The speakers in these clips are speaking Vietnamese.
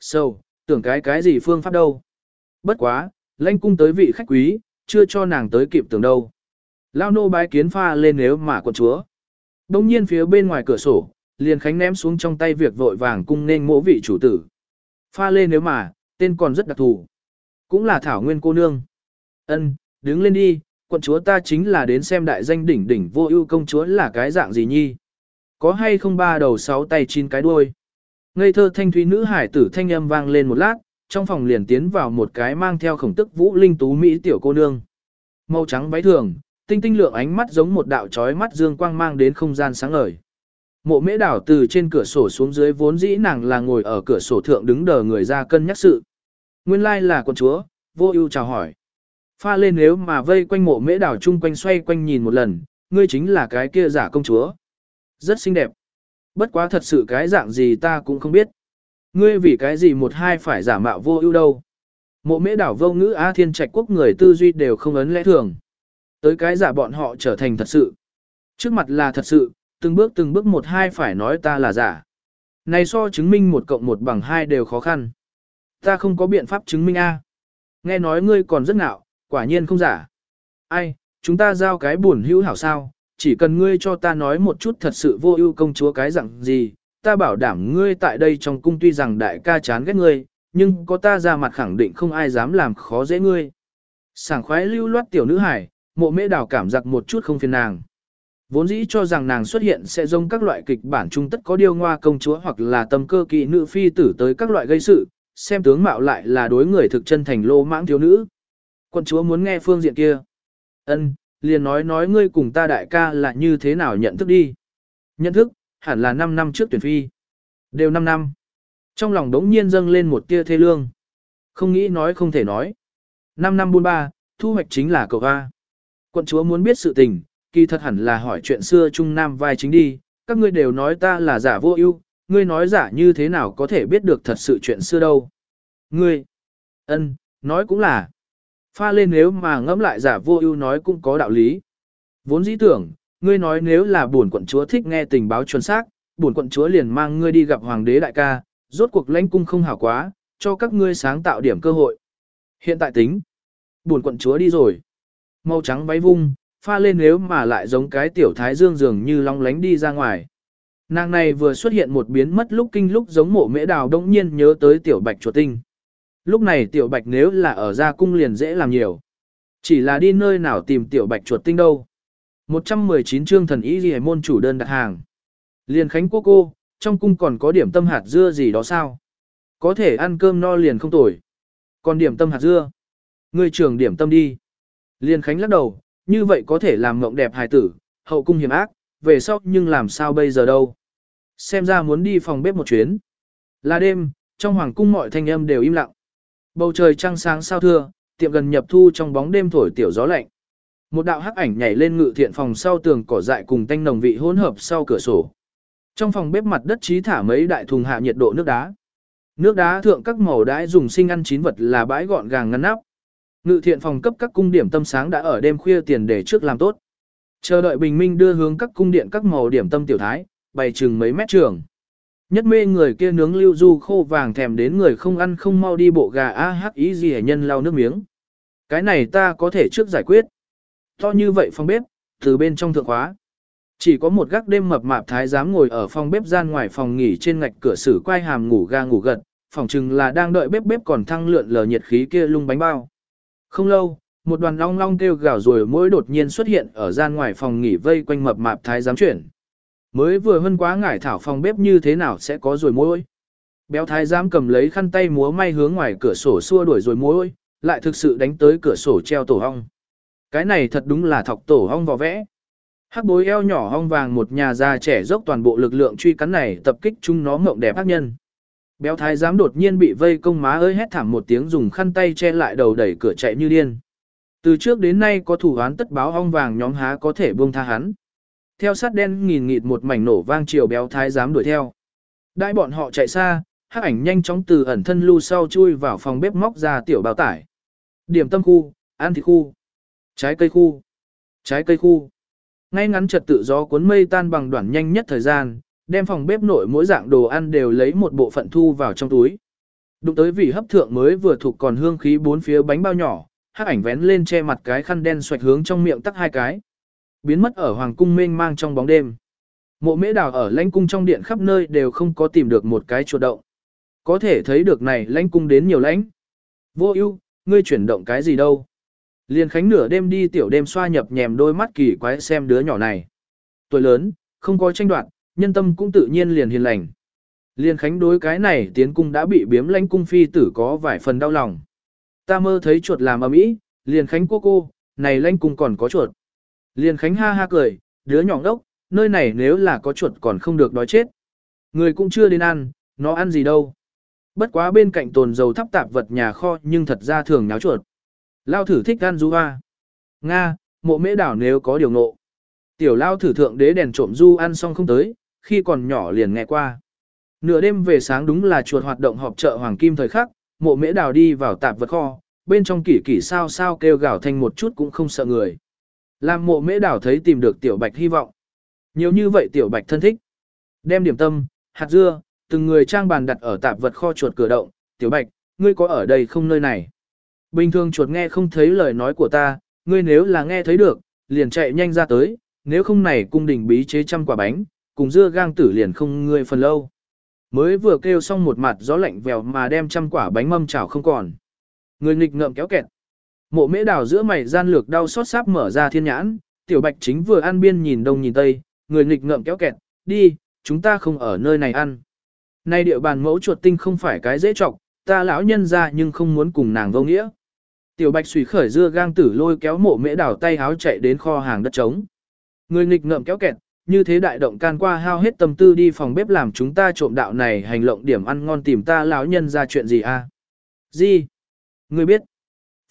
Sâu, tưởng cái cái gì phương pháp đâu. Bất quá, lãnh cung tới vị khách quý, chưa cho nàng tới kịp tưởng đâu. Lao nô bái kiến pha lên nếu mà quận chúa. Đông nhiên phía bên ngoài cửa sổ, liền khánh ném xuống trong tay việc vội vàng cung nên mỗ vị chủ tử. Pha lên nếu mà, tên còn rất đặc thù. Cũng là thảo nguyên cô nương. Ân, đứng lên đi, quận chúa ta chính là đến xem đại danh đỉnh đỉnh vô ưu công chúa là cái dạng gì nhi. Có hay không ba đầu sáu tay chín cái đuôi. Ngây thơ thanh thúy nữ hải tử thanh âm vang lên một lát, trong phòng liền tiến vào một cái mang theo khổng tức vũ linh tú mỹ tiểu cô nương. Màu trắng váy thường, tinh tinh lượng ánh mắt giống một đạo chói mắt dương quang mang đến không gian sáng ngời. Mộ mễ đảo từ trên cửa sổ xuống dưới vốn dĩ nàng là ngồi ở cửa sổ thượng đứng đờ người ra cân nhắc sự. Nguyên lai là con chúa, vô ưu chào hỏi. Pha lên nếu mà vây quanh mộ mễ đảo chung quanh xoay quanh nhìn một lần, ngươi chính là cái kia giả công chúa. Rất xinh đẹp. Bất quá thật sự cái dạng gì ta cũng không biết. Ngươi vì cái gì một hai phải giả mạo vô ưu đâu. Mộ mễ đảo vô ngữ A thiên trạch quốc người tư duy đều không ấn lẽ thường. Tới cái giả bọn họ trở thành thật sự. Trước mặt là thật sự, từng bước từng bước một hai phải nói ta là giả. Này so chứng minh một cộng một bằng hai đều khó khăn. Ta không có biện pháp chứng minh A. Nghe nói ngươi còn rất ngạo, quả nhiên không giả. Ai, chúng ta giao cái buồn hữu hảo sao, chỉ cần ngươi cho ta nói một chút thật sự vô ưu công chúa cái dạng gì, ta bảo đảm ngươi tại đây trong cung tuy rằng đại ca chán ghét ngươi, nhưng có ta ra mặt khẳng định không ai dám làm khó dễ ngươi. Sảng khoái lưu loát tiểu nữ hải, mộ mễ đào cảm giác một chút không phiền nàng. Vốn dĩ cho rằng nàng xuất hiện sẽ giống các loại kịch bản trung tất có điêu ngoa công chúa hoặc là tâm cơ kỵ nữ phi tử tới các loại gây sự, xem tướng mạo lại là đối người thực chân thành lô mãng thiếu nữ. Quân chúa muốn nghe phương diện kia. ân liền nói nói ngươi cùng ta đại ca là như thế nào nhận thức đi. Nhận thức, hẳn là 5 năm trước tuyển phi. Đều 5 năm. Trong lòng đống nhiên dâng lên một tia thê lương. Không nghĩ nói không thể nói. 5 năm buôn ba, thu hoạch chính là cậu A. Quận chúa muốn biết sự tình, kỳ thật hẳn là hỏi chuyện xưa Trung Nam vai chính đi, các ngươi đều nói ta là giả vô ưu, ngươi nói giả như thế nào có thể biết được thật sự chuyện xưa đâu. Ngươi, ân, nói cũng là. Pha lên nếu mà ngẫm lại giả vô ưu nói cũng có đạo lý. Vốn dĩ tưởng, ngươi nói nếu là buồn quận chúa thích nghe tình báo chuẩn xác, buồn quận chúa liền mang ngươi đi gặp hoàng đế đại ca, rốt cuộc lãnh cung không hảo quá, cho các ngươi sáng tạo điểm cơ hội. Hiện tại tính, buồn quận chúa đi rồi. Màu trắng váy vung, pha lên nếu mà lại giống cái tiểu thái dương dường như long lánh đi ra ngoài. Nàng này vừa xuất hiện một biến mất lúc kinh lúc giống mộ mễ đào đông nhiên nhớ tới tiểu bạch chuột tinh. Lúc này tiểu bạch nếu là ở gia cung liền dễ làm nhiều. Chỉ là đi nơi nào tìm tiểu bạch chuột tinh đâu. 119 chương thần ý gì môn chủ đơn đặt hàng. Liền khánh cô cô, trong cung còn có điểm tâm hạt dưa gì đó sao? Có thể ăn cơm no liền không tồi. Còn điểm tâm hạt dưa? Người trưởng điểm tâm đi. Liền khánh lắc đầu, như vậy có thể làm mộng đẹp hài tử, hậu cung hiểm ác, về sau nhưng làm sao bây giờ đâu. Xem ra muốn đi phòng bếp một chuyến. Là đêm, trong hoàng cung mọi thanh âm đều im lặng. Bầu trời trăng sáng sao thưa, tiệm gần nhập thu trong bóng đêm thổi tiểu gió lạnh. Một đạo hắc ảnh nhảy lên ngự thiện phòng sau tường cỏ dại cùng tanh nồng vị hỗn hợp sau cửa sổ. Trong phòng bếp mặt đất trí thả mấy đại thùng hạ nhiệt độ nước đá. Nước đá thượng các màu đãi dùng sinh ăn chín vật là bãi gọn gàng ngăn nắp. Ngự thiện phòng cấp các cung điểm tâm sáng đã ở đêm khuya tiền để trước làm tốt. Chờ đợi bình minh đưa hướng các cung điện các màu điểm tâm tiểu thái, bày chừng mấy mét trường. Nhất mê người kia nướng lưu du khô vàng thèm đến người không ăn không mau đi bộ gà a hắc ý gì nhân lau nước miếng. Cái này ta có thể trước giải quyết. To như vậy phòng bếp, từ bên trong thượng khóa. Chỉ có một gác đêm mập mạp thái giám ngồi ở phòng bếp gian ngoài phòng nghỉ trên ngạch cửa sử quay hàm ngủ ga ngủ gật, phòng chừng là đang đợi bếp bếp còn thăng lượn lờ nhiệt khí kia lung bánh bao. Không lâu, một đoàn long long kêu gào rồi mỗi đột nhiên xuất hiện ở gian ngoài phòng nghỉ vây quanh mập mạp thái giám chuyển. Mới vừa hơn quá ngải thảo phòng bếp như thế nào sẽ có rồi môi. Béo thái giám cầm lấy khăn tay múa may hướng ngoài cửa sổ xua đuổi rồi môi, lại thực sự đánh tới cửa sổ treo tổ hong. Cái này thật đúng là thọc tổ hong vò vẽ. Hắc bối eo nhỏ hong vàng một nhà già trẻ dốc toàn bộ lực lượng truy cắn này tập kích chúng nó mộng đẹp ác nhân. Béo thái giám đột nhiên bị vây công má ơi hét thảm một tiếng dùng khăn tay che lại đầu đẩy cửa chạy như điên. Từ trước đến nay có thủ án tất báo hong vàng nhóm há có thể buông tha hắn. Theo sát đen nghìn nghịt một mảnh nổ vang chiều béo thái giám đuổi theo. Đại bọn họ chạy xa, hắc ảnh nhanh chóng từ ẩn thân lưu sau chui vào phòng bếp móc ra tiểu bao tải. Điểm tâm khu, ăn thịt khu, trái cây khu, trái cây khu. Ngay ngắn trật tự gió cuốn mây tan bằng đoạn nhanh nhất thời gian, đem phòng bếp nội mỗi dạng đồ ăn đều lấy một bộ phận thu vào trong túi. Đụng tới vị hấp thượng mới vừa thuộc còn hương khí bốn phía bánh bao nhỏ, hắc ảnh vén lên che mặt cái khăn đen xoạch hướng trong miệng tắc hai cái. Biến mất ở hoàng cung mênh mang trong bóng đêm. Mộ mễ đào ở lãnh cung trong điện khắp nơi đều không có tìm được một cái chuột động. Có thể thấy được này lãnh cung đến nhiều lãnh. Vô ưu, ngươi chuyển động cái gì đâu? Liên khánh nửa đêm đi tiểu đêm xoa nhập nhèm đôi mắt kỳ quái xem đứa nhỏ này. Tuổi lớn, không có tranh đoạt, nhân tâm cũng tự nhiên liền hiền lành. Liên khánh đối cái này tiến cung đã bị biếm lãnh cung phi tử có vài phần đau lòng. Ta mơ thấy chuột làm ầm ĩ, liền khánh cô cô, này lãnh cung còn có chuột. Liên khánh ha ha cười, đứa nhỏ đốc, nơi này nếu là có chuột còn không được đói chết. Người cũng chưa đến ăn, nó ăn gì đâu. Bất quá bên cạnh tồn dầu thắp tạp vật nhà kho nhưng thật ra thường nháo chuột. Lao thử thích ăn du hoa. Nga, mộ mễ đảo nếu có điều nộ. Tiểu lao thử thượng đế đèn trộm du ăn xong không tới, khi còn nhỏ liền nghe qua. Nửa đêm về sáng đúng là chuột hoạt động họp chợ hoàng kim thời khắc, mộ mễ đào đi vào tạp vật kho, bên trong kỷ kỷ sao sao kêu gào thanh một chút cũng không sợ người. Làm mộ mễ Đảo thấy tìm được tiểu bạch hy vọng. Nhiều như vậy tiểu bạch thân thích. Đem điểm tâm, hạt dưa, từng người trang bàn đặt ở tạp vật kho chuột cửa động, tiểu bạch, ngươi có ở đây không nơi này. Bình thường chuột nghe không thấy lời nói của ta, ngươi nếu là nghe thấy được, liền chạy nhanh ra tới, nếu không này cung đình bí chế trăm quả bánh, cùng dưa gang tử liền không ngươi phần lâu. Mới vừa kêu xong một mặt gió lạnh vèo mà đem trăm quả bánh mâm chảo không còn. Người nghịch ngợm kéo kẹt. Mộ mễ đào giữa mày gian lược đau xót sáp mở ra thiên nhãn, tiểu bạch chính vừa ăn biên nhìn đông nhìn tây, người nghịch ngợm kéo kẹt, đi, chúng ta không ở nơi này ăn. Nay địa bàn mẫu chuột tinh không phải cái dễ trọc, ta lão nhân ra nhưng không muốn cùng nàng vô nghĩa. Tiểu bạch suy khởi dưa gang tử lôi kéo mộ mễ đào tay háo chạy đến kho hàng đất trống. Người nghịch ngợm kéo kẹt, như thế đại động can qua hao hết tâm tư đi phòng bếp làm chúng ta trộm đạo này hành lộng điểm ăn ngon tìm ta lão nhân ra chuyện gì a? À? Gì? Người biết?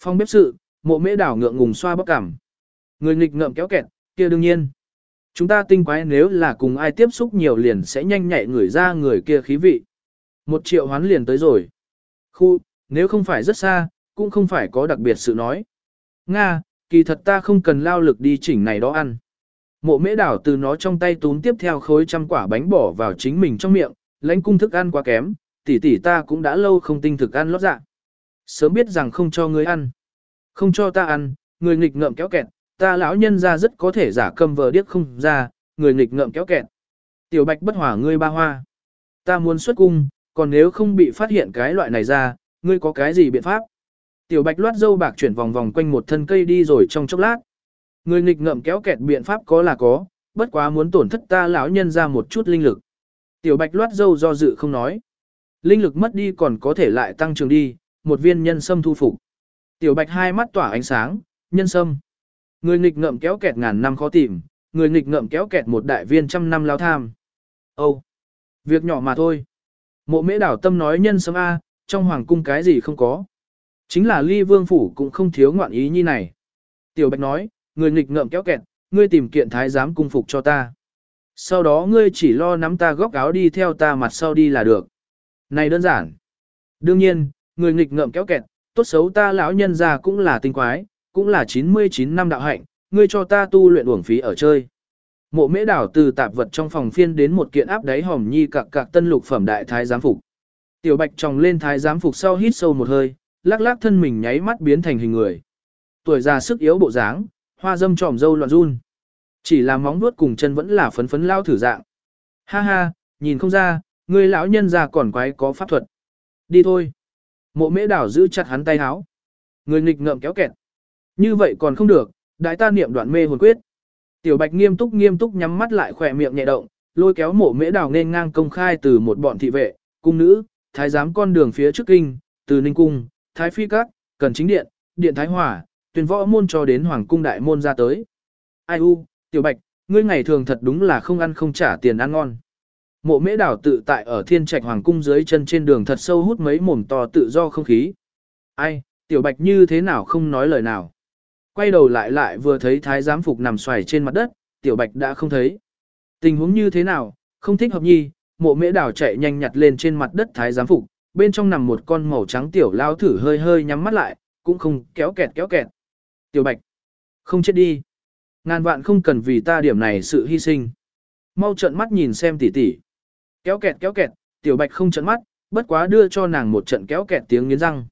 Phong bếp sự, mộ mễ đảo ngượng ngùng xoa bắp cảm. Người nghịch ngợm kéo kẹt, kia đương nhiên. Chúng ta tinh quái nếu là cùng ai tiếp xúc nhiều liền sẽ nhanh nhạy người ra người kia khí vị. Một triệu hoán liền tới rồi. Khu, nếu không phải rất xa, cũng không phải có đặc biệt sự nói. Nga, kỳ thật ta không cần lao lực đi chỉnh này đó ăn. Mộ mễ đảo từ nó trong tay tún tiếp theo khối trăm quả bánh bỏ vào chính mình trong miệng, lãnh cung thức ăn quá kém, tỷ tỷ ta cũng đã lâu không tinh thực ăn lót dạ. Sớm biết rằng không cho ngươi ăn. Không cho ta ăn, người nghịch ngợm kéo kẹt, ta lão nhân ra rất có thể giả cầm vờ điếc không ra, người nghịch ngợm kéo kẹt. Tiểu bạch bất hỏa ngươi ba hoa. Ta muốn xuất cung, còn nếu không bị phát hiện cái loại này ra, ngươi có cái gì biện pháp? Tiểu bạch loát dâu bạc chuyển vòng vòng quanh một thân cây đi rồi trong chốc lát. Người nghịch ngợm kéo kẹt biện pháp có là có, bất quá muốn tổn thất ta lão nhân ra một chút linh lực. Tiểu bạch loát dâu do dự không nói. Linh lực mất đi còn có thể lại tăng trưởng đi, một viên nhân sâm thu phục. Tiểu bạch hai mắt tỏa ánh sáng, nhân sâm. Người nghịch ngợm kéo kẹt ngàn năm khó tìm, người nghịch ngợm kéo kẹt một đại viên trăm năm lao tham. Âu, việc nhỏ mà thôi. Mộ mễ đảo tâm nói nhân sâm A, trong hoàng cung cái gì không có. Chính là ly vương phủ cũng không thiếu ngoạn ý như này. Tiểu bạch nói, người nghịch ngợm kéo kẹt, ngươi tìm kiện thái giám cung phục cho ta. Sau đó ngươi chỉ lo nắm ta góc áo đi theo ta mặt sau đi là được. Này đơn giản. Đương nhiên, người nghịch ngợm kéo kẹt, tốt xấu ta lão nhân già cũng là tinh quái, cũng là 99 năm đạo hạnh, ngươi cho ta tu luyện uổng phí ở chơi. Mộ mễ đảo từ tạp vật trong phòng phiên đến một kiện áp đáy hòm nhi cạc cạc tân lục phẩm đại thái giám phục. Tiểu bạch tròng lên thái giám phục sau hít sâu một hơi, lắc lắc thân mình nháy mắt biến thành hình người. Tuổi già sức yếu bộ dáng, hoa dâm tròm dâu loạn run. Chỉ là móng vuốt cùng chân vẫn là phấn phấn lao thử dạng. Ha ha, nhìn không ra, ngươi lão nhân già còn quái có pháp thuật. Đi thôi. Mộ mễ đảo giữ chặt hắn tay háo. Người nghịch ngợm kéo kẹt. Như vậy còn không được, đại ta niệm đoạn mê hồn quyết. Tiểu bạch nghiêm túc nghiêm túc nhắm mắt lại khỏe miệng nhẹ động, lôi kéo mộ mễ đảo nên ngang công khai từ một bọn thị vệ, cung nữ, thái giám con đường phía trước kinh, từ ninh cung, thái phi các, cần chính điện, điện thái hỏa, tuyển võ môn cho đến hoàng cung đại môn ra tới. Ai u, tiểu bạch, ngươi ngày thường thật đúng là không ăn không trả tiền ăn ngon. Mộ mễ đảo tự tại ở thiên trạch hoàng cung dưới chân trên đường thật sâu hút mấy mồm to tự do không khí. Ai, tiểu bạch như thế nào không nói lời nào. Quay đầu lại lại vừa thấy thái giám phục nằm xoài trên mặt đất, tiểu bạch đã không thấy. Tình huống như thế nào, không thích hợp nhi, mộ mễ đảo chạy nhanh nhặt lên trên mặt đất thái giám phục, bên trong nằm một con màu trắng tiểu lao thử hơi hơi nhắm mắt lại, cũng không kéo kẹt kéo kẹt. Tiểu bạch, không chết đi. Ngàn vạn không cần vì ta điểm này sự hy sinh. Mau trợn mắt nhìn xem tỉ tỉ. Kéo kẹt kéo kẹt, tiểu bạch không trận mắt, bất quá đưa cho nàng một trận kéo kẹt tiếng nghiến răng.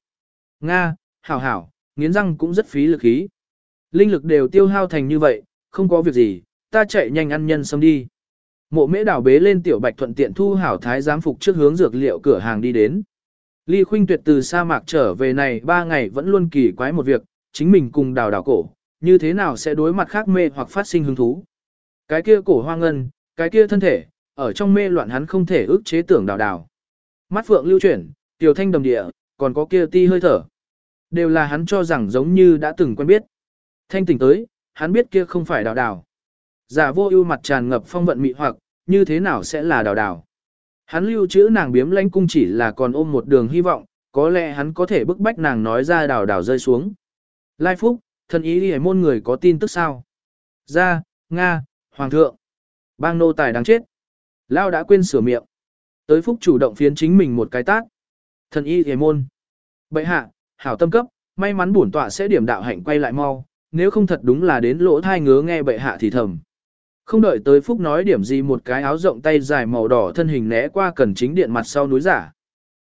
Nga, hảo hảo, nghiến răng cũng rất phí lực khí. Linh lực đều tiêu hao thành như vậy, không có việc gì, ta chạy nhanh ăn nhân sâm đi. Mộ mễ đảo bế lên tiểu bạch thuận tiện thu hảo thái giám phục trước hướng dược liệu cửa hàng đi đến. Ly Khuynh Tuyệt từ sa mạc trở về này ba ngày vẫn luôn kỳ quái một việc, chính mình cùng đào đào cổ, như thế nào sẽ đối mặt khác mê hoặc phát sinh hứng thú. Cái kia cổ hoa ngân, cái kia thân thể, ở trong mê loạn hắn không thể ức chế tưởng đào đào. Mắt phượng lưu chuyển, tiểu thanh đồng địa, còn có kia ti hơi thở. Đều là hắn cho rằng giống như đã từng quen biết. Thanh tỉnh tới, hắn biết kia không phải đào đào. Giả vô ưu mặt tràn ngập phong vận mị hoặc, như thế nào sẽ là đào đào. Hắn lưu trữ nàng biếm lãnh cung chỉ là còn ôm một đường hy vọng, có lẽ hắn có thể bức bách nàng nói ra đào đào rơi xuống. Lai Phúc, thân ý đi môn người có tin tức sao? Ra, Nga, Hoàng thượng. Bang nô tài đáng chết. Lao đã quên sửa miệng. Tới Phúc chủ động phiến chính mình một cái tát. Thần y hề môn. Bệ hạ, hảo tâm cấp, may mắn bổn tọa sẽ điểm đạo hạnh quay lại mau, nếu không thật đúng là đến lỗ thai ngứa nghe bệ hạ thì thầm. Không đợi tới Phúc nói điểm gì một cái áo rộng tay dài màu đỏ thân hình né qua cần chính điện mặt sau núi giả.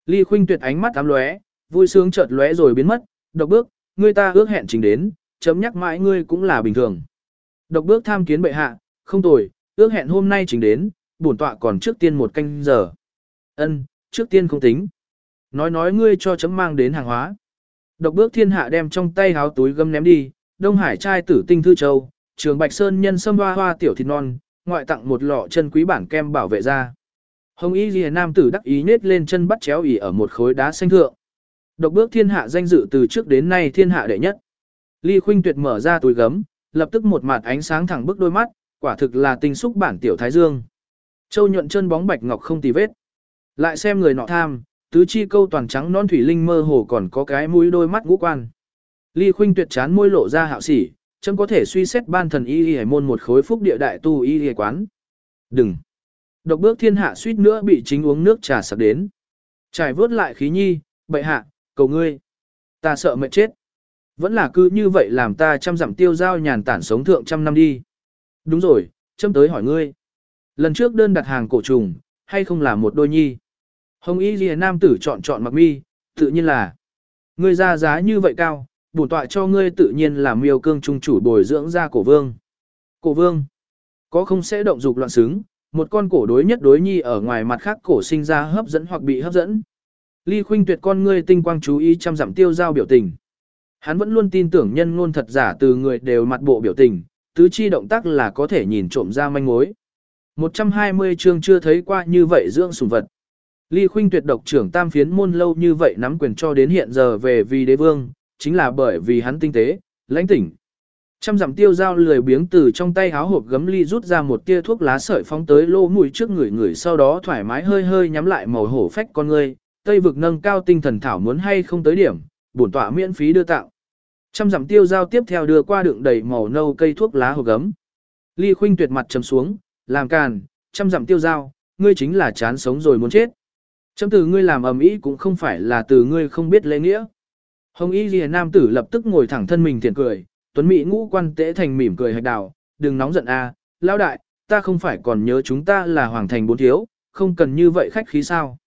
Ly Khuynh tuyệt ánh mắt ám lóe, vui sướng chợt lóe rồi biến mất, độc bước, người ta ước hẹn trình đến, chấm nhắc mãi ngươi cũng là bình thường. Độc bước tham kiến bệ hạ, không tồi, ước hẹn hôm nay trình đến, bổn tọa còn trước tiên một canh giờ. Ân, trước tiên không tính. Nói nói ngươi cho chấm mang đến hàng hóa. Độc bước thiên hạ đem trong tay háo túi gấm ném đi, Đông Hải trai tử tinh thư châu, trường Bạch Sơn nhân sâm hoa hoa tiểu thịt non, ngoại tặng một lọ chân quý bản kem bảo vệ da. Hồng Y Liễu nam tử đắc ý nết lên chân bắt chéo ỉ ở một khối đá xanh thượng. Độc bước thiên hạ danh dự từ trước đến nay thiên hạ đệ nhất. Ly Khuynh Tuyệt mở ra túi gấm, lập tức một mặt ánh sáng thẳng bức đôi mắt, quả thực là tinh xúc bản tiểu thái dương. Châu nhuận chân bóng bạch ngọc không tì vết. Lại xem người nọ tham, tứ chi câu toàn trắng non thủy linh mơ hồ còn có cái mũi đôi mắt ngũ quan. Ly Khuynh Tuyệt chán môi lộ ra hạo sỉ, chấm có thể suy xét ban thần y y môn một khối phúc địa đại tu y y quán. Đừng. Độc bước thiên hạ suýt nữa bị chính uống nước trà sặc đến. Trải vớt lại khí nhi, bệ hạ, cầu ngươi. Ta sợ mệt chết. Vẫn là cứ như vậy làm ta chăm dặm tiêu giao nhàn tản sống thượng trăm năm đi. Đúng rồi, châm tới hỏi ngươi. Lần trước đơn đặt hàng cổ trùng, hay không là một đôi nhi? Hồng y lìa nam tử chọn chọn mặc mi, tự nhiên là. Ngươi ra giá như vậy cao, bổn tọa cho ngươi tự nhiên là miêu cương trung chủ bồi dưỡng ra cổ vương. Cổ vương, có không sẽ động dục loạn xứng, một con cổ đối nhất đối nhi ở ngoài mặt khác cổ sinh ra hấp dẫn hoặc bị hấp dẫn. Ly khuynh tuyệt con ngươi tinh quang chú ý chăm giảm tiêu giao biểu tình. Hắn vẫn luôn tin tưởng nhân ngôn thật giả từ người đều mặt bộ biểu tình, tứ chi động tác là có thể nhìn trộm ra manh mối. 120 chương chưa thấy qua như vậy dưỡng sủng vật. Ly khuynh tuyệt độc trưởng tam phiến môn lâu như vậy nắm quyền cho đến hiện giờ về vì đế vương, chính là bởi vì hắn tinh tế, lãnh tỉnh. Trăm dặm tiêu dao lười biếng từ trong tay háo hộp gấm ly rút ra một tia thuốc lá sợi phóng tới lô mũi trước người người sau đó thoải mái hơi hơi nhắm lại màu hổ phách con ngươi, tây vực nâng cao tinh thần thảo muốn hay không tới điểm, bổn tọa miễn phí đưa tạo. Trăm dặm tiêu dao tiếp theo đưa qua đựng đầy màu nâu cây thuốc lá hộp gấm. Ly khuynh tuyệt mặt trầm xuống, làm càn, trăm dặm tiêu dao, ngươi chính là chán sống rồi muốn chết. Chấm từ ngươi làm ầm ĩ cũng không phải là từ ngươi không biết lễ nghĩa. Hồng Y Liễu nam tử lập tức ngồi thẳng thân mình thiện cười, tuấn mỹ ngũ quan tế thành mỉm cười hạch đào, đừng nóng giận a, lão đại, ta không phải còn nhớ chúng ta là hoàng thành bốn thiếu, không cần như vậy khách khí sao?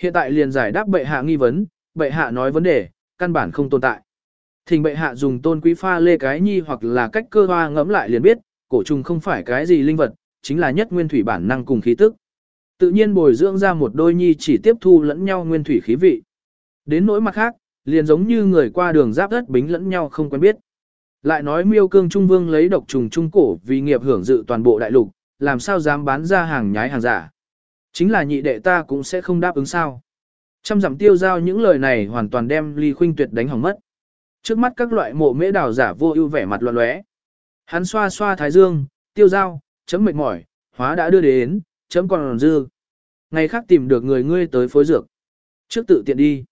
Hiện tại liền giải đáp bệ hạ nghi vấn, bệ hạ nói vấn đề, căn bản không tồn tại. Thỉnh bệ hạ dùng tôn quý pha lê cái nhi hoặc là cách cơ hoa ngẫm lại liền biết, cổ trùng không phải cái gì linh vật, chính là nhất nguyên thủy bản năng cùng khí tức. Tự nhiên bồi dưỡng ra một đôi nhi chỉ tiếp thu lẫn nhau nguyên thủy khí vị. Đến nỗi mặt khác, liền giống như người qua đường giáp đất bính lẫn nhau không quen biết. Lại nói miêu cương trung vương lấy độc trùng trung cổ vì nghiệp hưởng dự toàn bộ đại lục, làm sao dám bán ra hàng nhái hàng giả. Chính là nhị đệ ta cũng sẽ không đáp ứng sao. Trăm dặm tiêu giao những lời này hoàn toàn đem ly khuynh tuyệt đánh hỏng mất. Trước mắt các loại mộ mễ đào giả vô ưu vẻ mặt loạn lóe. Hắn xoa xoa thái dương, tiêu giao, chấm mệt mỏi, hóa đã đưa đến, chấm còn dư. Ngày khác tìm được người ngươi tới phối dược. Trước tự tiện đi.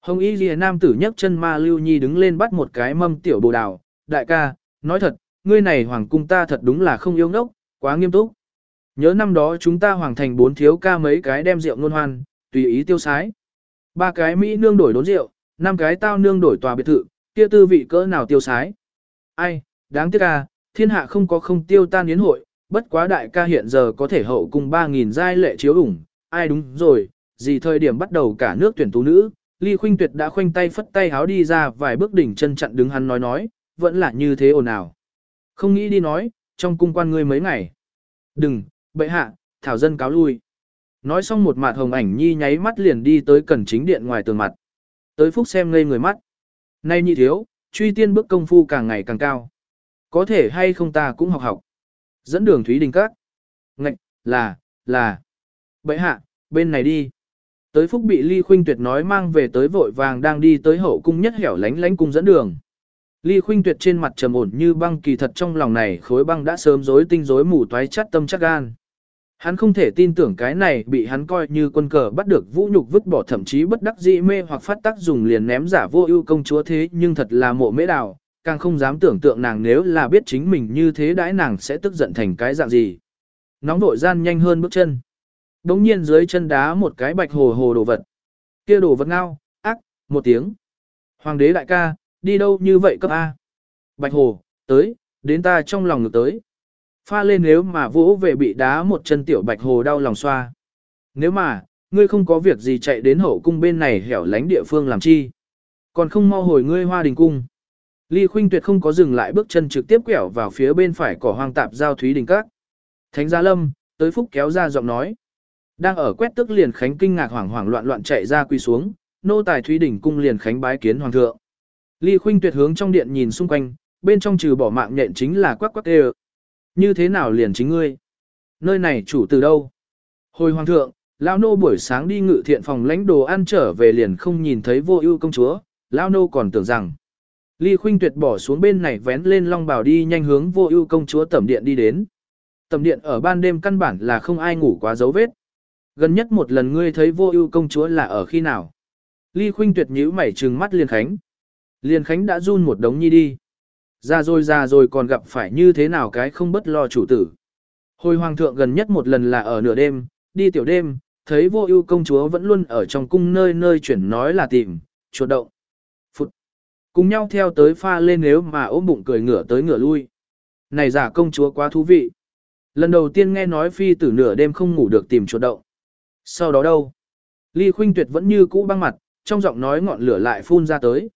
Hồng Y Lìa Nam tử nhấc chân ma lưu nhi đứng lên bắt một cái mâm tiểu bồ đào. Đại ca, nói thật, ngươi này hoàng cung ta thật đúng là không yêu ngốc, quá nghiêm túc. Nhớ năm đó chúng ta hoàng thành bốn thiếu ca mấy cái đem rượu ngôn hoan, tùy ý tiêu sái. Ba cái Mỹ nương đổi đốn rượu, năm cái tao nương đổi tòa biệt thự, kia tư vị cỡ nào tiêu sái. Ai, đáng tiếc à, thiên hạ không có không tiêu tan yến hội, bất quá đại ca hiện giờ có thể hậu cùng 3.000 giai lệ chiếu ủng, ai đúng rồi, gì thời điểm bắt đầu cả nước tuyển tú nữ, Ly Khuynh Tuyệt đã khoanh tay phất tay háo đi ra vài bước đỉnh chân chặn đứng hắn nói nói, vẫn là như thế ồn ào. Không nghĩ đi nói, trong cung quan ngươi mấy ngày. Đừng, bệ hạ, thảo dân cáo lui. Nói xong một mặt hồng ảnh nhi nháy mắt liền đi tới cẩn chính điện ngoài tường mặt. Tới phúc xem ngây người mắt. Nay nhị thiếu, truy tiên bước công phu càng ngày càng cao. Có thể hay không ta cũng học học. Dẫn đường Thúy Đình Các. Ngạch, là, là. Bệ hạ, bên này đi. Tới phúc bị Ly Khuynh Tuyệt nói mang về tới vội vàng đang đi tới hậu cung nhất hẻo lánh lánh cung dẫn đường. Ly Khuynh Tuyệt trên mặt trầm ổn như băng kỳ thật trong lòng này khối băng đã sớm rối tinh rối mù toái chắt tâm chắc gan. Hắn không thể tin tưởng cái này bị hắn coi như quân cờ bắt được vũ nhục vứt bỏ thậm chí bất đắc dĩ mê hoặc phát tác dùng liền ném giả vô ưu công chúa thế nhưng thật là mộ mễ đào, càng không dám tưởng tượng nàng nếu là biết chính mình như thế đãi nàng sẽ tức giận thành cái dạng gì. Nóng vội gian nhanh hơn bước chân. Đống nhiên dưới chân đá một cái bạch hồ hồ đồ vật. kia đồ vật ngao, ác, một tiếng. Hoàng đế đại ca, đi đâu như vậy cấp A. Bạch hồ, tới, đến ta trong lòng ngược tới. Pha lên nếu mà vỗ về bị đá một chân tiểu bạch hồ đau lòng xoa. Nếu mà, ngươi không có việc gì chạy đến hậu cung bên này hẻo lánh địa phương làm chi. Còn không mau hồi ngươi hoa đình cung. Ly Khuynh Tuyệt không có dừng lại bước chân trực tiếp quẹo vào phía bên phải cỏ hoang tạp giao Thúy Đình Các. Thánh Gia Lâm, tới phúc kéo ra giọng nói. Đang ở quét tức liền khánh kinh ngạc hoảng hoảng loạn loạn chạy ra quỳ xuống, nô tài Thúy Đình cung liền khánh bái kiến hoàng thượng. Ly Khuynh Tuyệt hướng trong điện nhìn xung quanh, bên trong trừ bỏ mạng nhện chính là quắc quắc tê Như thế nào liền chính ngươi? Nơi này chủ từ đâu? Hồi hoàng thượng, lão nô buổi sáng đi ngự thiện phòng lãnh đồ ăn trở về liền không nhìn thấy vô ưu công chúa, lão nô còn tưởng rằng Ly Khuynh Tuyệt bỏ xuống bên này vén lên long bào đi nhanh hướng vô ưu công chúa tẩm điện đi đến. Tẩm điện ở ban đêm căn bản là không ai ngủ quá dấu vết. Gần nhất một lần ngươi thấy vô ưu công chúa là ở khi nào? Ly Khuynh Tuyệt nhíu mày trừng mắt Liên Khánh. Liên Khánh đã run một đống nhi đi. Ra rồi ra rồi còn gặp phải như thế nào cái không bất lo chủ tử. Hồi hoàng thượng gần nhất một lần là ở nửa đêm, đi tiểu đêm, thấy vô ưu công chúa vẫn luôn ở trong cung nơi nơi chuyển nói là tìm, chuột động. Cùng nhau theo tới pha lên nếu mà ôm bụng cười ngửa tới ngửa lui. Này giả công chúa quá thú vị. Lần đầu tiên nghe nói phi tử nửa đêm không ngủ được tìm chuột động. Sau đó đâu? Ly Khuynh Tuyệt vẫn như cũ băng mặt, trong giọng nói ngọn lửa lại phun ra tới.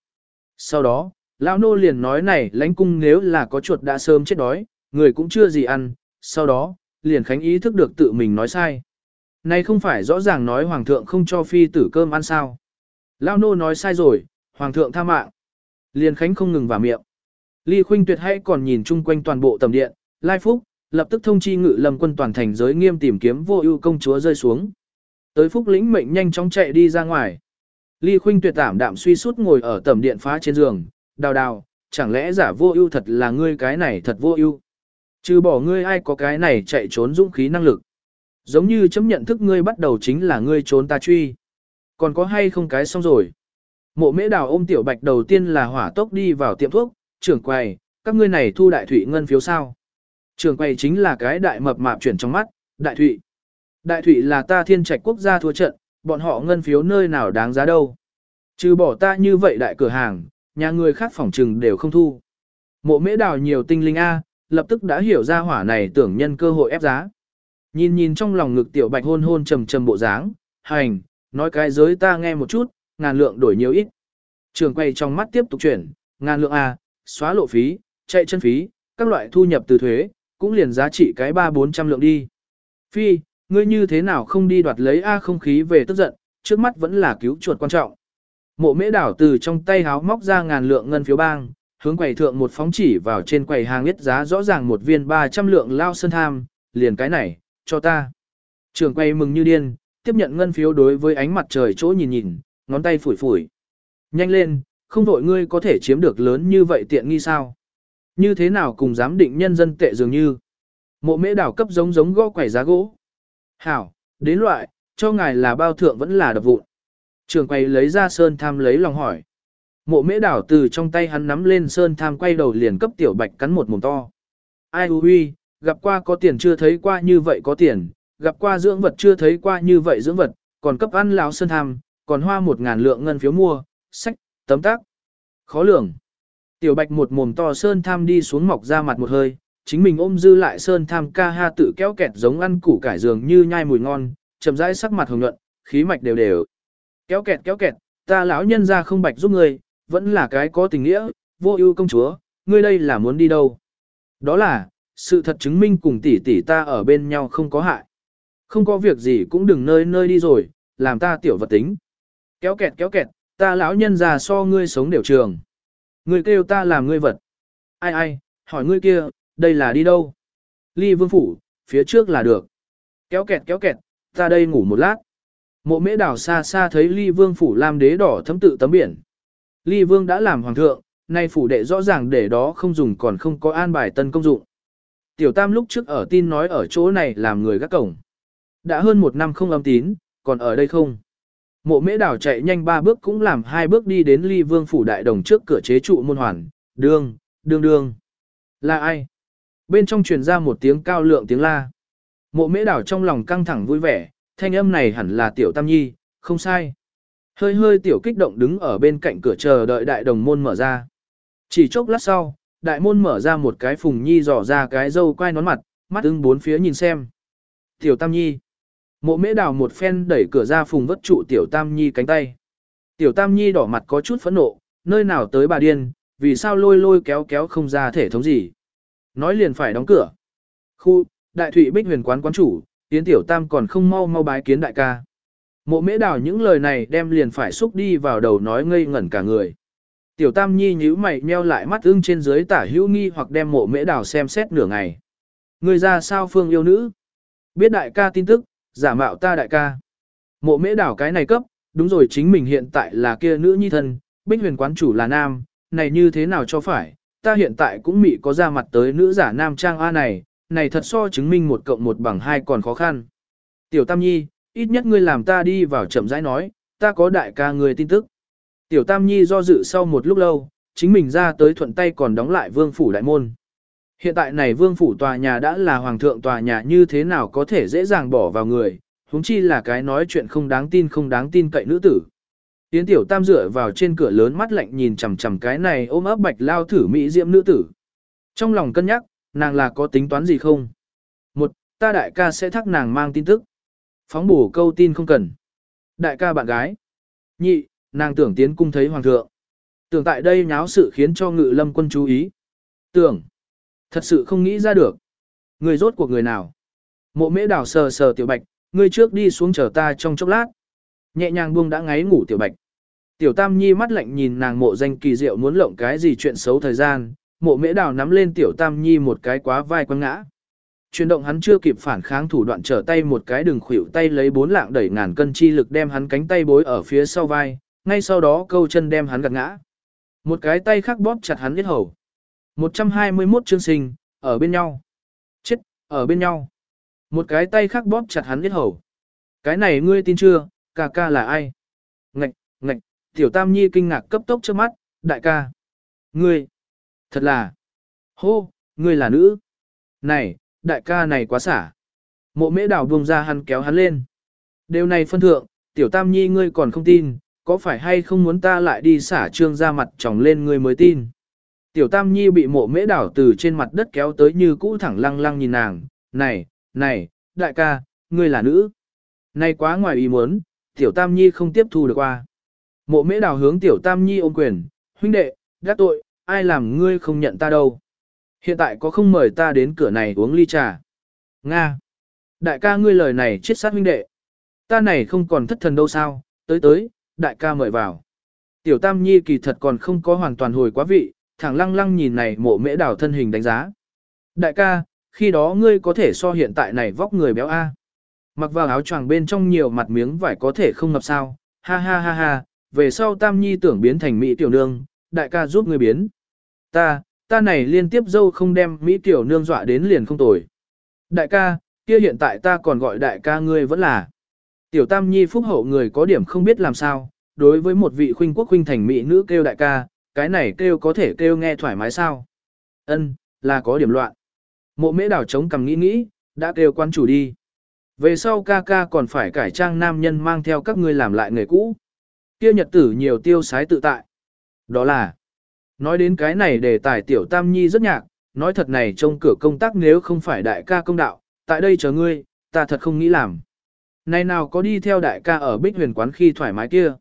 Sau đó, lão nô liền nói này lãnh cung nếu là có chuột đã sớm chết đói, người cũng chưa gì ăn. Sau đó, liền khánh ý thức được tự mình nói sai. Này không phải rõ ràng nói hoàng thượng không cho phi tử cơm ăn sao. Lão nô nói sai rồi, hoàng thượng tha mạng. Liên Khánh không ngừng vào miệng. Ly Khuynh Tuyệt hay còn nhìn chung quanh toàn bộ tầm điện, Lai Phúc, lập tức thông chi ngự lâm quân toàn thành giới nghiêm tìm kiếm vô ưu công chúa rơi xuống. Tới Phúc lĩnh mệnh nhanh chóng chạy đi ra ngoài. Ly Khuynh Tuyệt tạm đạm suy sút ngồi ở tầm điện phá trên giường, đào đào, chẳng lẽ giả vô ưu thật là ngươi cái này thật vô ưu? Trừ bỏ ngươi ai có cái này chạy trốn dũng khí năng lực. Giống như chấm nhận thức ngươi bắt đầu chính là ngươi trốn ta truy. Còn có hay không cái xong rồi. Mộ mễ đào ôm tiểu bạch đầu tiên là hỏa tốc đi vào tiệm thuốc, trưởng quầy, các ngươi này thu đại thủy ngân phiếu sao. Trưởng quầy chính là cái đại mập mạp chuyển trong mắt, đại thủy. Đại thủy là ta thiên trạch quốc gia thua trận, bọn họ ngân phiếu nơi nào đáng giá đâu. Trừ bỏ ta như vậy đại cửa hàng, nhà người khác phòng trừng đều không thu. Mộ mễ đào nhiều tinh linh A, lập tức đã hiểu ra hỏa này tưởng nhân cơ hội ép giá. Nhìn nhìn trong lòng ngực tiểu bạch hôn hôn trầm trầm bộ dáng, hành, nói cái giới ta nghe một chút, ngàn lượng đổi nhiều ít. Trường quay trong mắt tiếp tục chuyển, ngàn lượng A, xóa lộ phí, chạy chân phí, các loại thu nhập từ thuế, cũng liền giá trị cái ba bốn trăm lượng đi. Phi, ngươi như thế nào không đi đoạt lấy A không khí về tức giận, trước mắt vẫn là cứu chuột quan trọng. Mộ mễ đảo từ trong tay háo móc ra ngàn lượng ngân phiếu bang, hướng quầy thượng một phóng chỉ vào trên quầy hàng biết giá rõ ràng một viên 300 lượng lao sơn tham, liền cái này, cho ta. Trường quầy mừng như điên, tiếp nhận ngân phiếu đối với ánh mặt trời chỗ nhìn nhìn, ngón tay phủi phủi. Nhanh lên, không vội ngươi có thể chiếm được lớn như vậy tiện nghi sao? Như thế nào cùng giám định nhân dân tệ dường như? Mộ mễ đảo cấp giống giống gõ quẩy giá gỗ. Hảo, đến loại, cho ngài là bao thượng vẫn là đập vụn. Trường quay lấy ra sơn tham lấy lòng hỏi. Mộ mễ đảo từ trong tay hắn nắm lên sơn tham quay đầu liền cấp tiểu bạch cắn một mồm to. Ai hư huy, gặp qua có tiền chưa thấy qua như vậy có tiền, gặp qua dưỡng vật chưa thấy qua như vậy dưỡng vật, còn cấp ăn lão sơn tham, còn hoa một ngàn lượng ngân phiếu mua, sách, tấm tác. Khó lường. Tiểu bạch một mồm to sơn tham đi xuống mọc ra mặt một hơi, chính mình ôm dư lại sơn tham ca ha tự kéo kẹt giống ăn củ cải dường như nhai mùi ngon, chậm rãi sắc mặt hồng nhuận, khí mạch đều đều. Kéo kẹt kéo kẹt, ta lão nhân ra không bạch giúp người vẫn là cái có tình nghĩa, vô ưu công chúa, ngươi đây là muốn đi đâu? Đó là, sự thật chứng minh cùng tỷ tỷ ta ở bên nhau không có hại. Không có việc gì cũng đừng nơi nơi đi rồi, làm ta tiểu vật tính. Kéo kẹt kéo kẹt, ta lão nhân già so ngươi sống đều trường. Ngươi kêu ta làm ngươi vật. Ai ai, hỏi ngươi kia, đây là đi đâu? Ly vương phủ, phía trước là được. Kéo kẹt kéo kẹt, ta đây ngủ một lát. Mộ mễ đảo xa xa thấy ly vương phủ làm đế đỏ thấm tự tấm biển. Ly vương đã làm hoàng thượng, nay phủ đệ rõ ràng để đó không dùng còn không có an bài tân công dụng. Tiểu tam lúc trước ở tin nói ở chỗ này làm người gác cổng. Đã hơn một năm không âm tín, còn ở đây không? Mộ mễ đảo chạy nhanh ba bước cũng làm hai bước đi đến ly vương phủ đại đồng trước cửa chế trụ môn hoàn, đương, đương đương. Là ai? Bên trong truyền ra một tiếng cao lượng tiếng la. Mộ mễ đảo trong lòng căng thẳng vui vẻ, thanh âm này hẳn là tiểu tam nhi, không sai. Hơi hơi tiểu kích động đứng ở bên cạnh cửa chờ đợi đại đồng môn mở ra. Chỉ chốc lát sau, đại môn mở ra một cái phùng nhi dò ra cái dâu quai nón mặt, mắt ưng bốn phía nhìn xem. Tiểu tam nhi. Mộ mễ đào một phen đẩy cửa ra phùng vất trụ tiểu tam nhi cánh tay. Tiểu tam nhi đỏ mặt có chút phẫn nộ, nơi nào tới bà điên, vì sao lôi lôi kéo kéo không ra thể thống gì. Nói liền phải đóng cửa. Khu, đại thụy bích huyền quán quán chủ, tiến tiểu tam còn không mau mau bái kiến đại ca. Mộ mễ đào những lời này đem liền phải xúc đi vào đầu nói ngây ngẩn cả người. Tiểu tam nhi nhíu mày nheo lại mắt ưng trên dưới tả hữu nghi hoặc đem mộ mễ đào xem xét nửa ngày. Người ra sao phương yêu nữ? Biết đại ca tin tức, giả mạo ta đại ca. Mộ mễ đảo cái này cấp, đúng rồi chính mình hiện tại là kia nữ nhi thân, bích huyền quán chủ là nam, này như thế nào cho phải, ta hiện tại cũng mị có ra mặt tới nữ giả nam trang A này, này thật so chứng minh một cộng một bằng hai còn khó khăn. Tiểu Tam Nhi, ít nhất ngươi làm ta đi vào chậm rãi nói, ta có đại ca người tin tức. Tiểu Tam Nhi do dự sau một lúc lâu, chính mình ra tới thuận tay còn đóng lại vương phủ đại môn. Hiện tại này vương phủ tòa nhà đã là hoàng thượng tòa nhà như thế nào có thể dễ dàng bỏ vào người, huống chi là cái nói chuyện không đáng tin không đáng tin cậy nữ tử. Yến tiểu tam dựa vào trên cửa lớn mắt lạnh nhìn chằm chằm cái này ôm ấp bạch lao thử mỹ diệm nữ tử. Trong lòng cân nhắc, nàng là có tính toán gì không? Một, ta đại ca sẽ thắc nàng mang tin tức. Phóng bổ câu tin không cần. Đại ca bạn gái. Nhị, nàng tưởng tiến cung thấy hoàng thượng. Tưởng tại đây nháo sự khiến cho ngự lâm quân chú ý. Tưởng. Thật sự không nghĩ ra được. Người rốt cuộc người nào? Mộ mễ đảo sờ sờ tiểu bạch, ngươi trước đi xuống chờ ta trong chốc lát. Nhẹ nhàng buông đã ngáy ngủ tiểu bạch. Tiểu tam nhi mắt lạnh nhìn nàng mộ danh kỳ diệu muốn lộng cái gì chuyện xấu thời gian, mộ mễ đảo nắm lên tiểu tam nhi một cái quá vai quăng ngã. Chuyển động hắn chưa kịp phản kháng thủ đoạn trở tay một cái đường khuỷu tay lấy bốn lạng đẩy ngàn cân chi lực đem hắn cánh tay bối ở phía sau vai, ngay sau đó câu chân đem hắn gạt ngã. Một cái tay khác bóp chặt hắn biết hầu. 121 chương sinh, ở bên nhau. Chết, ở bên nhau. Một cái tay khác bóp chặt hắn biết hầu. Cái này ngươi tin chưa, ca ca là ai? Ngạch, ngạch, tiểu tam nhi kinh ngạc cấp tốc trước mắt, đại ca. Ngươi, thật là, hô, ngươi là nữ. Này, đại ca này quá xả. Mộ mễ đảo buông ra hắn kéo hắn lên. Điều này phân thượng, tiểu tam nhi ngươi còn không tin, có phải hay không muốn ta lại đi xả trương ra mặt tròng lên ngươi mới tin. Tiểu Tam Nhi bị mộ mễ đảo từ trên mặt đất kéo tới như cũ thẳng lăng lăng nhìn nàng, này, này, đại ca, ngươi là nữ. Này quá ngoài ý muốn, Tiểu Tam Nhi không tiếp thu được qua. Mộ mễ đảo hướng Tiểu Tam Nhi ôm quyền, huynh đệ, gác tội, ai làm ngươi không nhận ta đâu. Hiện tại có không mời ta đến cửa này uống ly trà. Nga. Đại ca ngươi lời này chết sát huynh đệ. Ta này không còn thất thần đâu sao, tới tới, đại ca mời vào. Tiểu Tam Nhi kỳ thật còn không có hoàn toàn hồi quá vị, thẳng lăng lăng nhìn này mộ mễ đào thân hình đánh giá. Đại ca, khi đó ngươi có thể so hiện tại này vóc người béo A. Mặc vào áo choàng bên trong nhiều mặt miếng vải có thể không ngập sao, ha ha ha ha, về sau tam nhi tưởng biến thành Mỹ tiểu nương, đại ca giúp ngươi biến. Ta, ta này liên tiếp dâu không đem Mỹ tiểu nương dọa đến liền không tồi. Đại ca, kia hiện tại ta còn gọi đại ca ngươi vẫn là. Tiểu tam nhi phúc hậu người có điểm không biết làm sao, đối với một vị khuynh quốc khuynh thành Mỹ nữ kêu đại ca, cái này kêu có thể kêu nghe thoải mái sao? Ân, là có điểm loạn. Mộ mễ đảo chống cầm nghĩ nghĩ, đã kêu quan chủ đi. Về sau ca ca còn phải cải trang nam nhân mang theo các ngươi làm lại nghề cũ. Kia nhật tử nhiều tiêu sái tự tại. Đó là, nói đến cái này để tài tiểu tam nhi rất nhạc, nói thật này trong cửa công tác nếu không phải đại ca công đạo, tại đây chờ ngươi, ta thật không nghĩ làm. Này nào có đi theo đại ca ở bích huyền quán khi thoải mái kia.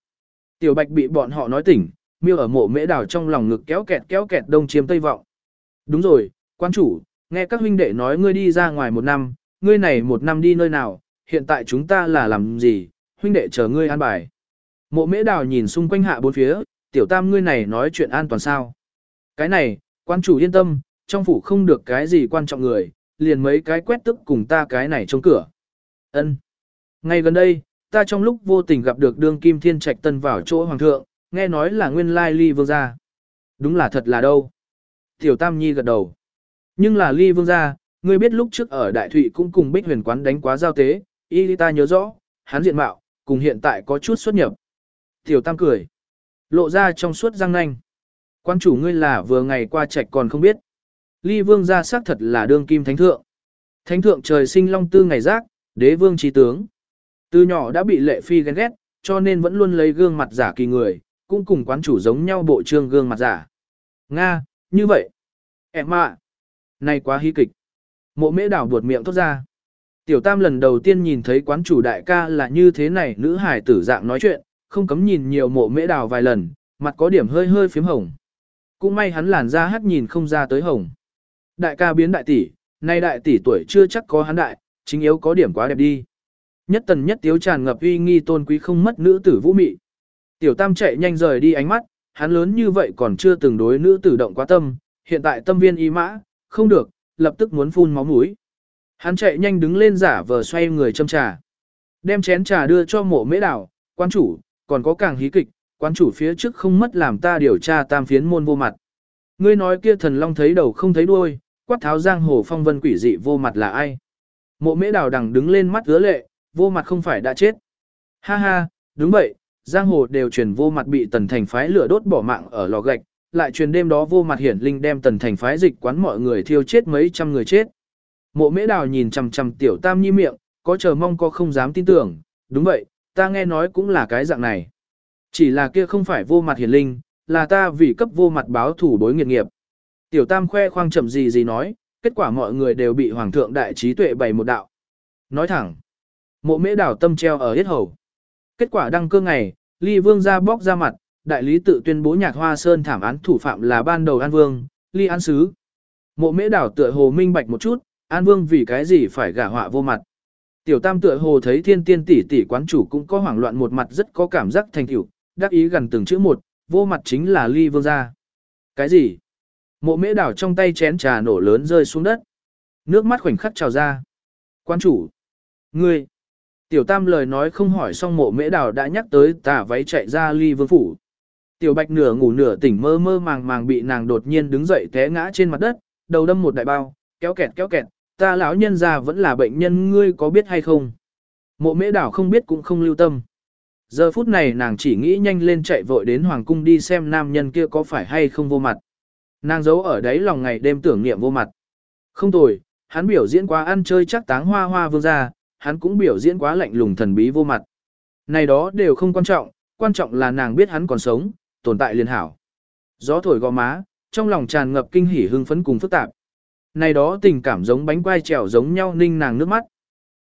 Tiểu bạch bị bọn họ nói tỉnh, miêu ở mộ mễ đào trong lòng ngực kéo kẹt kéo kẹt đông chiếm tây vọng. Đúng rồi, quan chủ, nghe các huynh đệ nói ngươi đi ra ngoài một năm, ngươi này một năm đi nơi nào, hiện tại chúng ta là làm gì, huynh đệ chờ ngươi an bài. Mộ mễ đào nhìn xung quanh hạ bốn phía, tiểu tam ngươi này nói chuyện an toàn sao. Cái này, quan chủ yên tâm, trong phủ không được cái gì quan trọng người, liền mấy cái quét tức cùng ta cái này trong cửa. ân Ngay gần đây, ta trong lúc vô tình gặp được đương kim thiên trạch tân vào chỗ hoàng thượng, nghe nói là nguyên lai ly vương gia. Đúng là thật là đâu. Tiểu tam nhi gật đầu. Nhưng là ly vương gia, ngươi biết lúc trước ở đại thụy cũng cùng bích huyền quán đánh quá giao tế, y ta nhớ rõ, hắn diện mạo, cùng hiện tại có chút xuất nhập. Tiểu tam cười. Lộ ra trong suốt răng nanh. Quan chủ ngươi là vừa ngày qua trạch còn không biết. Ly vương gia xác thật là đương kim thánh thượng. Thánh thượng trời sinh long tư ngày giác, đế vương trí tướng. Từ nhỏ đã bị lệ phi ghen ghét, cho nên vẫn luôn lấy gương mặt giả kỳ người, cũng cùng quán chủ giống nhau bộ trương gương mặt giả. Nga, như vậy. Em ạ. Này quá hí kịch. Mộ mễ đảo buột miệng thốt ra. Tiểu tam lần đầu tiên nhìn thấy quán chủ đại ca là như thế này nữ hải tử dạng nói chuyện, không cấm nhìn nhiều mộ mễ đào vài lần, mặt có điểm hơi hơi phím hồng. Cũng may hắn làn da hắt nhìn không ra tới hồng. Đại ca biến đại tỷ, nay đại tỷ tuổi chưa chắc có hắn đại, chính yếu có điểm quá đẹp đi. Nhất tần nhất tiếu tràn ngập uy nghi tôn quý không mất nữ tử vũ mị. Tiểu tam chạy nhanh rời đi ánh mắt, hắn lớn như vậy còn chưa từng đối nữ tử động quá tâm, hiện tại tâm viên y mã, không được, lập tức muốn phun máu mũi. Hắn chạy nhanh đứng lên giả vờ xoay người châm trà. Đem chén trà đưa cho mộ mễ đảo, quan chủ, còn có càng hí kịch, quan chủ phía trước không mất làm ta điều tra tam phiến môn vô mặt. Ngươi nói kia thần long thấy đầu không thấy đuôi, quát tháo giang hồ phong vân quỷ dị vô mặt là ai? Mộ mễ đào đằng đứng lên mắt ứa lệ, vô mặt không phải đã chết. Ha ha, đúng vậy, giang hồ đều truyền vô mặt bị tần thành phái lửa đốt bỏ mạng ở lò gạch, lại truyền đêm đó vô mặt hiển linh đem tần thành phái dịch quán mọi người thiêu chết mấy trăm người chết. Mộ mễ đào nhìn chằm chằm tiểu tam nhi miệng, có chờ mong có không dám tin tưởng, đúng vậy, ta nghe nói cũng là cái dạng này. Chỉ là kia không phải vô mặt hiển linh, là ta vì cấp vô mặt báo thủ đối nghiệt nghiệp. Tiểu tam khoe khoang chậm gì gì nói, kết quả mọi người đều bị hoàng thượng đại trí tuệ bày một đạo. Nói thẳng, mộ mễ đảo tâm treo ở hết hầu. Kết quả đăng cơ ngày, ly vương ra bóc ra mặt, đại lý tự tuyên bố nhạc hoa sơn thảm án thủ phạm là ban đầu an vương, ly an sứ. Mộ mễ đảo tựa hồ minh bạch một chút, an vương vì cái gì phải gả họa vô mặt. Tiểu tam tựa hồ thấy thiên tiên tỷ tỷ quán chủ cũng có hoảng loạn một mặt rất có cảm giác thành tiểu, đắc ý gần từng chữ một, vô mặt chính là ly vương gia. Cái gì? Mộ mễ đảo trong tay chén trà nổ lớn rơi xuống đất. Nước mắt khoảnh khắc trào ra. Quán chủ. Ngươi. Tiểu tam lời nói không hỏi xong mộ mễ đào đã nhắc tới tà váy chạy ra ly vương phủ. Tiểu bạch nửa ngủ nửa tỉnh mơ mơ màng màng bị nàng đột nhiên đứng dậy té ngã trên mặt đất, đầu đâm một đại bao, kéo kẹt kéo kẹt, ta lão nhân già vẫn là bệnh nhân ngươi có biết hay không? Mộ mễ đảo không biết cũng không lưu tâm. Giờ phút này nàng chỉ nghĩ nhanh lên chạy vội đến hoàng cung đi xem nam nhân kia có phải hay không vô mặt. Nàng giấu ở đấy lòng ngày đêm tưởng niệm vô mặt. Không tồi, hắn biểu diễn quá ăn chơi chắc táng hoa hoa vương gia hắn cũng biểu diễn quá lạnh lùng thần bí vô mặt. Này đó đều không quan trọng, quan trọng là nàng biết hắn còn sống, tồn tại liên hảo. Gió thổi gò má, trong lòng tràn ngập kinh hỉ hưng phấn cùng phức tạp. Này đó tình cảm giống bánh quai trèo giống nhau ninh nàng nước mắt.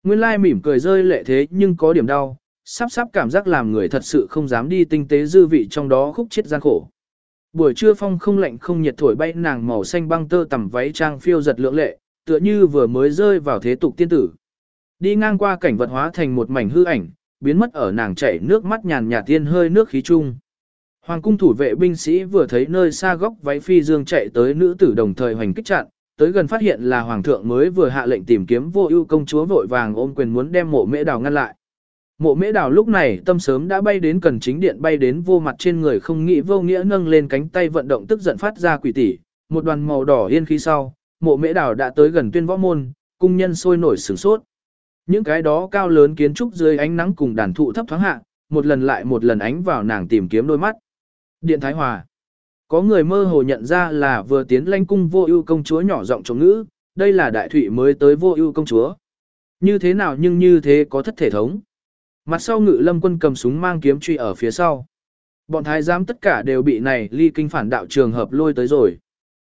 Nguyên lai mỉm cười rơi lệ thế nhưng có điểm đau, sắp sắp cảm giác làm người thật sự không dám đi tinh tế dư vị trong đó khúc chết gian khổ. Buổi trưa phong không lạnh không nhiệt thổi bay nàng màu xanh băng tơ tầm váy trang phiêu giật lượng lệ, tựa như vừa mới rơi vào thế tục tiên tử. Đi ngang qua cảnh vật hóa thành một mảnh hư ảnh, biến mất ở nàng chảy nước mắt nhàn nhạt tiên hơi nước khí trung. Hoàng cung thủ vệ binh sĩ vừa thấy nơi xa góc váy phi dương chạy tới nữ tử đồng thời hoành kích chặn, tới gần phát hiện là hoàng thượng mới vừa hạ lệnh tìm kiếm vô ưu công chúa vội vàng ôm quyền muốn đem mộ mễ đào ngăn lại. Mộ mễ đào lúc này tâm sớm đã bay đến cần chính điện bay đến vô mặt trên người không nghĩ vô nghĩa nâng lên cánh tay vận động tức giận phát ra quỷ tỷ, một đoàn màu đỏ yên khí sau, mộ mễ đào đã tới gần tuyên võ môn, cung nhân sôi nổi sửng sốt. Những cái đó cao lớn kiến trúc dưới ánh nắng cùng đàn thụ thấp thoáng hạ, một lần lại một lần ánh vào nàng tìm kiếm đôi mắt. Điện Thái Hòa. Có người mơ hồ nhận ra là vừa tiến lãnh cung vô ưu công chúa nhỏ giọng chống ngữ, đây là đại thủy mới tới vô ưu công chúa. Như thế nào nhưng như thế có thất thể thống. Mặt sau ngự lâm quân cầm súng mang kiếm truy ở phía sau. Bọn thái giám tất cả đều bị này ly kinh phản đạo trường hợp lôi tới rồi.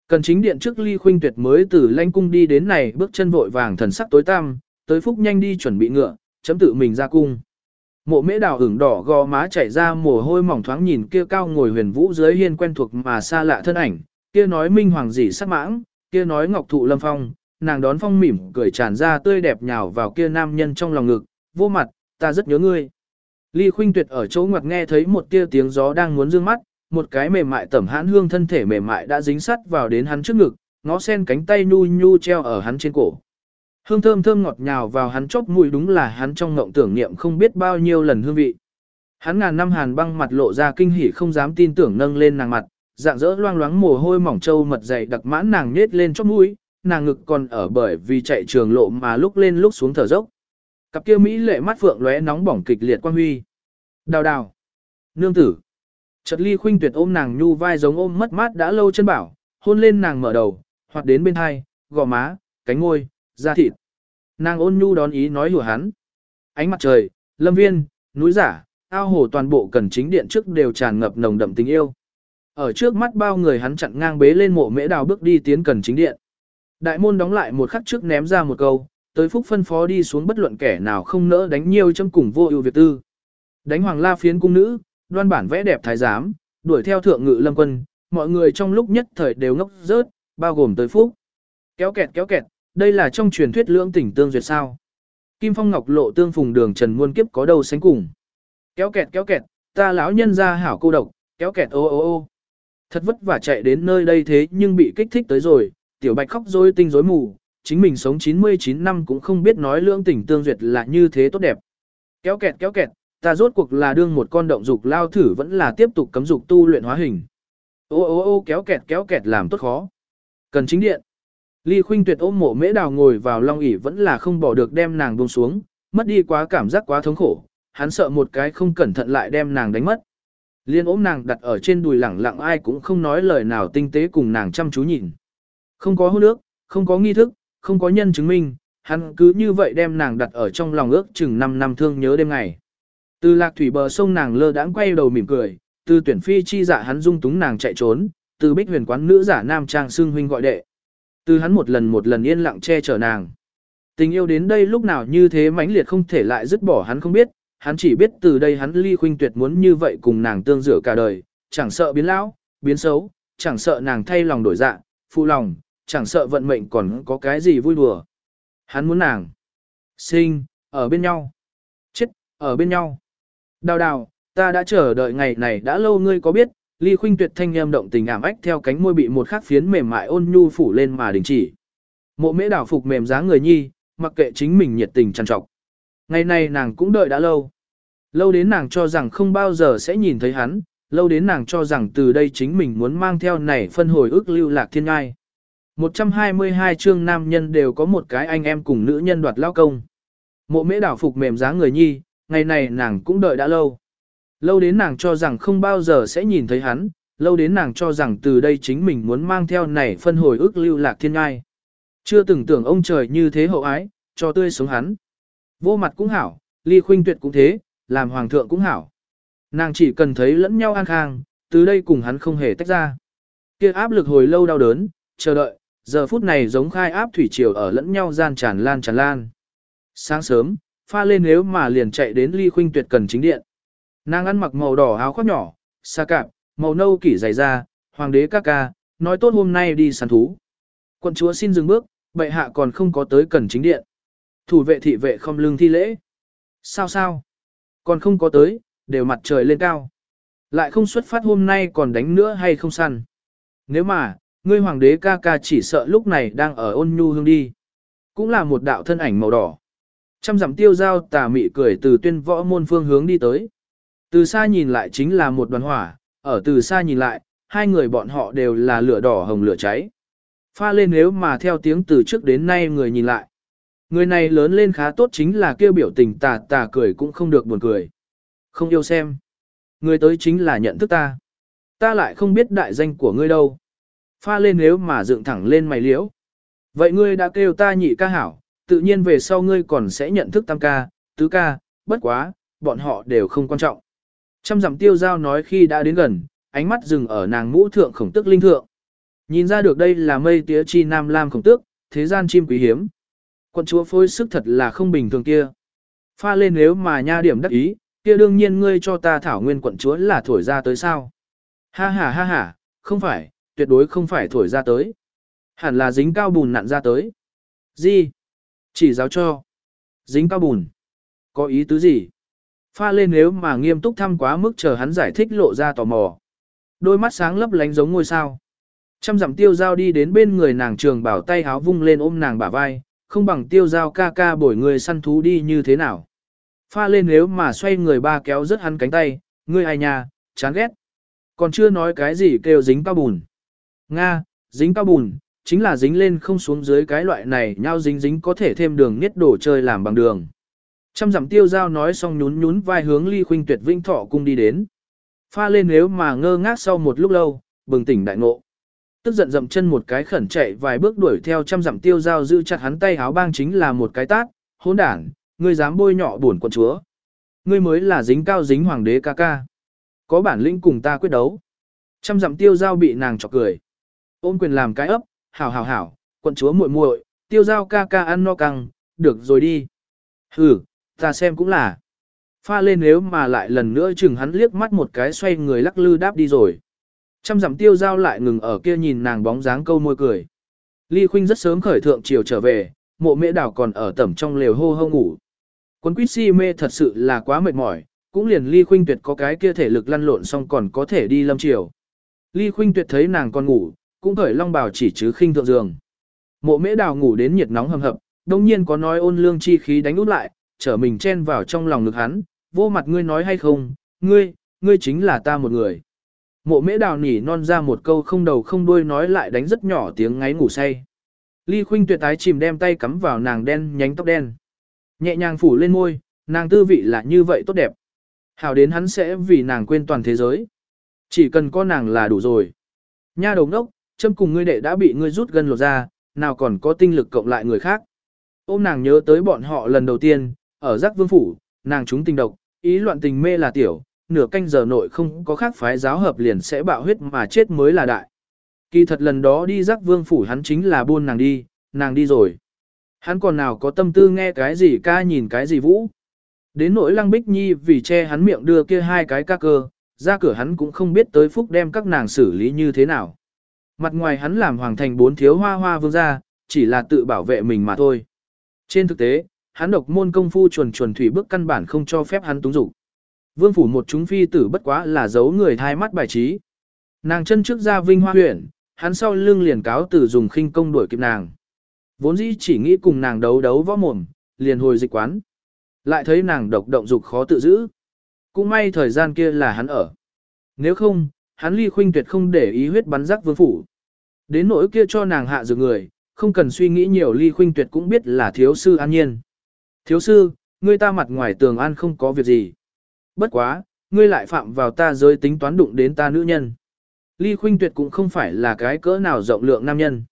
Cần chính điện trước ly khuynh tuyệt mới từ lãnh cung đi đến này bước chân vội vàng thần sắc tối tăm, tới phúc nhanh đi chuẩn bị ngựa, chấm tự mình ra cung. Mộ mễ đào ửng đỏ gò má chảy ra mồ hôi mỏng thoáng nhìn kia cao ngồi huyền vũ dưới hiên quen thuộc mà xa lạ thân ảnh, kia nói minh hoàng dị sắc mãng, kia nói ngọc thụ lâm phong, nàng đón phong mỉm cười tràn ra tươi đẹp nhào vào kia nam nhân trong lòng ngực, vô mặt, ta rất nhớ ngươi. Ly Khuynh Tuyệt ở chỗ ngoặt nghe thấy một tia tiếng gió đang muốn dương mắt, một cái mềm mại tẩm hãn hương thân thể mềm mại đã dính sắt vào đến hắn trước ngực, ngó sen cánh tay nhu nhu treo ở hắn trên cổ. Hương thơm thơm ngọt nhào vào hắn chóp mũi đúng là hắn trong ngộng tưởng niệm không biết bao nhiêu lần hương vị. Hắn ngàn năm hàn băng mặt lộ ra kinh hỉ không dám tin tưởng nâng lên nàng mặt, dạng dỡ loang loáng mồ hôi mỏng trâu mật dày đặc mãn nàng nhết lên chóp mũi, nàng ngực còn ở bởi vì chạy trường lộ mà lúc lên lúc xuống thở dốc. Cặp kia mỹ lệ mắt phượng lóe nóng bỏng kịch liệt quan huy. Đào đào. Nương tử. Chợt ly khuynh tuyệt ôm nàng nhu vai giống ôm mất mát đã lâu chân bảo, hôn lên nàng mở đầu, hoặc đến bên hai, gò má, cánh ngôi, da thịt. Nàng ôn nhu đón ý nói hùa hắn. Ánh mặt trời, lâm viên, núi giả, ao hồ toàn bộ cần chính điện trước đều tràn ngập nồng đậm tình yêu. Ở trước mắt bao người hắn chặn ngang bế lên mộ mễ đào bước đi tiến cần chính điện. Đại môn đóng lại một khắc trước ném ra một câu, tới phúc phân phó đi xuống bất luận kẻ nào không nỡ đánh nhiều châm cùng vô ưu việc tư. Đánh hoàng la phiến cung nữ, đoan bản vẽ đẹp thái giám, đuổi theo thượng ngự lâm quân, mọi người trong lúc nhất thời đều ngốc rớt, bao gồm tới phúc. Kéo kẹt kéo kẹt, đây là trong truyền thuyết lưỡng tỉnh tương duyệt sao. Kim Phong Ngọc lộ tương phùng đường Trần Muôn Kiếp có đâu sánh cùng. Kéo kẹt kéo kẹt, ta lão nhân ra hảo cô độc, kéo kẹt ô ô ô. Thật vất vả chạy đến nơi đây thế nhưng bị kích thích tới rồi, tiểu bạch khóc rối tinh rối mù, chính mình sống 99 năm cũng không biết nói lưỡng tỉnh tương duyệt là như thế tốt đẹp. Kéo kẹt kéo kẹt, ta rốt cuộc là đương một con động dục lao thử vẫn là tiếp tục cấm dục tu luyện hóa hình. Ô ô ô kéo kẹt kéo kẹt làm tốt khó. Cần chính điện. Ly Khuynh Tuyệt ôm mộ mễ đào ngồi vào long ỷ vẫn là không bỏ được đem nàng buông xuống, mất đi quá cảm giác quá thống khổ, hắn sợ một cái không cẩn thận lại đem nàng đánh mất. Liên ôm nàng đặt ở trên đùi lẳng lặng ai cũng không nói lời nào tinh tế cùng nàng chăm chú nhìn. Không có hôn nước, không có nghi thức, không có nhân chứng minh, hắn cứ như vậy đem nàng đặt ở trong lòng ước chừng 5 năm thương nhớ đêm ngày. Từ lạc thủy bờ sông nàng lơ đãng quay đầu mỉm cười, từ tuyển phi chi giả hắn dung túng nàng chạy trốn, từ bích huyền quán nữ giả nam trang xương huynh gọi đệ. Từ hắn một lần một lần yên lặng che chở nàng. Tình yêu đến đây lúc nào như thế mãnh liệt không thể lại dứt bỏ hắn không biết, hắn chỉ biết từ đây hắn ly khuynh tuyệt muốn như vậy cùng nàng tương rửa cả đời, chẳng sợ biến lão, biến xấu, chẳng sợ nàng thay lòng đổi dạ, phụ lòng, chẳng sợ vận mệnh còn có cái gì vui đùa. Hắn muốn nàng sinh, ở bên nhau, chết, ở bên nhau. Đào đào, ta đã chờ đợi ngày này đã lâu ngươi có biết, ly khuynh tuyệt thanh âm động tình ảm ách theo cánh môi bị một khắc phiến mềm mại ôn nhu phủ lên mà đình chỉ. Mộ mễ đảo phục mềm dáng người nhi, mặc kệ chính mình nhiệt tình trằn trọc. Ngày này nàng cũng đợi đã lâu. Lâu đến nàng cho rằng không bao giờ sẽ nhìn thấy hắn, lâu đến nàng cho rằng từ đây chính mình muốn mang theo này phân hồi ước lưu lạc thiên ngai. 122 chương nam nhân đều có một cái anh em cùng nữ nhân đoạt lao công. Mộ mễ đảo phục mềm dáng người nhi, ngày này nàng cũng đợi đã lâu. Lâu đến nàng cho rằng không bao giờ sẽ nhìn thấy hắn, lâu đến nàng cho rằng từ đây chính mình muốn mang theo này phân hồi ức lưu lạc thiên ngai. Chưa từng tưởng ông trời như thế hậu ái, cho tươi sống hắn. Vô mặt cũng hảo, ly khuynh tuyệt cũng thế, làm hoàng thượng cũng hảo. Nàng chỉ cần thấy lẫn nhau an khang, từ đây cùng hắn không hề tách ra. Kia áp lực hồi lâu đau đớn, chờ đợi, giờ phút này giống khai áp thủy triều ở lẫn nhau gian tràn lan tràn lan. Sáng sớm, pha lên nếu mà liền chạy đến ly khuynh tuyệt cần chính điện. Nàng ăn mặc màu đỏ áo khoác nhỏ, xa cạp, màu nâu kỷ dày da, hoàng đế ca ca, nói tốt hôm nay đi săn thú. Quận chúa xin dừng bước, bệ hạ còn không có tới cần chính điện. Thủ vệ thị vệ không lương thi lễ. Sao sao? Còn không có tới, đều mặt trời lên cao. Lại không xuất phát hôm nay còn đánh nữa hay không săn. Nếu mà, ngươi hoàng đế ca ca chỉ sợ lúc này đang ở ôn nhu hương đi. Cũng là một đạo thân ảnh màu đỏ. Trăm dặm tiêu giao tà mị cười từ tuyên võ môn phương hướng đi tới. Từ xa nhìn lại chính là một đoàn hỏa, ở từ xa nhìn lại, hai người bọn họ đều là lửa đỏ hồng lửa cháy. Pha lên nếu mà theo tiếng từ trước đến nay người nhìn lại. Người này lớn lên khá tốt chính là kêu biểu tình tà tà cười cũng không được buồn cười. Không yêu xem. Người tới chính là nhận thức ta. Ta lại không biết đại danh của ngươi đâu. Pha lên nếu mà dựng thẳng lên mày liễu. Vậy ngươi đã kêu ta nhị ca hảo, tự nhiên về sau ngươi còn sẽ nhận thức tam ca, tứ ca, bất quá, bọn họ đều không quan trọng. Trăm dặm tiêu giao nói khi đã đến gần, ánh mắt dừng ở nàng mũ thượng khổng tức linh thượng. Nhìn ra được đây là mây tía chi nam lam khổng tước, thế gian chim quý hiếm. Quận chúa phối sức thật là không bình thường kia. Pha lên nếu mà nha điểm đắc ý, kia đương nhiên ngươi cho ta thảo nguyên quận chúa là thổi ra tới sao. Ha ha ha ha, không phải, tuyệt đối không phải thổi ra tới. Hẳn là dính cao bùn nặn ra tới. Gì? Chỉ giáo cho. Dính cao bùn. Có ý tứ gì? Pha lên nếu mà nghiêm túc thăm quá mức chờ hắn giải thích lộ ra tò mò. Đôi mắt sáng lấp lánh giống ngôi sao. Trăm dặm tiêu dao đi đến bên người nàng trường bảo tay háo vung lên ôm nàng bả vai, không bằng tiêu dao ca ca bổi người săn thú đi như thế nào. Pha lên nếu mà xoay người ba kéo rất hắn cánh tay, ngươi ai nhà, chán ghét. Còn chưa nói cái gì kêu dính cao bùn. Nga, dính cao bùn, chính là dính lên không xuống dưới cái loại này nhau dính dính có thể thêm đường niết đổ chơi làm bằng đường. Trăm dặm tiêu giao nói xong nhún nhún vai hướng ly khuynh tuyệt vinh thọ cung đi đến. Pha lên nếu mà ngơ ngác sau một lúc lâu, bừng tỉnh đại ngộ. Tức giận dậm chân một cái khẩn chạy vài bước đuổi theo trăm dặm tiêu giao giữ chặt hắn tay háo bang chính là một cái tát, hỗn đảng, ngươi dám bôi nhọ buồn quân chúa. Ngươi mới là dính cao dính hoàng đế ca ca. Có bản lĩnh cùng ta quyết đấu. Trăm dặm tiêu giao bị nàng chọc cười. Ôm quyền làm cái ấp, hảo hảo hảo, quận chúa muội muội, tiêu giao ca ca ăn no căng, được rồi đi. Hừ, ta xem cũng là. Pha lên nếu mà lại lần nữa chừng hắn liếc mắt một cái xoay người lắc lư đáp đi rồi. Trăm dặm tiêu giao lại ngừng ở kia nhìn nàng bóng dáng câu môi cười. Ly Khuynh rất sớm khởi thượng chiều trở về, mộ mễ đảo còn ở tẩm trong lều hô hô ngủ. Quân quýt si mê thật sự là quá mệt mỏi, cũng liền Ly Khuynh tuyệt có cái kia thể lực lăn lộn xong còn có thể đi lâm chiều. Ly Khuynh tuyệt thấy nàng còn ngủ, cũng khởi long bào chỉ chứ khinh thượng giường. Mộ mễ đào ngủ đến nhiệt nóng hầm hập, đồng nhiên có nói ôn lương chi khí đánh út lại, trở mình chen vào trong lòng ngực hắn, vô mặt ngươi nói hay không, ngươi, ngươi chính là ta một người. Mộ mễ đào nỉ non ra một câu không đầu không đuôi nói lại đánh rất nhỏ tiếng ngáy ngủ say. Ly khuynh tuyệt tái chìm đem tay cắm vào nàng đen nhánh tóc đen. Nhẹ nhàng phủ lên môi, nàng tư vị là như vậy tốt đẹp. Hảo đến hắn sẽ vì nàng quên toàn thế giới. Chỉ cần có nàng là đủ rồi. Nha đồng đốc, châm cùng ngươi đệ đã bị ngươi rút gần lột ra, nào còn có tinh lực cộng lại người khác. Ôm nàng nhớ tới bọn họ lần đầu tiên, ở giác vương phủ, nàng chúng tình độc, ý loạn tình mê là tiểu, nửa canh giờ nội không có khác phái giáo hợp liền sẽ bạo huyết mà chết mới là đại. Kỳ thật lần đó đi giác vương phủ hắn chính là buôn nàng đi, nàng đi rồi. Hắn còn nào có tâm tư nghe cái gì ca nhìn cái gì vũ. Đến nỗi lăng bích nhi vì che hắn miệng đưa kia hai cái ca cơ, ra cửa hắn cũng không biết tới phúc đem các nàng xử lý như thế nào. Mặt ngoài hắn làm hoàng thành bốn thiếu hoa hoa vương gia, chỉ là tự bảo vệ mình mà thôi. Trên thực tế, hắn độc môn công phu chuẩn chuẩn thủy bước căn bản không cho phép hắn túng dục. Vương phủ một chúng phi tử bất quá là giấu người thai mắt bài trí. Nàng chân trước ra vinh hoa huyện, hắn sau lưng liền cáo tử dùng khinh công đuổi kịp nàng. Vốn dĩ chỉ nghĩ cùng nàng đấu đấu võ mồm, liền hồi dịch quán. Lại thấy nàng độc động dục khó tự giữ. Cũng may thời gian kia là hắn ở. Nếu không, hắn ly khuynh tuyệt không để ý huyết bắn rắc vương phủ. Đến nỗi kia cho nàng hạ dược người, không cần suy nghĩ nhiều ly khuynh tuyệt cũng biết là thiếu sư an nhiên. Thiếu sư, ngươi ta mặt ngoài tường an không có việc gì. Bất quá, ngươi lại phạm vào ta giới tính toán đụng đến ta nữ nhân. Ly khuynh tuyệt cũng không phải là cái cỡ nào rộng lượng nam nhân.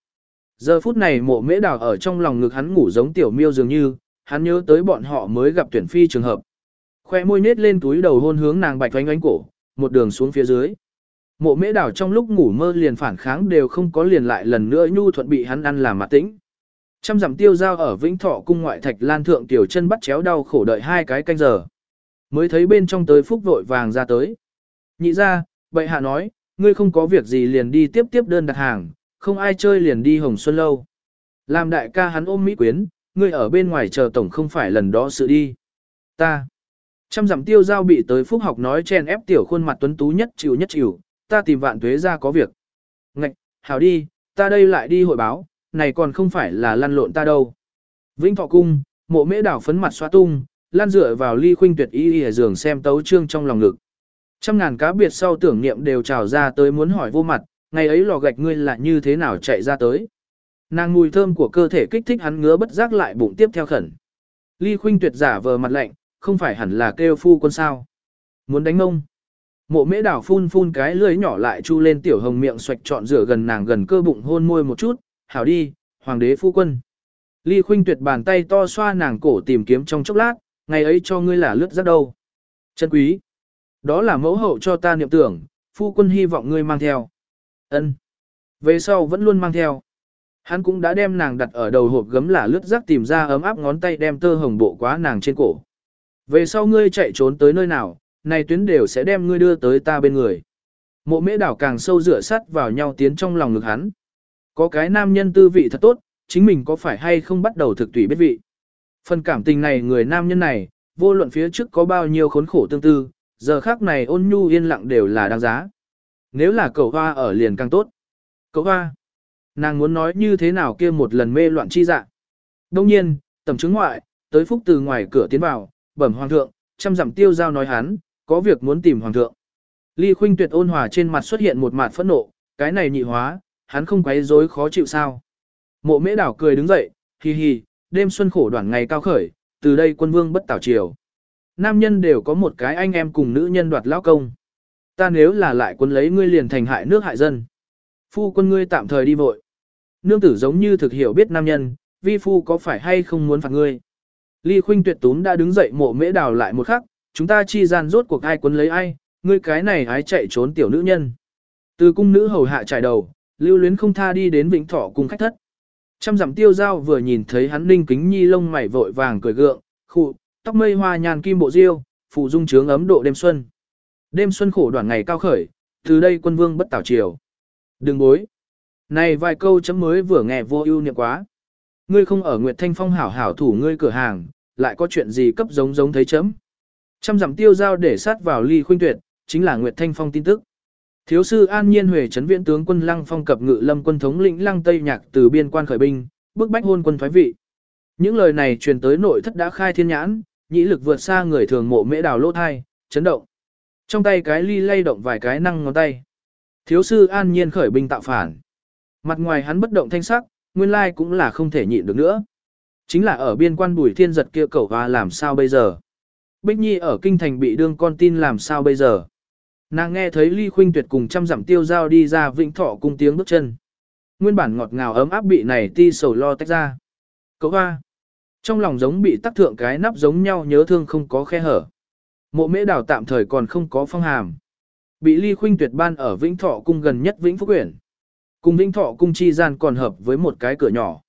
Giờ phút này mộ mễ đào ở trong lòng ngực hắn ngủ giống tiểu miêu dường như, hắn nhớ tới bọn họ mới gặp tuyển phi trường hợp. Khoe môi nết lên túi đầu hôn hướng nàng bạch oánh oánh cổ, một đường xuống phía dưới. Mộ mễ đào trong lúc ngủ mơ liền phản kháng đều không có liền lại lần nữa nhu thuận bị hắn ăn làm mặt tĩnh. Trăm dặm tiêu giao ở Vĩnh Thọ cung ngoại thạch lan thượng tiểu chân bắt chéo đau khổ đợi hai cái canh giờ. Mới thấy bên trong tới phúc vội vàng ra tới. Nhị ra, bệ hạ nói, ngươi không có việc gì liền đi tiếp tiếp đơn đặt hàng, không ai chơi liền đi Hồng Xuân Lâu. Làm đại ca hắn ôm Mỹ Quyến, ngươi ở bên ngoài chờ tổng không phải lần đó sự đi. Ta. Trăm dặm tiêu giao bị tới phúc học nói chen ép tiểu khuôn mặt tuấn tú nhất chịu nhất chịu, ta tìm vạn tuế ra có việc. Ngạch, hảo đi, ta đây lại đi hội báo, này còn không phải là lăn lộn ta đâu. Vĩnh thọ cung, mộ mễ đảo phấn mặt xoa tung, lan dựa vào ly khuynh tuyệt y y giường xem tấu trương trong lòng ngực. Trăm ngàn cá biệt sau tưởng niệm đều trào ra tới muốn hỏi vô mặt, ngày ấy lò gạch ngươi là như thế nào chạy ra tới. Nàng mùi thơm của cơ thể kích thích hắn ngứa bất giác lại bụng tiếp theo khẩn. Ly khuynh tuyệt giả vờ mặt lạnh, không phải hẳn là kêu phu quân sao. Muốn đánh ông. Mộ mễ đảo phun phun cái lưỡi nhỏ lại chu lên tiểu hồng miệng xoạch trọn rửa gần nàng gần cơ bụng hôn môi một chút, hảo đi, hoàng đế phu quân. Ly khuynh tuyệt bàn tay to xoa nàng cổ tìm kiếm trong chốc lát, ngày ấy cho ngươi là lướt rất đâu. Chân quý. Đó là mẫu hậu cho ta niệm tưởng, phu quân hy vọng ngươi mang theo. Ân. Về sau vẫn luôn mang theo. Hắn cũng đã đem nàng đặt ở đầu hộp gấm là lướt rác tìm ra ấm áp ngón tay đem tơ hồng bộ quá nàng trên cổ. Về sau ngươi chạy trốn tới nơi nào, này tuyến đều sẽ đem ngươi đưa tới ta bên người. Mộ mễ đảo càng sâu rửa sắt vào nhau tiến trong lòng ngực hắn. Có cái nam nhân tư vị thật tốt, chính mình có phải hay không bắt đầu thực tùy biết vị. Phần cảm tình này người nam nhân này, vô luận phía trước có bao nhiêu khốn khổ tương tư, giờ khác này ôn nhu yên lặng đều là đáng giá. Nếu là cậu hoa ở liền càng tốt. Cậu hoa, nàng muốn nói như thế nào kia một lần mê loạn chi dạ. Đông nhiên, tầm chứng ngoại, tới phúc từ ngoài cửa tiến vào, bẩm hoàng thượng, chăm dặm tiêu giao nói hắn, có việc muốn tìm hoàng thượng. Ly khuynh tuyệt ôn hòa trên mặt xuất hiện một mặt phẫn nộ, cái này nhị hóa, hắn không quấy rối khó chịu sao. Mộ mễ đảo cười đứng dậy, hi hi, đêm xuân khổ đoạn ngày cao khởi, từ đây quân vương bất tảo triều. Nam nhân đều có một cái anh em cùng nữ nhân đoạt lão công. Ta nếu là lại quân lấy ngươi liền thành hại nước hại dân. Phu quân ngươi tạm thời đi vội. Nương tử giống như thực hiểu biết nam nhân, vi phu có phải hay không muốn phạt ngươi. Ly khuynh tuyệt tún đã đứng dậy mộ mễ đào lại một khắc, chúng ta chi gian rốt cuộc ai quân lấy ai, ngươi cái này hái chạy trốn tiểu nữ nhân. Từ cung nữ hầu hạ trải đầu, lưu luyến không tha đi đến vĩnh thọ cùng khách thất. Trăm dặm tiêu giao vừa nhìn thấy hắn ninh kính nhi lông mày vội vàng cười gượng, khụ, tóc mây hoa nhàn kim bộ diêu, phụ dung trướng ấm độ đêm xuân. Đêm xuân khổ đoạn ngày cao khởi, từ đây quân vương bất tảo triều. Đừng bối. Này vài câu chấm mới vừa nghe vô ưu niệm quá. Ngươi không ở Nguyệt Thanh Phong hảo hảo thủ ngươi cửa hàng, lại có chuyện gì cấp giống giống thấy chấm. Trăm dặm tiêu giao để sát vào ly khuynh tuyệt, chính là Nguyệt Thanh Phong tin tức. Thiếu sư An Nhiên Huệ trấn viện tướng quân Lăng Phong cập ngự lâm quân thống lĩnh Lăng Tây Nhạc từ biên quan khởi binh, bức bách hôn quân thoái vị. Những lời này truyền tới nội thất đã khai thiên nhãn, nhĩ lực vượt xa người thường mộ mễ đào lỗ thai, chấn động. Trong tay cái ly lay động vài cái năng ngón tay. Thiếu sư An Nhiên khởi binh tạo phản. Mặt ngoài hắn bất động thanh sắc, nguyên lai cũng là không thể nhịn được nữa. Chính là ở biên quan bùi thiên giật kia cẩu và làm sao bây giờ. Bích Nhi ở kinh thành bị đương con tin làm sao bây giờ. Nàng nghe thấy Ly Khuynh Tuyệt cùng trăm dặm tiêu giao đi ra vĩnh thọ cung tiếng bước chân. Nguyên bản ngọt ngào ấm áp bị này ti sầu lo tách ra. Cậu hoa. Trong lòng giống bị tắc thượng cái nắp giống nhau nhớ thương không có khe hở. Mộ mễ đảo tạm thời còn không có phong hàm. Bị Ly Khuynh Tuyệt ban ở vĩnh thọ cung gần nhất vĩnh phúc quyển. Cùng vĩnh thọ cung chi gian còn hợp với một cái cửa nhỏ.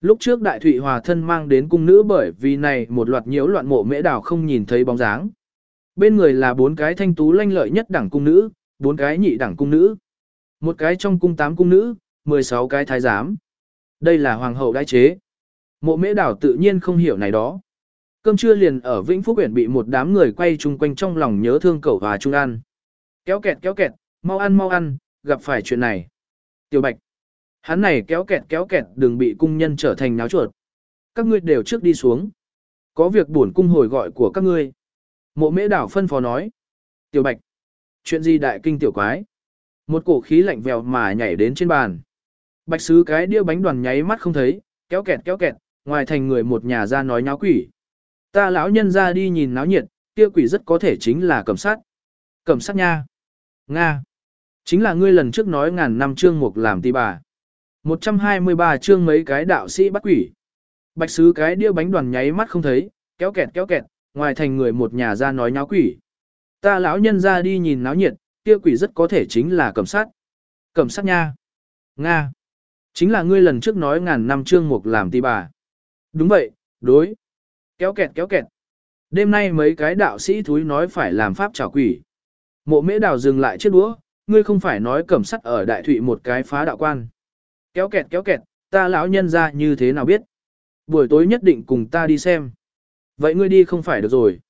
Lúc trước đại thụy hòa thân mang đến cung nữ bởi vì này một loạt nhiễu loạn mộ mễ đảo không nhìn thấy bóng dáng. Bên người là bốn cái thanh tú lanh lợi nhất đẳng cung nữ, bốn cái nhị đẳng cung nữ. Một cái trong cung tám cung nữ, 16 cái thái giám. Đây là hoàng hậu đại chế. Mộ mễ đảo tự nhiên không hiểu này đó. Cơm trưa liền ở Vĩnh Phúc huyện bị một đám người quay chung quanh trong lòng nhớ thương cẩu và trung ăn. Kéo kẹt kéo kẹt, mau ăn mau ăn, gặp phải chuyện này. Tiểu Bạch. Hắn này kéo kẹt kéo kẹt đừng bị cung nhân trở thành náo chuột. Các ngươi đều trước đi xuống. Có việc buồn cung hồi gọi của các ngươi. Mộ mễ đảo phân phó nói. Tiểu Bạch. Chuyện gì đại kinh tiểu quái? Một cổ khí lạnh vèo mà nhảy đến trên bàn. Bạch sứ cái đĩa bánh đoàn nháy mắt không thấy, kéo kẹt kéo kẹt, ngoài thành người một nhà ra nói nháo quỷ. Ta lão nhân ra đi nhìn náo nhiệt, kia quỷ rất có thể chính là cẩm sát. Cẩm sát nha. Nga. Chính là ngươi lần trước nói ngàn năm chương mục làm ti bà. 123 chương mấy cái đạo sĩ bắt quỷ. Bạch sứ cái đĩa bánh đoàn nháy mắt không thấy, kéo kẹt kéo kẹt, ngoài thành người một nhà ra nói nháo quỷ. Ta lão nhân ra đi nhìn náo nhiệt, kia quỷ rất có thể chính là cẩm sát. Cẩm sát nha. Nga. Chính là ngươi lần trước nói ngàn năm chương mục làm tì bà. Đúng vậy, đối. Kéo kẹt kéo kẹt. Đêm nay mấy cái đạo sĩ thúi nói phải làm pháp trảo quỷ. Mộ mễ đào dừng lại chiếc đũa, ngươi không phải nói cẩm sắt ở đại thụy một cái phá đạo quan. Kéo kẹt kéo kẹt, ta lão nhân ra như thế nào biết. Buổi tối nhất định cùng ta đi xem. Vậy ngươi đi không phải được rồi.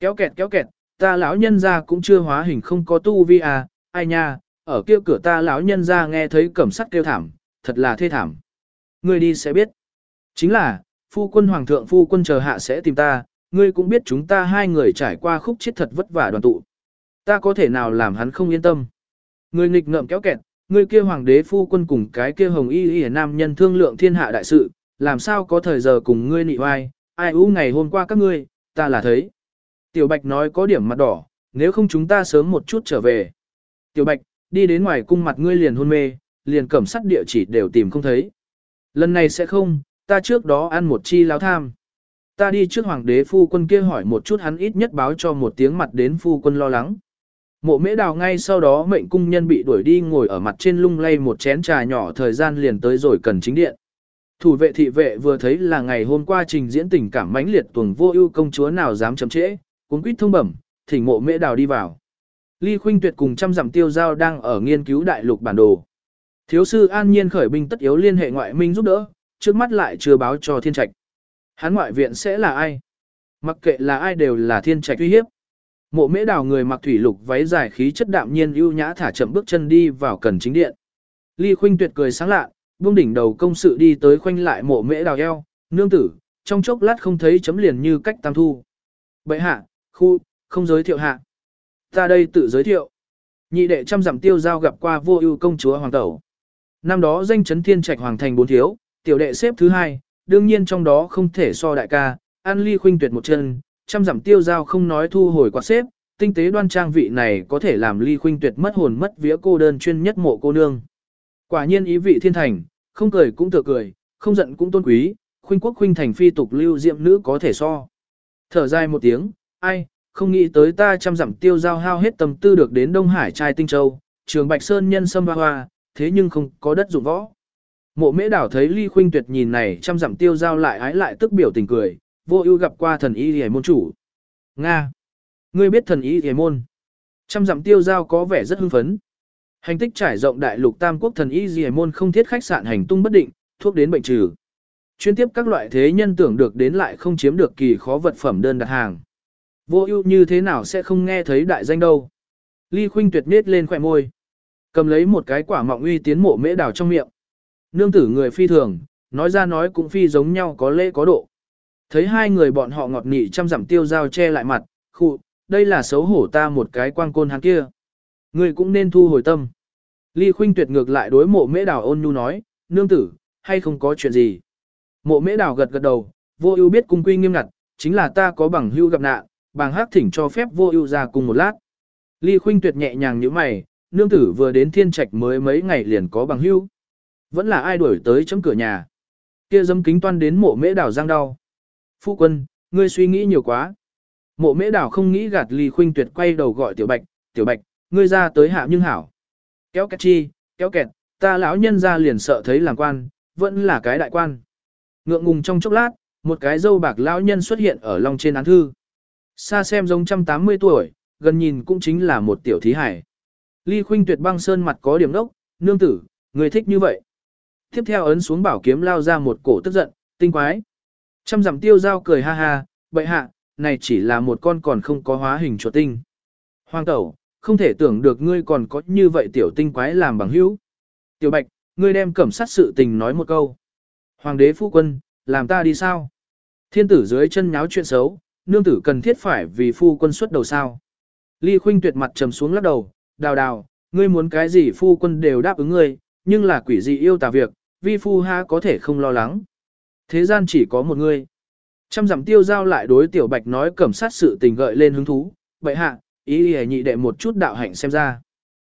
Kéo kẹt kéo kẹt, ta lão nhân ra cũng chưa hóa hình không có tu vi à, ai nha, ở kia cửa ta lão nhân ra nghe thấy cẩm sắt kêu thảm, thật là thê thảm. Ngươi đi sẽ biết. Chính là, phu quân hoàng thượng phu quân chờ hạ sẽ tìm ta, ngươi cũng biết chúng ta hai người trải qua khúc chết thật vất vả đoàn tụ. Ta có thể nào làm hắn không yên tâm. Ngươi nghịch ngợm kéo kẹt, ngươi kia hoàng đế phu quân cùng cái kia hồng y y nam nhân thương lượng thiên hạ đại sự, làm sao có thời giờ cùng ngươi nị oai, ai ú ngày hôm qua các ngươi, ta là thấy. Tiểu Bạch nói có điểm mặt đỏ, nếu không chúng ta sớm một chút trở về. Tiểu Bạch, đi đến ngoài cung mặt ngươi liền hôn mê, liền cẩm sắt địa chỉ đều tìm không thấy. Lần này sẽ không, ta trước đó ăn một chi láo tham. Ta đi trước hoàng đế phu quân kia hỏi một chút hắn ít nhất báo cho một tiếng mặt đến phu quân lo lắng. Mộ mễ đào ngay sau đó mệnh cung nhân bị đuổi đi ngồi ở mặt trên lung lay một chén trà nhỏ thời gian liền tới rồi cần chính điện. Thủ vệ thị vệ vừa thấy là ngày hôm qua trình diễn tình cảm mãnh liệt tuồng vô ưu công chúa nào dám chậm trễ, cuốn quýt thông bẩm, thỉnh mộ mễ đào đi vào. Ly Khuynh Tuyệt cùng trăm dặm tiêu giao đang ở nghiên cứu đại lục bản đồ. Thiếu sư an nhiên khởi binh tất yếu liên hệ ngoại minh giúp đỡ, trước mắt lại chưa báo cho thiên trạch. Hắn ngoại viện sẽ là ai? Mặc kệ là ai đều là thiên trạch uy hiếp. Mộ mễ đào người mặc thủy lục váy dài khí chất đạm nhiên ưu nhã thả chậm bước chân đi vào cần chính điện. Ly Khuynh Tuyệt cười sáng lạ, buông đỉnh đầu công sự đi tới khoanh lại mộ mễ đào eo, nương tử, trong chốc lát không thấy chấm liền như cách tam thu. Bệ hạ, khu, không giới thiệu hạ. Ta đây tự giới thiệu. Nhị đệ trăm dặm tiêu giao gặp qua vô ưu công chúa hoàng tẩu. Năm đó danh chấn thiên trạch hoàng thành bốn thiếu, tiểu đệ xếp thứ hai, đương nhiên trong đó không thể so đại ca, an ly khuynh tuyệt một chân, trăm dặm tiêu giao không nói thu hồi quạt xếp, tinh tế đoan trang vị này có thể làm ly khuynh tuyệt mất hồn mất vía cô đơn chuyên nhất mộ cô nương. Quả nhiên ý vị thiên thành, không cười cũng thừa cười, không giận cũng tôn quý, khuynh quốc khuynh thành phi tục lưu diệm nữ có thể so. Thở dài một tiếng, ai, không nghĩ tới ta trăm dặm tiêu giao hao hết tâm tư được đến Đông Hải trai tinh châu, trường Bạch Sơn nhân sâm hoa hoa, thế nhưng không có đất dụng võ. Mộ mễ đảo thấy ly khuynh tuyệt nhìn này trăm dặm tiêu giao lại ái lại tức biểu tình cười, vô ưu gặp qua thần y hề môn chủ. Nga! Ngươi biết thần y hề môn. Trăm dặm tiêu giao có vẻ rất hưng phấn. Hành tích trải rộng đại lục tam quốc thần y hề môn không thiết khách sạn hành tung bất định, thuốc đến bệnh trừ. Chuyên tiếp các loại thế nhân tưởng được đến lại không chiếm được kỳ khó vật phẩm đơn đặt hàng. Vô ưu như thế nào sẽ không nghe thấy đại danh đâu. Ly khuynh tuyệt nết lên khỏe môi. Cầm lấy một cái quả mọng uy tiến mộ mễ đào trong miệng. Nương tử người phi thường, nói ra nói cũng phi giống nhau có lễ có độ. Thấy hai người bọn họ ngọt nị chăm dặm tiêu dao che lại mặt, khụ, đây là xấu hổ ta một cái quang côn hắn kia. Người cũng nên thu hồi tâm. Ly khuynh tuyệt ngược lại đối mộ mễ đào ôn nhu nói, nương tử, hay không có chuyện gì. Mộ mễ đào gật gật đầu, vô ưu biết cung quy nghiêm ngặt, chính là ta có bằng hưu gặp nạn, bằng hắc thỉnh cho phép vô ưu ra cùng một lát. Ly khuynh tuyệt nhẹ nhàng như mày, nương tử vừa đến thiên trạch mới mấy ngày liền có bằng hưu. Vẫn là ai đuổi tới chấm cửa nhà. Kia dâm kính toan đến mộ mễ Đào giang đau. Phu quân, ngươi suy nghĩ nhiều quá. Mộ mễ Đào không nghĩ gạt ly khuynh tuyệt quay đầu gọi tiểu bạch, tiểu bạch, ngươi ra tới hạ nhưng hảo. Kéo kẹt chi, kéo kẹt, ta lão nhân ra liền sợ thấy làm quan, vẫn là cái đại quan. Ngượng ngùng trong chốc lát, một cái dâu bạc lão nhân xuất hiện ở lòng trên án thư. Xa xem giống trăm tám mươi tuổi, gần nhìn cũng chính là một tiểu thí hải. Ly khuynh tuyệt băng sơn mặt có điểm đốc, nương tử, người thích như vậy. Tiếp theo ấn xuống bảo kiếm lao ra một cổ tức giận, tinh quái. Trăm dặm tiêu giao cười ha ha, bậy hạ, này chỉ là một con còn không có hóa hình chuột tinh. Hoàng tẩu, không thể tưởng được ngươi còn có như vậy tiểu tinh quái làm bằng hữu. Tiểu bạch, ngươi đem cẩm sát sự tình nói một câu. Hoàng đế phu quân, làm ta đi sao? Thiên tử dưới chân nháo chuyện xấu, nương tử cần thiết phải vì phu quân xuất đầu sao. Ly khuynh tuyệt mặt trầm xuống lắc đầu, đào đào, ngươi muốn cái gì phu quân đều đáp ứng ngươi, nhưng là quỷ gì yêu tà việc, vi phu ha có thể không lo lắng. Thế gian chỉ có một ngươi. Trăm dặm tiêu giao lại đối tiểu bạch nói cẩm sát sự tình gợi lên hứng thú, vậy hạ, ý ý nhị đệ một chút đạo hạnh xem ra.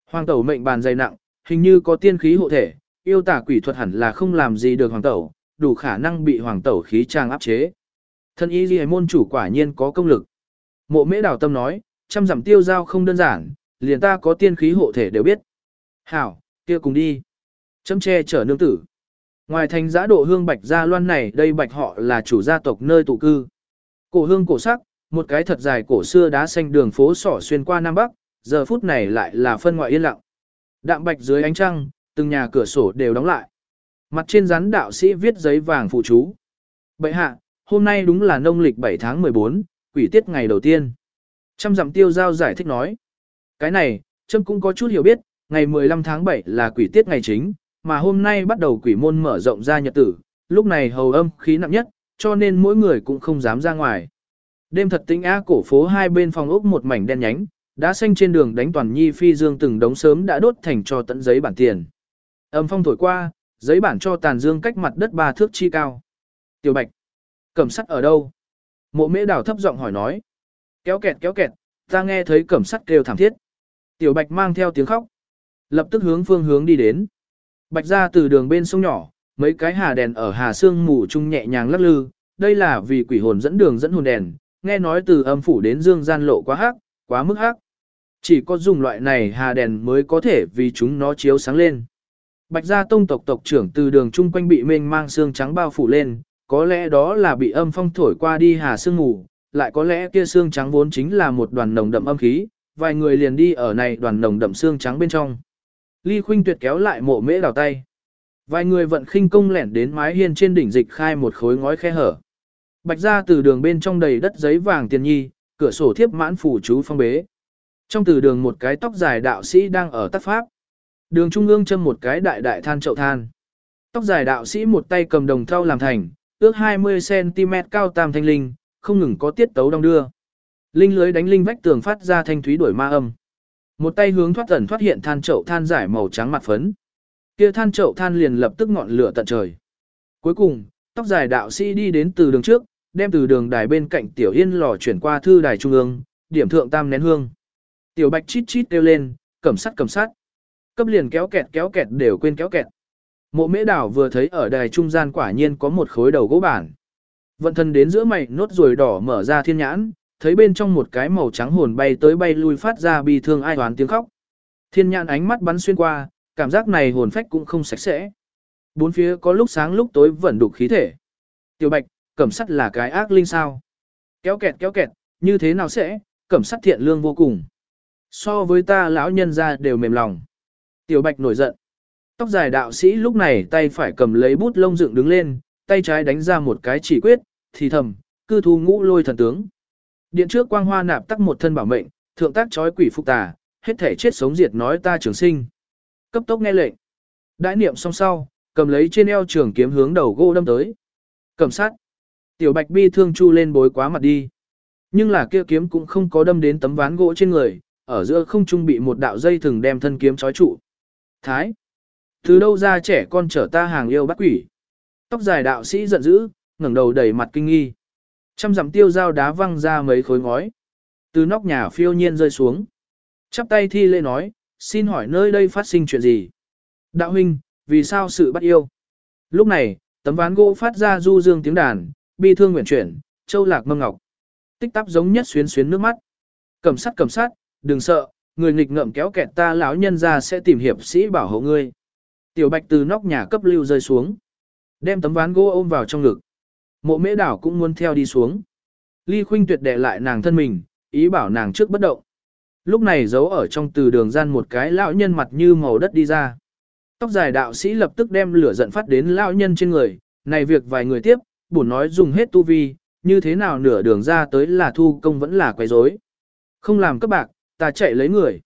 Hoàng tẩu mệnh bàn dày nặng, hình như có tiên khí hộ thể, yêu tả quỷ thuật hẳn là không làm gì được hoàng tẩu, đủ khả năng bị hoàng tẩu khí trang áp chế. Thân ý ghi môn chủ quả nhiên có công lực. Mộ mễ đào tâm nói, trăm dặm tiêu giao không đơn giản, liền ta có tiên khí hộ thể đều biết. Hảo, kia cùng đi. Chấm che chở nương tử. Ngoài thành giã độ hương bạch gia loan này đây bạch họ là chủ gia tộc nơi tụ cư. Cổ hương cổ sắc, một cái thật dài cổ xưa đá xanh đường phố sỏ xuyên qua Nam Bắc, giờ phút này lại là phân ngoại yên lặng. Đạm bạch dưới ánh trăng, từng nhà cửa sổ đều đóng lại. Mặt trên rắn đạo sĩ viết giấy vàng phụ chú. Bệ hạ, hôm nay đúng là nông lịch 7 tháng 14, quỷ tiết ngày đầu tiên. Trăm dặm tiêu giao giải thích nói. Cái này, Trâm cũng có chút hiểu biết, ngày 15 tháng 7 là quỷ tiết ngày chính, mà hôm nay bắt đầu quỷ môn mở rộng ra nhật tử, lúc này hầu âm khí nặng nhất, cho nên mỗi người cũng không dám ra ngoài. Đêm thật tĩnh á cổ phố hai bên phòng ốc một mảnh đen nhánh, đã xanh trên đường đánh toàn nhi phi dương từng đống sớm đã đốt thành cho tận giấy bản tiền. Âm phong thổi qua, giấy bản cho tàn dương cách mặt đất ba thước chi cao. Tiểu Bạch, cẩm sắt ở đâu? Mộ Mễ Đào thấp giọng hỏi nói. Kéo kẹt kéo kẹt, ta nghe thấy cẩm sắt kêu thảm thiết. Tiểu Bạch mang theo tiếng khóc, lập tức hướng phương hướng đi đến. Bạch ra từ đường bên sông nhỏ, mấy cái hà đèn ở hà sương mù chung nhẹ nhàng lắc lư, đây là vì quỷ hồn dẫn đường dẫn hồn đèn, nghe nói từ âm phủ đến dương gian lộ quá hắc, quá mức hắc. Chỉ có dùng loại này hà đèn mới có thể vì chúng nó chiếu sáng lên. Bạch gia tông tộc tộc trưởng từ đường chung quanh bị mênh mang xương trắng bao phủ lên, có lẽ đó là bị âm phong thổi qua đi hà sương ngủ, lại có lẽ kia xương trắng vốn chính là một đoàn nồng đậm âm khí, vài người liền đi ở này đoàn nồng đậm xương trắng bên trong. Ly Khuynh Tuyệt kéo lại mộ mễ đào tay. Vài người vận khinh công lẻn đến mái hiên trên đỉnh dịch khai một khối ngói khe hở. Bạch ra từ đường bên trong đầy đất giấy vàng tiền nhi, cửa sổ thiếp mãn phủ chú phong bế. Trong từ đường một cái tóc dài đạo sĩ đang ở tác pháp. Đường trung ương châm một cái đại đại than chậu than. Tóc dài đạo sĩ một tay cầm đồng thau làm thành, ước 20cm cao tam thanh linh, không ngừng có tiết tấu đong đưa. Linh lưới đánh linh vách tường phát ra thanh thúy đuổi ma âm. Một tay hướng thoát ẩn thoát hiện than chậu than giải màu trắng mặt phấn. Kia than chậu than liền lập tức ngọn lửa tận trời. Cuối cùng, tóc dài đạo sĩ đi đến từ đường trước, đem từ đường đài bên cạnh tiểu yên lò chuyển qua thư đài trung ương, điểm thượng tam nén hương. Tiểu bạch chít chít kêu lên, cầm sắt cầm sắt. Cấp liền kéo kẹt kéo kẹt đều quên kéo kẹt. Mộ mễ đảo vừa thấy ở đài trung gian quả nhiên có một khối đầu gỗ bản. Vận thân đến giữa mày nốt ruồi đỏ mở ra thiên nhãn, thấy bên trong một cái màu trắng hồn bay tới bay lui phát ra bi thương ai toán tiếng khóc. Thiên nhãn ánh mắt bắn xuyên qua, cảm giác này hồn phách cũng không sạch sẽ. Bốn phía có lúc sáng lúc tối vẫn đục khí thể. Tiểu bạch, cẩm sắt là cái ác linh sao. Kéo kẹt kéo kẹt, như thế nào sẽ, cẩm sắt thiện lương vô cùng. So với ta lão nhân ra đều mềm lòng. Tiểu bạch nổi giận. Tóc dài đạo sĩ lúc này tay phải cầm lấy bút lông dựng đứng lên, tay trái đánh ra một cái chỉ quyết, thì thầm, cư thu ngũ lôi thần tướng. Điện trước quang hoa nạp tắc một thân bảo mệnh, thượng tác chói quỷ phục tà, hết thể chết sống diệt nói ta trường sinh. Cấp tốc nghe lệnh. Đại niệm xong sau, cầm lấy trên eo trường kiếm hướng đầu gỗ đâm tới. Cầm sát. Tiểu bạch bi thương chu lên bối quá mặt đi. Nhưng là kia kiếm cũng không có đâm đến tấm ván gỗ trên người, ở giữa không trung bị một đạo dây thừng đem thân kiếm trói trụ. Thái. Từ đâu ra trẻ con trở ta hàng yêu bắt quỷ. Tóc dài đạo sĩ giận dữ, ngẩng đầu đẩy mặt kinh nghi. Trăm dặm tiêu dao đá văng ra mấy khối ngói. Từ nóc nhà phiêu nhiên rơi xuống. Chắp tay thi lễ nói, xin hỏi nơi đây phát sinh chuyện gì? Đạo huynh, vì sao sự bắt yêu? Lúc này, tấm ván gỗ phát ra du dương tiếng đàn, bi thương nguyện chuyển, châu lạc mâm ngọc. Tích tắp giống nhất xuyến xuyến nước mắt. Cầm sắt cầm sắt, đừng sợ, người nghịch ngợm kéo kẹt ta lão nhân ra sẽ tìm hiệp sĩ bảo hộ ngươi. Tiểu bạch từ nóc nhà cấp lưu rơi xuống. Đem tấm ván gỗ ôm vào trong ngực. Mộ mễ đảo cũng muốn theo đi xuống. Ly khuynh tuyệt đệ lại nàng thân mình, ý bảo nàng trước bất động. Lúc này giấu ở trong từ đường gian một cái lão nhân mặt như màu đất đi ra. Tóc dài đạo sĩ lập tức đem lửa giận phát đến lão nhân trên người, này việc vài người tiếp, bổn nói dùng hết tu vi, như thế nào nửa đường ra tới là thu công vẫn là quấy rối. Không làm các bạc, ta chạy lấy người.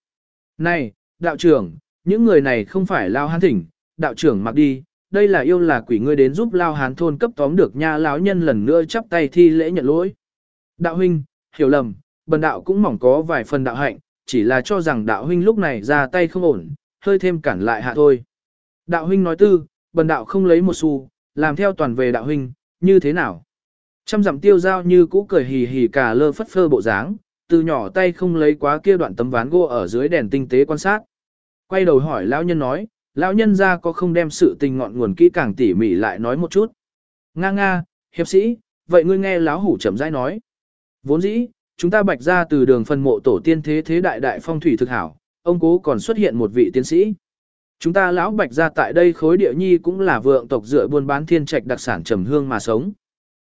Này, đạo trưởng, những người này không phải lao hán thỉnh, đạo trưởng mặc đi, đây là yêu là quỷ ngươi đến giúp lao hán thôn cấp tóm được nha lão nhân lần nữa chắp tay thi lễ nhận lỗi. Đạo huynh, hiểu lầm, bần đạo cũng mỏng có vài phần đạo hạnh, chỉ là cho rằng đạo huynh lúc này ra tay không ổn, hơi thêm cản lại hạ thôi. Đạo huynh nói tư, bần đạo không lấy một xu, làm theo toàn về đạo huynh, như thế nào? Trăm dặm tiêu giao như cũ cười hì hì cả lơ phất phơ bộ dáng, từ nhỏ tay không lấy quá kia đoạn tấm ván gỗ ở dưới đèn tinh tế quan sát. Quay đầu hỏi lão nhân nói, lão nhân ra có không đem sự tình ngọn nguồn kỹ càng tỉ mỉ lại nói một chút. Nga nga, hiệp sĩ, vậy ngươi nghe lão hủ chậm rãi nói. Vốn dĩ, chúng ta bạch ra từ đường phân mộ tổ tiên thế thế đại đại phong thủy thực hảo, ông cố còn xuất hiện một vị tiến sĩ. Chúng ta lão bạch ra tại đây khối địa nhi cũng là vượng tộc dựa buôn bán thiên trạch đặc sản trầm hương mà sống.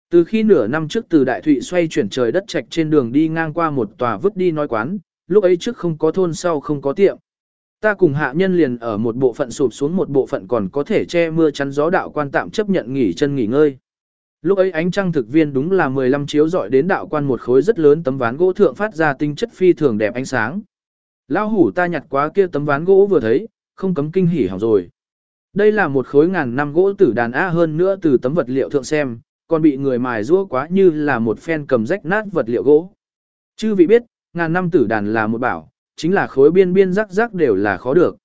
Từ khi nửa năm trước từ đại thụy xoay chuyển trời đất trạch trên đường đi ngang qua một tòa vứt đi nói quán, lúc ấy trước không có thôn sau không có tiệm. Ta cùng hạ nhân liền ở một bộ phận sụp xuống một bộ phận còn có thể che mưa chắn gió đạo quan tạm chấp nhận nghỉ chân nghỉ ngơi. Lúc ấy ánh trăng thực viên đúng là 15 chiếu dọi đến đạo quan một khối rất lớn tấm ván gỗ thượng phát ra tinh chất phi thường đẹp ánh sáng. Lão hủ ta nhặt quá kia tấm ván gỗ vừa thấy, không cấm kinh hỉ hỏng rồi. Đây là một khối ngàn năm gỗ tử đàn A hơn nữa từ tấm vật liệu thượng xem, còn bị người mài rũa quá như là một phen cầm rách nát vật liệu gỗ. Chư vị biết, ngàn năm tử đàn là một bảo, chính là khối biên biên rắc rắc đều là khó được.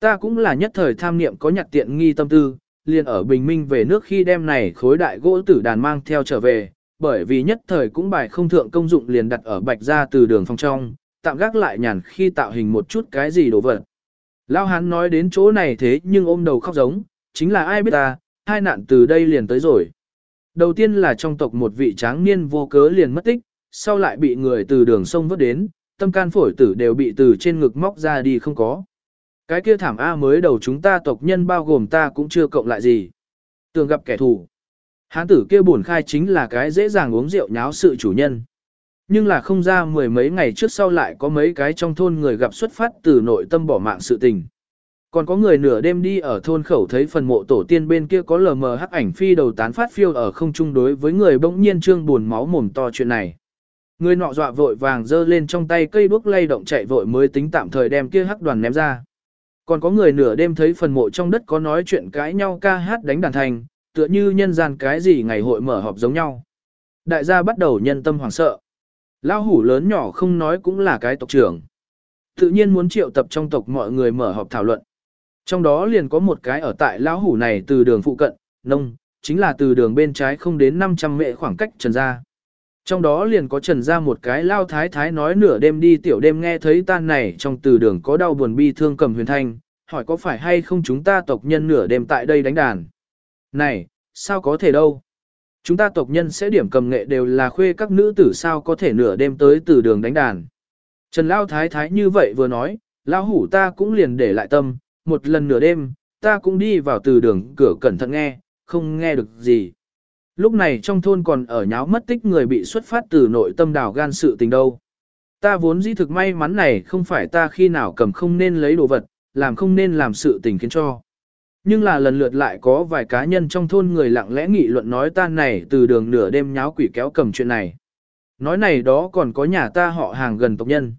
Ta cũng là nhất thời tham niệm có nhặt tiện nghi tâm tư, liền ở bình minh về nước khi đem này khối đại gỗ tử đàn mang theo trở về, bởi vì nhất thời cũng bài không thượng công dụng liền đặt ở bạch ra từ đường phòng trong, tạm gác lại nhàn khi tạo hình một chút cái gì đồ vật. Lao hán nói đến chỗ này thế nhưng ôm đầu khóc giống, chính là ai biết ta, hai nạn từ đây liền tới rồi. Đầu tiên là trong tộc một vị tráng niên vô cớ liền mất tích, sau lại bị người từ đường sông vớt đến, tâm can phổi tử đều bị từ trên ngực móc ra đi không có. Cái kia thảm A mới đầu chúng ta tộc nhân bao gồm ta cũng chưa cộng lại gì. Tường gặp kẻ thù. Hán tử kia buồn khai chính là cái dễ dàng uống rượu nháo sự chủ nhân. Nhưng là không ra mười mấy ngày trước sau lại có mấy cái trong thôn người gặp xuất phát từ nội tâm bỏ mạng sự tình. Còn có người nửa đêm đi ở thôn khẩu thấy phần mộ tổ tiên bên kia có lờ mờ hắc ảnh phi đầu tán phát phiêu ở không trung đối với người bỗng nhiên trương buồn máu mồm to chuyện này. Người nọ dọa vội vàng giơ lên trong tay cây đuốc lay động chạy vội mới tính tạm thời đem kia hắc đoàn ném ra. Còn có người nửa đêm thấy phần mộ trong đất có nói chuyện cãi nhau ca hát đánh đàn thành, tựa như nhân gian cái gì ngày hội mở họp giống nhau. Đại gia bắt đầu nhân tâm hoảng sợ. Lao hủ lớn nhỏ không nói cũng là cái tộc trưởng. Tự nhiên muốn triệu tập trong tộc mọi người mở họp thảo luận. Trong đó liền có một cái ở tại lão hủ này từ đường phụ cận, nông, chính là từ đường bên trái không đến 500 mệ khoảng cách trần ra. Trong đó liền có trần ra một cái lao thái thái nói nửa đêm đi tiểu đêm nghe thấy tan này trong từ đường có đau buồn bi thương cầm huyền thanh, hỏi có phải hay không chúng ta tộc nhân nửa đêm tại đây đánh đàn. Này, sao có thể đâu? Chúng ta tộc nhân sẽ điểm cầm nghệ đều là khuê các nữ tử sao có thể nửa đêm tới từ đường đánh đàn. Trần Lao Thái Thái như vậy vừa nói, Lao Hủ ta cũng liền để lại tâm, một lần nửa đêm, ta cũng đi vào từ đường cửa cẩn thận nghe, không nghe được gì. Lúc này trong thôn còn ở nháo mất tích người bị xuất phát từ nội tâm đảo gan sự tình đâu. Ta vốn dĩ thực may mắn này không phải ta khi nào cầm không nên lấy đồ vật, làm không nên làm sự tình khiến cho. Nhưng là lần lượt lại có vài cá nhân trong thôn người lặng lẽ nghị luận nói ta này từ đường nửa đêm nháo quỷ kéo cầm chuyện này. Nói này đó còn có nhà ta họ hàng gần tộc nhân.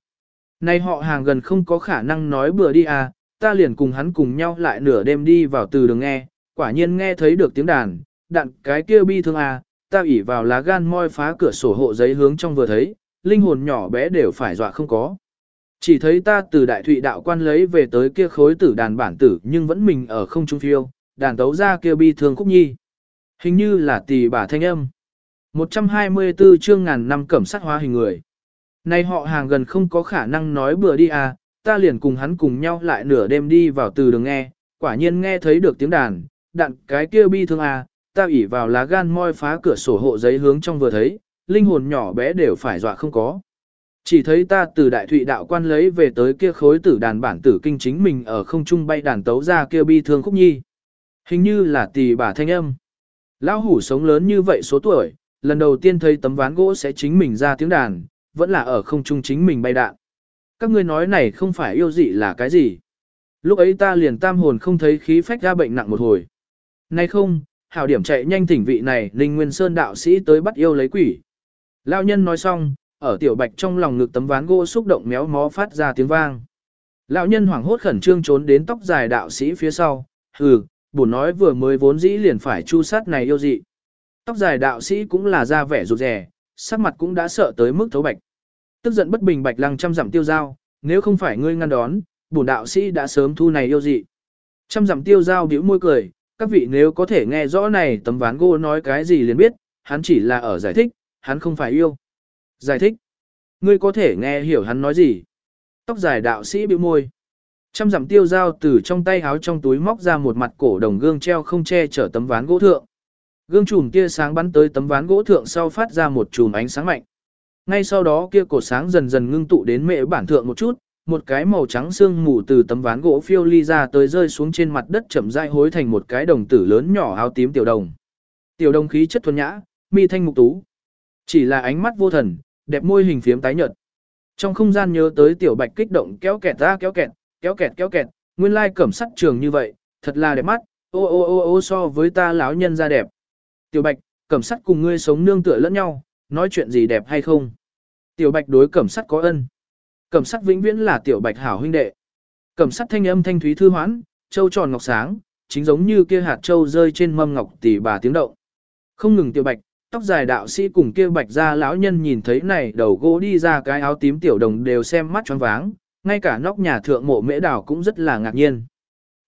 Này họ hàng gần không có khả năng nói bừa đi à, ta liền cùng hắn cùng nhau lại nửa đêm đi vào từ đường nghe, quả nhiên nghe thấy được tiếng đàn, đặn cái kia bi thương à, ta ủy vào lá gan moi phá cửa sổ hộ giấy hướng trong vừa thấy, linh hồn nhỏ bé đều phải dọa không có. Chỉ thấy ta từ đại thụy đạo quan lấy về tới kia khối tử đàn bản tử nhưng vẫn mình ở không trung phiêu, đàn tấu ra kia bi thương khúc nhi. Hình như là tỷ bà thanh âm. 124 chương ngàn năm cẩm sát hóa hình người. nay họ hàng gần không có khả năng nói bừa đi à, ta liền cùng hắn cùng nhau lại nửa đêm đi vào từ đường nghe, quả nhiên nghe thấy được tiếng đàn, đạn cái kia bi thương à, ta ỉ vào lá gan moi phá cửa sổ hộ giấy hướng trong vừa thấy, linh hồn nhỏ bé đều phải dọa không có. Chỉ thấy ta từ đại thụy đạo quan lấy về tới kia khối tử đàn bản tử kinh chính mình ở không trung bay đàn tấu ra kia bi thương khúc nhi. Hình như là tỷ bà thanh âm. Lão hủ sống lớn như vậy số tuổi, lần đầu tiên thấy tấm ván gỗ sẽ chính mình ra tiếng đàn, vẫn là ở không trung chính mình bay đạn. Các ngươi nói này không phải yêu dị là cái gì. Lúc ấy ta liền tam hồn không thấy khí phách ra bệnh nặng một hồi. Nay không, hảo điểm chạy nhanh thỉnh vị này, Linh Nguyên Sơn đạo sĩ tới bắt yêu lấy quỷ. Lão nhân nói xong, ở tiểu bạch trong lòng ngực tấm ván gỗ xúc động méo mó phát ra tiếng vang. Lão nhân hoảng hốt khẩn trương trốn đến tóc dài đạo sĩ phía sau, hừ, bổn nói vừa mới vốn dĩ liền phải chu sát này yêu dị. Tóc dài đạo sĩ cũng là da vẻ rụt rè, sắc mặt cũng đã sợ tới mức thấu bạch. Tức giận bất bình bạch lăng trăm dặm tiêu giao, nếu không phải ngươi ngăn đón, bổn đạo sĩ đã sớm thu này yêu dị. Trăm dặm tiêu giao bĩu môi cười, các vị nếu có thể nghe rõ này tấm ván gỗ nói cái gì liền biết, hắn chỉ là ở giải thích, hắn không phải yêu. Giải thích. Ngươi có thể nghe hiểu hắn nói gì. Tóc dài đạo sĩ bĩu môi. Trăm dặm tiêu dao từ trong tay háo trong túi móc ra một mặt cổ đồng gương treo không che chở tấm ván gỗ thượng. Gương chùm kia sáng bắn tới tấm ván gỗ thượng sau phát ra một chùm ánh sáng mạnh. Ngay sau đó kia cổ sáng dần dần ngưng tụ đến mệ bản thượng một chút, một cái màu trắng xương mù từ tấm ván gỗ phiêu ly ra tới rơi xuống trên mặt đất chậm rãi hối thành một cái đồng tử lớn nhỏ áo tím tiểu đồng. Tiểu đồng khí chất thuần nhã, mi thanh mục tú. Chỉ là ánh mắt vô thần, đẹp môi hình phiếm tái nhợt. Trong không gian nhớ tới tiểu bạch kích động kéo kẹt ra kéo kẹt, kéo kẹt kéo kẹt, nguyên lai cẩm sắt trường như vậy, thật là đẹp mắt, ô ô ô ô so với ta lão nhân ra đẹp. Tiểu bạch, cẩm sắt cùng ngươi sống nương tựa lẫn nhau, nói chuyện gì đẹp hay không? Tiểu bạch đối cẩm sắt có ân. Cẩm sắt vĩnh viễn là tiểu bạch hảo huynh đệ. Cẩm sắt thanh âm thanh thúy thư hoãn, châu tròn ngọc sáng, chính giống như kia hạt châu rơi trên mâm ngọc tỷ bà tiếng động. Không ngừng tiểu bạch, tóc dài đạo sĩ cùng kia bạch gia lão nhân nhìn thấy này đầu gỗ đi ra cái áo tím tiểu đồng đều xem mắt choáng váng, ngay cả nóc nhà thượng mộ mễ đảo cũng rất là ngạc nhiên.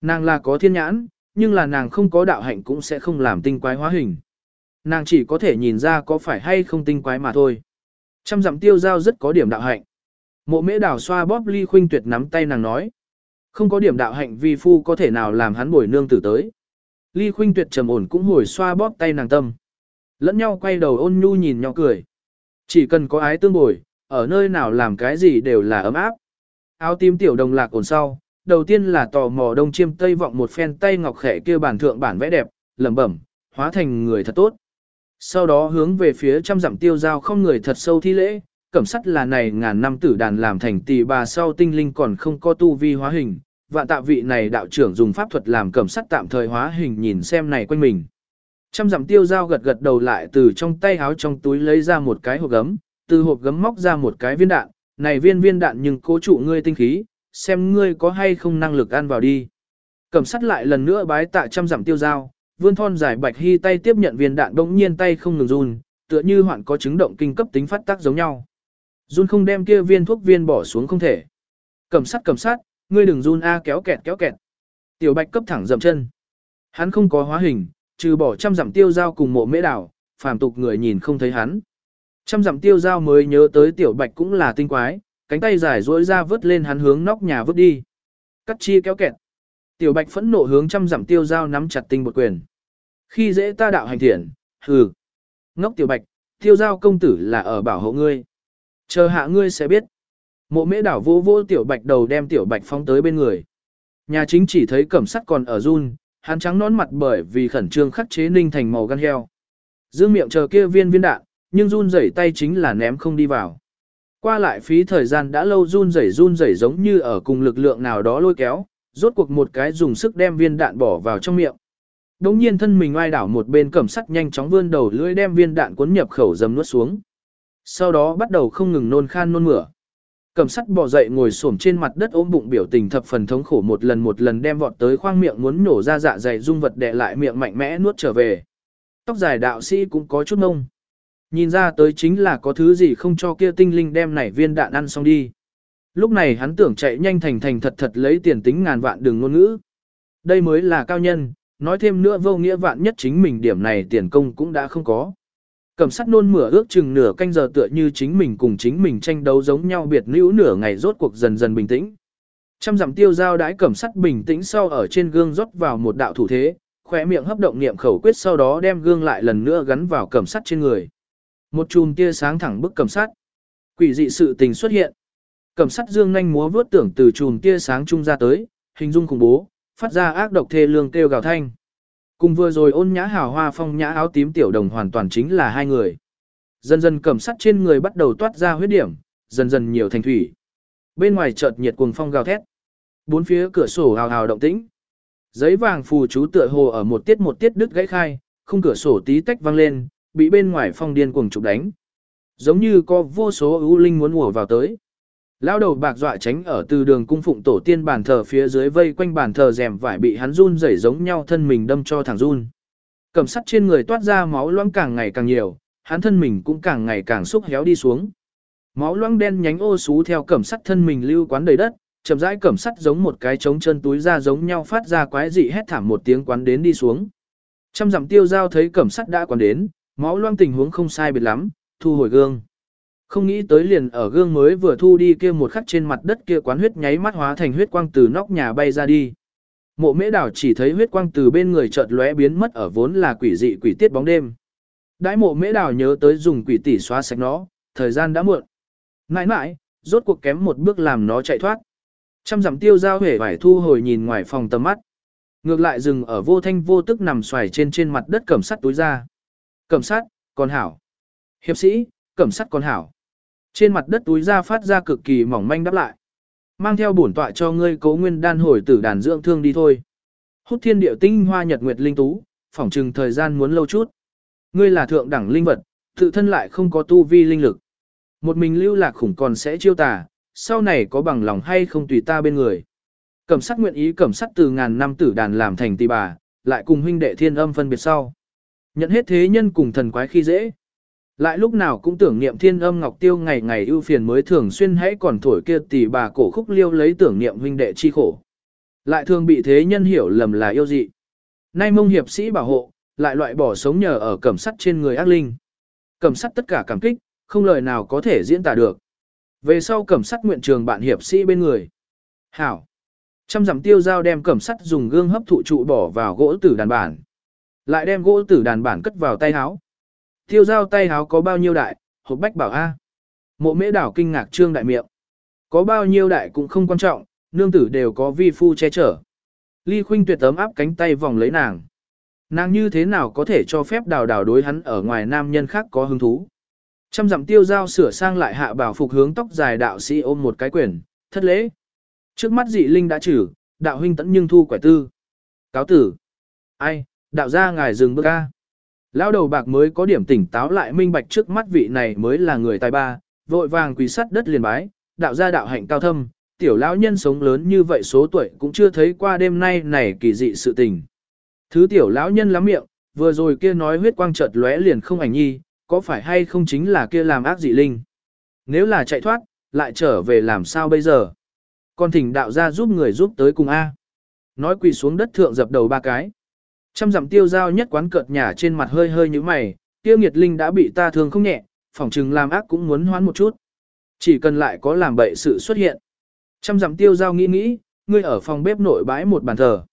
Nàng là có thiên nhãn, nhưng là nàng không có đạo hạnh cũng sẽ không làm tinh quái hóa hình. Nàng chỉ có thể nhìn ra có phải hay không tinh quái mà thôi. Trăm dặm tiêu giao rất có điểm đạo hạnh. Mộ mễ đảo xoa bóp ly khuynh tuyệt nắm tay nàng nói. Không có điểm đạo hạnh vi phu có thể nào làm hắn bồi nương tử tới. Ly khuynh tuyệt trầm ổn cũng hồi xoa bóp tay nàng tâm. Lẫn nhau quay đầu ôn nhu nhìn nhau cười. Chỉ cần có ái tương bồi, ở nơi nào làm cái gì đều là ấm áp. Áo tím tiểu đồng lạc ổn sau, đầu tiên là tò mò đông chiêm tây vọng một phen tay ngọc khẽ kia bản thượng bản vẽ đẹp, lẩm bẩm, hóa thành người thật tốt. Sau đó hướng về phía trăm dặm tiêu giao không người thật sâu thi lễ, cẩm sắt là này ngàn năm tử đàn làm thành tỷ bà sau tinh linh còn không có tu vi hóa hình, vạn tạ vị này đạo trưởng dùng pháp thuật làm cẩm sắt tạm thời hóa hình nhìn xem này quanh mình. Trăm dặm tiêu giao gật gật đầu lại từ trong tay háo trong túi lấy ra một cái hộp gấm, từ hộp gấm móc ra một cái viên đạn, này viên viên đạn nhưng cố trụ ngươi tinh khí, xem ngươi có hay không năng lực ăn vào đi. Cẩm sắt lại lần nữa bái tạ trăm dặm tiêu giao, vươn thon dài bạch hy tay tiếp nhận viên đạn bỗng nhiên tay không ngừng run, tựa như hoạn có chứng động kinh cấp tính phát tác giống nhau. Run không đem kia viên thuốc viên bỏ xuống không thể. Cầm sắt cầm sắt, ngươi đừng run a kéo kẹt kéo kẹt. Tiểu bạch cấp thẳng dậm chân. Hắn không có hóa hình, trừ bỏ trăm dặm tiêu giao cùng mộ mễ đảo, phàm tục người nhìn không thấy hắn. Trăm dặm tiêu giao mới nhớ tới tiểu bạch cũng là tinh quái, cánh tay dài duỗi ra vứt lên hắn hướng nóc nhà vứt đi. Cắt chi kéo kẹt. Tiểu bạch phẫn nộ hướng trăm dặm tiêu giao nắm chặt tinh bột quyền. Khi dễ ta đạo hành thiện, hừ. Ngốc tiểu bạch, tiêu giao công tử là ở bảo hộ ngươi. Chờ hạ ngươi sẽ biết. Mộ mễ đảo vô vô tiểu bạch đầu đem tiểu bạch phóng tới bên người. Nhà chính chỉ thấy cẩm sắt còn ở run, hắn trắng nón mặt bởi vì khẩn trương khắc chế ninh thành màu gan heo. Dương miệng chờ kia viên viên đạn, nhưng run rẩy tay chính là ném không đi vào. Qua lại phí thời gian đã lâu run rẩy run rẩy giống như ở cùng lực lượng nào đó lôi kéo, rốt cuộc một cái dùng sức đem viên đạn bỏ vào trong miệng. Đống nhiên thân mình oai đảo một bên cẩm sắt nhanh chóng vươn đầu lưỡi đem viên đạn cuốn nhập khẩu dầm nuốt xuống. Sau đó bắt đầu không ngừng nôn khan nôn mửa cầm sắt bò dậy ngồi xổm trên mặt đất ôm bụng biểu tình thập phần thống khổ một lần một lần đem vọt tới khoang miệng muốn nổ ra dạ dày dung vật đè lại miệng mạnh mẽ nuốt trở về. Tóc dài đạo sĩ cũng có chút nông. Nhìn ra tới chính là có thứ gì không cho kia tinh linh đem nảy viên đạn ăn xong đi. Lúc này hắn tưởng chạy nhanh thành thành thật thật lấy tiền tính ngàn vạn đường ngôn ngữ. Đây mới là cao nhân, nói thêm nữa vô nghĩa vạn nhất chính mình điểm này tiền công cũng đã không có. Cẩm sắt nôn mửa ước chừng nửa canh giờ tựa như chính mình cùng chính mình tranh đấu giống nhau biệt nữ nửa ngày rốt cuộc dần dần bình tĩnh. Trăm dặm tiêu giao đãi cẩm sắt bình tĩnh sau ở trên gương rót vào một đạo thủ thế, khỏe miệng hấp động niệm khẩu quyết sau đó đem gương lại lần nữa gắn vào cẩm sắt trên người. Một chùm tia sáng thẳng bức cẩm sắt. Quỷ dị sự tình xuất hiện. Cẩm sắt dương nhanh múa vướt tưởng từ chùm tia sáng trung ra tới, hình dung khủng bố, phát ra ác độc thê lương kêu gào thanh. Cùng vừa rồi ôn nhã hào hoa phong nhã áo tím tiểu đồng hoàn toàn chính là hai người. Dần dần cầm sắt trên người bắt đầu toát ra huyết điểm, dần dần nhiều thành thủy. Bên ngoài chợt nhiệt cuồng phong gào thét. Bốn phía cửa sổ hào hào động tĩnh. Giấy vàng phù chú tựa hồ ở một tiết một tiết đứt gãy khai, không cửa sổ tí tách vang lên, bị bên ngoài phong điên cuồng chụp đánh. Giống như có vô số ưu linh muốn ùa vào tới. Lão đầu bạc dọa tránh ở từ đường cung phụng tổ tiên bàn thờ phía dưới vây quanh bàn thờ rèm vải bị hắn run rẩy giống nhau thân mình đâm cho thẳng run. Cầm sắt trên người toát ra máu loãng càng ngày càng nhiều, hắn thân mình cũng càng ngày càng xúc héo đi xuống. Máu loãng đen nhánh ô xú theo cẩm sắt thân mình lưu quán đầy đất, chậm rãi cẩm sắt giống một cái trống chân túi ra giống nhau phát ra quái dị hét thảm một tiếng quán đến đi xuống. Trăm dặm tiêu giao thấy cẩm sắt đã quán đến, máu loãng tình huống không sai biệt lắm, thu hồi gương. Không nghĩ tới liền ở gương mới vừa thu đi kia một khắc trên mặt đất kia quán huyết nháy mắt hóa thành huyết quang từ nóc nhà bay ra đi. Mộ mễ đảo chỉ thấy huyết quang từ bên người chợt lóe biến mất ở vốn là quỷ dị quỷ tiết bóng đêm. Đãi mộ mễ đảo nhớ tới dùng quỷ tỷ xóa sạch nó, thời gian đã muộn. Nãi nãi, rốt cuộc kém một bước làm nó chạy thoát. Trăm dặm tiêu giao hể vải thu hồi nhìn ngoài phòng tầm mắt. Ngược lại dừng ở vô thanh vô tức nằm xoài trên trên mặt đất cẩm sắt túi ra. Cẩm sắt, con hảo. Hiệp sĩ, cẩm sắt con hảo. Trên mặt đất túi ra phát ra cực kỳ mỏng manh đáp lại. Mang theo bổn tọa cho ngươi cố nguyên đan hồi tử đàn dưỡng thương đi thôi. Hút thiên điệu tinh hoa nhật nguyệt linh tú, phỏng chừng thời gian muốn lâu chút. Ngươi là thượng đẳng linh vật, tự thân lại không có tu vi linh lực. Một mình lưu lạc khủng còn sẽ chiêu tà, sau này có bằng lòng hay không tùy ta bên người. Cẩm sắt nguyện ý cẩm sắt từ ngàn năm tử đàn làm thành tỷ bà, lại cùng huynh đệ thiên âm phân biệt sau. Nhận hết thế nhân cùng thần quái khi dễ. Lại lúc nào cũng tưởng niệm thiên âm ngọc tiêu ngày ngày ưu phiền mới thường xuyên hãy còn thổi kia tỷ bà cổ khúc liêu lấy tưởng niệm huynh đệ chi khổ. Lại thường bị thế nhân hiểu lầm là yêu dị. Nay mông hiệp sĩ bảo hộ, lại loại bỏ sống nhờ ở cẩm sắt trên người ác linh. Cẩm sắt tất cả cảm kích, không lời nào có thể diễn tả được. Về sau cẩm sắt nguyện trường bạn hiệp sĩ bên người. Hảo. Trăm dặm tiêu dao đem cẩm sắt dùng gương hấp thụ trụ bỏ vào gỗ tử đàn bản. Lại đem gỗ tử đàn bản cất vào tay áo. Tiêu giao tay háo có bao nhiêu đại, hộp bách bảo A. Mộ mễ đảo kinh ngạc trương đại miệng. Có bao nhiêu đại cũng không quan trọng, nương tử đều có vi phu che chở. Ly Khuynh tuyệt tấm áp cánh tay vòng lấy nàng. Nàng như thế nào có thể cho phép đào đào đối hắn ở ngoài nam nhân khác có hứng thú. Trăm dặm tiêu giao sửa sang lại hạ bảo phục hướng tóc dài đạo sĩ ôm một cái quyển, thất lễ. Trước mắt dị linh đã trừ, đạo huynh tẫn nhưng thu quẻ tư. Cáo tử. Ai, đạo gia ngài dừng bước ca. Lão đầu bạc mới có điểm tỉnh táo lại minh bạch trước mắt vị này mới là người tài ba, vội vàng quỳ sắt đất liền bái, đạo gia đạo hạnh cao thâm, tiểu lão nhân sống lớn như vậy số tuổi cũng chưa thấy qua đêm nay này kỳ dị sự tình. Thứ tiểu lão nhân lắm miệng, vừa rồi kia nói huyết quang chợt lóe liền không ảnh nhi, có phải hay không chính là kia làm ác dị linh. Nếu là chạy thoát, lại trở về làm sao bây giờ? Con thỉnh đạo gia giúp người giúp tới cùng A. Nói quỳ xuống đất thượng dập đầu ba cái. Trăm dặm tiêu giao nhất quán cợt nhả trên mặt hơi hơi như mày, tiêu nghiệt linh đã bị ta thương không nhẹ, phỏng chừng làm ác cũng muốn hoán một chút. Chỉ cần lại có làm bậy sự xuất hiện. Trăm dặm tiêu giao nghĩ nghĩ, ngươi ở phòng bếp nội bãi một bàn thờ.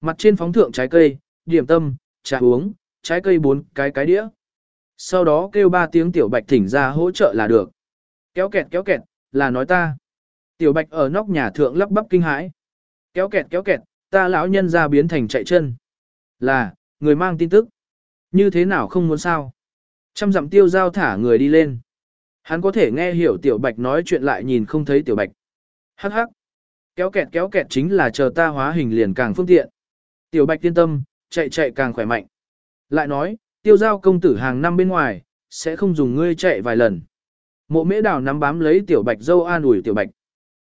Mặt trên phóng thượng trái cây, điểm tâm, trà uống, trái cây bốn cái cái đĩa. Sau đó kêu ba tiếng tiểu bạch thỉnh ra hỗ trợ là được. Kéo kẹt kéo kẹt, là nói ta. Tiểu bạch ở nóc nhà thượng lắp bắp kinh hãi. Kéo kẹt kéo kẹt, ta lão nhân ra biến thành chạy chân. Là, người mang tin tức. Như thế nào không muốn sao? Trăm dặm tiêu giao thả người đi lên. Hắn có thể nghe hiểu tiểu bạch nói chuyện lại nhìn không thấy tiểu bạch. Hắc hắc. Kéo kẹt kéo kẹt chính là chờ ta hóa hình liền càng phương tiện. Tiểu bạch yên tâm, chạy chạy càng khỏe mạnh. Lại nói, tiêu giao công tử hàng năm bên ngoài, sẽ không dùng ngươi chạy vài lần. Mộ mễ đào nắm bám lấy tiểu bạch dâu an ủi tiểu bạch.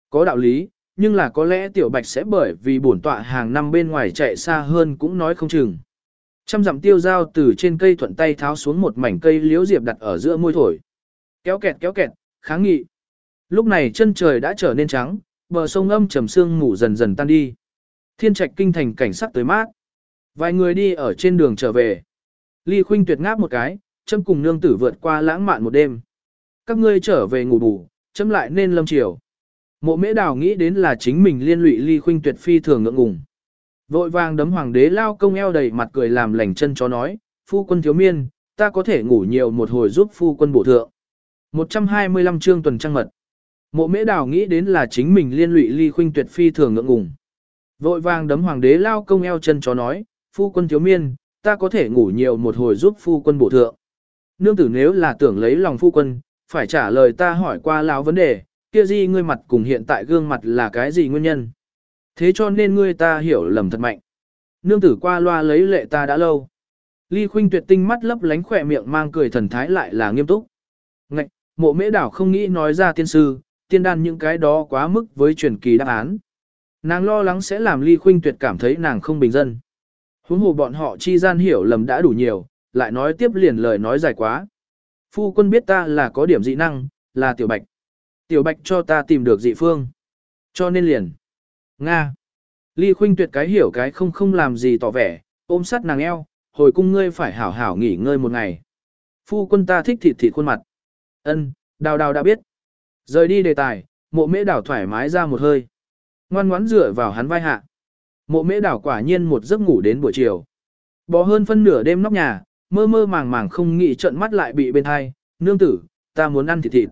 Có đạo lý, nhưng là có lẽ tiểu bạch sẽ bởi vì bổn tọa hàng năm bên ngoài chạy xa hơn cũng nói không chừng. Trăm dặm tiêu dao từ trên cây thuận tay tháo xuống một mảnh cây liễu diệp đặt ở giữa môi thổi. Kéo kẹt kéo kẹt, kháng nghị. Lúc này chân trời đã trở nên trắng, bờ sông âm trầm sương ngủ dần dần tan đi. Thiên trạch kinh thành cảnh sắc tới mát. Vài người đi ở trên đường trở về. Ly khuynh tuyệt ngáp một cái, châm cùng nương tử vượt qua lãng mạn một đêm. Các ngươi trở về ngủ bù, châm lại nên lâm chiều. Mộ mễ đào nghĩ đến là chính mình liên lụy ly khuynh tuyệt phi thường ngượng ngùng. Vội vàng đấm hoàng đế lao công eo đầy mặt cười làm lành chân chó nói, phu quân thiếu miên, ta có thể ngủ nhiều một hồi giúp phu quân bổ thượng. 125 chương tuần trăng mật. Mộ mễ đào nghĩ đến là chính mình liên lụy ly khuynh tuyệt phi thường ngượng ngùng. Vội vàng đấm hoàng đế lao công eo chân chó nói, phu quân thiếu miên, ta có thể ngủ nhiều một hồi giúp phu quân bổ thượng. Nương tử nếu là tưởng lấy lòng phu quân, phải trả lời ta hỏi qua lão vấn đề, kia gì ngươi mặt cùng hiện tại gương mặt là cái gì nguyên nhân. Thế cho nên ngươi ta hiểu lầm thật mạnh. Nương tử qua loa lấy lệ ta đã lâu. Ly khuynh tuyệt tinh mắt lấp lánh khỏe miệng mang cười thần thái lại là nghiêm túc. Ngạch, mộ mễ đảo không nghĩ nói ra tiên sư, tiên đan những cái đó quá mức với truyền kỳ đáp án. Nàng lo lắng sẽ làm ly khuynh tuyệt cảm thấy nàng không bình dân. Huống hồ bọn họ chi gian hiểu lầm đã đủ nhiều, lại nói tiếp liền lời nói dài quá. Phu quân biết ta là có điểm dị năng, là tiểu bạch. Tiểu bạch cho ta tìm được dị phương. Cho nên liền. Nga. Ly khuynh tuyệt cái hiểu cái không không làm gì tỏ vẻ, ôm sát nàng eo, hồi cung ngươi phải hảo hảo nghỉ ngơi một ngày. Phu quân ta thích thịt thịt khuôn mặt. Ân, đào đào đã biết. Rời đi đề tài, mộ mễ đảo thoải mái ra một hơi. Ngoan ngoãn dựa vào hắn vai hạ. Mộ mễ đảo quả nhiên một giấc ngủ đến buổi chiều. Bò hơn phân nửa đêm nóc nhà, mơ mơ màng màng không nghĩ trận mắt lại bị bên hai, nương tử, ta muốn ăn thịt thịt.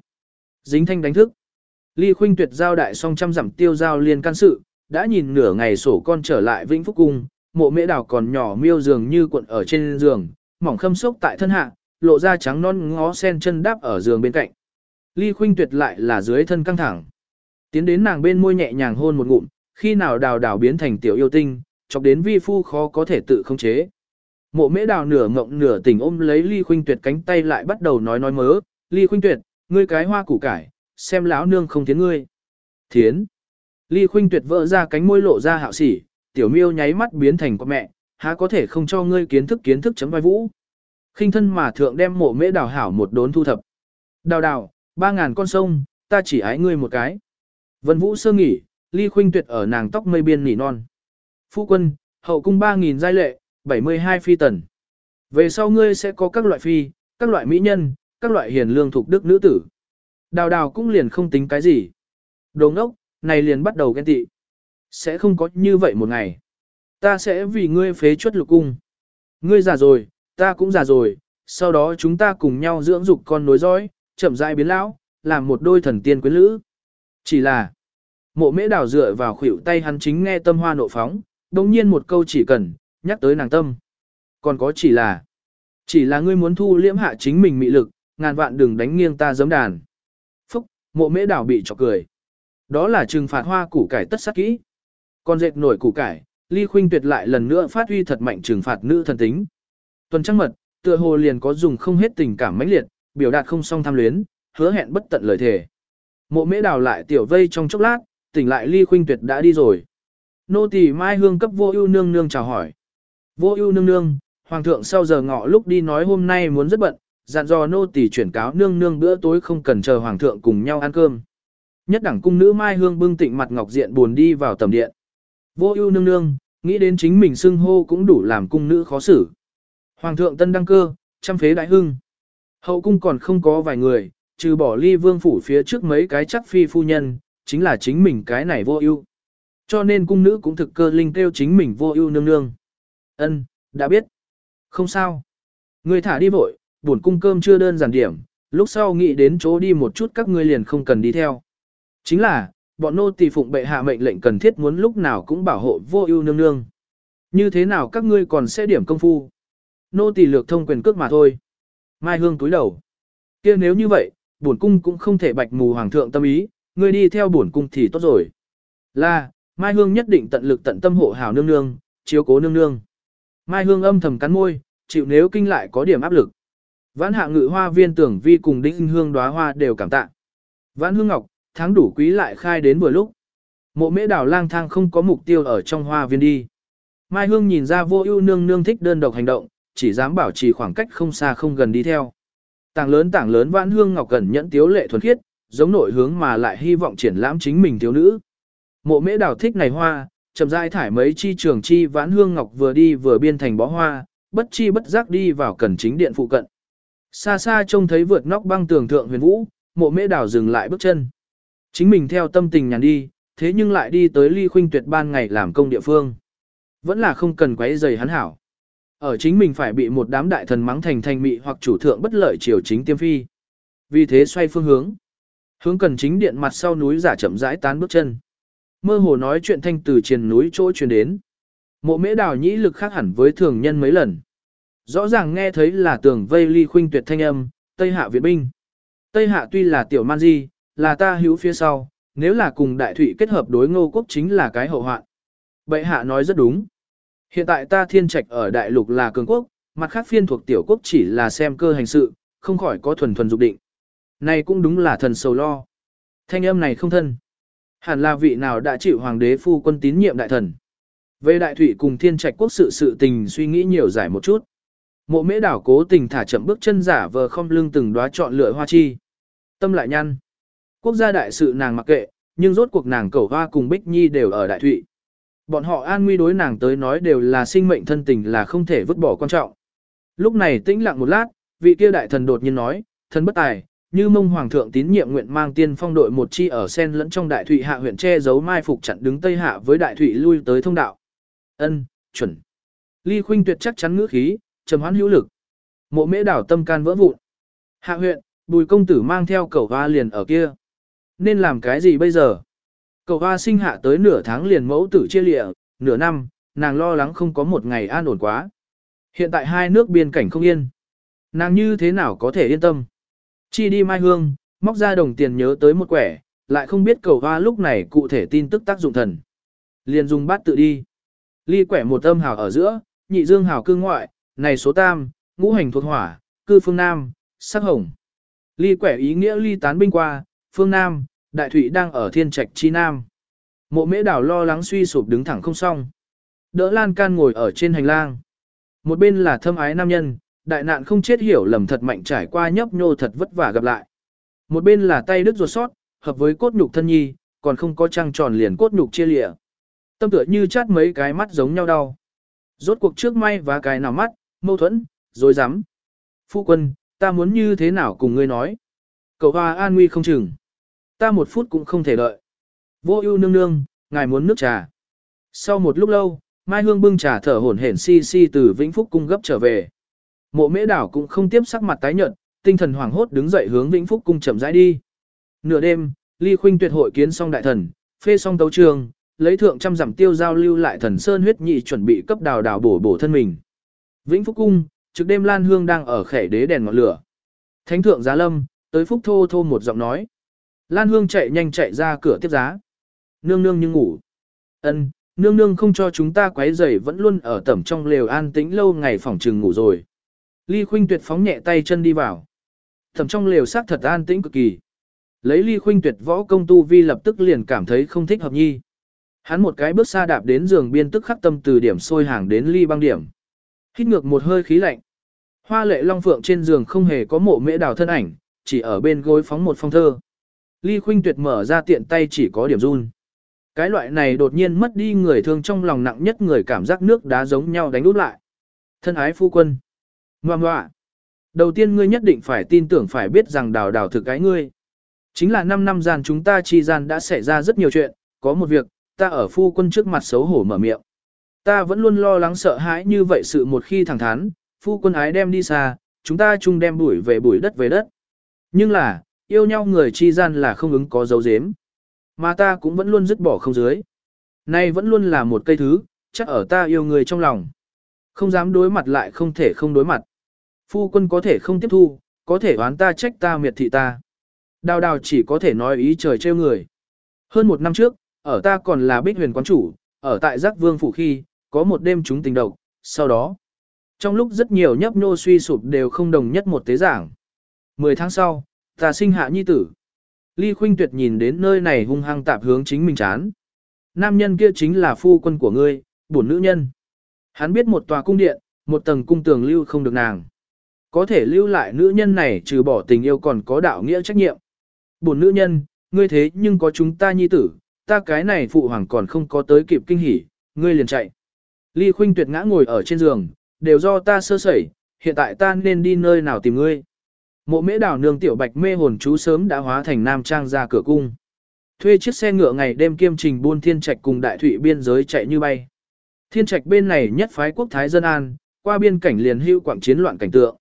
Dính thanh đánh thức. Ly khuynh tuyệt giao đại song trăm giảm tiêu giao liên can sự, đã nhìn nửa ngày sổ con trở lại Vĩnh Phúc Cung, mộ mễ đảo còn nhỏ miêu giường như cuộn ở trên giường, mỏng khâm sốc tại thân hạ, lộ ra trắng non ngó sen chân đáp ở giường bên cạnh. Ly khuynh tuyệt lại là dưới thân căng thẳng. Tiến đến nàng bên môi nhẹ nhàng hôn một ngụm, khi nào đào đào biến thành tiểu yêu tinh, chọc đến vi phu khó có thể tự khống chế. Mộ mễ đào nửa ngộng nửa tỉnh ôm lấy ly khuynh tuyệt cánh tay lại bắt đầu nói nói mớ, ly khuynh tuyệt, ngươi cái hoa củ cải, xem lão nương không tiến ngươi. Thiến. Ly khuynh tuyệt vỡ ra cánh môi lộ ra hạo sỉ, tiểu miêu nháy mắt biến thành con mẹ, há có thể không cho ngươi kiến thức kiến thức chấm vai vũ. khinh thân mà thượng đem mộ mễ đào hảo một đốn thu thập. Đào đào, ba ngàn con sông, ta chỉ ái ngươi một cái. Vân vũ sơ nghỉ, ly khuynh tuyệt ở nàng tóc mây biên nỉ non. Phu quân, hậu cung ba nghìn giai lệ, 72 phi tần. Về sau ngươi sẽ có các loại phi, các loại mỹ nhân, các loại hiền lương thuộc đức nữ tử. Đào đào cũng liền không tính cái gì. Đồ ngốc, này liền bắt đầu ghen tị. Sẽ không có như vậy một ngày. Ta sẽ vì ngươi phế chuất lục cung. Ngươi già rồi, ta cũng già rồi, sau đó chúng ta cùng nhau dưỡng dục con nối dõi, chậm rãi biến lão, làm một đôi thần tiên quyến lữ. Chỉ là, Mộ mễ đào dựa vào khuỷu tay hắn chính nghe tâm hoa nộ phóng, đồng nhiên một câu chỉ cần, nhắc tới nàng tâm. Còn có chỉ là, chỉ là ngươi muốn thu liễm hạ chính mình mị lực, ngàn vạn đừng đánh nghiêng ta giấm đàn. Mộ mễ đảo bị chọc cười. Đó là trừng phạt hoa củ cải tất sắc kỹ. Còn dệt nổi củ cải, ly khuynh tuyệt lại lần nữa phát huy thật mạnh trừng phạt nữ thần tính. Tuần trăng mật, tựa hồ liền có dùng không hết tình cảm mãnh liệt, biểu đạt không song tham luyến, hứa hẹn bất tận lời thề. Mộ mễ đào lại tiểu vây trong chốc lát, tỉnh lại ly khuynh tuyệt đã đi rồi. Nô tỳ mai hương cấp vô ưu nương nương chào hỏi. Vô ưu nương nương, hoàng thượng sau giờ ngọ lúc đi nói hôm nay muốn rất bận, dặn dò nô tỳ chuyển cáo nương nương bữa tối không cần chờ hoàng thượng cùng nhau ăn cơm. Nhất đẳng cung nữ mai hương bưng tịnh mặt ngọc diện buồn đi vào tầm điện. Vô ưu nương nương, nghĩ đến chính mình xưng hô cũng đủ làm cung nữ khó xử. Hoàng thượng tân đăng cơ, trăm phế đại hưng. Hậu cung còn không có vài người, trừ bỏ ly vương phủ phía trước mấy cái chắc phi phu nhân, chính là chính mình cái này vô ưu. Cho nên cung nữ cũng thực cơ linh kêu chính mình vô ưu nương nương. Ân, đã biết. Không sao. Người thả đi vội, buồn cung cơm chưa đơn giản điểm, lúc sau nghĩ đến chỗ đi một chút các ngươi liền không cần đi theo. Chính là, bọn nô tỳ phụng bệ hạ mệnh lệnh cần thiết muốn lúc nào cũng bảo hộ vô ưu nương nương. Như thế nào các ngươi còn sẽ điểm công phu? Nô tỳ lược thông quyền cước mà thôi. Mai Hương túi đầu. kia nếu như vậy, bổn cung cũng không thể bạch mù hoàng thượng tâm ý, ngươi đi theo bổn cung thì tốt rồi. Là, Mai Hương nhất định tận lực tận tâm hộ hảo nương nương, chiếu cố nương nương. Mai Hương âm thầm cắn môi, chịu nếu kinh lại có điểm áp lực. Vãn hạ ngự hoa viên tưởng vi cùng đinh hương đóa hoa đều cảm tạ. Vãn hương ngọc, tháng đủ quý lại khai đến vừa lúc. Mộ mễ đảo lang thang không có mục tiêu ở trong hoa viên đi. Mai Hương nhìn ra vô ưu nương nương thích đơn độc hành động, chỉ dám bảo trì khoảng cách không xa không gần đi theo. Tảng lớn tảng lớn vãn hương ngọc gần nhẫn tiếu lệ thuần khiết, giống nội hướng mà lại hy vọng triển lãm chính mình thiếu nữ. Mộ mễ đảo thích này hoa, chậm rãi thải mấy chi trường chi vãn hương ngọc vừa đi vừa biên thành bó hoa, bất chi bất giác đi vào cần chính điện phụ cận. Xa xa trông thấy vượt nóc băng tường thượng huyền vũ, mộ mễ đảo dừng lại bước chân. Chính mình theo tâm tình nhàn đi, thế nhưng lại đi tới ly khuynh tuyệt ban ngày làm công địa phương. Vẫn là không cần quấy giày hắn hảo. Ở chính mình phải bị một đám đại thần mắng thành thành mị hoặc chủ thượng bất lợi triều chính tiêm phi. Vì thế xoay phương hướng. Hướng cần chính điện mặt sau núi giả chậm rãi tán bước chân. Mơ hồ nói chuyện thanh từ trên núi chỗ truyền đến. Mộ mễ đào nhĩ lực khác hẳn với thường nhân mấy lần. Rõ ràng nghe thấy là tường vây ly khuynh tuyệt thanh âm, Tây Hạ Việt binh. Tây Hạ tuy là tiểu man di, là ta hữu phía sau, nếu là cùng đại thủy kết hợp đối ngô quốc chính là cái hậu hoạn. Bệ hạ nói rất đúng. Hiện tại ta thiên trạch ở đại lục là cường quốc, mặt khác phiên thuộc tiểu quốc chỉ là xem cơ hành sự, không khỏi có thuần thuần dục định. Này cũng đúng là thần sầu lo. Thanh âm này không thân. Hẳn là vị nào đã chịu hoàng đế phu quân tín nhiệm đại thần. Về đại thủy cùng thiên trạch quốc sự sự tình suy nghĩ nhiều giải một chút. Mộ mễ đảo cố tình thả chậm bước chân giả vờ không lưng từng đóa chọn lựa hoa chi. Tâm lại nhăn. Quốc gia đại sự nàng mặc kệ, nhưng rốt cuộc nàng cẩu hoa cùng Bích Nhi đều ở đại thụy. Bọn họ an nguy đối nàng tới nói đều là sinh mệnh thân tình là không thể vứt bỏ quan trọng. Lúc này tĩnh lặng một lát, vị kia đại thần đột nhiên nói, thần bất tài, như mông hoàng thượng tín nhiệm nguyện mang tiên phong đội một chi ở sen lẫn trong đại thụy hạ huyện che giấu mai phục chặn đứng tây hạ với đại thụy lui tới thông đạo. Ân, chuẩn. Ly Khuynh tuyệt chắc chắn ngữ khí, trầm hoãn hữu lực. Mộ Mễ đảo tâm can vỡ vụn. Hạ huyện, Bùi công tử mang theo cẩu hoa liền ở kia. Nên làm cái gì bây giờ? cầu hoa sinh hạ tới nửa tháng liền mẫu tử chia lịa, nửa năm, nàng lo lắng không có một ngày an ổn quá. Hiện tại hai nước biên cảnh không yên. Nàng như thế nào có thể yên tâm? Chi đi mai hương, móc ra đồng tiền nhớ tới một quẻ, lại không biết cầu hoa lúc này cụ thể tin tức tác dụng thần. Liền dùng bát tự đi. Ly quẻ một âm hào ở giữa, nhị dương hào cương ngoại, này số tam, ngũ hành thuộc hỏa, cư phương nam, sắc hồng. Ly quẻ ý nghĩa ly tán binh qua, phương nam, đại thủy đang ở thiên trạch chi nam. Mộ mễ đảo lo lắng suy sụp đứng thẳng không xong. Đỡ lan can ngồi ở trên hành lang. Một bên là thâm ái nam nhân, đại nạn không chết hiểu lầm thật mạnh trải qua nhấp nhô thật vất vả gặp lại. Một bên là tay đứt ruột sót, hợp với cốt nhục thân nhi, còn không có trăng tròn liền cốt nhục chia lịa. Tâm tựa như chát mấy cái mắt giống nhau đau. Rốt cuộc trước may và cái nào mắt, mâu thuẫn, rồi dám. Phu quân, ta muốn như thế nào cùng ngươi nói. cậu hoa an nguy không chừng. Ta một phút cũng không thể đợi. Vô ưu nương nương, ngài muốn nước trà. Sau một lúc lâu, Mai Hương bưng trà thở hổn hển si si từ Vĩnh Phúc cung gấp trở về. Mộ Mễ Đảo cũng không tiếp sắc mặt tái nhợt, tinh thần hoảng hốt đứng dậy hướng Vĩnh Phúc cung chậm rãi đi. Nửa đêm, Ly Khuynh tuyệt hội kiến xong đại thần, phê xong tấu trường, lấy thượng trăm giảm tiêu giao lưu lại thần sơn huyết nhị chuẩn bị cấp đào đào bổ bổ thân mình. Vĩnh Phúc Cung, trực đêm Lan Hương đang ở khẻ đế đèn ngọn lửa. Thánh thượng giá lâm, tới Phúc Thô Thô một giọng nói. Lan Hương chạy nhanh chạy ra cửa tiếp giá. Nương nương như ngủ. ân nương nương không cho chúng ta quấy rầy vẫn luôn ở tẩm trong lều an tĩnh lâu ngày phòng trừng ngủ rồi. Ly Khuynh Tuyệt phóng nhẹ tay chân đi vào. Tẩm trong lều xác thật an tĩnh cực kỳ. Lấy Ly Khuynh Tuyệt võ công tu vi lập tức liền cảm thấy không thích hợp nhi. Hắn một cái bước xa đạp đến giường biên tức khắc tâm từ điểm sôi hàng đến ly băng điểm. Hít ngược một hơi khí lạnh. Hoa lệ long phượng trên giường không hề có mộ mễ đào thân ảnh, chỉ ở bên gối phóng một phong thơ. Ly Khuynh Tuyệt mở ra tiện tay chỉ có điểm run. Cái loại này đột nhiên mất đi người thương trong lòng nặng nhất người cảm giác nước đá giống nhau đánh út lại. Thân ái phu quân. Ngoà ngoạ. Đầu tiên ngươi nhất định phải tin tưởng phải biết rằng đào đào thực cái ngươi. Chính là 5 năm gian chúng ta chi gian đã xảy ra rất nhiều chuyện, có một việc, ta ở phu quân trước mặt xấu hổ mở miệng. Ta vẫn luôn lo lắng sợ hãi như vậy sự một khi thẳng thắn, phu quân ái đem đi xa, chúng ta chung đem bụi về bụi đất về đất. Nhưng là, yêu nhau người chi gian là không ứng có dấu dếm. Mà ta cũng vẫn luôn dứt bỏ không dưới. Nay vẫn luôn là một cây thứ, chắc ở ta yêu người trong lòng. Không dám đối mặt lại không thể không đối mặt. Phu quân có thể không tiếp thu, có thể oán ta trách ta miệt thị ta. Đào đào chỉ có thể nói ý trời trêu người. Hơn một năm trước, ở ta còn là bích huyền quán chủ, ở tại giác vương phủ khi, có một đêm chúng tình độc, sau đó. Trong lúc rất nhiều nhấp nhô suy sụp đều không đồng nhất một tế giảng. Mười tháng sau, ta sinh hạ nhi tử. Ly Khuynh Tuyệt nhìn đến nơi này hung hăng tạp hướng chính mình chán. Nam nhân kia chính là phu quân của ngươi, bổn nữ nhân. Hắn biết một tòa cung điện, một tầng cung tường lưu không được nàng. Có thể lưu lại nữ nhân này trừ bỏ tình yêu còn có đạo nghĩa trách nhiệm. Bổn nữ nhân, ngươi thế nhưng có chúng ta nhi tử, ta cái này phụ hoàng còn không có tới kịp kinh hỉ, ngươi liền chạy. Ly Khuynh Tuyệt ngã ngồi ở trên giường, đều do ta sơ sẩy, hiện tại ta nên đi nơi nào tìm ngươi. Mộ mễ đảo nương tiểu bạch mê hồn chú sớm đã hóa thành nam trang ra cửa cung. Thuê chiếc xe ngựa ngày đêm kiêm trình buôn thiên trạch cùng đại thụy biên giới chạy như bay. Thiên trạch bên này nhất phái quốc thái dân an, qua biên cảnh liền hưu quảng chiến loạn cảnh tượng.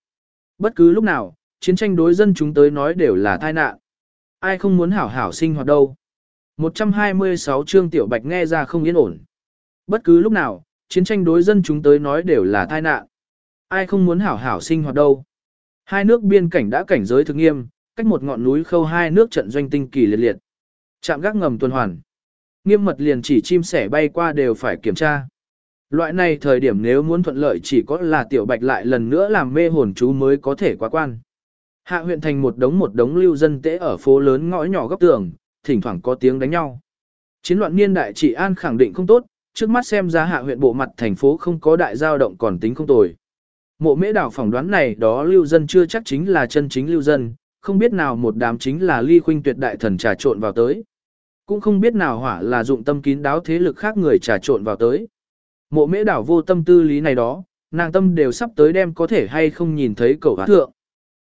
Bất cứ lúc nào, chiến tranh đối dân chúng tới nói đều là tai nạn. Ai không muốn hảo hảo sinh hoạt đâu. 126 chương tiểu bạch nghe ra không yên ổn. Bất cứ lúc nào, chiến tranh đối dân chúng tới nói đều là tai nạn. Ai không muốn hảo hảo sinh hoạt đâu. Hai nước biên cảnh đã cảnh giới thực nghiêm, cách một ngọn núi khâu hai nước trận doanh tinh kỳ liệt liệt. Trạm gác ngầm tuần hoàn. Nghiêm mật liền chỉ chim sẻ bay qua đều phải kiểm tra. Loại này thời điểm nếu muốn thuận lợi chỉ có là tiểu bạch lại lần nữa làm mê hồn chú mới có thể quá quan. Hạ huyện thành một đống một đống lưu dân tễ ở phố lớn ngõ nhỏ góc tường, thỉnh thoảng có tiếng đánh nhau. Chiến loạn niên đại trị an khẳng định không tốt, trước mắt xem ra hạ huyện bộ mặt thành phố không có đại giao động còn tính không tồi. Mộ mễ đảo phỏng đoán này đó lưu dân chưa chắc chính là chân chính lưu dân, không biết nào một đám chính là ly khuynh tuyệt đại thần trà trộn vào tới. Cũng không biết nào hỏa là dụng tâm kín đáo thế lực khác người trà trộn vào tới. Mộ mễ đảo vô tâm tư lý này đó, nàng tâm đều sắp tới đem có thể hay không nhìn thấy cầu hát thượng.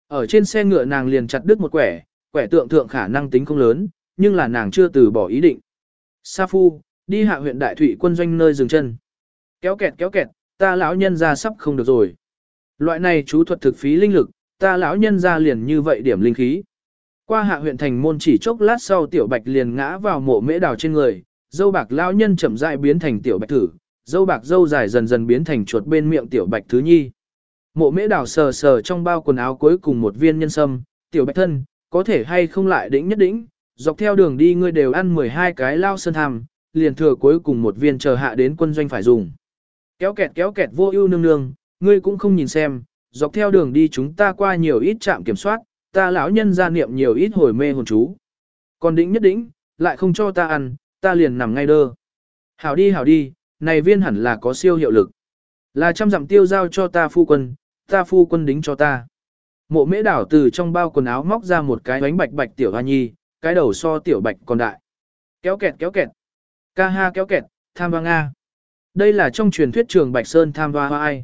Ở trên xe ngựa nàng liền chặt đứt một quẻ, quẻ tượng thượng khả năng tính không lớn, nhưng là nàng chưa từ bỏ ý định. Sa Phu, đi hạ huyện Đại Thụy quân doanh nơi dừng chân. Kéo kẹt kéo kẹt, ta lão nhân ra sắp không được rồi. Loại này chú thuật thực phí linh lực, ta lão nhân ra liền như vậy điểm linh khí. Qua hạ huyện thành môn chỉ chốc lát sau tiểu bạch liền ngã vào mộ mễ đào trên người, dâu bạc lão nhân chậm rãi biến thành tiểu bạch thử, dâu bạc dâu dài dần dần biến thành chuột bên miệng tiểu bạch thứ nhi. Mộ mễ đào sờ sờ trong bao quần áo cuối cùng một viên nhân sâm, tiểu bạch thân, có thể hay không lại đỉnh nhất đỉnh, dọc theo đường đi ngươi đều ăn 12 cái lao sơn tham, liền thừa cuối cùng một viên chờ hạ đến quân doanh phải dùng. Kéo kẹt kéo kẹt vô ưu nương nương, ngươi cũng không nhìn xem, dọc theo đường đi chúng ta qua nhiều ít trạm kiểm soát, ta lão nhân ra niệm nhiều ít hồi mê hồn chú. Còn đỉnh nhất đỉnh, lại không cho ta ăn, ta liền nằm ngay đơ. Hảo đi hảo đi, này viên hẳn là có siêu hiệu lực. Là trăm dặm tiêu giao cho ta phu quân, ta phu quân đính cho ta. Mộ mễ đảo từ trong bao quần áo móc ra một cái bánh bạch bạch tiểu hoa nhi, cái đầu so tiểu bạch còn đại. Kéo kẹt kéo kẹt. Ca ha kéo kẹt, tham hoa Nga. Đây là trong truyền thuyết trường Bạch Sơn tham hoa hoa ai.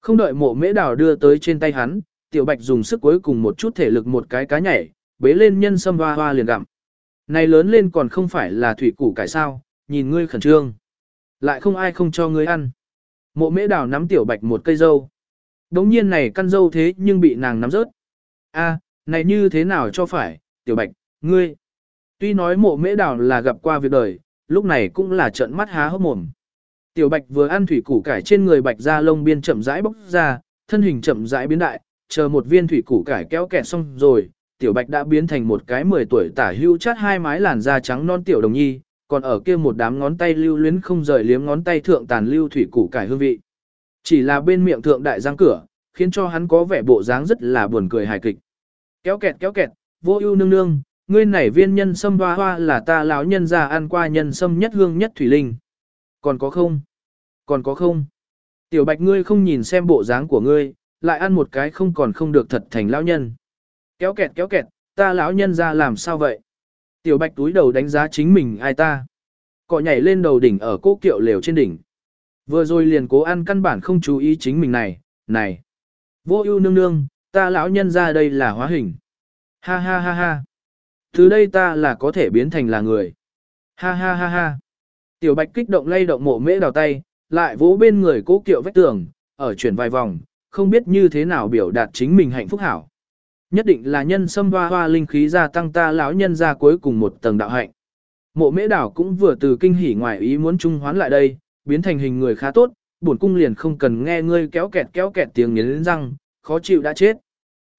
Không đợi mộ mễ đảo đưa tới trên tay hắn, tiểu bạch dùng sức cuối cùng một chút thể lực một cái cá nhảy, bế lên nhân sâm hoa hoa liền gặm. Này lớn lên còn không phải là thủy củ cải sao, nhìn ngươi khẩn trương. Lại không ai không cho ngươi ăn. Mộ mễ đảo nắm tiểu bạch một cây dâu. Đống nhiên này căn dâu thế nhưng bị nàng nắm rớt. a này như thế nào cho phải, tiểu bạch, ngươi. Tuy nói mộ mễ đảo là gặp qua việc đời, lúc này cũng là trận mắt há hốc mồm. Tiểu bạch vừa ăn thủy củ cải trên người bạch ra lông biên chậm rãi bốc ra, thân hình chậm rãi biến đại, chờ một viên thủy củ cải kéo kẹt xong rồi, tiểu bạch đã biến thành một cái 10 tuổi tả hưu chát hai mái làn da trắng non tiểu đồng nhi, còn ở kia một đám ngón tay lưu luyến không rời liếm ngón tay thượng tàn lưu thủy củ cải hương vị. Chỉ là bên miệng thượng đại giang cửa, khiến cho hắn có vẻ bộ dáng rất là buồn cười hài kịch. Kéo kẹt kéo kẹt, vô ưu nương nương, ngươi nảy viên nhân sâm hoa hoa là ta lão nhân già ăn qua nhân sâm nhất hương nhất thủy linh. Còn có không? Còn có không? Tiểu bạch ngươi không nhìn xem bộ dáng của ngươi, lại ăn một cái không còn không được thật thành lão nhân. Kéo kẹt kéo kẹt, ta lão nhân ra làm sao vậy? Tiểu bạch túi đầu đánh giá chính mình ai ta. Cọ nhảy lên đầu đỉnh ở cố kiệu lều trên đỉnh. Vừa rồi liền cố ăn căn bản không chú ý chính mình này, này. Vô ưu nương nương, ta lão nhân ra đây là hóa hình. Ha ha ha ha. Từ đây ta là có thể biến thành là người. Ha ha ha ha. Tiểu bạch kích động lay động mộ mễ đào tay, lại vỗ bên người cố kiệu vách tường, ở chuyển vài vòng, không biết như thế nào biểu đạt chính mình hạnh phúc hảo. Nhất định là nhân sâm hoa hoa linh khí gia tăng ta lão nhân ra cuối cùng một tầng đạo hạnh. Mộ mễ đảo cũng vừa từ kinh hỉ ngoài ý muốn trung hoán lại đây, biến thành hình người khá tốt, bổn cung liền không cần nghe ngươi kéo kẹt kéo kẹt tiếng nghiến răng, khó chịu đã chết.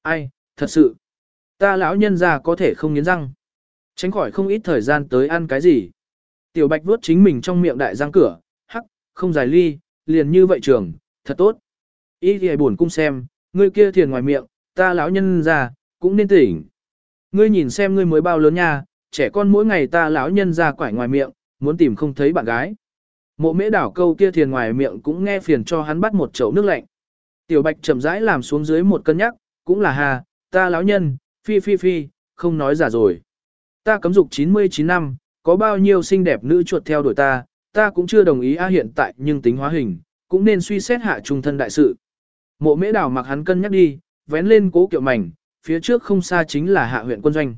Ai, thật sự, ta lão nhân ra có thể không nghiến răng. Tránh khỏi không ít thời gian tới ăn cái gì. Tiểu bạch vuốt chính mình trong miệng đại răng cửa, hắc, không dài ly, liền như vậy trường, thật tốt. Ý thì buồn cung xem, ngươi kia thiền ngoài miệng, ta lão nhân ra, cũng nên tỉnh. Ngươi nhìn xem ngươi mới bao lớn nha, trẻ con mỗi ngày ta lão nhân ra quải ngoài miệng, muốn tìm không thấy bạn gái. Mộ mễ đảo câu kia thiền ngoài miệng cũng nghe phiền cho hắn bắt một chậu nước lạnh. Tiểu bạch chậm rãi làm xuống dưới một cân nhắc, cũng là hà, ta lão nhân, phi phi phi, không nói giả rồi. Ta cấm dục 99 năm, có bao nhiêu xinh đẹp nữ chuột theo đuổi ta, ta cũng chưa đồng ý a hiện tại nhưng tính hóa hình, cũng nên suy xét hạ trung thân đại sự. Mộ mễ đảo mặc hắn cân nhắc đi, vén lên cố kiệu mảnh, phía trước không xa chính là hạ huyện quân doanh.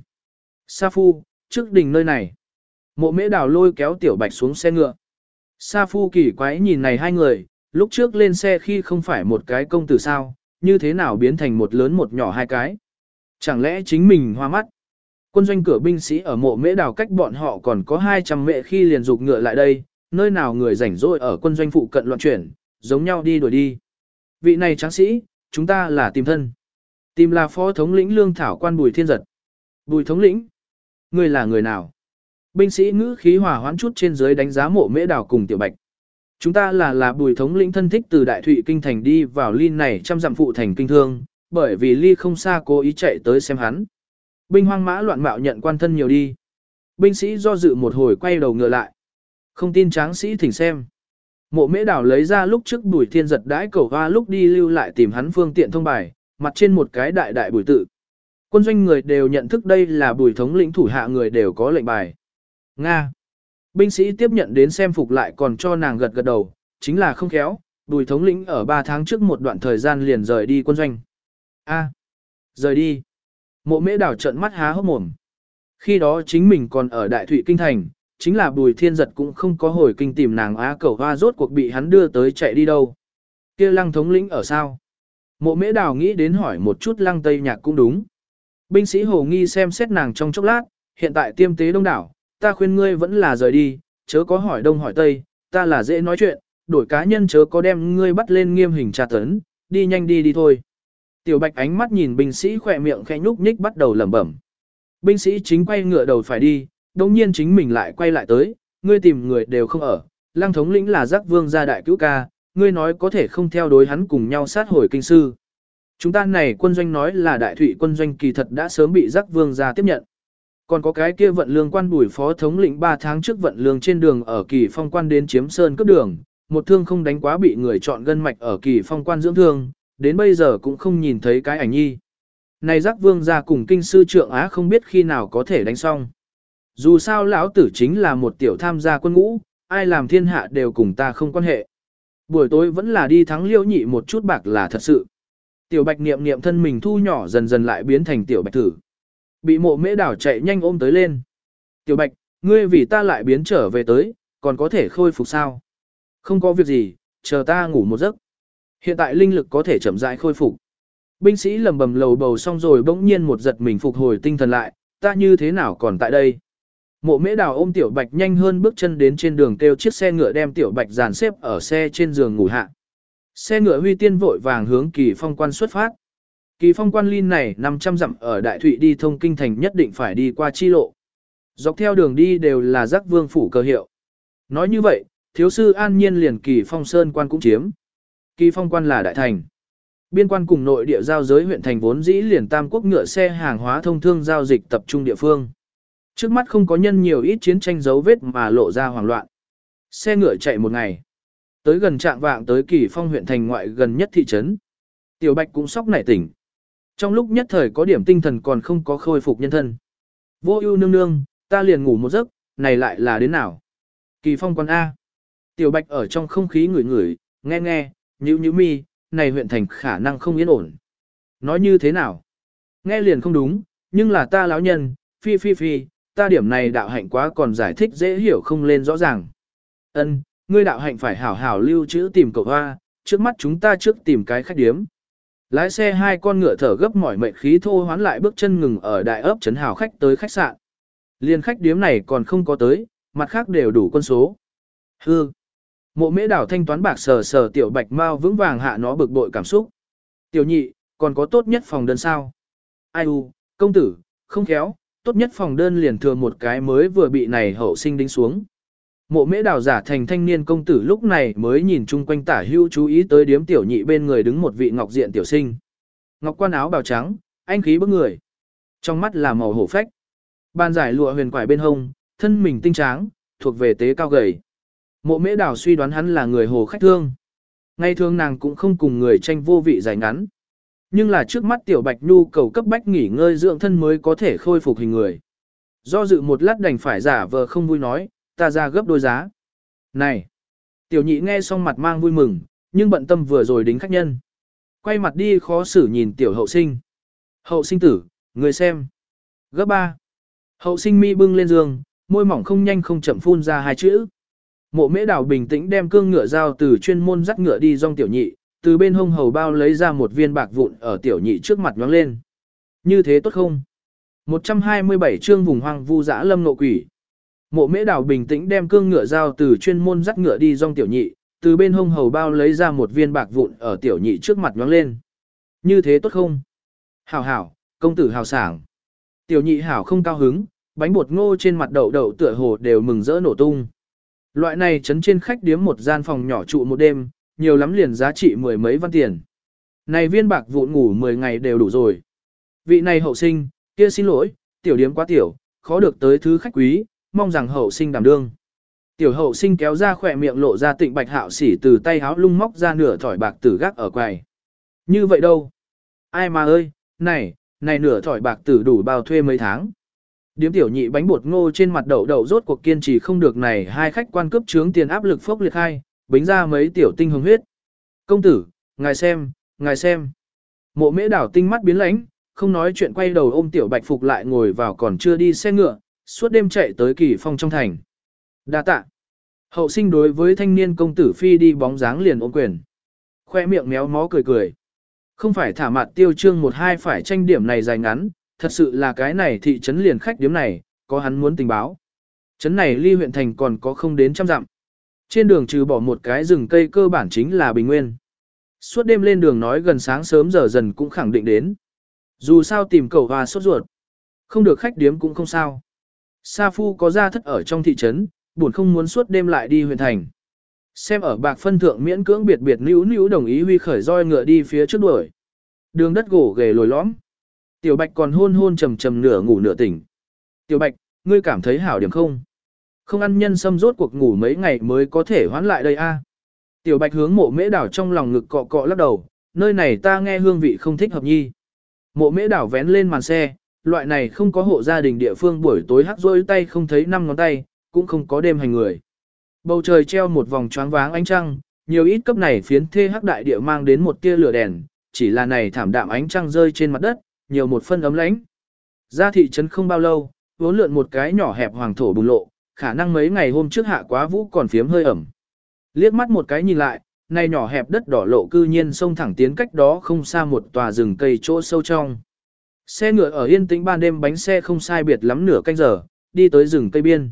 Sa Phu, trước đỉnh nơi này. Mộ mễ đảo lôi kéo tiểu bạch xuống xe ngựa. Sa Phu kỳ quái nhìn này hai người, lúc trước lên xe khi không phải một cái công tử sao, như thế nào biến thành một lớn một nhỏ hai cái. Chẳng lẽ chính mình hoa mắt? Quân doanh cửa binh sĩ ở mộ mễ Đào cách bọn họ còn có 200 mệ khi liền dục ngựa lại đây, nơi nào người rảnh rỗi ở quân doanh phụ cận loạn chuyển, giống nhau đi đuổi đi. Vị này tráng sĩ, chúng ta là tìm thân. Tìm là phó thống lĩnh lương thảo quan bùi thiên giật. Bùi thống lĩnh, người là người nào? Binh sĩ ngữ khí hòa hoãn chút trên dưới đánh giá mộ mễ Đào cùng tiểu bạch. Chúng ta là là bùi thống lĩnh thân thích từ đại thụy kinh thành đi vào linh này trăm dặm phụ thành kinh thương, bởi vì ly không xa cố ý chạy tới xem hắn. Binh hoang mã loạn mạo nhận quan thân nhiều đi. Binh sĩ do dự một hồi quay đầu ngựa lại. Không tin tráng sĩ thỉnh xem. Mộ mễ đảo lấy ra lúc trước bùi thiên giật đãi cầu hoa lúc đi lưu lại tìm hắn phương tiện thông bài, mặt trên một cái đại đại bùi tự. Quân doanh người đều nhận thức đây là bùi thống lĩnh thủ hạ người đều có lệnh bài. Nga. Binh sĩ tiếp nhận đến xem phục lại còn cho nàng gật gật đầu, chính là không khéo, bùi thống lĩnh ở 3 tháng trước một đoạn thời gian liền rời đi quân doanh. A. Rời đi. Mộ mễ đảo trận mắt há hốc mồm. Khi đó chính mình còn ở Đại Thụy Kinh Thành, chính là bùi thiên giật cũng không có hồi kinh tìm nàng á cầu hoa rốt cuộc bị hắn đưa tới chạy đi đâu. kia lăng thống lĩnh ở sao? Mộ mễ đào nghĩ đến hỏi một chút lăng tây nhạc cũng đúng. Binh sĩ hồ nghi xem xét nàng trong chốc lát, hiện tại tiêm tế đông đảo, ta khuyên ngươi vẫn là rời đi, chớ có hỏi đông hỏi tây, ta là dễ nói chuyện, đổi cá nhân chớ có đem ngươi bắt lên nghiêm hình tra tấn, đi nhanh đi đi thôi. Tiểu bạch ánh mắt nhìn binh sĩ khỏe miệng khẽ nhúc nhích bắt đầu lẩm bẩm. Binh sĩ chính quay ngựa đầu phải đi, đồng nhiên chính mình lại quay lại tới, ngươi tìm người đều không ở, lăng thống lĩnh là giác vương gia đại cứu ca, ngươi nói có thể không theo đối hắn cùng nhau sát hồi kinh sư. Chúng ta này quân doanh nói là đại thủy quân doanh kỳ thật đã sớm bị giác vương gia tiếp nhận. Còn có cái kia vận lương quan bùi phó thống lĩnh 3 tháng trước vận lương trên đường ở kỳ phong quan đến chiếm sơn cấp đường, một thương không đánh quá bị người chọn gân mạch ở kỳ phong quan dưỡng thương, đến bây giờ cũng không nhìn thấy cái ảnh nhi. Này giác vương ra cùng kinh sư trượng á không biết khi nào có thể đánh xong. Dù sao lão tử chính là một tiểu tham gia quân ngũ, ai làm thiên hạ đều cùng ta không quan hệ. Buổi tối vẫn là đi thắng liêu nhị một chút bạc là thật sự. Tiểu bạch niệm niệm thân mình thu nhỏ dần dần lại biến thành tiểu bạch thử. Bị mộ mễ đảo chạy nhanh ôm tới lên. Tiểu bạch, ngươi vì ta lại biến trở về tới, còn có thể khôi phục sao? Không có việc gì, chờ ta ngủ một giấc. Hiện tại linh lực có thể chậm rãi khôi phục. Binh sĩ lầm bầm lầu bầu xong rồi bỗng nhiên một giật mình phục hồi tinh thần lại, ta như thế nào còn tại đây? Mộ mễ đào ôm tiểu bạch nhanh hơn bước chân đến trên đường kêu chiếc xe ngựa đem tiểu bạch dàn xếp ở xe trên giường ngủ hạ. Xe ngựa huy tiên vội vàng hướng kỳ phong quan xuất phát. Kỳ phong quan linh này 500 dặm ở Đại Thụy đi thông kinh thành nhất định phải đi qua chi lộ. Dọc theo đường đi đều là giác vương phủ cơ hiệu. Nói như vậy, thiếu sư an nhiên liền kỳ phong sơn quan cũng chiếm. Kỳ phong quan là đại thành. Biên quan cùng nội địa giao giới huyện thành vốn dĩ liền tam quốc ngựa xe hàng hóa thông thương giao dịch tập trung địa phương. Trước mắt không có nhân nhiều ít chiến tranh dấu vết mà lộ ra hoảng loạn. Xe ngựa chạy một ngày. Tới gần trạng vạng tới kỳ phong huyện thành ngoại gần nhất thị trấn. Tiểu Bạch cũng sóc nảy tỉnh. Trong lúc nhất thời có điểm tinh thần còn không có khôi phục nhân thân. Vô ưu nương nương, ta liền ngủ một giấc, này lại là đến nào? Kỳ phong quan A. Tiểu Bạch ở trong không khí ngửi ngửi, nghe nghe, nhữ nhữ mi, này huyện thành khả năng không yên ổn. Nói như thế nào? Nghe liền không đúng, nhưng là ta lão nhân, phi phi phi, ta điểm này đạo hạnh quá còn giải thích dễ hiểu không lên rõ ràng. Ân, ngươi đạo hạnh phải hảo hảo lưu trữ tìm cậu hoa, trước mắt chúng ta trước tìm cái khách điếm. Lái xe hai con ngựa thở gấp mỏi mệt khí thô hoán lại bước chân ngừng ở đại ấp trấn hào khách tới khách sạn. Liên khách điếm này còn không có tới, mặt khác đều đủ quân số. hương Mộ mễ đảo thanh toán bạc sờ sờ tiểu bạch mau vững vàng hạ nó bực bội cảm xúc. Tiểu nhị, còn có tốt nhất phòng đơn sao? Ai u, công tử, không khéo, tốt nhất phòng đơn liền thừa một cái mới vừa bị này hậu sinh đính xuống. Mộ mễ đào giả thành thanh niên công tử lúc này mới nhìn chung quanh tả hưu chú ý tới điếm tiểu nhị bên người đứng một vị ngọc diện tiểu sinh. Ngọc quan áo bào trắng, anh khí bức người. Trong mắt là màu hổ phách. Ban giải lụa huyền quải bên hông, thân mình tinh tráng, thuộc về tế cao gầy. Mộ mễ đào suy đoán hắn là người hồ khách thương. Ngay thường nàng cũng không cùng người tranh vô vị dài ngắn. Nhưng là trước mắt tiểu bạch nhu cầu cấp bách nghỉ ngơi dưỡng thân mới có thể khôi phục hình người. Do dự một lát đành phải giả vờ không vui nói, ta ra gấp đôi giá. Này! Tiểu nhị nghe xong mặt mang vui mừng, nhưng bận tâm vừa rồi đính khách nhân. Quay mặt đi khó xử nhìn tiểu hậu sinh. Hậu sinh tử, người xem. Gấp ba. Hậu sinh mi bưng lên giường, môi mỏng không nhanh không chậm phun ra hai chữ. Mộ mễ đảo bình tĩnh đem cương ngựa dao từ chuyên môn dắt ngựa đi dong tiểu nhị, từ bên hông hầu bao lấy ra một viên bạc vụn ở tiểu nhị trước mặt nhoáng lên. Như thế tốt không? 127 chương vùng hoang vu dã lâm nộ quỷ. Mộ mễ đảo bình tĩnh đem cương ngựa dao từ chuyên môn dắt ngựa đi dong tiểu nhị, từ bên hông hầu bao lấy ra một viên bạc vụn ở tiểu nhị trước mặt nhoáng lên. Như thế tốt không? Hảo hảo, công tử hào sảng. Tiểu nhị hảo không cao hứng, bánh bột ngô trên mặt đậu đậu tựa hồ đều mừng rỡ nổ tung. Loại này chấn trên khách điếm một gian phòng nhỏ trụ một đêm, nhiều lắm liền giá trị mười mấy văn tiền. Này viên bạc vụn ngủ 10 ngày đều đủ rồi. Vị này hậu sinh, kia xin lỗi, tiểu điếm quá tiểu, khó được tới thứ khách quý, mong rằng hậu sinh đảm đương. Tiểu hậu sinh kéo ra khỏe miệng lộ ra tịnh bạch hạo sỉ từ tay háo lung móc ra nửa thỏi bạc tử gác ở quầy. Như vậy đâu? Ai mà ơi, này, này nửa thỏi bạc tử đủ bao thuê mấy tháng. Điếm tiểu nhị bánh bột ngô trên mặt đậu đậu rốt cuộc kiên trì không được này hai khách quan cướp trướng tiền áp lực phốc liệt hai, bính ra mấy tiểu tinh hồng huyết. Công tử, ngài xem, ngài xem. Mộ mễ đảo tinh mắt biến lãnh, không nói chuyện quay đầu ôm tiểu bạch phục lại ngồi vào còn chưa đi xe ngựa, suốt đêm chạy tới kỳ phong trong thành. Đa tạ. Hậu sinh đối với thanh niên công tử phi đi bóng dáng liền ôm quyền. Khoe miệng méo mó cười cười. Không phải thả mặt tiêu trương một hai phải tranh điểm này dài ngắn, thật sự là cái này thị trấn liền khách điếm này, có hắn muốn tình báo. Trấn này ly huyện thành còn có không đến trăm dặm. Trên đường trừ bỏ một cái rừng cây cơ bản chính là bình nguyên. Suốt đêm lên đường nói gần sáng sớm giờ dần cũng khẳng định đến. Dù sao tìm cầu và sốt ruột. Không được khách điếm cũng không sao. Sa Phu có gia thất ở trong thị trấn, buồn không muốn suốt đêm lại đi huyện thành. Xem ở bạc phân thượng miễn cưỡng biệt biệt níu níu đồng ý huy khởi roi ngựa đi phía trước đuổi. Đường đất gỗ ghề lồi lõm. Tiểu Bạch còn hôn hôn trầm trầm nửa ngủ nửa tỉnh. Tiểu Bạch, ngươi cảm thấy hảo điểm không? Không ăn nhân sâm rốt cuộc ngủ mấy ngày mới có thể hoán lại đây a. Tiểu Bạch hướng mộ mễ đảo trong lòng ngực cọ cọ lắc đầu, nơi này ta nghe hương vị không thích hợp nhi. Mộ mễ đảo vén lên màn xe, loại này không có hộ gia đình địa phương buổi tối hắc rôi tay không thấy năm ngón tay, cũng không có đêm hành người. Bầu trời treo một vòng choáng váng ánh trăng, nhiều ít cấp này phiến thê hắc đại địa mang đến một tia lửa đèn, chỉ là này thảm đạm ánh trăng rơi trên mặt đất, nhiều một phân ấm lãnh. Ra thị trấn không bao lâu, vốn lượn một cái nhỏ hẹp hoàng thổ bùng lộ, khả năng mấy ngày hôm trước hạ quá vũ còn phiếm hơi ẩm. Liếc mắt một cái nhìn lại, này nhỏ hẹp đất đỏ lộ cư nhiên sông thẳng tiến cách đó không xa một tòa rừng cây chỗ sâu trong. Xe ngựa ở yên tĩnh ban đêm bánh xe không sai biệt lắm nửa canh giờ, đi tới rừng cây biên.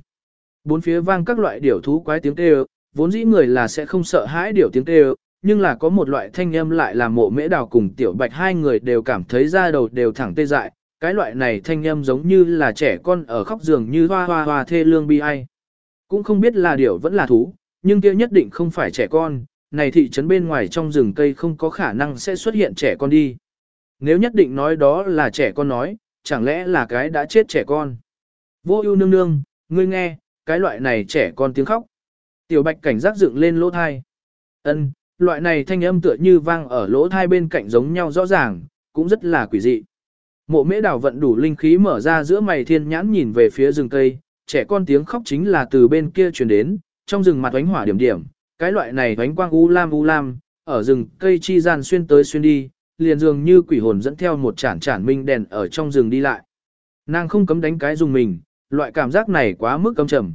Bốn phía vang các loại điểu thú quái tiếng kêu, vốn dĩ người là sẽ không sợ hãi điểu tiếng kêu, nhưng là có một loại thanh âm lại làm mộ mễ đào cùng tiểu bạch hai người đều cảm thấy da đầu đều thẳng tê dại, cái loại này thanh âm giống như là trẻ con ở khóc giường như hoa hoa hoa thê lương bi ai. Cũng không biết là điểu vẫn là thú, nhưng kia nhất định không phải trẻ con, này thị trấn bên ngoài trong rừng cây không có khả năng sẽ xuất hiện trẻ con đi. Nếu nhất định nói đó là trẻ con nói, chẳng lẽ là cái đã chết trẻ con. Vô ưu nương nương, ngươi nghe, cái loại này trẻ con tiếng khóc. Tiểu bạch cảnh giác dựng lên lỗ thai. ân loại này thanh âm tựa như vang ở lỗ thai bên cạnh giống nhau rõ ràng, cũng rất là quỷ dị. Mộ mễ đảo vận đủ linh khí mở ra giữa mày thiên nhãn nhìn về phía rừng cây, trẻ con tiếng khóc chính là từ bên kia truyền đến, trong rừng mặt ánh hỏa điểm điểm, cái loại này ánh quang u lam u lam, ở rừng cây chi gian xuyên tới xuyên đi, liền dường như quỷ hồn dẫn theo một chản chản minh đèn ở trong rừng đi lại. Nàng không cấm đánh cái dùng mình, loại cảm giác này quá mức cấm trầm.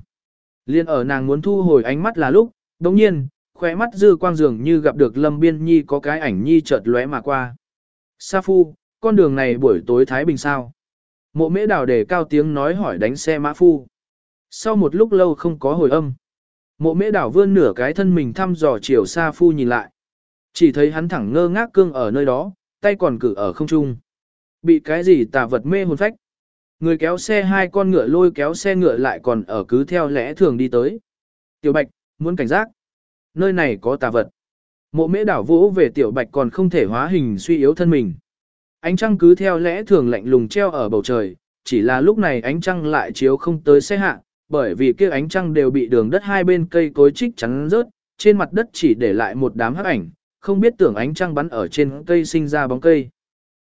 Liên ở nàng muốn thu hồi ánh mắt là lúc, đồng nhiên, khóe mắt dư quang dường như gặp được Lâm Biên Nhi có cái ảnh Nhi chợt lóe mà qua. Sa Phu, con đường này buổi tối Thái Bình sao? Mộ mễ đào đề cao tiếng nói hỏi đánh xe mã phu. Sau một lúc lâu không có hồi âm. Mộ mễ đảo vươn nửa cái thân mình thăm dò chiều Sa Phu nhìn lại. Chỉ thấy hắn thẳng ngơ ngác cương ở nơi đó, tay còn cử ở không trung. Bị cái gì tà vật mê hồn phách. Người kéo xe hai con ngựa lôi kéo xe ngựa lại còn ở cứ theo lẽ thường đi tới. Tiểu Bạch, muốn cảnh giác. Nơi này có tà vật. Mộ mễ đảo vỗ về Tiểu Bạch còn không thể hóa hình suy yếu thân mình. Ánh trăng cứ theo lẽ thường lạnh lùng treo ở bầu trời, chỉ là lúc này ánh trăng lại chiếu không tới xe hạ, bởi vì kia ánh trăng đều bị đường đất hai bên cây cối trích chắn rớt, trên mặt đất chỉ để lại một đám hắc ảnh, không biết tưởng ánh trăng bắn ở trên cây sinh ra bóng cây.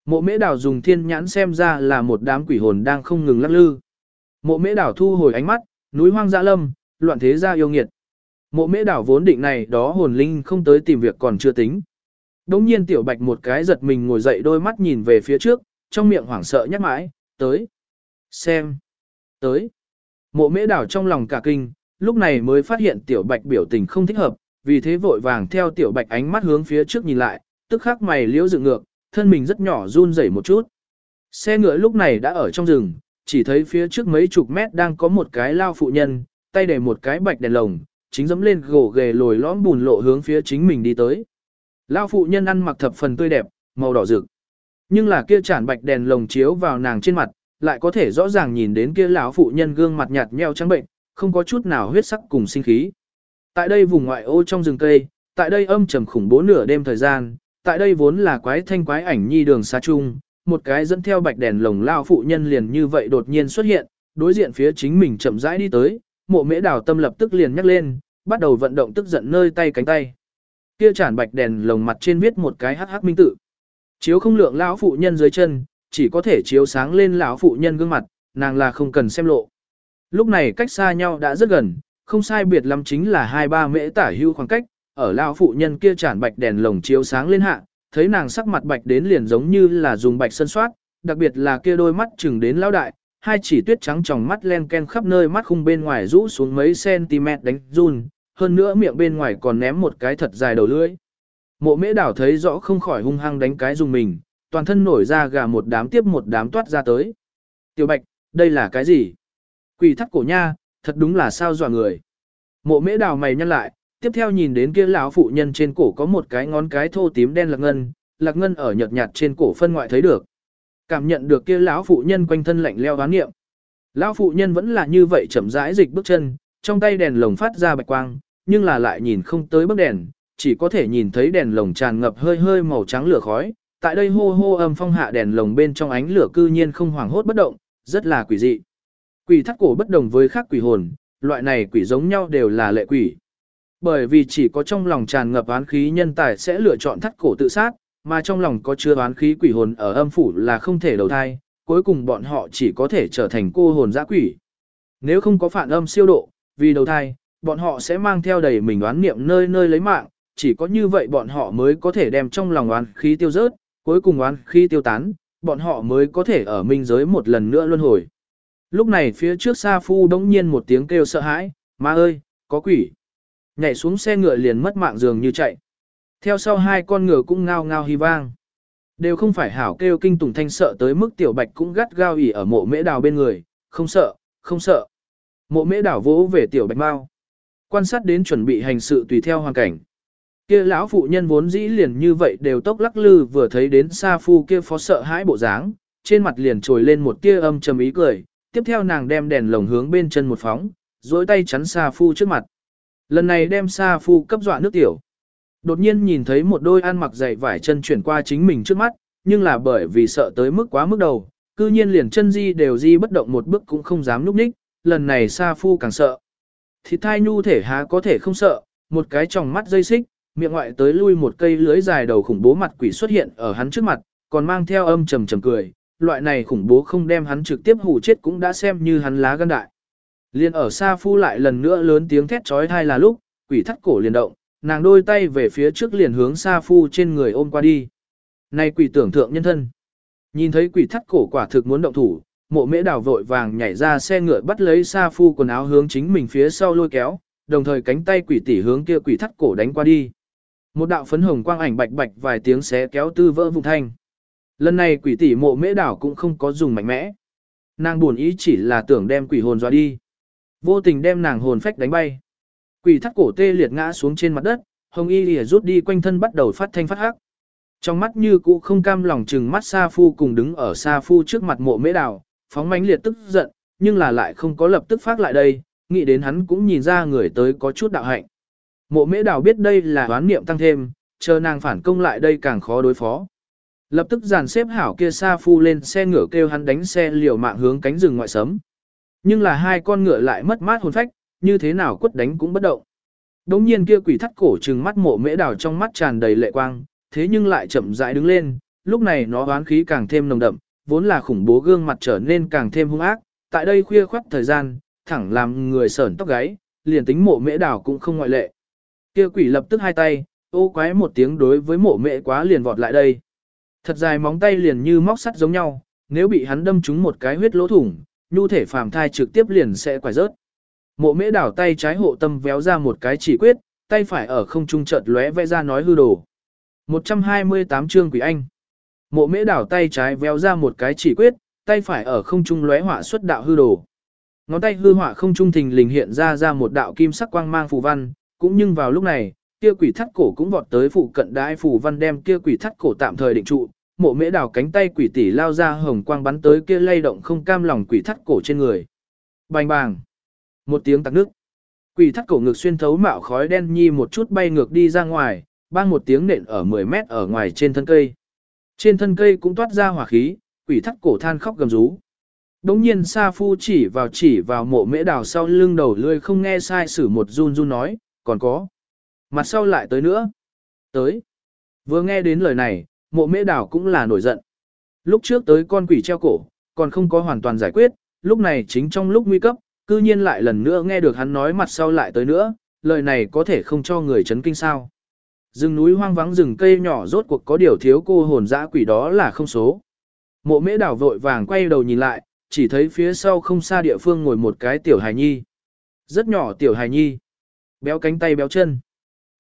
Mộ mễ đảo dùng thiên nhãn xem ra là một đám quỷ hồn đang không ngừng lắc lư. Mộ mễ đảo thu hồi ánh mắt, núi hoang dã lâm, loạn thế gia yêu nghiệt. Mộ mễ đảo vốn định này đó hồn linh không tới tìm việc còn chưa tính. Đống nhiên tiểu bạch một cái giật mình ngồi dậy đôi mắt nhìn về phía trước, trong miệng hoảng sợ nhắc mãi, tới, xem, tới. Mộ mễ đảo trong lòng cả kinh, lúc này mới phát hiện tiểu bạch biểu tình không thích hợp, vì thế vội vàng theo tiểu bạch ánh mắt hướng phía trước nhìn lại, tức khắc mày liễu dựng ngược, thân mình rất nhỏ run rẩy một chút. Xe ngựa lúc này đã ở trong rừng, chỉ thấy phía trước mấy chục mét đang có một cái lao phụ nhân, tay để một cái bạch đèn lồng, chính dẫm lên gỗ ghề lồi lõm bùn lộ hướng phía chính mình đi tới. Lao phụ nhân ăn mặc thập phần tươi đẹp, màu đỏ rực. Nhưng là kia chản bạch đèn lồng chiếu vào nàng trên mặt, lại có thể rõ ràng nhìn đến kia lão phụ nhân gương mặt nhạt nheo trắng bệnh, không có chút nào huyết sắc cùng sinh khí. Tại đây vùng ngoại ô trong rừng cây, tại đây âm trầm khủng bố nửa đêm thời gian, tại đây vốn là quái thanh quái ảnh nhi đường xa chung, một cái dẫn theo bạch đèn lồng lao phụ nhân liền như vậy đột nhiên xuất hiện, đối diện phía chính mình chậm rãi đi tới, mộ mễ đào tâm lập tức liền nhắc lên, bắt đầu vận động tức giận nơi tay cánh tay. Kia chản bạch đèn lồng mặt trên viết một cái hắc hắc minh tự. Chiếu không lượng lão phụ nhân dưới chân, chỉ có thể chiếu sáng lên lão phụ nhân gương mặt, nàng là không cần xem lộ. Lúc này cách xa nhau đã rất gần, không sai biệt lắm chính là hai ba mễ tả hưu khoảng cách, ở lão phụ nhân kia chản bạch đèn lồng chiếu sáng lên hạ, thấy nàng sắc mặt bạch đến liền giống như là dùng bạch sân soát, đặc biệt là kia đôi mắt chừng đến lão đại, hai chỉ tuyết trắng trong mắt len ken khắp nơi mắt khung bên ngoài rũ xuống mấy cm đánh run, hơn nữa miệng bên ngoài còn ném một cái thật dài đầu lưỡi. Mộ mễ đảo thấy rõ không khỏi hung hăng đánh cái dùng mình, toàn thân nổi ra gà một đám tiếp một đám toát ra tới. Tiểu bạch, đây là cái gì? Quỷ thắt cổ nha, thật đúng là sao dọa người. Mộ mễ đào mày nhăn lại, tiếp theo nhìn đến kia lão phụ nhân trên cổ có một cái ngón cái thô tím đen lạc ngân, lạc ngân ở nhợt nhạt trên cổ phân ngoại thấy được. Cảm nhận được kia lão phụ nhân quanh thân lạnh leo đoán nghiệm. Lão phụ nhân vẫn là như vậy chậm rãi dịch bước chân, trong tay đèn lồng phát ra bạch quang, nhưng là lại nhìn không tới bức đèn, chỉ có thể nhìn thấy đèn lồng tràn ngập hơi hơi màu trắng lửa khói. Tại đây hô hô âm phong hạ đèn lồng bên trong ánh lửa cư nhiên không hoảng hốt bất động, rất là quỷ dị. Quỷ thắt cổ bất đồng với khác quỷ hồn, loại này quỷ giống nhau đều là lệ quỷ. Bởi vì chỉ có trong lòng tràn ngập án khí nhân tài sẽ lựa chọn thắt cổ tự sát, mà trong lòng có chứa oán khí quỷ hồn ở âm phủ là không thể đầu thai, cuối cùng bọn họ chỉ có thể trở thành cô hồn dã quỷ. Nếu không có phản âm siêu độ, vì đầu thai, bọn họ sẽ mang theo đầy mình oán niệm nơi nơi lấy mạng, chỉ có như vậy bọn họ mới có thể đem trong lòng oán khí tiêu rớt, cuối cùng oán khí tiêu tán, bọn họ mới có thể ở minh giới một lần nữa luân hồi. Lúc này phía trước Sa Phu đống nhiên một tiếng kêu sợ hãi, ma ơi, có quỷ. Nhảy xuống xe ngựa liền mất mạng dường như chạy. Theo sau hai con ngựa cũng ngao ngao hy vang. Đều không phải hảo kêu kinh tùng thanh sợ tới mức tiểu bạch cũng gắt gao ỉ ở mộ mễ đào bên người, không sợ, không sợ. Mộ mễ đảo vỗ về tiểu bạch mau. Quan sát đến chuẩn bị hành sự tùy theo hoàn cảnh. Kia lão phụ nhân vốn dĩ liền như vậy đều tốc lắc lư vừa thấy đến Sa Phu kia phó sợ hãi bộ dáng, trên mặt liền trồi lên một tia âm trầm ý cười, tiếp theo nàng đem đèn lồng hướng bên chân một phóng, duỗi tay chắn Sa Phu trước mặt. Lần này đem Sa Phu cấp dọa nước tiểu. Đột nhiên nhìn thấy một đôi ăn mặc dày vải chân chuyển qua chính mình trước mắt, nhưng là bởi vì sợ tới mức quá mức đầu, cư nhiên liền chân di đều di bất động một bước cũng không dám núp ních, lần này Sa Phu càng sợ. thì thai nhu thể há có thể không sợ, một cái tròng mắt dây xích, miệng ngoại tới lui một cây lưới dài đầu khủng bố mặt quỷ xuất hiện ở hắn trước mặt, còn mang theo âm trầm trầm cười, loại này khủng bố không đem hắn trực tiếp hù chết cũng đã xem như hắn lá gan đại. Liên ở Sa phu lại lần nữa lớn tiếng thét trói thai là lúc, quỷ thắt cổ liền động, nàng đôi tay về phía trước liền hướng xa phu trên người ôm qua đi. Này quỷ tưởng thượng nhân thân. Nhìn thấy quỷ thắt cổ quả thực muốn động thủ, mộ mễ đào vội vàng nhảy ra xe ngựa bắt lấy xa phu quần áo hướng chính mình phía sau lôi kéo, đồng thời cánh tay quỷ tỉ hướng kia quỷ thắt cổ đánh qua đi. Một đạo phấn hồng quang ảnh bạch bạch vài tiếng xé kéo tư vỡ vùng thanh. Lần này quỷ tỷ mộ mễ đảo cũng không có dùng mạnh mẽ. Nàng buồn ý chỉ là tưởng đem quỷ hồn dọa đi. Vô tình đem nàng hồn phách đánh bay. Quỷ thắt cổ tê liệt ngã xuống trên mặt đất, hồng y lìa rút đi quanh thân bắt đầu phát thanh phát hắc. Trong mắt như cũ không cam lòng chừng mắt Sa Phu cùng đứng ở Sa Phu trước mặt mộ mễ Đào phóng mãnh liệt tức giận, nhưng là lại không có lập tức phát lại đây, nghĩ đến hắn cũng nhìn ra người tới có chút đạo hạnh. Mộ mễ đào biết đây là đoán niệm tăng thêm, chờ nàng phản công lại đây càng khó đối phó. Lập tức dàn xếp hảo kia Sa phu lên xe ngựa kêu hắn đánh xe liều mạng hướng cánh rừng ngoại sấm. Nhưng là hai con ngựa lại mất mát hồn phách, như thế nào quất đánh cũng bất động. Đống nhiên kia quỷ thắt cổ trừng mắt mộ mễ đào trong mắt tràn đầy lệ quang, thế nhưng lại chậm rãi đứng lên, lúc này nó oán khí càng thêm nồng đậm, vốn là khủng bố gương mặt trở nên càng thêm hung ác, tại đây khuya khoắt thời gian, thẳng làm người sởn tóc gáy, liền tính mộ mễ đào cũng không ngoại lệ. Kia quỷ lập tức hai tay, ô quái một tiếng đối với mộ mễ quá liền vọt lại đây. Thật dài móng tay liền như móc sắt giống nhau, nếu bị hắn đâm trúng một cái huyết lỗ thủng, nhu thể phàm thai trực tiếp liền sẽ quải rớt. Mộ mễ đảo tay trái hộ tâm véo ra một cái chỉ quyết, tay phải ở không trung chợt lóe vẽ ra nói hư đồ. 128 chương quỷ anh. Mộ mễ đảo tay trái véo ra một cái chỉ quyết, tay phải ở không trung lóe họa xuất đạo hư đồ. Ngón tay hư họa không trung thình lình hiện ra ra một đạo kim sắc quang mang phù văn, cũng nhưng vào lúc này, kia quỷ thắt cổ cũng vọt tới phụ cận đại phù văn đem kia quỷ thắt cổ tạm thời định trụ, mộ mễ đào cánh tay quỷ tỷ lao ra hồng quang bắn tới kia lay động không cam lòng quỷ thắt cổ trên người. Bành bàng. Một tiếng tắc nước. Quỷ thắt cổ ngực xuyên thấu mạo khói đen nhi một chút bay ngược đi ra ngoài, bang một tiếng nện ở 10 mét ở ngoài trên thân cây. Trên thân cây cũng toát ra hỏa khí, quỷ thắt cổ than khóc gầm rú. Đống nhiên Sa Phu chỉ vào chỉ vào mộ mễ đào sau lưng đầu lươi không nghe sai sử một run run nói, còn có. Mặt sau lại tới nữa. Tới. Vừa nghe đến lời này, mộ mễ đào cũng là nổi giận. Lúc trước tới con quỷ treo cổ, còn không có hoàn toàn giải quyết, lúc này chính trong lúc nguy cấp, cư nhiên lại lần nữa nghe được hắn nói mặt sau lại tới nữa, lời này có thể không cho người chấn kinh sao. Rừng núi hoang vắng rừng cây nhỏ rốt cuộc có điều thiếu cô hồn dã quỷ đó là không số. Mộ mễ đảo vội vàng quay đầu nhìn lại, chỉ thấy phía sau không xa địa phương ngồi một cái tiểu hài nhi. Rất nhỏ tiểu hài nhi. Béo cánh tay béo chân.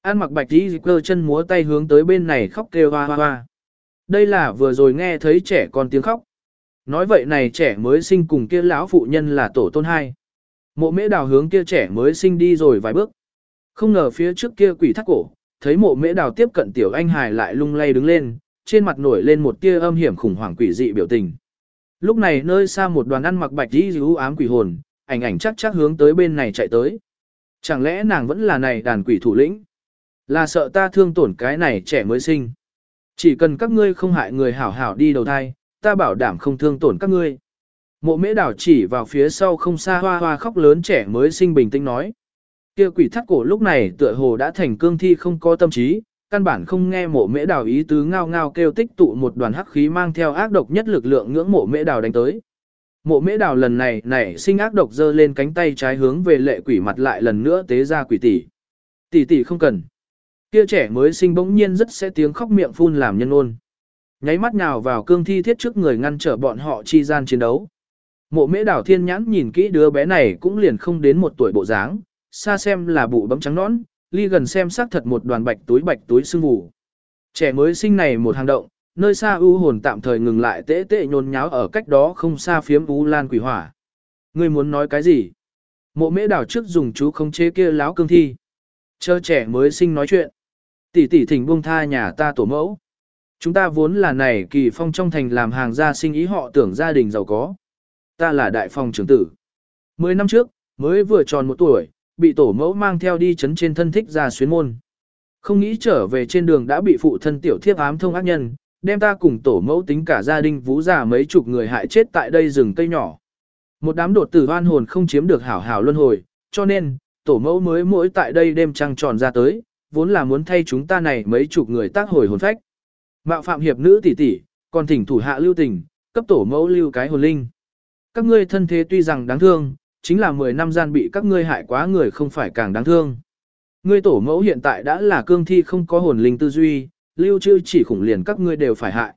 An mặc bạch tí cơ chân múa tay hướng tới bên này khóc kêu hoa hoa hoa. Đây là vừa rồi nghe thấy trẻ con tiếng khóc. Nói vậy này trẻ mới sinh cùng kia lão phụ nhân là tổ tôn hai. Mộ mễ đào hướng kia trẻ mới sinh đi rồi vài bước. Không ngờ phía trước kia quỷ thắt cổ, thấy mộ mễ đào tiếp cận tiểu anh hài lại lung lay đứng lên, trên mặt nổi lên một tia âm hiểm khủng hoảng quỷ dị biểu tình. Lúc này nơi xa một đoàn ăn mặc bạch tí dữ ám quỷ hồn, ảnh ảnh chắc chắc hướng tới bên này chạy tới. Chẳng lẽ nàng vẫn là này đàn quỷ thủ lĩnh? Là sợ ta thương tổn cái này trẻ mới sinh. Chỉ cần các ngươi không hại người hảo hảo đi đầu thai, ta bảo đảm không thương tổn các ngươi. Mộ mễ đảo chỉ vào phía sau không xa hoa hoa khóc lớn trẻ mới sinh bình tĩnh nói. Kia quỷ thắt cổ lúc này tựa hồ đã thành cương thi không có tâm trí, căn bản không nghe mộ mễ đảo ý tứ ngao ngao kêu tích tụ một đoàn hắc khí mang theo ác độc nhất lực lượng ngưỡng mộ mễ đảo đánh tới. Mộ mễ đào lần này nảy sinh ác độc dơ lên cánh tay trái hướng về lệ quỷ mặt lại lần nữa tế ra quỷ tỷ. Tỷ tỷ không cần. Kia trẻ mới sinh bỗng nhiên rất sẽ tiếng khóc miệng phun làm nhân ôn. Nháy mắt nào vào cương thi thiết trước người ngăn trở bọn họ chi gian chiến đấu. Mộ mễ đảo thiên nhãn nhìn kỹ đứa bé này cũng liền không đến một tuổi bộ dáng, xa xem là bụ bấm trắng nõn, ly gần xem xác thật một đoàn bạch túi bạch túi sương mù. Trẻ mới sinh này một hàng động, nơi xa u hồn tạm thời ngừng lại tễ tệ nhôn nháo ở cách đó không xa phiếm u lan quỷ hỏa. Ngươi muốn nói cái gì? Mộ mễ đảo trước dùng chú không chế kia láo cương thi. Chờ trẻ mới sinh nói chuyện. Tỷ tỷ thỉnh buông tha nhà ta tổ mẫu. Chúng ta vốn là này kỳ phong trong thành làm hàng gia sinh ý họ tưởng gia đình giàu có. Ta là đại phòng trưởng tử. Mười năm trước, mới vừa tròn một tuổi, bị tổ mẫu mang theo đi chấn trên thân thích ra xuyến môn. Không nghĩ trở về trên đường đã bị phụ thân tiểu thiếp ám thông ác nhân, đem ta cùng tổ mẫu tính cả gia đình vũ già mấy chục người hại chết tại đây rừng cây nhỏ. Một đám đột tử hoan hồn không chiếm được hảo hảo luân hồi, cho nên, tổ mẫu mới mỗi tại đây đêm trăng tròn ra tới, vốn là muốn thay chúng ta này mấy chục người tác hồi hồn phách. Mạo phạm hiệp nữ tỷ tỷ, còn thỉnh thủ hạ lưu tình, cấp tổ mẫu lưu cái hồn linh. Các ngươi thân thế tuy rằng đáng thương, chính là 10 năm gian bị các ngươi hại quá người không phải càng đáng thương. Ngươi tổ mẫu hiện tại đã là cương thi không có hồn linh tư duy, lưu trư chỉ khủng liền các ngươi đều phải hại.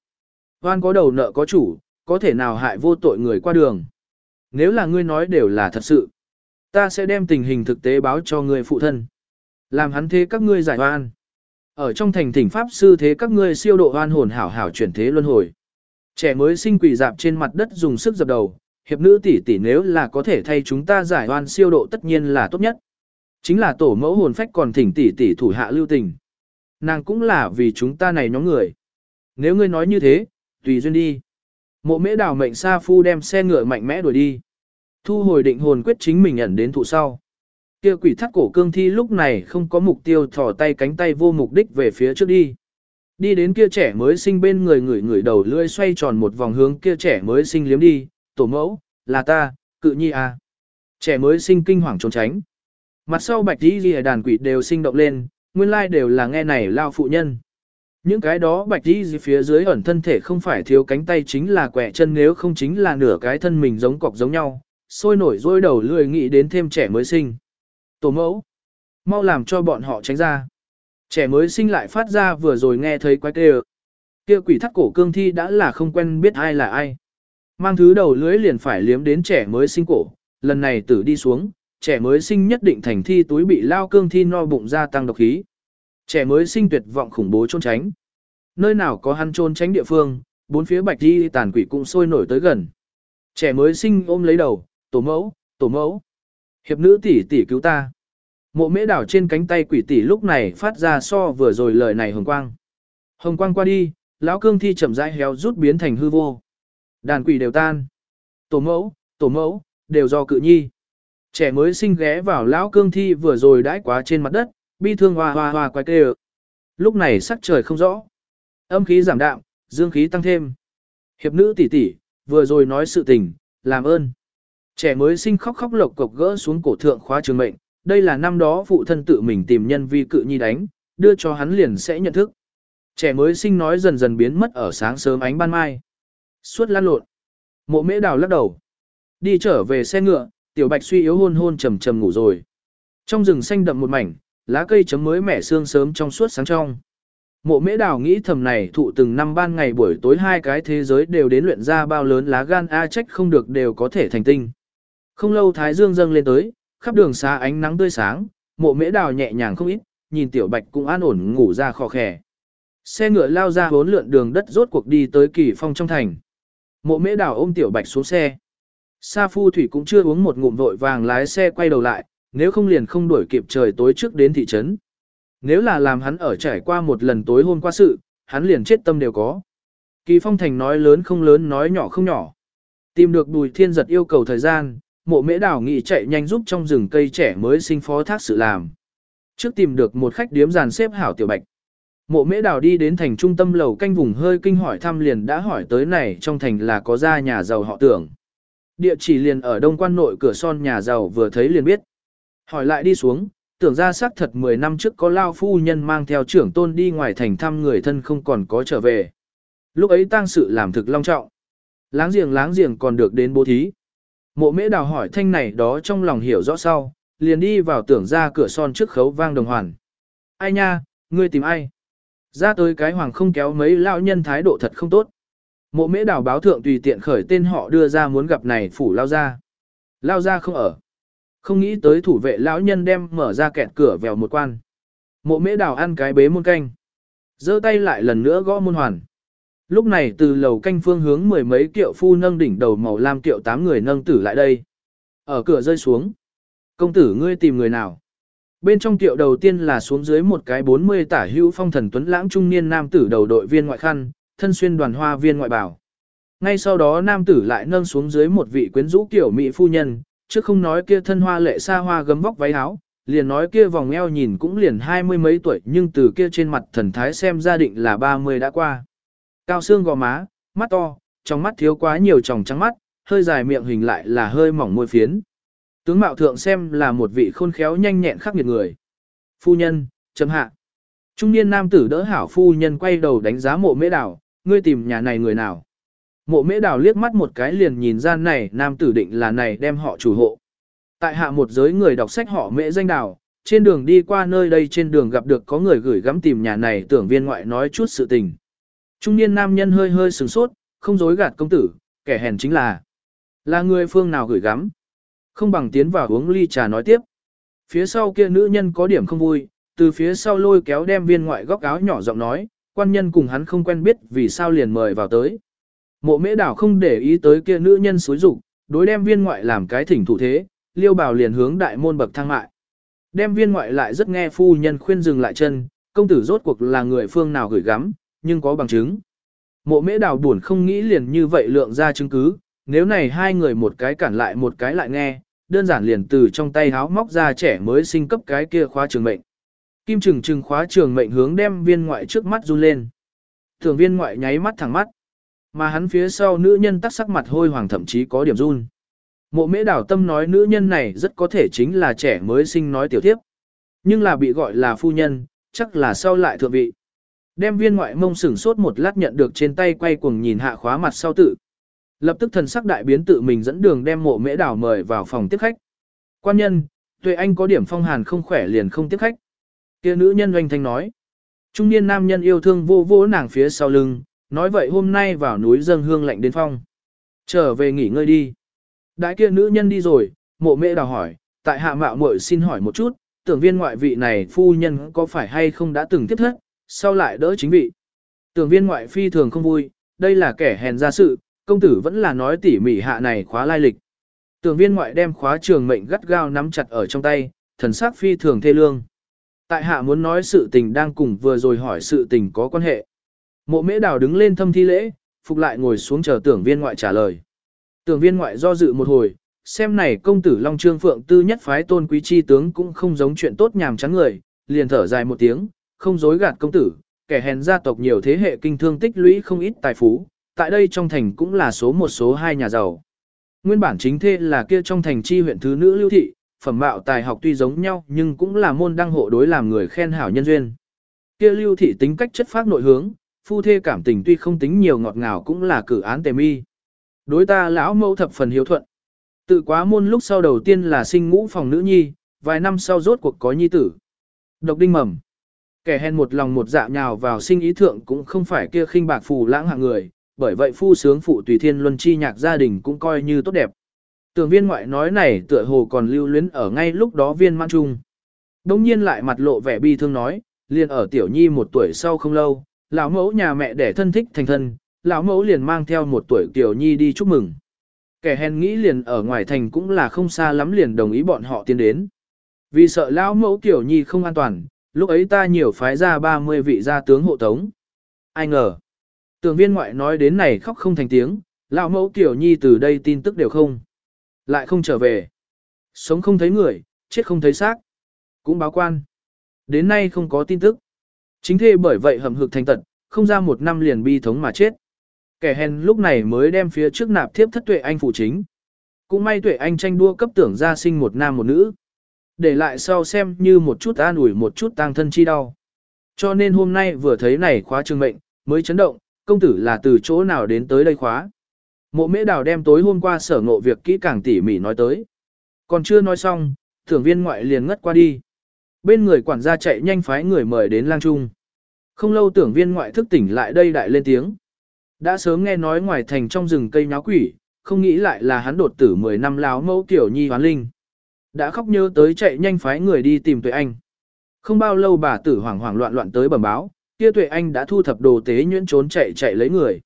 Hoan có đầu nợ có chủ, có thể nào hại vô tội người qua đường. Nếu là ngươi nói đều là thật sự, ta sẽ đem tình hình thực tế báo cho ngươi phụ thân. Làm hắn thế các ngươi giải oan. Ở trong thành thỉnh pháp sư thế các ngươi siêu độ oan hồn hảo hảo chuyển thế luân hồi. Trẻ mới sinh quỷ dạp trên mặt đất dùng sức dập đầu, hiệp nữ tỷ tỷ nếu là có thể thay chúng ta giải oan siêu độ tất nhiên là tốt nhất. Chính là tổ mẫu hồn phách còn thỉnh tỷ tỷ thủ hạ lưu tình. Nàng cũng là vì chúng ta này nhóm người. Nếu ngươi nói như thế, tùy duyên đi. Mộ mễ đào mệnh sa phu đem xe ngựa mạnh mẽ đuổi đi. Thu hồi định hồn quyết chính mình ẩn đến thụ sau. Kia quỷ thắt cổ cương thi lúc này không có mục tiêu thò tay cánh tay vô mục đích về phía trước đi. Đi đến kia trẻ mới sinh bên người người người đầu lưỡi xoay tròn một vòng hướng kia trẻ mới sinh liếm đi, tổ mẫu, là ta, cự nhi à. Trẻ mới sinh kinh hoàng trốn tránh. Mặt sau bạch đi ghi đàn quỷ đều sinh động lên, nguyên lai đều là nghe này lao phụ nhân. Những cái đó bạch đi gì phía dưới ẩn thân thể không phải thiếu cánh tay chính là quẻ chân nếu không chính là nửa cái thân mình giống cọc giống nhau, sôi nổi dôi đầu lười nghĩ đến thêm trẻ mới sinh. Tổ mẫu, mau làm cho bọn họ tránh ra. Trẻ mới sinh lại phát ra vừa rồi nghe thấy quái kêu. Kia quỷ thắt cổ cương thi đã là không quen biết ai là ai. Mang thứ đầu lưới liền phải liếm đến trẻ mới sinh cổ, lần này tử đi xuống, trẻ mới sinh nhất định thành thi túi bị lao cương thi no bụng gia tăng độc khí. Trẻ mới sinh tuyệt vọng khủng bố trốn tránh. Nơi nào có hắn trốn tránh địa phương, bốn phía bạch đi tàn quỷ cũng sôi nổi tới gần. Trẻ mới sinh ôm lấy đầu, tổ mẫu, tổ mẫu. Hiệp nữ tỷ tỷ cứu ta. Mộ mễ đảo trên cánh tay quỷ tỷ lúc này phát ra so vừa rồi lời này hồng quang. Hồng quang qua đi, lão cương thi chậm rãi héo rút biến thành hư vô. Đàn quỷ đều tan. Tổ mẫu, tổ mẫu, đều do cự nhi. Trẻ mới sinh ghé vào lão cương thi vừa rồi đãi quá trên mặt đất, bi thương hoa hoa hoa quay kêu. Lúc này sắc trời không rõ. Âm khí giảm đạm, dương khí tăng thêm. Hiệp nữ tỷ tỷ, vừa rồi nói sự tình, làm ơn. Trẻ mới sinh khóc khóc lộc cộc gỡ xuống cổ thượng khóa trường mệnh, đây là năm đó phụ thân tự mình tìm nhân vi cự nhi đánh, đưa cho hắn liền sẽ nhận thức. Trẻ mới sinh nói dần dần biến mất ở sáng sớm ánh ban mai. Suốt lăn lộn. Mộ mễ đào lắc đầu. Đi trở về xe ngựa, tiểu bạch suy yếu hôn hôn trầm trầm ngủ rồi. Trong rừng xanh đậm một mảnh, lá cây chấm mới mẻ sương sớm trong suốt sáng trong. Mộ mễ đào nghĩ thầm này thụ từng năm ban ngày buổi tối hai cái thế giới đều đến luyện ra bao lớn lá gan A trách không được đều có thể thành tinh. Không lâu thái dương dâng lên tới, khắp đường xa ánh nắng tươi sáng, mộ mễ đào nhẹ nhàng không ít, nhìn tiểu bạch cũng an ổn ngủ ra khò khẻ. Xe ngựa lao ra bốn lượn đường đất rốt cuộc đi tới kỳ phong trong thành. Mộ mễ đào ôm tiểu bạch xuống xe. Sa phu thủy cũng chưa uống một ngụm vội vàng lái xe quay đầu lại, nếu không liền không đuổi kịp trời tối trước đến thị trấn. Nếu là làm hắn ở trải qua một lần tối hôm qua sự, hắn liền chết tâm đều có. Kỳ phong thành nói lớn không lớn nói nhỏ không nhỏ. Tìm được bùi thiên giật yêu cầu thời gian, mộ mễ đảo nghị chạy nhanh giúp trong rừng cây trẻ mới sinh phó thác sự làm. Trước tìm được một khách điếm giàn xếp hảo tiểu bạch. Mộ mễ Đào đi đến thành trung tâm lầu canh vùng hơi kinh hỏi thăm liền đã hỏi tới này trong thành là có gia nhà giàu họ tưởng. Địa chỉ liền ở đông quan nội cửa son nhà giàu vừa thấy liền biết. Hỏi lại đi xuống, tưởng ra xác thật 10 năm trước có lao phu nhân mang theo trưởng tôn đi ngoài thành thăm người thân không còn có trở về. Lúc ấy tang sự làm thực long trọng. Láng giềng láng giềng còn được đến bố thí. Mộ mễ đào hỏi thanh này đó trong lòng hiểu rõ sau, liền đi vào tưởng ra cửa son trước khấu vang đồng hoàn. Ai nha, ngươi tìm ai? Ra tới cái hoàng không kéo mấy lão nhân thái độ thật không tốt. Mộ mễ đào báo thượng tùy tiện khởi tên họ đưa ra muốn gặp này phủ lao ra. Lao ra không ở. Không nghĩ tới thủ vệ lão nhân đem mở ra kẹt cửa vèo một quan. Mộ mễ đào ăn cái bế môn canh. giơ tay lại lần nữa gõ môn hoàn. Lúc này từ lầu canh phương hướng mười mấy kiệu phu nâng đỉnh đầu màu lam kiệu tám người nâng tử lại đây. Ở cửa rơi xuống. Công tử ngươi tìm người nào? Bên trong tiệu đầu tiên là xuống dưới một cái 40 tả hữu phong thần tuấn lãng trung niên nam tử đầu đội viên ngoại khăn, thân xuyên đoàn hoa viên ngoại bảo. Ngay sau đó nam tử lại nâng xuống dưới một vị quyến rũ kiểu mỹ phu nhân, chứ không nói kia thân hoa lệ xa hoa gấm vóc váy áo, liền nói kia vòng eo nhìn cũng liền hai mươi mấy tuổi nhưng từ kia trên mặt thần thái xem gia định là ba mươi đã qua. Cao xương gò má, mắt to, trong mắt thiếu quá nhiều tròng trắng mắt, hơi dài miệng hình lại là hơi mỏng môi phiến. Tướng mạo thượng xem là một vị khôn khéo nhanh nhẹn khắc nghiệt người. Phu nhân, chấm hạ. Trung niên nam tử đỡ hảo phu nhân quay đầu đánh giá mộ mễ đảo, ngươi tìm nhà này người nào. Mộ mễ đảo liếc mắt một cái liền nhìn ra này nam tử định là này đem họ chủ hộ. Tại hạ một giới người đọc sách họ mễ danh đảo, trên đường đi qua nơi đây trên đường gặp được có người gửi gắm tìm nhà này tưởng viên ngoại nói chút sự tình. Trung niên nam nhân hơi hơi sừng sốt, không dối gạt công tử, kẻ hèn chính là. Là người phương nào gửi gắm. Không bằng tiến vào uống ly trà nói tiếp. Phía sau kia nữ nhân có điểm không vui, từ phía sau lôi kéo đem viên ngoại góc áo nhỏ giọng nói, quan nhân cùng hắn không quen biết vì sao liền mời vào tới. Mộ mễ đảo không để ý tới kia nữ nhân xối rụng, đối đem viên ngoại làm cái thỉnh thủ thế, liêu bảo liền hướng đại môn bậc thang mại. Đem viên ngoại lại rất nghe phu nhân khuyên dừng lại chân, công tử rốt cuộc là người phương nào gửi gắm, nhưng có bằng chứng. Mộ mễ đào buồn không nghĩ liền như vậy lượng ra chứng cứ, nếu này hai người một cái cản lại một cái lại nghe, đơn giản liền từ trong tay háo móc ra trẻ mới sinh cấp cái kia khóa trường mệnh. Kim trừng trừng khóa trường mệnh hướng đem viên ngoại trước mắt run lên. Thường viên ngoại nháy mắt thẳng mắt. Mà hắn phía sau nữ nhân tắc sắc mặt hôi hoàng thậm chí có điểm run. Mộ mễ đảo tâm nói nữ nhân này rất có thể chính là trẻ mới sinh nói tiểu thiếp. Nhưng là bị gọi là phu nhân, chắc là sau lại thượng vị. Đem viên ngoại mông sửng sốt một lát nhận được trên tay quay cuồng nhìn hạ khóa mặt sau tự. Lập tức thần sắc đại biến tự mình dẫn đường đem mộ mễ đảo mời vào phòng tiếp khách. Quan nhân, tuệ anh có điểm phong hàn không khỏe liền không tiếp khách. kia nữ nhân doanh thanh nói. Trung niên nam nhân yêu thương vô vô nàng phía sau lưng, nói vậy hôm nay vào núi dâng hương lạnh đến phong. Trở về nghỉ ngơi đi. Đại kia nữ nhân đi rồi, mộ mễ đào hỏi, tại hạ mạo muội xin hỏi một chút, tưởng viên ngoại vị này phu nhân có phải hay không đã từng tiếp thất, sau lại đỡ chính vị. Tưởng viên ngoại phi thường không vui, đây là kẻ hèn ra sự, công tử vẫn là nói tỉ mỉ hạ này khóa lai lịch. Tưởng viên ngoại đem khóa trường mệnh gắt gao nắm chặt ở trong tay, thần sắc phi thường thê lương. Tại hạ muốn nói sự tình đang cùng vừa rồi hỏi sự tình có quan hệ. Mộ mễ đào đứng lên thâm thi lễ, phục lại ngồi xuống chờ tưởng viên ngoại trả lời. Tưởng viên ngoại do dự một hồi, xem này công tử Long Trương Phượng tư nhất phái tôn quý chi tướng cũng không giống chuyện tốt nhàm chán người, liền thở dài một tiếng, không dối gạt công tử, kẻ hèn gia tộc nhiều thế hệ kinh thương tích lũy không ít tài phú, tại đây trong thành cũng là số một số hai nhà giàu. Nguyên bản chính thê là kia trong thành chi huyện thứ nữ lưu thị, phẩm mạo tài học tuy giống nhau nhưng cũng là môn đăng hộ đối làm người khen hảo nhân duyên. Kia lưu thị tính cách chất phác nội hướng, phu thê cảm tình tuy không tính nhiều ngọt ngào cũng là cử án tề mi. Đối ta lão mẫu thập phần hiếu thuận. Tự quá môn lúc sau đầu tiên là sinh ngũ phòng nữ nhi, vài năm sau rốt cuộc có nhi tử. Độc đinh mầm. Kẻ hèn một lòng một dạ nhào vào sinh ý thượng cũng không phải kia khinh bạc phù lãng hạng người, bởi vậy phu sướng phụ tùy thiên luân chi nhạc gia đình cũng coi như tốt đẹp. Tưởng viên ngoại nói này tựa hồ còn lưu luyến ở ngay lúc đó viên mãn trung. Đông nhiên lại mặt lộ vẻ bi thương nói, liền ở tiểu nhi một tuổi sau không lâu, lão mẫu nhà mẹ đẻ thân thích thành thân, lão mẫu liền mang theo một tuổi tiểu nhi đi chúc mừng. Kẻ hèn nghĩ liền ở ngoài thành cũng là không xa lắm liền đồng ý bọn họ tiến đến. Vì sợ lão mẫu tiểu nhi không an toàn, lúc ấy ta nhiều phái ra 30 vị gia tướng hộ tống. Ai ngờ. Tường viên ngoại nói đến này khóc không thành tiếng, lão mẫu tiểu nhi từ đây tin tức đều không. Lại không trở về. Sống không thấy người, chết không thấy xác. Cũng báo quan. Đến nay không có tin tức. Chính thê bởi vậy hầm hực thành tật, không ra một năm liền bi thống mà chết. Kẻ hèn lúc này mới đem phía trước nạp thiếp thất tuệ anh phụ chính. Cũng may tuệ anh tranh đua cấp tưởng ra sinh một nam một nữ. Để lại sau xem như một chút an ủi một chút tang thân chi đau. Cho nên hôm nay vừa thấy này khóa trường mệnh, mới chấn động, công tử là từ chỗ nào đến tới đây khóa. Mộ mễ đào đem tối hôm qua sở ngộ việc kỹ càng tỉ mỉ nói tới. Còn chưa nói xong, thưởng viên ngoại liền ngất qua đi. Bên người quản gia chạy nhanh phái người mời đến lang trung. Không lâu tưởng viên ngoại thức tỉnh lại đây đại lên tiếng. Đã sớm nghe nói ngoài thành trong rừng cây nháo quỷ, không nghĩ lại là hắn đột tử 10 năm láo mẫu tiểu nhi hoán linh. Đã khóc nhớ tới chạy nhanh phái người đi tìm tuệ anh. Không bao lâu bà tử hoảng hoảng loạn loạn tới bẩm báo, kia tuệ anh đã thu thập đồ tế nhuyễn trốn chạy chạy lấy người.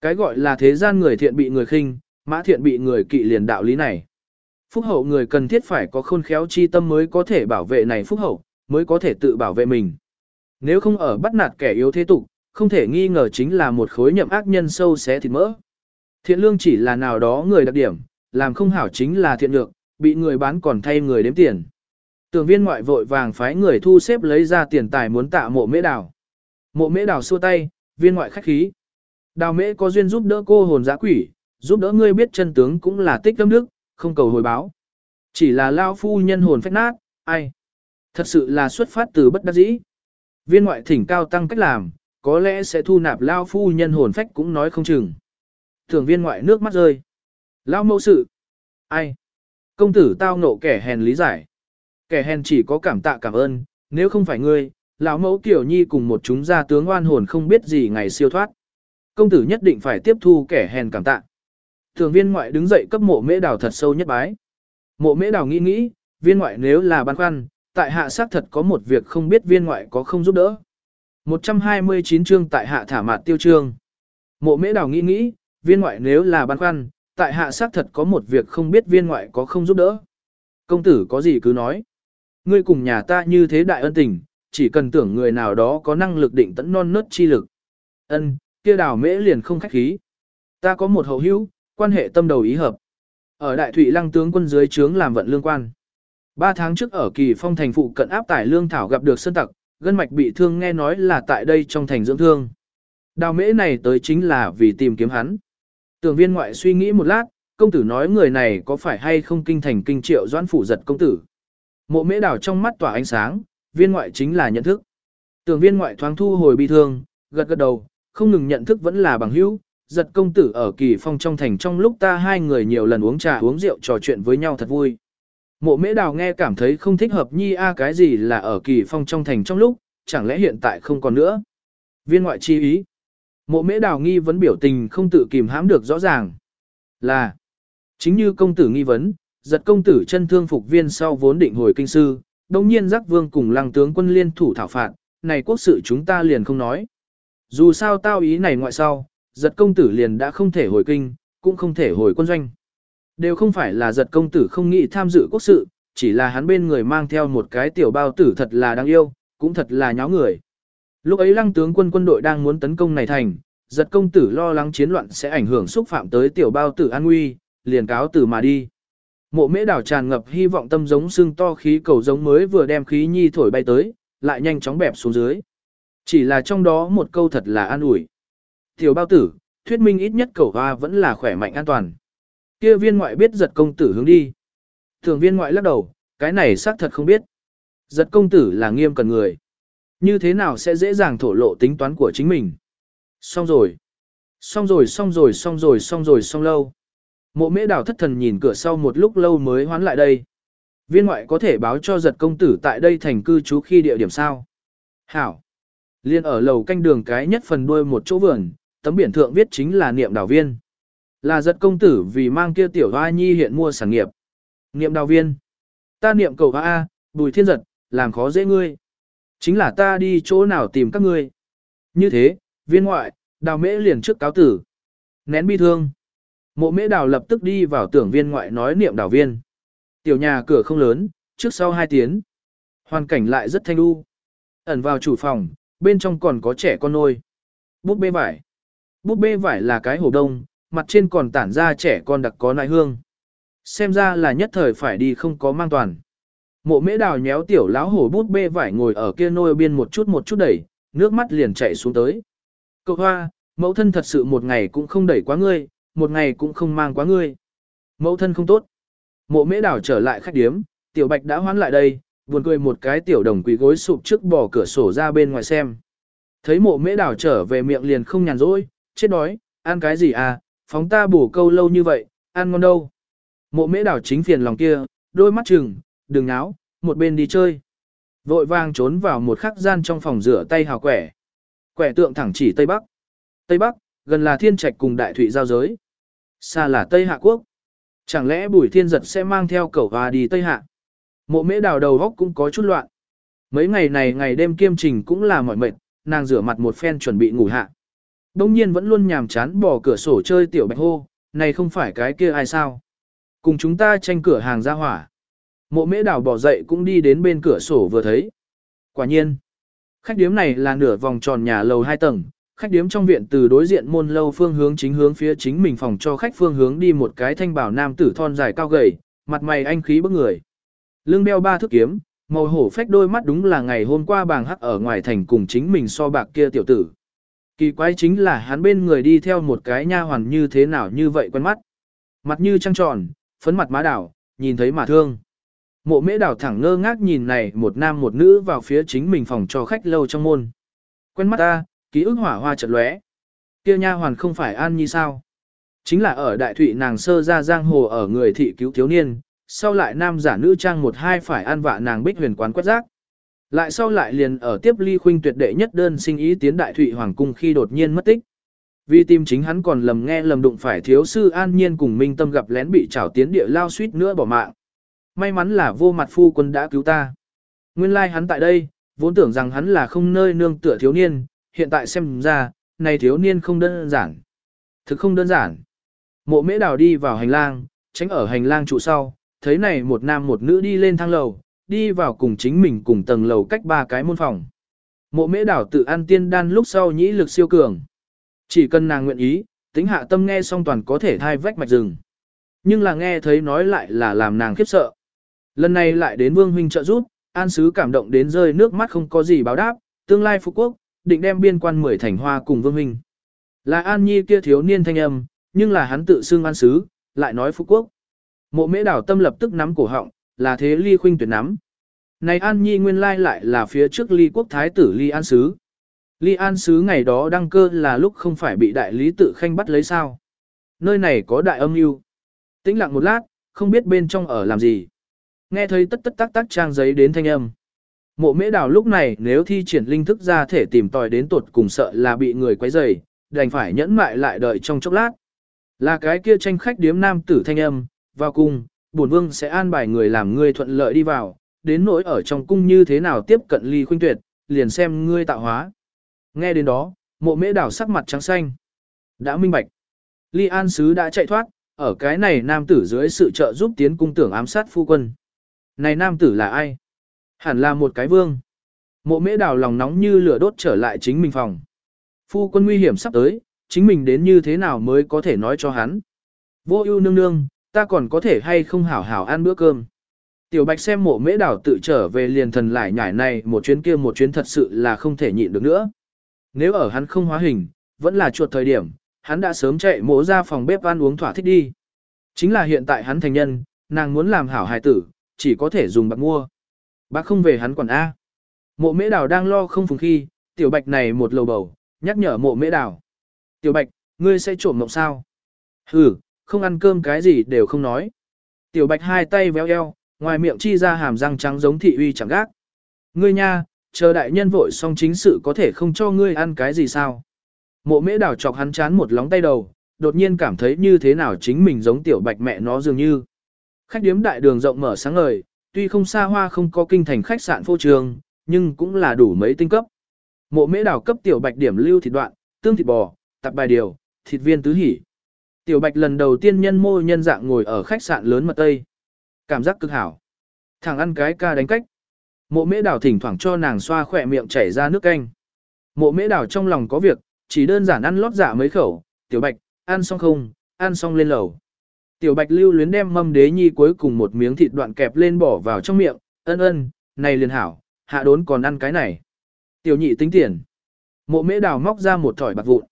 Cái gọi là thế gian người thiện bị người khinh, mã thiện bị người kỵ liền đạo lý này. Phúc hậu người cần thiết phải có khôn khéo chi tâm mới có thể bảo vệ này phúc hậu, mới có thể tự bảo vệ mình. Nếu không ở bắt nạt kẻ yếu thế tục, không thể nghi ngờ chính là một khối nhậm ác nhân sâu xé thịt mỡ. Thiện lương chỉ là nào đó người đặc điểm, làm không hảo chính là thiện lược, bị người bán còn thay người đếm tiền. Tường viên ngoại vội vàng phái người thu xếp lấy ra tiền tài muốn tạ mộ mễ đào. Mộ mễ đào xua tay, viên ngoại khách khí. Đào mễ có duyên giúp đỡ cô hồn giã quỷ, giúp đỡ ngươi biết chân tướng cũng là tích âm đức, không cầu hồi báo. Chỉ là lao phu nhân hồn phách nát, ai? Thật sự là xuất phát từ bất đắc dĩ. Viên ngoại thỉnh cao tăng cách làm, có lẽ sẽ thu nạp lao phu nhân hồn phách cũng nói không chừng. Thường viên ngoại nước mắt rơi. Lao mẫu sự. Ai? Công tử tao nộ kẻ hèn lý giải. Kẻ hèn chỉ có cảm tạ cảm ơn, nếu không phải ngươi, lão mẫu kiểu nhi cùng một chúng gia tướng oan hồn không biết gì ngày siêu thoát. Công tử nhất định phải tiếp thu kẻ hèn cảm tạ. Thường viên ngoại đứng dậy cấp mộ mễ đào thật sâu nhất bái. Mộ mễ đào nghĩ nghĩ, viên ngoại nếu là băn khoăn, tại hạ xác thật có một việc không biết viên ngoại có không giúp đỡ. 129 chương tại hạ thả mặt tiêu chương. Mộ mễ đào nghĩ nghĩ, viên ngoại nếu là băn khoăn, tại hạ xác thật có một việc không biết viên ngoại có không giúp đỡ. Công tử có gì cứ nói. Ngươi cùng nhà ta như thế đại ân tình, chỉ cần tưởng người nào đó có năng lực định tẫn non nớt chi lực. Ân, kia đào mễ liền không khách khí. Ta có một hậu hữu, quan hệ tâm đầu ý hợp. Ở đại thủy lăng tướng quân dưới trướng làm vận lương quan. Ba tháng trước ở kỳ phong thành phụ cận áp tải lương thảo gặp được sơn tặc, gân mạch bị thương nghe nói là tại đây trong thành dưỡng thương. Đào mễ này tới chính là vì tìm kiếm hắn. Tưởng viên ngoại suy nghĩ một lát, công tử nói người này có phải hay không kinh thành kinh triệu doãn phủ giật công tử. Mộ mễ đào trong mắt tỏa ánh sáng, viên ngoại chính là nhận thức. Tưởng viên ngoại thoáng thu hồi bi thương, gật gật đầu, không ngừng nhận thức vẫn là bằng hữu. Giật công tử ở kỳ phong trong thành trong lúc ta hai người nhiều lần uống trà uống rượu trò chuyện với nhau thật vui. Mộ mễ đào nghe cảm thấy không thích hợp nhi a cái gì là ở kỳ phong trong thành trong lúc, chẳng lẽ hiện tại không còn nữa. Viên ngoại chi ý. Mộ mễ đào nghi vấn biểu tình không tự kìm hãm được rõ ràng. Là, chính như công tử nghi vấn, giật công tử chân thương phục viên sau vốn định hồi kinh sư, đồng nhiên giác vương cùng lăng tướng quân liên thủ thảo phạt, này quốc sự chúng ta liền không nói. Dù sao tao ý này ngoại sau, giật công tử liền đã không thể hồi kinh, cũng không thể hồi quân doanh. Đều không phải là giật công tử không nghĩ tham dự quốc sự, chỉ là hắn bên người mang theo một cái tiểu bao tử thật là đáng yêu, cũng thật là nháo người. Lúc ấy lăng tướng quân quân đội đang muốn tấn công này thành, giật công tử lo lắng chiến loạn sẽ ảnh hưởng xúc phạm tới tiểu bao tử an nguy, liền cáo tử mà đi. Mộ mễ đảo tràn ngập hy vọng tâm giống xương to khí cầu giống mới vừa đem khí nhi thổi bay tới, lại nhanh chóng bẹp xuống dưới. Chỉ là trong đó một câu thật là an ủi. Tiểu bao tử, thuyết minh ít nhất cầu hoa vẫn là khỏe mạnh an toàn. Kia viên ngoại biết giật công tử hướng đi. Thường viên ngoại lắc đầu, cái này xác thật không biết. Giật công tử là nghiêm cần người. Như thế nào sẽ dễ dàng thổ lộ tính toán của chính mình. Xong rồi. Xong rồi xong rồi xong rồi xong rồi xong lâu. Mộ mễ đào thất thần nhìn cửa sau một lúc lâu mới hoán lại đây. Viên ngoại có thể báo cho giật công tử tại đây thành cư trú khi địa điểm sao. Hảo. Liên ở lầu canh đường cái nhất phần đuôi một chỗ vườn, tấm biển thượng viết chính là niệm đào viên. Là giật công tử vì mang kia tiểu hoa nhi hiện mua sản nghiệp. Niệm đào viên. Ta niệm cầu hoa A, bùi thiên giật, làm khó dễ ngươi. Chính là ta đi chỗ nào tìm các ngươi. Như thế, viên ngoại, đào mễ liền trước cáo tử. Nén bi thương. Mộ mễ đào lập tức đi vào tưởng viên ngoại nói niệm đào viên. Tiểu nhà cửa không lớn, trước sau hai tiếng. Hoàn cảnh lại rất thanh u. Ẩn vào chủ phòng, bên trong còn có trẻ con nôi. Búp bê vải. Búp bê vải là cái hổ đông, mặt trên còn tản ra trẻ con đặc có nại hương. Xem ra là nhất thời phải đi không có mang toàn. Mộ mễ đào nhéo tiểu láo hổ bút bê vải ngồi ở kia nôi biên một chút một chút đẩy, nước mắt liền chảy xuống tới. Cậu hoa, mẫu thân thật sự một ngày cũng không đẩy quá ngươi, một ngày cũng không mang quá ngươi. Mẫu thân không tốt. Mộ mễ đảo trở lại khách điếm, tiểu bạch đã hoán lại đây, buồn cười một cái tiểu đồng quỳ gối sụp trước bỏ cửa sổ ra bên ngoài xem. Thấy mộ mễ đảo trở về miệng liền không nhàn rỗi, chết đói, ăn cái gì à, phóng ta bổ câu lâu như vậy, ăn ngon đâu. Mộ mễ đảo chính phiền lòng kia, đôi mắt chừng, đừng náo, một bên đi chơi. Vội vang trốn vào một khắc gian trong phòng rửa tay hào quẻ. Quẻ tượng thẳng chỉ Tây Bắc. Tây Bắc, gần là thiên trạch cùng đại thụy giao giới. Xa là Tây Hạ Quốc. Chẳng lẽ bùi thiên giật sẽ mang theo cẩu và đi Tây Hạ? Mộ mễ đào đầu góc cũng có chút loạn. Mấy ngày này ngày đêm kiêm trình cũng là mỏi mệt, nàng rửa mặt một phen chuẩn bị ngủ hạ. Đông nhiên vẫn luôn nhàm chán bỏ cửa sổ chơi tiểu bạch hô, này không phải cái kia ai sao? Cùng chúng ta tranh cửa hàng ra hỏa. Mộ mễ Đào bỏ dậy cũng đi đến bên cửa sổ vừa thấy. Quả nhiên, khách điếm này là nửa vòng tròn nhà lầu 2 tầng, khách điếm trong viện từ đối diện môn lâu phương hướng chính hướng phía chính mình phòng cho khách phương hướng đi một cái thanh bảo nam tử thon dài cao gầy, mặt mày anh khí bức người. Lưng đeo ba thước kiếm, màu hổ phách đôi mắt đúng là ngày hôm qua bàng hắc ở ngoài thành cùng chính mình so bạc kia tiểu tử. Kỳ quái chính là hắn bên người đi theo một cái nha hoàn như thế nào như vậy quen mắt. Mặt như trăng tròn, phấn mặt má đảo, nhìn thấy mà thương. Mộ mễ đảo thẳng ngơ ngác nhìn này một nam một nữ vào phía chính mình phòng cho khách lâu trong môn. Quen mắt ta, ký ức hỏa hoa chợt lóe. Kia nha hoàn không phải An Nhi sao? Chính là ở đại thụy nàng sơ ra giang hồ ở người thị cứu thiếu niên, sau lại nam giả nữ trang một hai phải an vạ nàng bích huyền quán quét rác. Lại sau lại liền ở tiếp ly khuynh tuyệt đệ nhất đơn sinh ý tiến đại thụy hoàng cung khi đột nhiên mất tích. Vì tim chính hắn còn lầm nghe lầm đụng phải thiếu sư an nhiên cùng minh tâm gặp lén bị trảo tiến địa lao suýt nữa bỏ mạng. May mắn là vô mặt phu quân đã cứu ta. Nguyên lai like hắn tại đây, vốn tưởng rằng hắn là không nơi nương tựa thiếu niên, hiện tại xem ra, này thiếu niên không đơn giản. Thực không đơn giản. Mộ mễ đào đi vào hành lang, tránh ở hành lang trụ sau, thấy này một nam một nữ đi lên thang lầu, đi vào cùng chính mình cùng tầng lầu cách ba cái môn phòng. Mộ mễ đảo tự ăn tiên đan lúc sau nhĩ lực siêu cường. Chỉ cần nàng nguyện ý, tính hạ tâm nghe xong toàn có thể thai vách mạch rừng. Nhưng là nghe thấy nói lại là làm nàng khiếp sợ. Lần này lại đến vương huynh trợ giúp, an sứ cảm động đến rơi nước mắt không có gì báo đáp, tương lai phục quốc, định đem biên quan mười thành hoa cùng vương huynh. Là an nhi kia thiếu niên thanh âm, nhưng là hắn tự xưng an sứ, lại nói phú quốc. Mộ mễ đảo tâm lập tức nắm cổ họng, là thế ly khuynh tuyệt nắm. Này An Nhi nguyên lai lại là phía trước ly quốc thái tử ly an sứ. Ly an sứ ngày đó đăng cơ là lúc không phải bị đại lý tự khanh bắt lấy sao. Nơi này có đại âm mưu Tĩnh lặng một lát, không biết bên trong ở làm gì. Nghe thấy tất tất tác tác trang giấy đến thanh âm. Mộ mễ Đào lúc này nếu thi triển linh thức ra thể tìm tòi đến tột cùng sợ là bị người quấy rầy, đành phải nhẫn mại lại đợi trong chốc lát. Là cái kia tranh khách điếm nam tử thanh âm, vào cung, bổn vương sẽ an bài người làm ngươi thuận lợi đi vào, đến nỗi ở trong cung như thế nào tiếp cận ly khuynh tuyệt, liền xem ngươi tạo hóa. Nghe đến đó, mộ mễ đảo sắc mặt trắng xanh. Đã minh bạch. Ly an sứ đã chạy thoát, ở cái này nam tử dưới sự trợ giúp tiến cung tưởng ám sát phu quân. Này nam tử là ai? Hẳn là một cái vương. Mộ mễ đào lòng nóng như lửa đốt trở lại chính mình phòng. Phu quân nguy hiểm sắp tới, chính mình đến như thế nào mới có thể nói cho hắn. Vô ưu nương nương, ta còn có thể hay không hảo hảo ăn bữa cơm. Tiểu Bạch xem mộ mễ đảo tự trở về liền thần lại nhảy này một chuyến kia một chuyến thật sự là không thể nhịn được nữa. Nếu ở hắn không hóa hình, vẫn là chuột thời điểm, hắn đã sớm chạy mộ ra phòng bếp ăn uống thỏa thích đi. Chính là hiện tại hắn thành nhân, nàng muốn làm hảo hài tử, chỉ có thể dùng bạc mua. Bác không về hắn còn A. Mộ mễ đào đang lo không phùng khi, tiểu bạch này một lầu bầu, nhắc nhở mộ mễ đào Tiểu bạch, ngươi sẽ trộm mộng sao? Ừ, không ăn cơm cái gì đều không nói. Tiểu bạch hai tay véo eo, ngoài miệng chi ra hàm răng trắng giống thị uy chẳng gác. Ngươi nha, chờ đại nhân vội xong chính sự có thể không cho ngươi ăn cái gì sao. Mộ mễ đào chọc hắn chán một lóng tay đầu, đột nhiên cảm thấy như thế nào chính mình giống tiểu bạch mẹ nó dường như. Khách điếm đại đường rộng mở sáng ngời, tuy không xa hoa không có kinh thành khách sạn phô trường, nhưng cũng là đủ mấy tinh cấp. Mộ mễ đảo cấp tiểu bạch điểm lưu thịt đoạn, tương thịt bò, tạp bài điều, thịt viên tứ hỉ. Tiểu Bạch lần đầu tiên nhân mô nhân dạng ngồi ở khách sạn lớn mật Tây. Cảm giác cực hảo. Thằng ăn cái ca đánh cách. Mộ mễ đảo thỉnh thoảng cho nàng xoa khỏe miệng chảy ra nước canh. Mộ mễ đảo trong lòng có việc, chỉ đơn giản ăn lót dạ mấy khẩu. Tiểu Bạch, ăn xong không, ăn xong lên lầu. Tiểu Bạch lưu luyến đem mâm đế nhi cuối cùng một miếng thịt đoạn kẹp lên bỏ vào trong miệng. Ân ân, này liền hảo, hạ đốn còn ăn cái này. Tiểu nhị tính tiền. Mộ mễ đào móc ra một thỏi bạc vụn.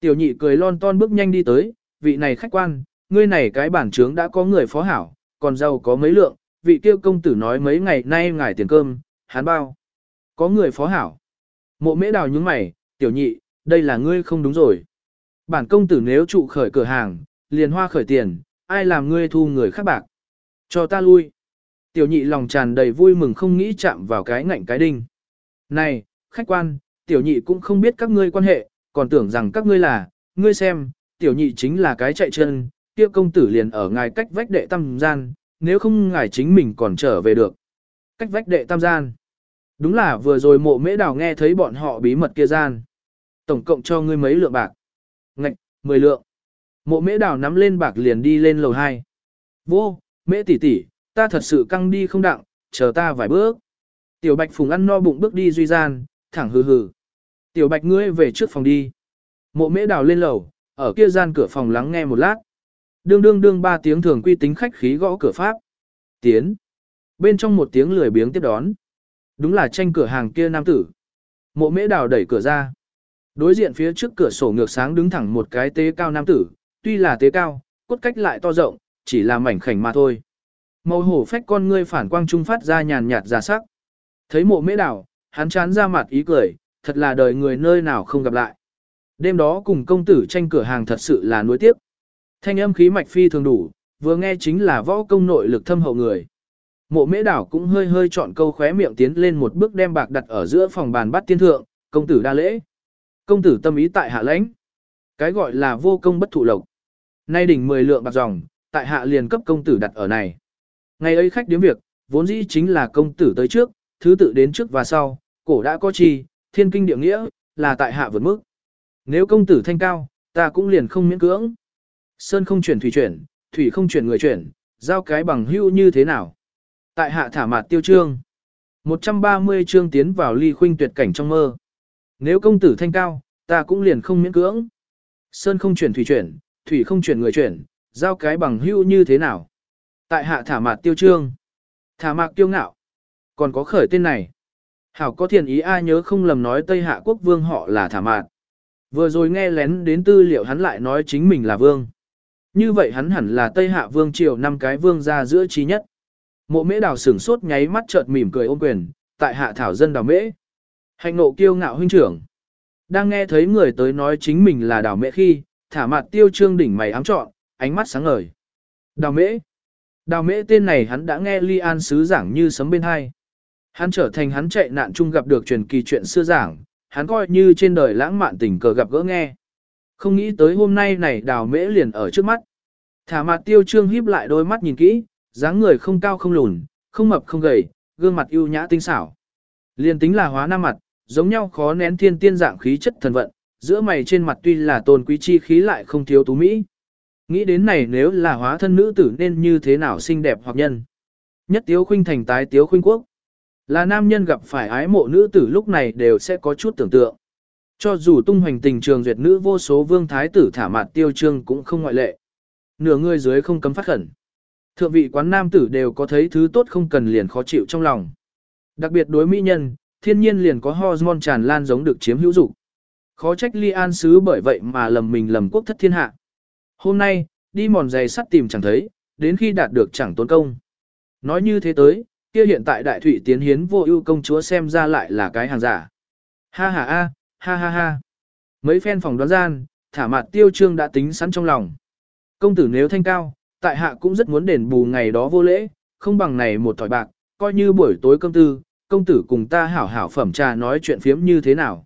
Tiểu nhị cười lon ton bước nhanh đi tới, vị này khách quan, ngươi này cái bản trướng đã có người phó hảo, còn giàu có mấy lượng, vị kia công tử nói mấy ngày nay ngài tiền cơm, hán bao. Có người phó hảo. Mộ mễ đào nhướng mày, tiểu nhị, đây là ngươi không đúng rồi. Bản công tử nếu trụ khởi cửa hàng, liền hoa khởi tiền, ai làm ngươi thu người khác bạc. Cho ta lui. Tiểu nhị lòng tràn đầy vui mừng không nghĩ chạm vào cái ngạnh cái đinh. Này, khách quan, tiểu nhị cũng không biết các ngươi quan hệ, còn tưởng rằng các ngươi là, ngươi xem, tiểu nhị chính là cái chạy chân, kia công tử liền ở ngài cách vách đệ tam gian, nếu không ngài chính mình còn trở về được. Cách vách đệ tam gian. Đúng là vừa rồi mộ mễ đào nghe thấy bọn họ bí mật kia gian. Tổng cộng cho ngươi mấy lượng bạc. Ngạch, 10 lượng. Mộ mễ đào nắm lên bạc liền đi lên lầu 2. Vô, mễ tỷ tỷ, ta thật sự căng đi không đặng, chờ ta vài bước. Tiểu bạch phùng ăn no bụng bước đi duy gian, thẳng hừ hừ. Tiểu bạch ngươi về trước phòng đi. Mộ mễ đào lên lầu, ở kia gian cửa phòng lắng nghe một lát. Đương đương đương ba tiếng thường quy tính khách khí gõ cửa pháp. Tiến. Bên trong một tiếng lười biếng tiếp đón. Đúng là tranh cửa hàng kia nam tử. Mộ mễ đào đẩy cửa ra. Đối diện phía trước cửa sổ ngược sáng đứng thẳng một cái tế cao nam tử, tuy là tế cao, cốt cách lại to rộng, chỉ là mảnh khảnh mà thôi. Màu hổ phách con ngươi phản quang trung phát ra nhàn nhạt giả sắc. Thấy mộ mễ đảo, hắn chán ra mặt ý cười, thật là đời người nơi nào không gặp lại. Đêm đó cùng công tử tranh cửa hàng thật sự là nuối tiếc. Thanh âm khí mạch phi thường đủ, vừa nghe chính là võ công nội lực thâm hậu người. Mộ mễ đảo cũng hơi hơi chọn câu khóe miệng tiến lên một bước đem bạc đặt ở giữa phòng bàn bắt tiên thượng, công tử đa lễ. Công tử tâm ý tại hạ lãnh. Cái gọi là vô công bất thụ lộc. Nay đỉnh 10 lượng bạc dòng, tại hạ liền cấp công tử đặt ở này. Ngày ấy khách điếm việc, vốn dĩ chính là công tử tới trước, thứ tự đến trước và sau, cổ đã có chi, thiên kinh địa nghĩa, là tại hạ vượt mức. Nếu công tử thanh cao, ta cũng liền không miễn cưỡng. Sơn không chuyển thủy chuyển, thủy không chuyển người chuyển, giao cái bằng hưu như thế nào. Tại hạ thả mặt tiêu trương. 130 chương tiến vào ly khuynh tuyệt cảnh trong mơ. Nếu công tử thanh cao, ta cũng liền không miễn cưỡng. Sơn không chuyển thủy chuyển, thủy không chuyển người chuyển, giao cái bằng hưu như thế nào. Tại hạ thả mạc tiêu trương. Thả mạc tiêu ngạo. Còn có khởi tên này. Hảo có thiền ý ai nhớ không lầm nói Tây Hạ quốc vương họ là thả mạc. Vừa rồi nghe lén đến tư liệu hắn lại nói chính mình là vương. Như vậy hắn hẳn là Tây Hạ vương triều năm cái vương ra giữa trí nhất. Mộ mễ đào sửng sốt nháy mắt chợt mỉm cười ôm quyền, tại hạ thảo dân đào mễ. Hành nộ kiêu ngạo huynh trưởng. Đang nghe thấy người tới nói chính mình là đào mễ khi, thả mặt tiêu trương đỉnh mày ám trọn, ánh mắt sáng ngời. Đào mễ. Đào mễ tên này hắn đã nghe Ly An sứ giảng như sấm bên hai. Hắn trở thành hắn chạy nạn chung gặp được truyền kỳ chuyện xưa giảng, hắn coi như trên đời lãng mạn tình cờ gặp gỡ nghe. Không nghĩ tới hôm nay này đào mễ liền ở trước mắt. Thả mặt tiêu trương híp lại đôi mắt nhìn kỹ, dáng người không cao không lùn, không mập không gầy, gương mặt ưu nhã tinh xảo. Liền tính là hóa nam mặt, giống nhau khó nén thiên tiên dạng khí chất thần vận, giữa mày trên mặt tuy là tôn quý chi khí lại không thiếu tú mỹ. Nghĩ đến này nếu là hóa thân nữ tử nên như thế nào xinh đẹp hoặc nhân. Nhất tiếu khuynh thành tái tiếu khuynh quốc. Là nam nhân gặp phải ái mộ nữ tử lúc này đều sẽ có chút tưởng tượng. Cho dù tung hoành tình trường duyệt nữ vô số vương thái tử thả mặt tiêu trương cũng không ngoại lệ. Nửa người dưới không cấm phát khẩn. Thượng vị quán nam tử đều có thấy thứ tốt không cần liền khó chịu trong lòng. Đặc biệt đối mỹ nhân, thiên nhiên liền có hormone tràn lan giống được chiếm hữu dục. Khó trách ly an sứ bởi vậy mà lầm mình lầm quốc thất thiên hạ. Hôm nay, đi mòn giày sắt tìm chẳng thấy, đến khi đạt được chẳng tốn công. Nói như thế tới, kia hiện tại đại thủy tiến hiến vô ưu công chúa xem ra lại là cái hàng giả. Ha ha ha, ha ha ha. Mấy phen phòng đoán gian, thả mặt tiêu trương đã tính sẵn trong lòng. Công tử nếu thanh cao, tại hạ cũng rất muốn đền bù ngày đó vô lễ, không bằng này một thỏi bạc, coi như buổi tối công tư, công tử cùng ta hảo hảo phẩm trà nói chuyện phiếm như thế nào.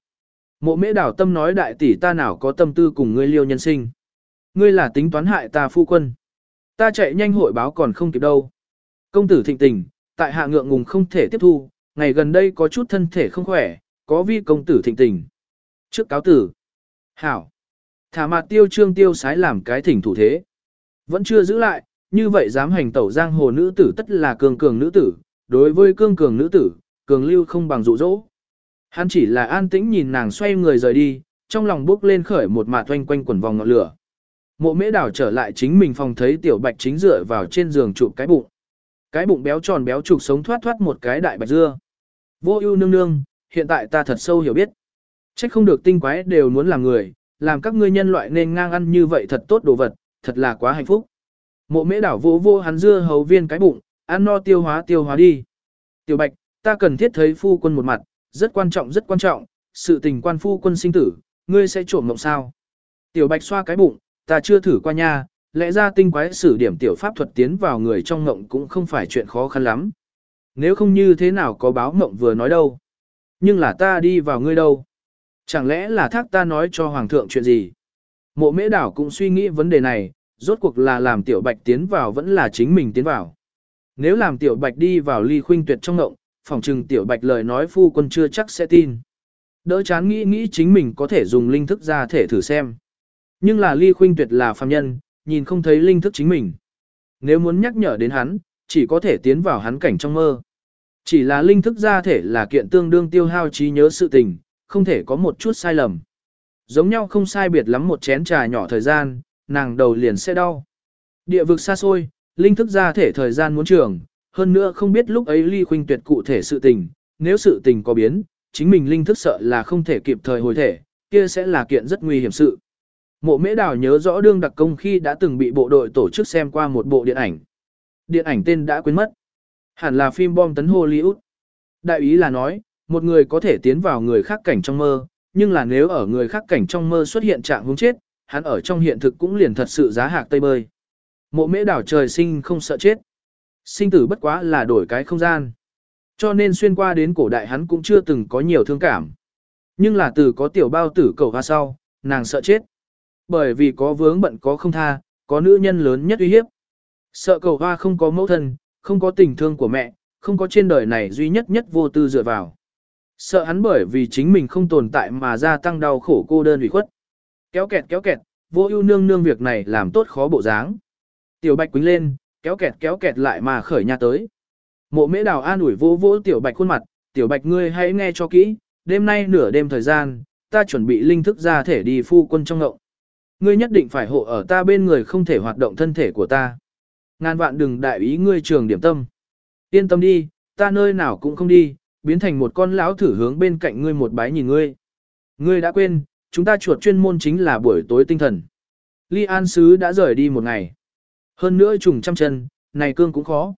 Mộ mễ đảo tâm nói đại tỷ ta nào có tâm tư cùng ngươi liêu nhân sinh. Ngươi là tính toán hại ta phu quân. Ta chạy nhanh hội báo còn không kịp đâu. Công tử thịnh tình, tại hạ ngượng ngùng không thể tiếp thu, ngày gần đây có chút thân thể không khỏe, có vi công tử thịnh tình. Trước cáo tử. Hảo. Thả mặt tiêu trương tiêu sái làm cái thỉnh thủ thế. Vẫn chưa giữ lại, như vậy dám hành tẩu giang hồ nữ tử tất là cường cường nữ tử, đối với cương cường nữ tử, cường lưu không bằng dụ dỗ. Hắn chỉ là an tĩnh nhìn nàng xoay người rời đi, trong lòng bước lên khởi một mạt oanh quanh quần vòng ngọn lửa. Mộ mễ đảo trở lại chính mình phòng thấy tiểu bạch chính dựa vào trên giường chụp cái bụng. Cái bụng béo tròn béo trục sống thoát thoát một cái đại bạch dưa. Vô ưu nương nương, hiện tại ta thật sâu hiểu biết. Trách không được tinh quái đều muốn làm người, làm các ngươi nhân loại nên ngang ăn như vậy thật tốt đồ vật, thật là quá hạnh phúc. Mộ mễ đảo vô vô hắn dưa hầu viên cái bụng, ăn no tiêu hóa tiêu hóa đi. Tiểu bạch, ta cần thiết thấy phu quân một mặt, rất quan trọng rất quan trọng, sự tình quan phu quân sinh tử, ngươi sẽ trộm mộng sao. Tiểu bạch xoa cái bụng, ta chưa thử qua nha, lẽ ra tinh quái sử điểm tiểu pháp thuật tiến vào người trong mộng cũng không phải chuyện khó khăn lắm. Nếu không như thế nào có báo mộng vừa nói đâu. Nhưng là ta đi vào ngươi đâu. Chẳng lẽ là thác ta nói cho hoàng thượng chuyện gì? Mộ mễ đảo cũng suy nghĩ vấn đề này, rốt cuộc là làm tiểu bạch tiến vào vẫn là chính mình tiến vào. Nếu làm tiểu bạch đi vào ly khuynh tuyệt trong ngộng, phòng trừng tiểu bạch lời nói phu quân chưa chắc sẽ tin. Đỡ chán nghĩ nghĩ chính mình có thể dùng linh thức ra thể thử xem. Nhưng là ly khuynh tuyệt là phàm nhân, nhìn không thấy linh thức chính mình. nếu muốn nhắc nhở đến hắn, chỉ có thể tiến vào hắn cảnh trong mơ. Chỉ là linh thức ra thể là kiện tương đương tiêu hao trí nhớ sự tình, không thể có một chút sai lầm. Giống nhau không sai biệt lắm một chén trà nhỏ thời gian, nàng đầu liền sẽ đau. Địa vực xa xôi, linh thức ra thể thời gian muốn trường, hơn nữa không biết lúc ấy ly khuynh tuyệt cụ thể sự tình, nếu sự tình có biến, chính mình linh thức sợ là không thể kịp thời hồi thể, kia sẽ là kiện rất nguy hiểm sự. Mộ mễ đào nhớ rõ đương đặc công khi đã từng bị bộ đội tổ chức xem qua một bộ điện ảnh. Điện ảnh tên đã quên mất. Hẳn là phim bom tấn Hollywood. Đại ý là nói, một người có thể tiến vào người khác cảnh trong mơ, nhưng là nếu ở người khác cảnh trong mơ xuất hiện trạng hướng chết, hắn ở trong hiện thực cũng liền thật sự giá hạc tây bơi. Mộ mễ đảo trời sinh không sợ chết. Sinh tử bất quá là đổi cái không gian. Cho nên xuyên qua đến cổ đại hắn cũng chưa từng có nhiều thương cảm. Nhưng là từ có tiểu bao tử cầu hoa sau, nàng sợ chết. Bởi vì có vướng bận có không tha, có nữ nhân lớn nhất uy hiếp. Sợ cầu hoa không có mẫu thân, không có tình thương của mẹ, không có trên đời này duy nhất nhất vô tư dựa vào. Sợ hắn bởi vì chính mình không tồn tại mà gia tăng đau khổ cô đơn ủy khuất. Kéo kẹt kéo kẹt, vô ưu nương nương việc này làm tốt khó bộ dáng. Tiểu bạch quính lên, kéo kẹt kéo kẹt lại mà khởi nhà tới. Mộ mễ đào an ủi vô vô tiểu bạch khuôn mặt, tiểu bạch ngươi hãy nghe cho kỹ, đêm nay nửa đêm thời gian, ta chuẩn bị linh thức ra thể đi phu quân trong ngậu. Ngươi nhất định phải hộ ở ta bên người không thể hoạt động thân thể của ta. Ngàn vạn đừng đại ý ngươi trường điểm tâm. Yên tâm đi, ta nơi nào cũng không đi, biến thành một con lão thử hướng bên cạnh ngươi một bái nhìn ngươi. Ngươi đã quên, chúng ta chuột chuyên môn chính là buổi tối tinh thần. Ly An Sứ đã rời đi một ngày. Hơn nữa trùng trăm chân, này cương cũng khó.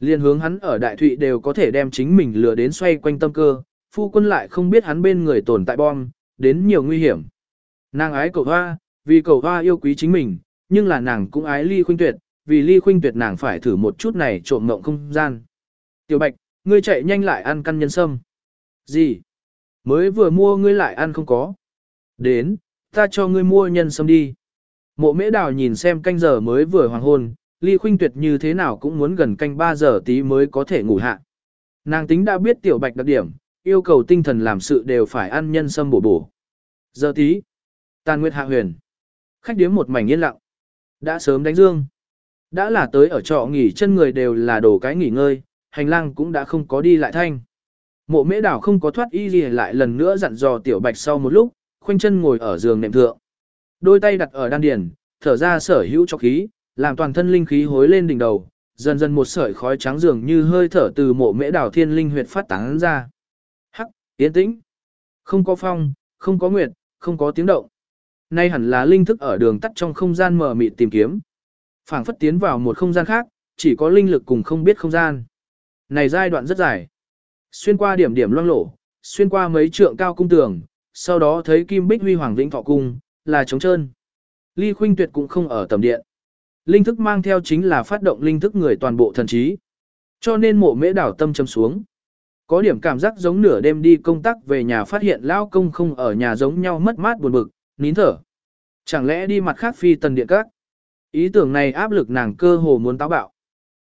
Liên hướng hắn ở Đại Thụy đều có thể đem chính mình lừa đến xoay quanh tâm cơ, phu quân lại không biết hắn bên người tồn tại bom, đến nhiều nguy hiểm. Nàng ái cầu hoa, vì cầu hoa yêu quý chính mình, nhưng là nàng cũng ái ly khuynh tuyệt, vì ly khuynh tuyệt nàng phải thử một chút này trộm mộng không gian. Tiểu Bạch, ngươi chạy nhanh lại ăn căn nhân sâm. Gì? Mới vừa mua ngươi lại ăn không có. Đến, ta cho ngươi mua nhân sâm đi. Mộ mễ đào nhìn xem canh giờ mới vừa hoàng hôn, ly khuynh tuyệt như thế nào cũng muốn gần canh 3 giờ tí mới có thể ngủ hạ. Nàng tính đã biết tiểu bạch đặc điểm, yêu cầu tinh thần làm sự đều phải ăn nhân sâm bổ bổ. Giờ tí, tàn nguyệt hạ huyền. Khách điếm một mảnh yên lặng. Đã sớm đánh dương. Đã là tới ở trọ nghỉ chân người đều là đổ cái nghỉ ngơi, hành lang cũng đã không có đi lại thanh. Mộ mễ đảo không có thoát y gì lại lần nữa dặn dò tiểu bạch sau một lúc, khoanh chân ngồi ở giường nệm thượng. Đôi tay đặt ở đan điền, thở ra sở hữu cho khí, làm toàn thân linh khí hối lên đỉnh đầu, dần dần một sợi khói trắng dường như hơi thở từ mộ mễ đảo thiên linh huyệt phát tán ra. Hắc, tiến tĩnh. Không có phong, không có nguyệt, không có tiếng động. Nay hẳn là linh thức ở đường tắt trong không gian mờ mịt tìm kiếm. phảng phất tiến vào một không gian khác, chỉ có linh lực cùng không biết không gian. Này giai đoạn rất dài. Xuyên qua điểm điểm loang lổ, xuyên qua mấy trượng cao cung tường, sau đó thấy kim bích huy hoàng vĩnh thọ cung, là trống trơn. Ly Khuynh Tuyệt cũng không ở tầm điện. Linh thức mang theo chính là phát động linh thức người toàn bộ thần trí. Cho nên mộ mễ đảo tâm châm xuống. Có điểm cảm giác giống nửa đêm đi công tác về nhà phát hiện lao công không ở nhà giống nhau mất mát buồn bực, nín thở. Chẳng lẽ đi mặt khác phi tần điện các? Ý tưởng này áp lực nàng cơ hồ muốn táo bạo.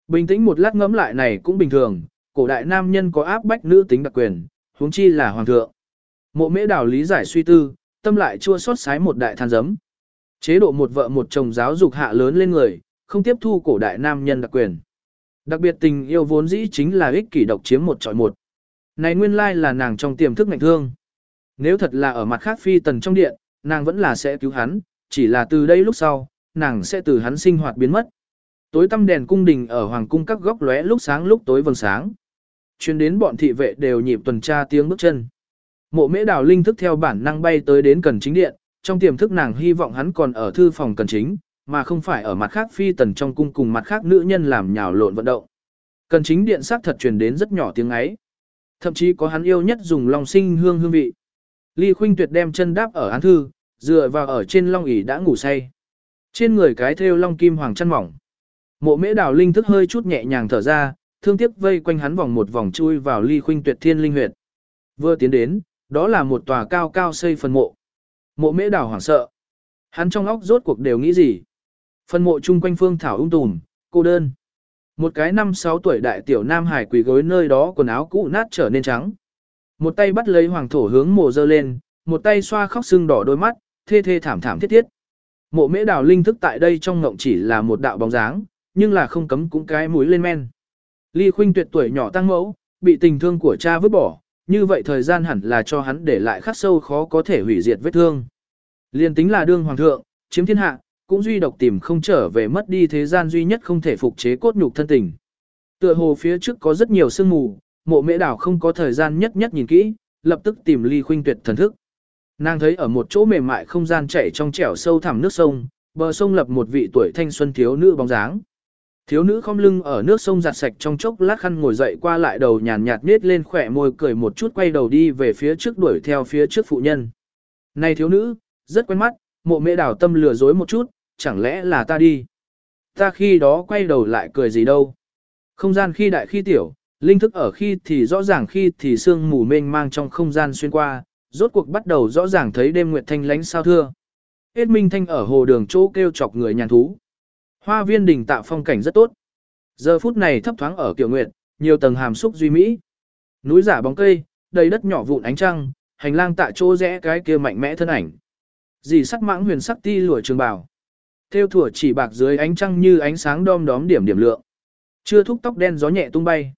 Bình tĩnh một lát ngẫm lại này cũng bình thường, cổ đại nam nhân có áp bách nữ tính đặc quyền, huống chi là hoàng thượng. Mộ mễ đảo lý giải suy tư, tâm lại chua xót sái một đại than giấm. Chế độ một vợ một chồng giáo dục hạ lớn lên người, không tiếp thu cổ đại nam nhân đặc quyền. Đặc biệt tình yêu vốn dĩ chính là ích kỷ độc chiếm một trọi một. Này nguyên lai là nàng trong tiềm thức ngạnh thương. Nếu thật là ở mặt khác phi tần trong điện, nàng vẫn là sẽ cứu hắn, chỉ là từ đây lúc sau, nàng sẽ từ hắn sinh hoạt biến mất. Tối tăm đèn cung đình ở hoàng cung các góc lóe lúc sáng lúc tối vầng sáng. Chuyên đến bọn thị vệ đều nhịp tuần tra tiếng bước chân. Mộ mễ đào linh thức theo bản năng bay tới đến cần chính điện, trong tiềm thức nàng hy vọng hắn còn ở thư phòng cần chính, mà không phải ở mặt khác phi tần trong cung cùng mặt khác nữ nhân làm nhào lộn vận động. Cần chính điện sắc thật truyền đến rất nhỏ tiếng ấy. Thậm chí có hắn yêu nhất dùng lòng sinh hương hương vị. Ly Khuynh Tuyệt đem chân đáp ở án thư, dựa vào ở trên long ỷ đã ngủ say. Trên người cái thêu long kim hoàng chân mỏng. Mộ Mễ Đào linh thức hơi chút nhẹ nhàng thở ra, thương tiếc vây quanh hắn vòng một vòng chui vào Ly Khuynh Tuyệt Thiên linh huyệt. Vừa tiến đến, đó là một tòa cao cao xây phần mộ. Mộ Mễ Đào hoảng sợ. Hắn trong óc rốt cuộc đều nghĩ gì? Phần mộ chung quanh phương thảo ung tùm, cô đơn. Một cái năm sáu tuổi đại tiểu nam hải quỳ gối nơi đó quần áo cũ nát trở nên trắng. Một tay bắt lấy hoàng thổ hướng mộ dơ lên, một tay xoa khóc sưng đỏ đôi mắt, thê thê thảm thảm thiết thiết. Mộ mễ đào linh thức tại đây trong ngộng chỉ là một đạo bóng dáng, nhưng là không cấm cũng cái mũi lên men. Ly Khuynh Tuyệt tuổi nhỏ tăng mẫu, bị tình thương của cha vứt bỏ, như vậy thời gian hẳn là cho hắn để lại khắc sâu khó có thể hủy diệt vết thương. Liên tính là đương hoàng thượng, chiếm thiên hạ, cũng duy độc tìm không trở về mất đi thế gian duy nhất không thể phục chế cốt nhục thân tình. Tựa hồ phía trước có rất nhiều sương mù, mộ mễ đảo không có thời gian nhất nhất nhìn kỹ, lập tức tìm ly khuynh tuyệt thần thức. Nàng thấy ở một chỗ mềm mại không gian chảy trong trẻo sâu thẳm nước sông, bờ sông lập một vị tuổi thanh xuân thiếu nữ bóng dáng. Thiếu nữ không lưng ở nước sông giặt sạch trong chốc lát khăn ngồi dậy qua lại đầu nhàn nhạt nết lên khỏe môi cười một chút quay đầu đi về phía trước đuổi theo phía trước phụ nhân. Này thiếu nữ, rất quen mắt, mộ mẹ đảo tâm lừa dối một chút, chẳng lẽ là ta đi. Ta khi đó quay đầu lại cười gì đâu. Không gian khi đại khi tiểu, linh thức ở khi thì rõ ràng khi thì sương mù mênh mang trong không gian xuyên qua, rốt cuộc bắt đầu rõ ràng thấy đêm nguyệt thanh lánh sao thưa. Hết minh thanh ở hồ đường chỗ kêu chọc người nhàn thú. Hoa viên đình tạo phong cảnh rất tốt. Giờ phút này thấp thoáng ở kiểu nguyệt, nhiều tầng hàm xúc duy mỹ. Núi giả bóng cây, đầy đất nhỏ vụn ánh trăng, hành lang tại chỗ rẽ cái kia mạnh mẽ thân ảnh. Dì sắc mãng huyền sắc ti lụa trường bào. Theo thủa chỉ bạc dưới ánh trăng như ánh sáng đom đóm điểm điểm lượng. Chưa thúc tóc đen gió nhẹ tung bay.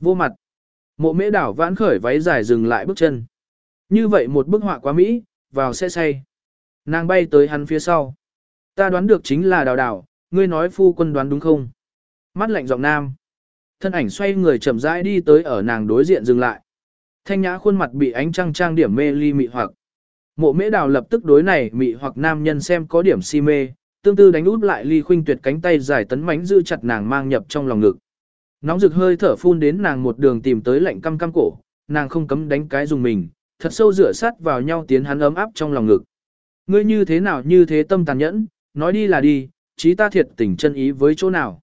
Vô mặt. Mộ mễ đảo vãn khởi váy dài dừng lại bước chân. Như vậy một bức họa quá Mỹ, vào sẽ say. Nàng bay tới hắn phía sau. Ta đoán được chính là đào đào, ngươi nói phu quân đoán đúng không? Mắt lạnh giọng nam. Thân ảnh xoay người chậm rãi đi tới ở nàng đối diện dừng lại. Thanh nhã khuôn mặt bị ánh trăng trang điểm mê ly mị hoặc. Mộ mễ đào lập tức đối này mị hoặc nam nhân xem có điểm si mê, tương tư đánh út lại ly khuynh tuyệt cánh tay dài tấn mánh giữ chặt nàng mang nhập trong lòng ngực. Nóng rực hơi thở phun đến nàng một đường tìm tới lạnh căm căm cổ, nàng không cấm đánh cái dùng mình, thật sâu rửa sát vào nhau tiến hắn ấm áp trong lòng ngực. Ngươi như thế nào như thế tâm tàn nhẫn, nói đi là đi, chí ta thiệt tình chân ý với chỗ nào.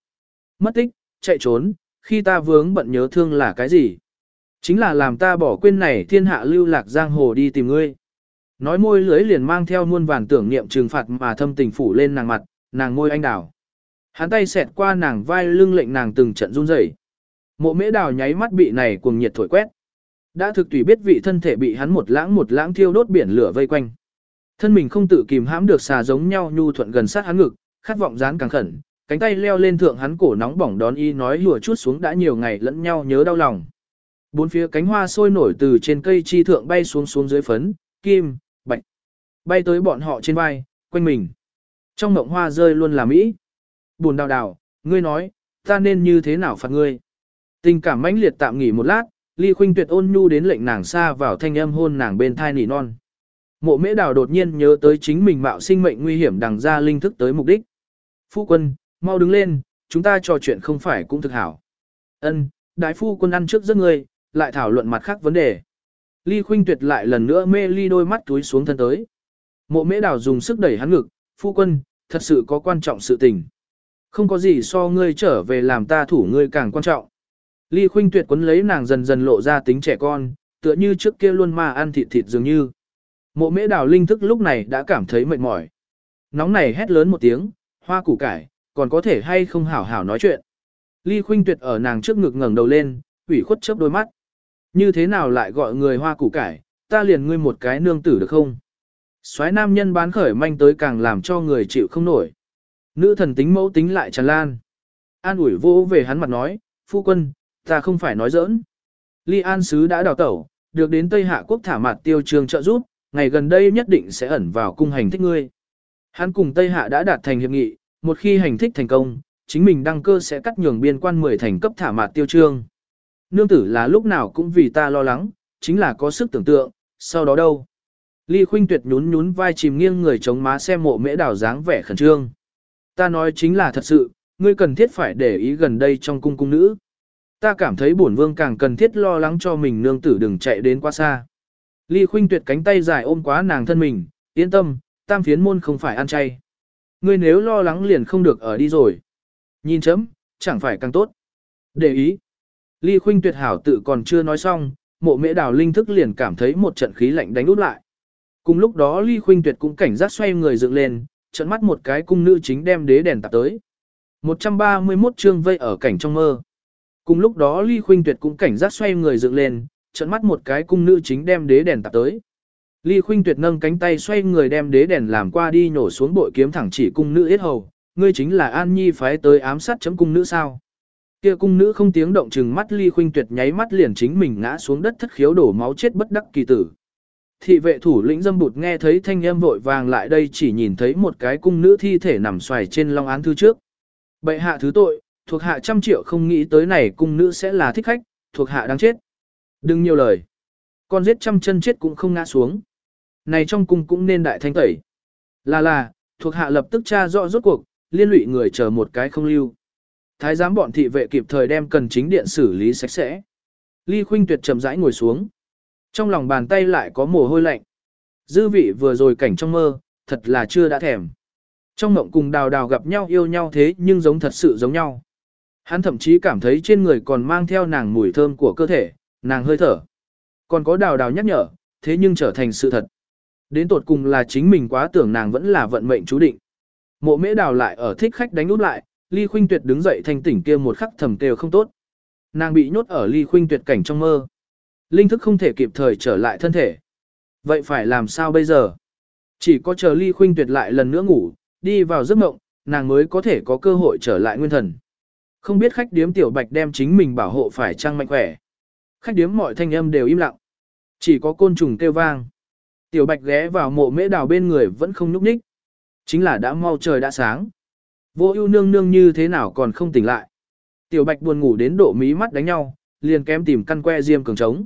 Mất tích, chạy trốn, khi ta vướng bận nhớ thương là cái gì? Chính là làm ta bỏ quên này thiên hạ lưu lạc giang hồ đi tìm ngươi. Nói môi lưới liền mang theo muôn vàn tưởng niệm trừng phạt mà thâm tình phủ lên nàng mặt, nàng môi anh đào. Hắn tay xẹt qua nàng vai lưng lệnh nàng từng trận run rẩy. Mộ mễ đào nháy mắt bị này cuồng nhiệt thổi quét. Đã thực tùy biết vị thân thể bị hắn một lãng một lãng thiêu đốt biển lửa vây quanh. Thân mình không tự kìm hãm được xà giống nhau nhu thuận gần sát hắn ngực, khát vọng dán càng khẩn, cánh tay leo lên thượng hắn cổ nóng bỏng đón y nói lùa chút xuống đã nhiều ngày lẫn nhau nhớ đau lòng. Bốn phía cánh hoa sôi nổi từ trên cây chi thượng bay xuống xuống dưới phấn, kim, bạch. Bay tới bọn họ trên vai, quanh mình. Trong mộng hoa rơi luôn là Mỹ. Buồn đào đào, ngươi nói, ta nên như thế nào phạt ngươi. Tình cảm mãnh liệt tạm nghỉ một lát, Ly Khuynh Tuyệt ôn nhu đến lệnh nàng xa vào thanh âm hôn nàng bên thai nỉ non. Mộ Mễ Đào đột nhiên nhớ tới chính mình mạo sinh mệnh nguy hiểm đằng ra linh thức tới mục đích. Phu quân, mau đứng lên, chúng ta trò chuyện không phải cũng thực hảo. Ân, đại phu quân ăn trước giấc ngươi, lại thảo luận mặt khác vấn đề. Ly Khuynh Tuyệt lại lần nữa mê ly đôi mắt túi xuống thân tới. Mộ Mễ Đào dùng sức đẩy hắn ngực, "Phu quân, thật sự có quan trọng sự tình. Không có gì so ngươi trở về làm ta thủ ngươi càng quan trọng." Ly Khuynh Tuyệt quấn lấy nàng dần dần lộ ra tính trẻ con, tựa như trước kia luôn mà ăn thịt thịt dường như. Mộ Mễ Đào linh thức lúc này đã cảm thấy mệt mỏi. Nóng này hét lớn một tiếng, "Hoa củ cải, còn có thể hay không hảo hảo nói chuyện?" Ly Khuynh Tuyệt ở nàng trước ngực ngẩng đầu lên, ủy khuất chớp đôi mắt. Như thế nào lại gọi người hoa củ cải, ta liền ngươi một cái nương tử được không? Soái nam nhân bán khởi manh tới càng làm cho người chịu không nổi. Nữ thần tính mẫu tính lại tràn lan. An ủi vô về hắn mặt nói, phu quân, ta không phải nói giỡn. Ly An Sứ đã đào tẩu, được đến Tây Hạ Quốc thả mặt tiêu trường trợ giúp, ngày gần đây nhất định sẽ ẩn vào cung hành thích ngươi. Hắn cùng Tây Hạ đã đạt thành hiệp nghị, một khi hành thích thành công, chính mình đăng cơ sẽ cắt nhường biên quan 10 thành cấp thả mạt tiêu trương. Nương tử là lúc nào cũng vì ta lo lắng, chính là có sức tưởng tượng, sau đó đâu. Ly Khuynh Tuyệt nhún nhún vai chìm nghiêng người chống má xem mộ mễ đào dáng vẻ khẩn trương. Ta nói chính là thật sự, ngươi cần thiết phải để ý gần đây trong cung cung nữ. Ta cảm thấy bổn vương càng cần thiết lo lắng cho mình nương tử đừng chạy đến quá xa. Ly Khuynh Tuyệt cánh tay dài ôm quá nàng thân mình, yên tâm, tam phiến môn không phải ăn chay. Ngươi nếu lo lắng liền không được ở đi rồi. Nhìn chấm, chẳng phải càng tốt. Để ý. Ly Khuynh Tuyệt hảo tự còn chưa nói xong, mộ mễ đào linh thức liền cảm thấy một trận khí lạnh đánh út lại. Cùng lúc đó Ly Khuynh Tuyệt cũng cảnh giác xoay người dựng lên, trận mắt một cái cung nữ chính đem đế đèn tạp tới. 131 chương vây ở cảnh trong mơ. Cùng lúc đó Ly Khuynh Tuyệt cũng cảnh giác xoay người dựng lên, trận mắt một cái cung nữ chính đem đế đèn tạp tới. Ly Khuynh Tuyệt nâng cánh tay xoay người đem đế đèn làm qua đi nhổ xuống bội kiếm thẳng chỉ cung nữ yết hầu, ngươi chính là An Nhi phái tới ám sát chấm cung nữ sao. Kia cung nữ không tiếng động chừng mắt ly khuynh tuyệt nháy mắt liền chính mình ngã xuống đất thất khiếu đổ máu chết bất đắc kỳ tử. Thị vệ thủ lĩnh dâm bụt nghe thấy thanh âm vội vàng lại đây chỉ nhìn thấy một cái cung nữ thi thể nằm xoài trên long án thư trước. Bệ hạ thứ tội, thuộc hạ trăm triệu không nghĩ tới này cung nữ sẽ là thích khách, thuộc hạ đang chết. Đừng nhiều lời. Con giết trăm chân chết cũng không ngã xuống. Này trong cung cũng nên đại thanh tẩy. Là là, thuộc hạ lập tức tra rõ rốt cuộc, liên lụy người chờ một cái không lưu. Thái giám bọn thị vệ kịp thời đem cần chính điện xử lý sạch sẽ. Ly Khuynh Tuyệt chậm rãi ngồi xuống. Trong lòng bàn tay lại có mồ hôi lạnh. Dư vị vừa rồi cảnh trong mơ, thật là chưa đã thèm. Trong mộng cùng đào đào gặp nhau yêu nhau thế nhưng giống thật sự giống nhau. Hắn thậm chí cảm thấy trên người còn mang theo nàng mùi thơm của cơ thể, nàng hơi thở. Còn có đào đào nhắc nhở, thế nhưng trở thành sự thật. Đến tột cùng là chính mình quá tưởng nàng vẫn là vận mệnh chú định. Mộ mễ đào lại ở thích khách đánh út lại, ly khuynh tuyệt đứng dậy thanh tỉnh kia một khắc thầm kêu không tốt. Nàng bị nhốt ở ly khuynh tuyệt cảnh trong mơ. Linh thức không thể kịp thời trở lại thân thể. Vậy phải làm sao bây giờ? Chỉ có chờ ly khuynh tuyệt lại lần nữa ngủ, đi vào giấc mộng, nàng mới có thể có cơ hội trở lại nguyên thần. Không biết khách điếm tiểu bạch đem chính mình bảo hộ phải trang mạnh khỏe. Khách điếm mọi thanh âm đều im lặng. Chỉ có côn trùng kêu vang. Tiểu bạch ghé vào mộ mễ đào bên người vẫn không nhúc nhích. Chính là đã mau trời đã sáng. Vô ưu nương nương như thế nào còn không tỉnh lại. Tiểu bạch buồn ngủ đến độ mí mắt đánh nhau, liền kém tìm căn que diêm cường trống.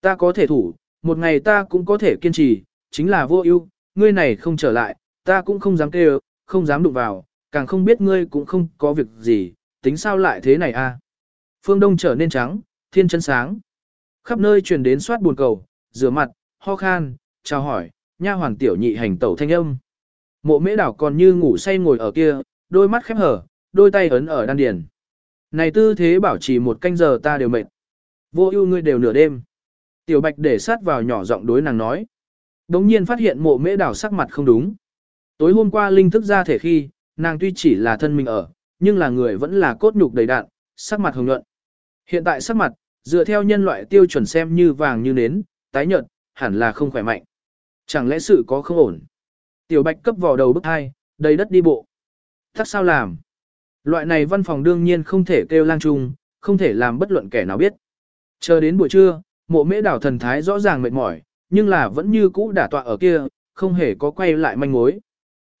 Ta có thể thủ, một ngày ta cũng có thể kiên trì, chính là vô ưu, ngươi này không trở lại, ta cũng không dám kêu, không dám đụng vào, càng không biết ngươi cũng không có việc gì, tính sao lại thế này a? Phương Đông trở nên trắng, thiên chân sáng. Khắp nơi truyền đến soát buồn cầu, rửa mặt, ho khan, chào hỏi, nha hoàng tiểu nhị hành tẩu thanh âm. Mộ mễ đảo còn như ngủ say ngồi ở kia, đôi mắt khép hở, đôi tay ấn ở đan điền. Này tư thế bảo trì một canh giờ ta đều mệt. Vô ưu ngươi đều nửa đêm. Tiểu bạch để sát vào nhỏ giọng đối nàng nói. Đống nhiên phát hiện mộ mễ đảo sắc mặt không đúng. Tối hôm qua linh thức ra thể khi, nàng tuy chỉ là thân mình ở, nhưng là người vẫn là cốt nhục đầy đạn, sắc mặt hồng nhuận. Hiện tại sắc mặt, dựa theo nhân loại tiêu chuẩn xem như vàng như nến, tái nhợt, hẳn là không khỏe mạnh. Chẳng lẽ sự có không ổn? Tiểu Bạch cấp vò đầu bức hai, đầy đất đi bộ. thắc sao làm? Loại này văn phòng đương nhiên không thể kêu lang trung, không thể làm bất luận kẻ nào biết. Chờ đến buổi trưa, mộ mễ đảo thần thái rõ ràng mệt mỏi, nhưng là vẫn như cũ đả tọa ở kia, không hề có quay lại manh mối.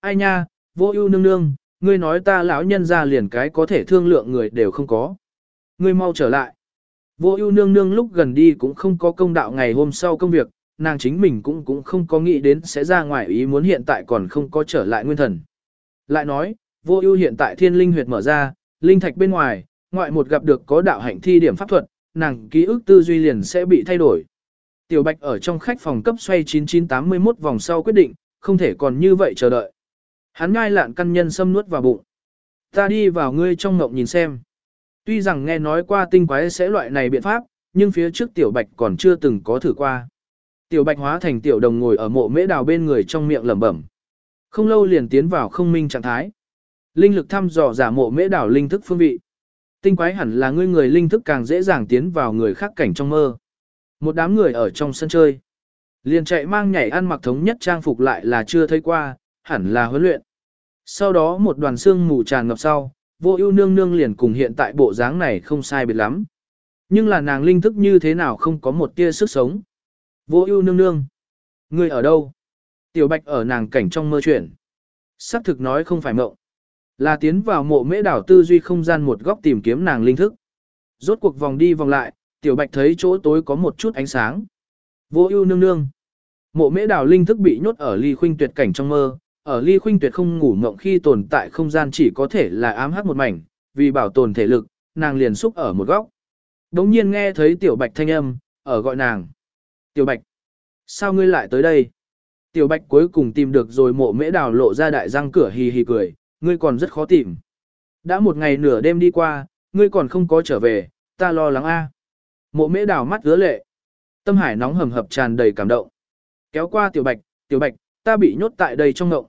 Ai nha, vô ưu nương nương, ngươi nói ta lão nhân ra liền cái có thể thương lượng người đều không có. Ngươi mau trở lại. Vô ưu nương nương lúc gần đi cũng không có công đạo ngày hôm sau công việc, nàng chính mình cũng cũng không có nghĩ đến sẽ ra ngoài ý muốn hiện tại còn không có trở lại nguyên thần. Lại nói, vô ưu hiện tại thiên linh huyệt mở ra, linh thạch bên ngoài, ngoại một gặp được có đạo hạnh thi điểm pháp thuật, nàng ký ức tư duy liền sẽ bị thay đổi. Tiểu Bạch ở trong khách phòng cấp xoay 9981 vòng sau quyết định, không thể còn như vậy chờ đợi. Hắn ngai lạn căn nhân xâm nuốt vào bụng. Ta đi vào ngươi trong ngộng nhìn xem. Tuy rằng nghe nói qua tinh quái sẽ loại này biện pháp, nhưng phía trước tiểu bạch còn chưa từng có thử qua. Tiểu bạch hóa thành tiểu đồng ngồi ở mộ mễ đào bên người trong miệng lẩm bẩm. Không lâu liền tiến vào không minh trạng thái. Linh lực thăm dò giả mộ mễ Đào linh thức phương vị. Tinh quái hẳn là ngươi người linh thức càng dễ dàng tiến vào người khác cảnh trong mơ. Một đám người ở trong sân chơi. Liền chạy mang nhảy ăn mặc thống nhất trang phục lại là chưa thấy qua, hẳn là huấn luyện. Sau đó một đoàn xương mù tràn ngập sau, vô ưu nương nương liền cùng hiện tại bộ dáng này không sai biệt lắm. Nhưng là nàng linh thức như thế nào không có một tia sức sống. Vô ưu nương nương. Người ở đâu? Tiểu bạch ở nàng cảnh trong mơ chuyển. Sắc thực nói không phải mộng. Là tiến vào mộ mễ đảo tư duy không gian một góc tìm kiếm nàng linh thức. Rốt cuộc vòng đi vòng lại, tiểu bạch thấy chỗ tối có một chút ánh sáng. Vô ưu nương nương. Mộ mễ đảo linh thức bị nhốt ở ly khuynh tuyệt cảnh trong mơ, ở ly khuynh tuyệt không ngủ mộng khi tồn tại không gian chỉ có thể là ám hắc một mảnh, vì bảo tồn thể lực, nàng liền xúc ở một góc. Đống nhiên nghe thấy tiểu bạch thanh âm, ở gọi nàng. Tiểu bạch, sao ngươi lại tới đây? Tiểu bạch cuối cùng tìm được rồi mộ mễ đào lộ ra đại răng cửa hì hì cười, ngươi còn rất khó tìm. Đã một ngày nửa đêm đi qua, ngươi còn không có trở về, ta lo lắng a. Mộ mễ đào mắt ứa lệ. Tâm hải nóng hầm hập tràn đầy cảm động. Kéo qua tiểu bạch, tiểu bạch, ta bị nhốt tại đây trong ngộng.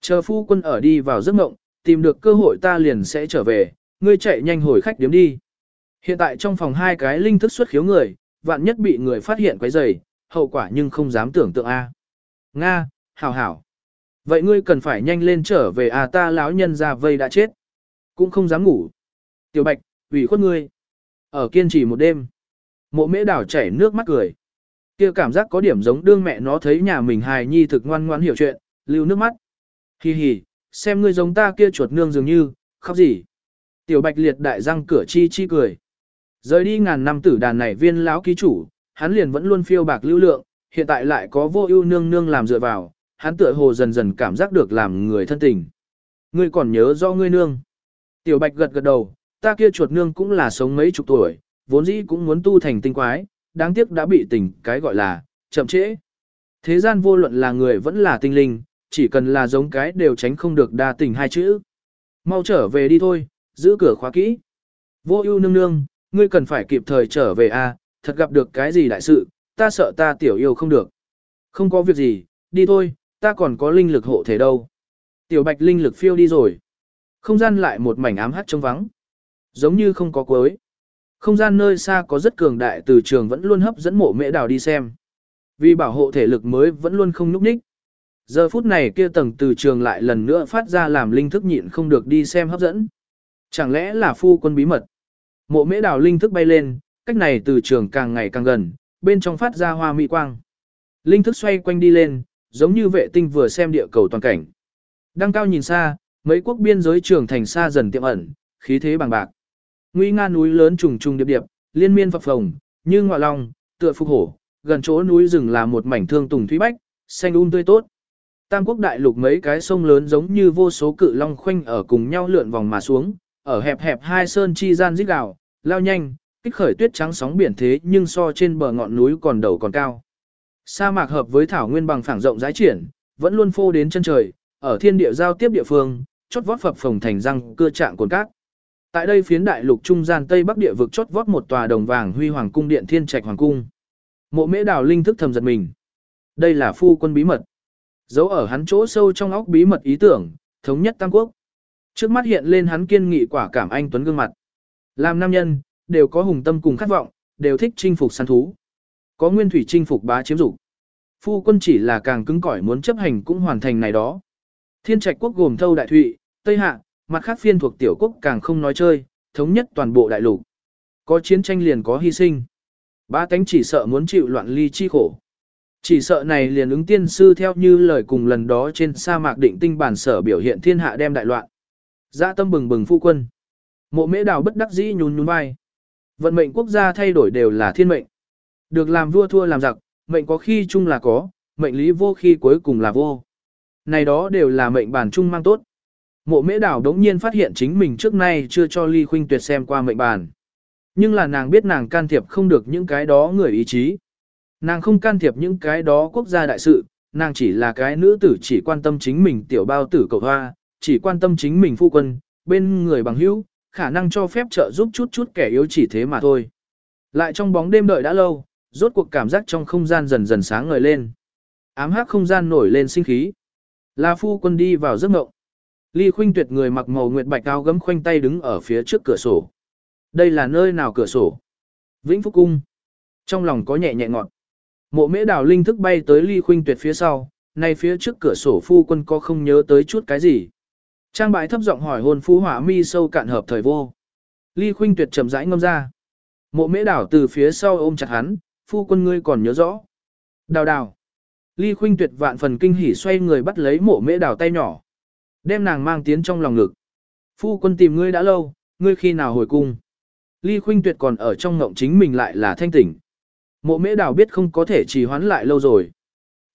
Chờ phu quân ở đi vào giấc ngộng, tìm được cơ hội ta liền sẽ trở về, ngươi chạy nhanh hồi khách điếm đi. Hiện tại trong phòng hai cái linh thức xuất khiếu người, vạn nhất bị người phát hiện quấy rầy, hậu quả nhưng không dám tưởng tượng a. Nga, hảo hảo. Vậy ngươi cần phải nhanh lên trở về à ta lão nhân ra vây đã chết. Cũng không dám ngủ. Tiểu Bạch, ủy khuất ngươi. Ở kiên trì một đêm. Mộ mễ đảo chảy nước mắt cười. kia cảm giác có điểm giống đương mẹ nó thấy nhà mình hài nhi thực ngoan ngoan hiểu chuyện, lưu nước mắt. Hi hi, xem ngươi giống ta kia chuột nương dường như, khóc gì. Tiểu Bạch liệt đại răng cửa chi chi cười. Rời đi ngàn năm tử đàn này viên lão ký chủ, hắn liền vẫn luôn phiêu bạc lưu lượng, hiện tại lại có vô ưu nương nương làm dựa vào, hắn tựa hồ dần dần cảm giác được làm người thân tình. Ngươi còn nhớ do ngươi nương. Tiểu Bạch gật gật đầu, ta kia chuột nương cũng là sống mấy chục tuổi, vốn dĩ cũng muốn tu thành tinh quái, đáng tiếc đã bị tình cái gọi là chậm trễ. Thế gian vô luận là người vẫn là tinh linh, chỉ cần là giống cái đều tránh không được đa tình hai chữ. Mau trở về đi thôi, giữ cửa khóa kỹ. Vô ưu nương nương, ngươi cần phải kịp thời trở về a, thật gặp được cái gì đại sự, ta sợ ta tiểu yêu không được. Không có việc gì, đi thôi, ta còn có linh lực hộ thể đâu. Tiểu bạch linh lực phiêu đi rồi. Không gian lại một mảnh ám hắt trống vắng. Giống như không có cuối. Không gian nơi xa có rất cường đại từ trường vẫn luôn hấp dẫn mộ mễ đào đi xem. Vì bảo hộ thể lực mới vẫn luôn không núp ních. Giờ phút này kia tầng từ trường lại lần nữa phát ra làm linh thức nhịn không được đi xem hấp dẫn. Chẳng lẽ là phu quân bí mật? Mộ mễ đào linh thức bay lên, cách này từ trường càng ngày càng gần, bên trong phát ra hoa mỹ quang. Linh thức xoay quanh đi lên, giống như vệ tinh vừa xem địa cầu toàn cảnh. Đăng cao nhìn xa, mấy quốc biên giới trường thành xa dần tiệm ẩn, khí thế bằng bạc. Nguy nga núi lớn trùng trùng điệp điệp, liên miên phập phồng, như ngọa long, tựa phục hổ, gần chỗ núi rừng là một mảnh thương tùng thủy bách, xanh um tươi tốt. Tam quốc đại lục mấy cái sông lớn giống như vô số cự long khoanh ở cùng nhau lượn vòng mà xuống, ở hẹp hẹp hai sơn chi gian rít gào, lao nhanh, kích khởi tuyết trắng sóng biển thế nhưng so trên bờ ngọn núi còn đầu còn cao. Sa mạc hợp với thảo nguyên bằng phẳng rộng rãi triển, vẫn luôn phô đến chân trời, ở thiên địa giao tiếp địa phương, chót vót phập phồng thành răng cưa trạng cồn cát. Tại đây phiến đại lục trung gian tây bắc địa vực chót vót một tòa đồng vàng huy hoàng cung điện thiên trạch hoàng cung. Mộ Mễ Đào linh thức thầm giật mình. Đây là phu quân bí mật. Giấu ở hắn chỗ sâu trong óc bí mật ý tưởng, thống nhất tam quốc. Trước mắt hiện lên hắn kiên nghị quả cảm anh tuấn gương mặt. Làm nam nhân, đều có hùng tâm cùng khát vọng, đều thích chinh phục săn thú. Có nguyên thủy chinh phục bá chiếm dục. Phu quân chỉ là càng cứng cỏi muốn chấp hành cũng hoàn thành này đó. Thiên trạch quốc gồm thâu đại thụy, Tây Hạ, mặt khác phiên thuộc tiểu quốc càng không nói chơi, thống nhất toàn bộ đại lục. Có chiến tranh liền có hy sinh. Ba cánh chỉ sợ muốn chịu loạn ly chi khổ. Chỉ sợ này liền ứng tiên sư theo như lời cùng lần đó trên sa mạc định tinh bản sở biểu hiện thiên hạ đem đại loạn. Dã tâm bừng bừng phu quân. Mộ mễ đào bất đắc dĩ nhún nhún vai. Vận mệnh quốc gia thay đổi đều là thiên mệnh. Được làm vua thua làm giặc, mệnh có khi chung là có, mệnh lý vô khi cuối cùng là vô. Này đó đều là mệnh bản chung mang tốt. Mộ mễ đảo đống nhiên phát hiện chính mình trước nay chưa cho ly khuynh tuyệt xem qua mệnh bản. Nhưng là nàng biết nàng can thiệp không được những cái đó người ý chí. Nàng không can thiệp những cái đó quốc gia đại sự, nàng chỉ là cái nữ tử chỉ quan tâm chính mình tiểu bao tử cầu hoa, chỉ quan tâm chính mình phu quân, bên người bằng hữu, khả năng cho phép trợ giúp chút chút kẻ yếu chỉ thế mà thôi. Lại trong bóng đêm đợi đã lâu, rốt cuộc cảm giác trong không gian dần dần sáng ngời lên. Ám hắc không gian nổi lên sinh khí. La phu quân đi vào giấc ngộng. Ly khuynh tuyệt người mặc màu nguyệt bạch áo gấm khoanh tay đứng ở phía trước cửa sổ. Đây là nơi nào cửa sổ? Vĩnh Phúc Cung. Trong lòng có nhẹ nhẹ ngọt. Mộ mễ đào linh thức bay tới ly khuynh tuyệt phía sau, nay phía trước cửa sổ phu quân có không nhớ tới chút cái gì. Trang bãi thấp giọng hỏi hôn phú hỏa mi sâu cạn hợp thời vô. Ly khuynh tuyệt chậm rãi ngâm ra. Mộ mễ đảo từ phía sau ôm chặt hắn, phu quân ngươi còn nhớ rõ. Đào đào. Ly khuynh tuyệt vạn phần kinh hỉ xoay người bắt lấy mộ mễ đảo tay nhỏ. Đem nàng mang tiến trong lòng ngực. Phu quân tìm ngươi đã lâu, ngươi khi nào hồi cung. Ly khuynh tuyệt còn ở trong ngộng chính mình lại là thanh tỉnh. Mộ mễ đảo biết không có thể trì hoãn lại lâu rồi.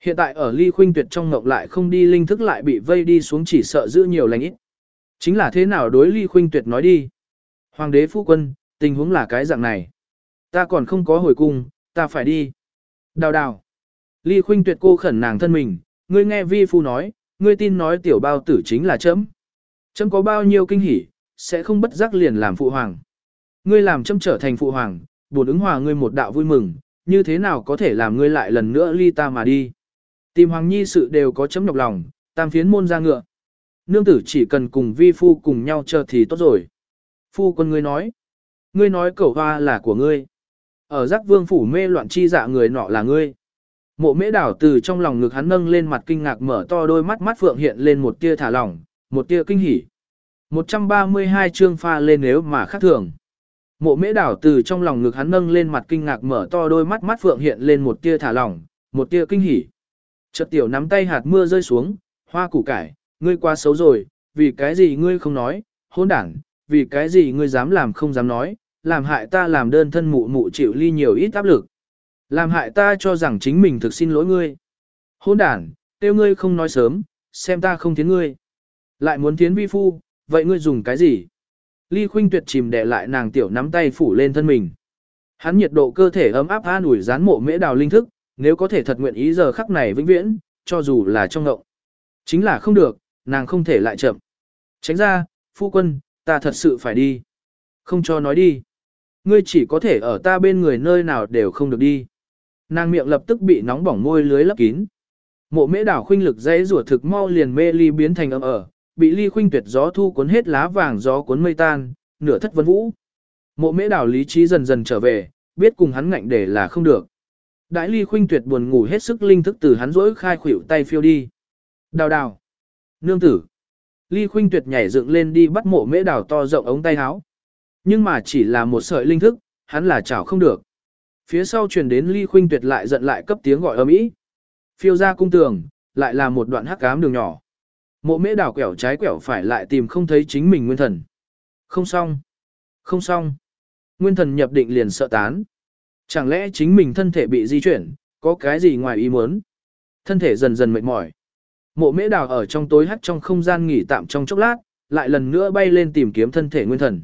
Hiện tại ở ly khuynh tuyệt trong ngộng lại không đi linh thức lại bị vây đi xuống chỉ sợ giữ nhiều lành ít. Chính là thế nào đối ly khuynh tuyệt nói đi. Hoàng đế phu quân, tình huống là cái dạng này. Ta còn không có hồi cung, ta phải đi. Đào đào. Ly khuynh tuyệt cô khẩn nàng thân mình, ngươi nghe vi phu nói, ngươi tin nói tiểu bao tử chính là chấm. Chấm có bao nhiêu kinh hỉ, sẽ không bất giác liền làm phụ hoàng. Ngươi làm chấm trở thành phụ hoàng, buồn ứng hòa ngươi một đạo vui mừng, như thế nào có thể làm ngươi lại lần nữa ly ta mà đi. Tìm hoàng nhi sự đều có chấm nhọc lòng, tam phiến môn ra ngựa. Nương tử chỉ cần cùng vi phu cùng nhau chờ thì tốt rồi. Phu quân ngươi nói, ngươi nói cẩu hoa là của ngươi. Ở giác vương phủ mê loạn chi dạ người nọ là ngươi. Mộ mễ đảo từ trong lòng ngực hắn nâng lên mặt kinh ngạc mở to đôi mắt mắt phượng hiện lên một tia thả lỏng, một tia kinh hỉ. 132 chương pha lên nếu mà khác thường. Mộ mễ đảo từ trong lòng ngực hắn nâng lên mặt kinh ngạc mở to đôi mắt mắt phượng hiện lên một tia thả lỏng, một tia kinh hỉ. Chợt tiểu nắm tay hạt mưa rơi xuống, hoa củ cải, ngươi quá xấu rồi, vì cái gì ngươi không nói, hôn đảng, vì cái gì ngươi dám làm không dám nói, làm hại ta làm đơn thân mụ mụ chịu ly nhiều ít áp lực. Làm hại ta cho rằng chính mình thực xin lỗi ngươi. Hôn đảng, tiêu ngươi không nói sớm, xem ta không tiến ngươi. Lại muốn tiến vi phu, vậy ngươi dùng cái gì? Ly Khuynh Tuyệt chìm đè lại nàng tiểu nắm tay phủ lên thân mình. Hắn nhiệt độ cơ thể ấm áp an ủi dán mộ mễ đào linh thức, nếu có thể thật nguyện ý giờ khắc này vĩnh viễn, cho dù là trong ngộng. Chính là không được, nàng không thể lại chậm. Tránh ra, phu quân, ta thật sự phải đi. Không cho nói đi. Ngươi chỉ có thể ở ta bên người nơi nào đều không được đi. Nàng miệng lập tức bị nóng bỏng môi lưới lấp kín. Mộ mễ đảo khuynh lực dãy rủa thực mau liền mê ly biến thành âm ở, bị ly khuynh tuyệt gió thu cuốn hết lá vàng gió cuốn mây tan, nửa thất vân vũ. Mộ mễ đảo lý trí dần dần trở về, biết cùng hắn ngạnh để là không được. Đại ly khuynh tuyệt buồn ngủ hết sức linh thức từ hắn rỗi khai khuỷu tay phiêu đi. Đào đào. Nương tử. Ly khuynh tuyệt nhảy dựng lên đi bắt mộ mễ đào to rộng ống tay áo. Nhưng mà chỉ là một sợi linh thức, hắn là chảo không được. Phía sau truyền đến ly khuynh tuyệt lại giận lại cấp tiếng gọi ầm ĩ. Phiêu ra cung tường, lại là một đoạn hắc ám đường nhỏ. Mộ mễ đào quẹo trái quẹo phải lại tìm không thấy chính mình nguyên thần. Không xong. Không xong. Nguyên thần nhập định liền sợ tán. Chẳng lẽ chính mình thân thể bị di chuyển, có cái gì ngoài ý muốn? Thân thể dần dần mệt mỏi. Mộ mễ đào ở trong tối hắt trong không gian nghỉ tạm trong chốc lát, lại lần nữa bay lên tìm kiếm thân thể nguyên thần.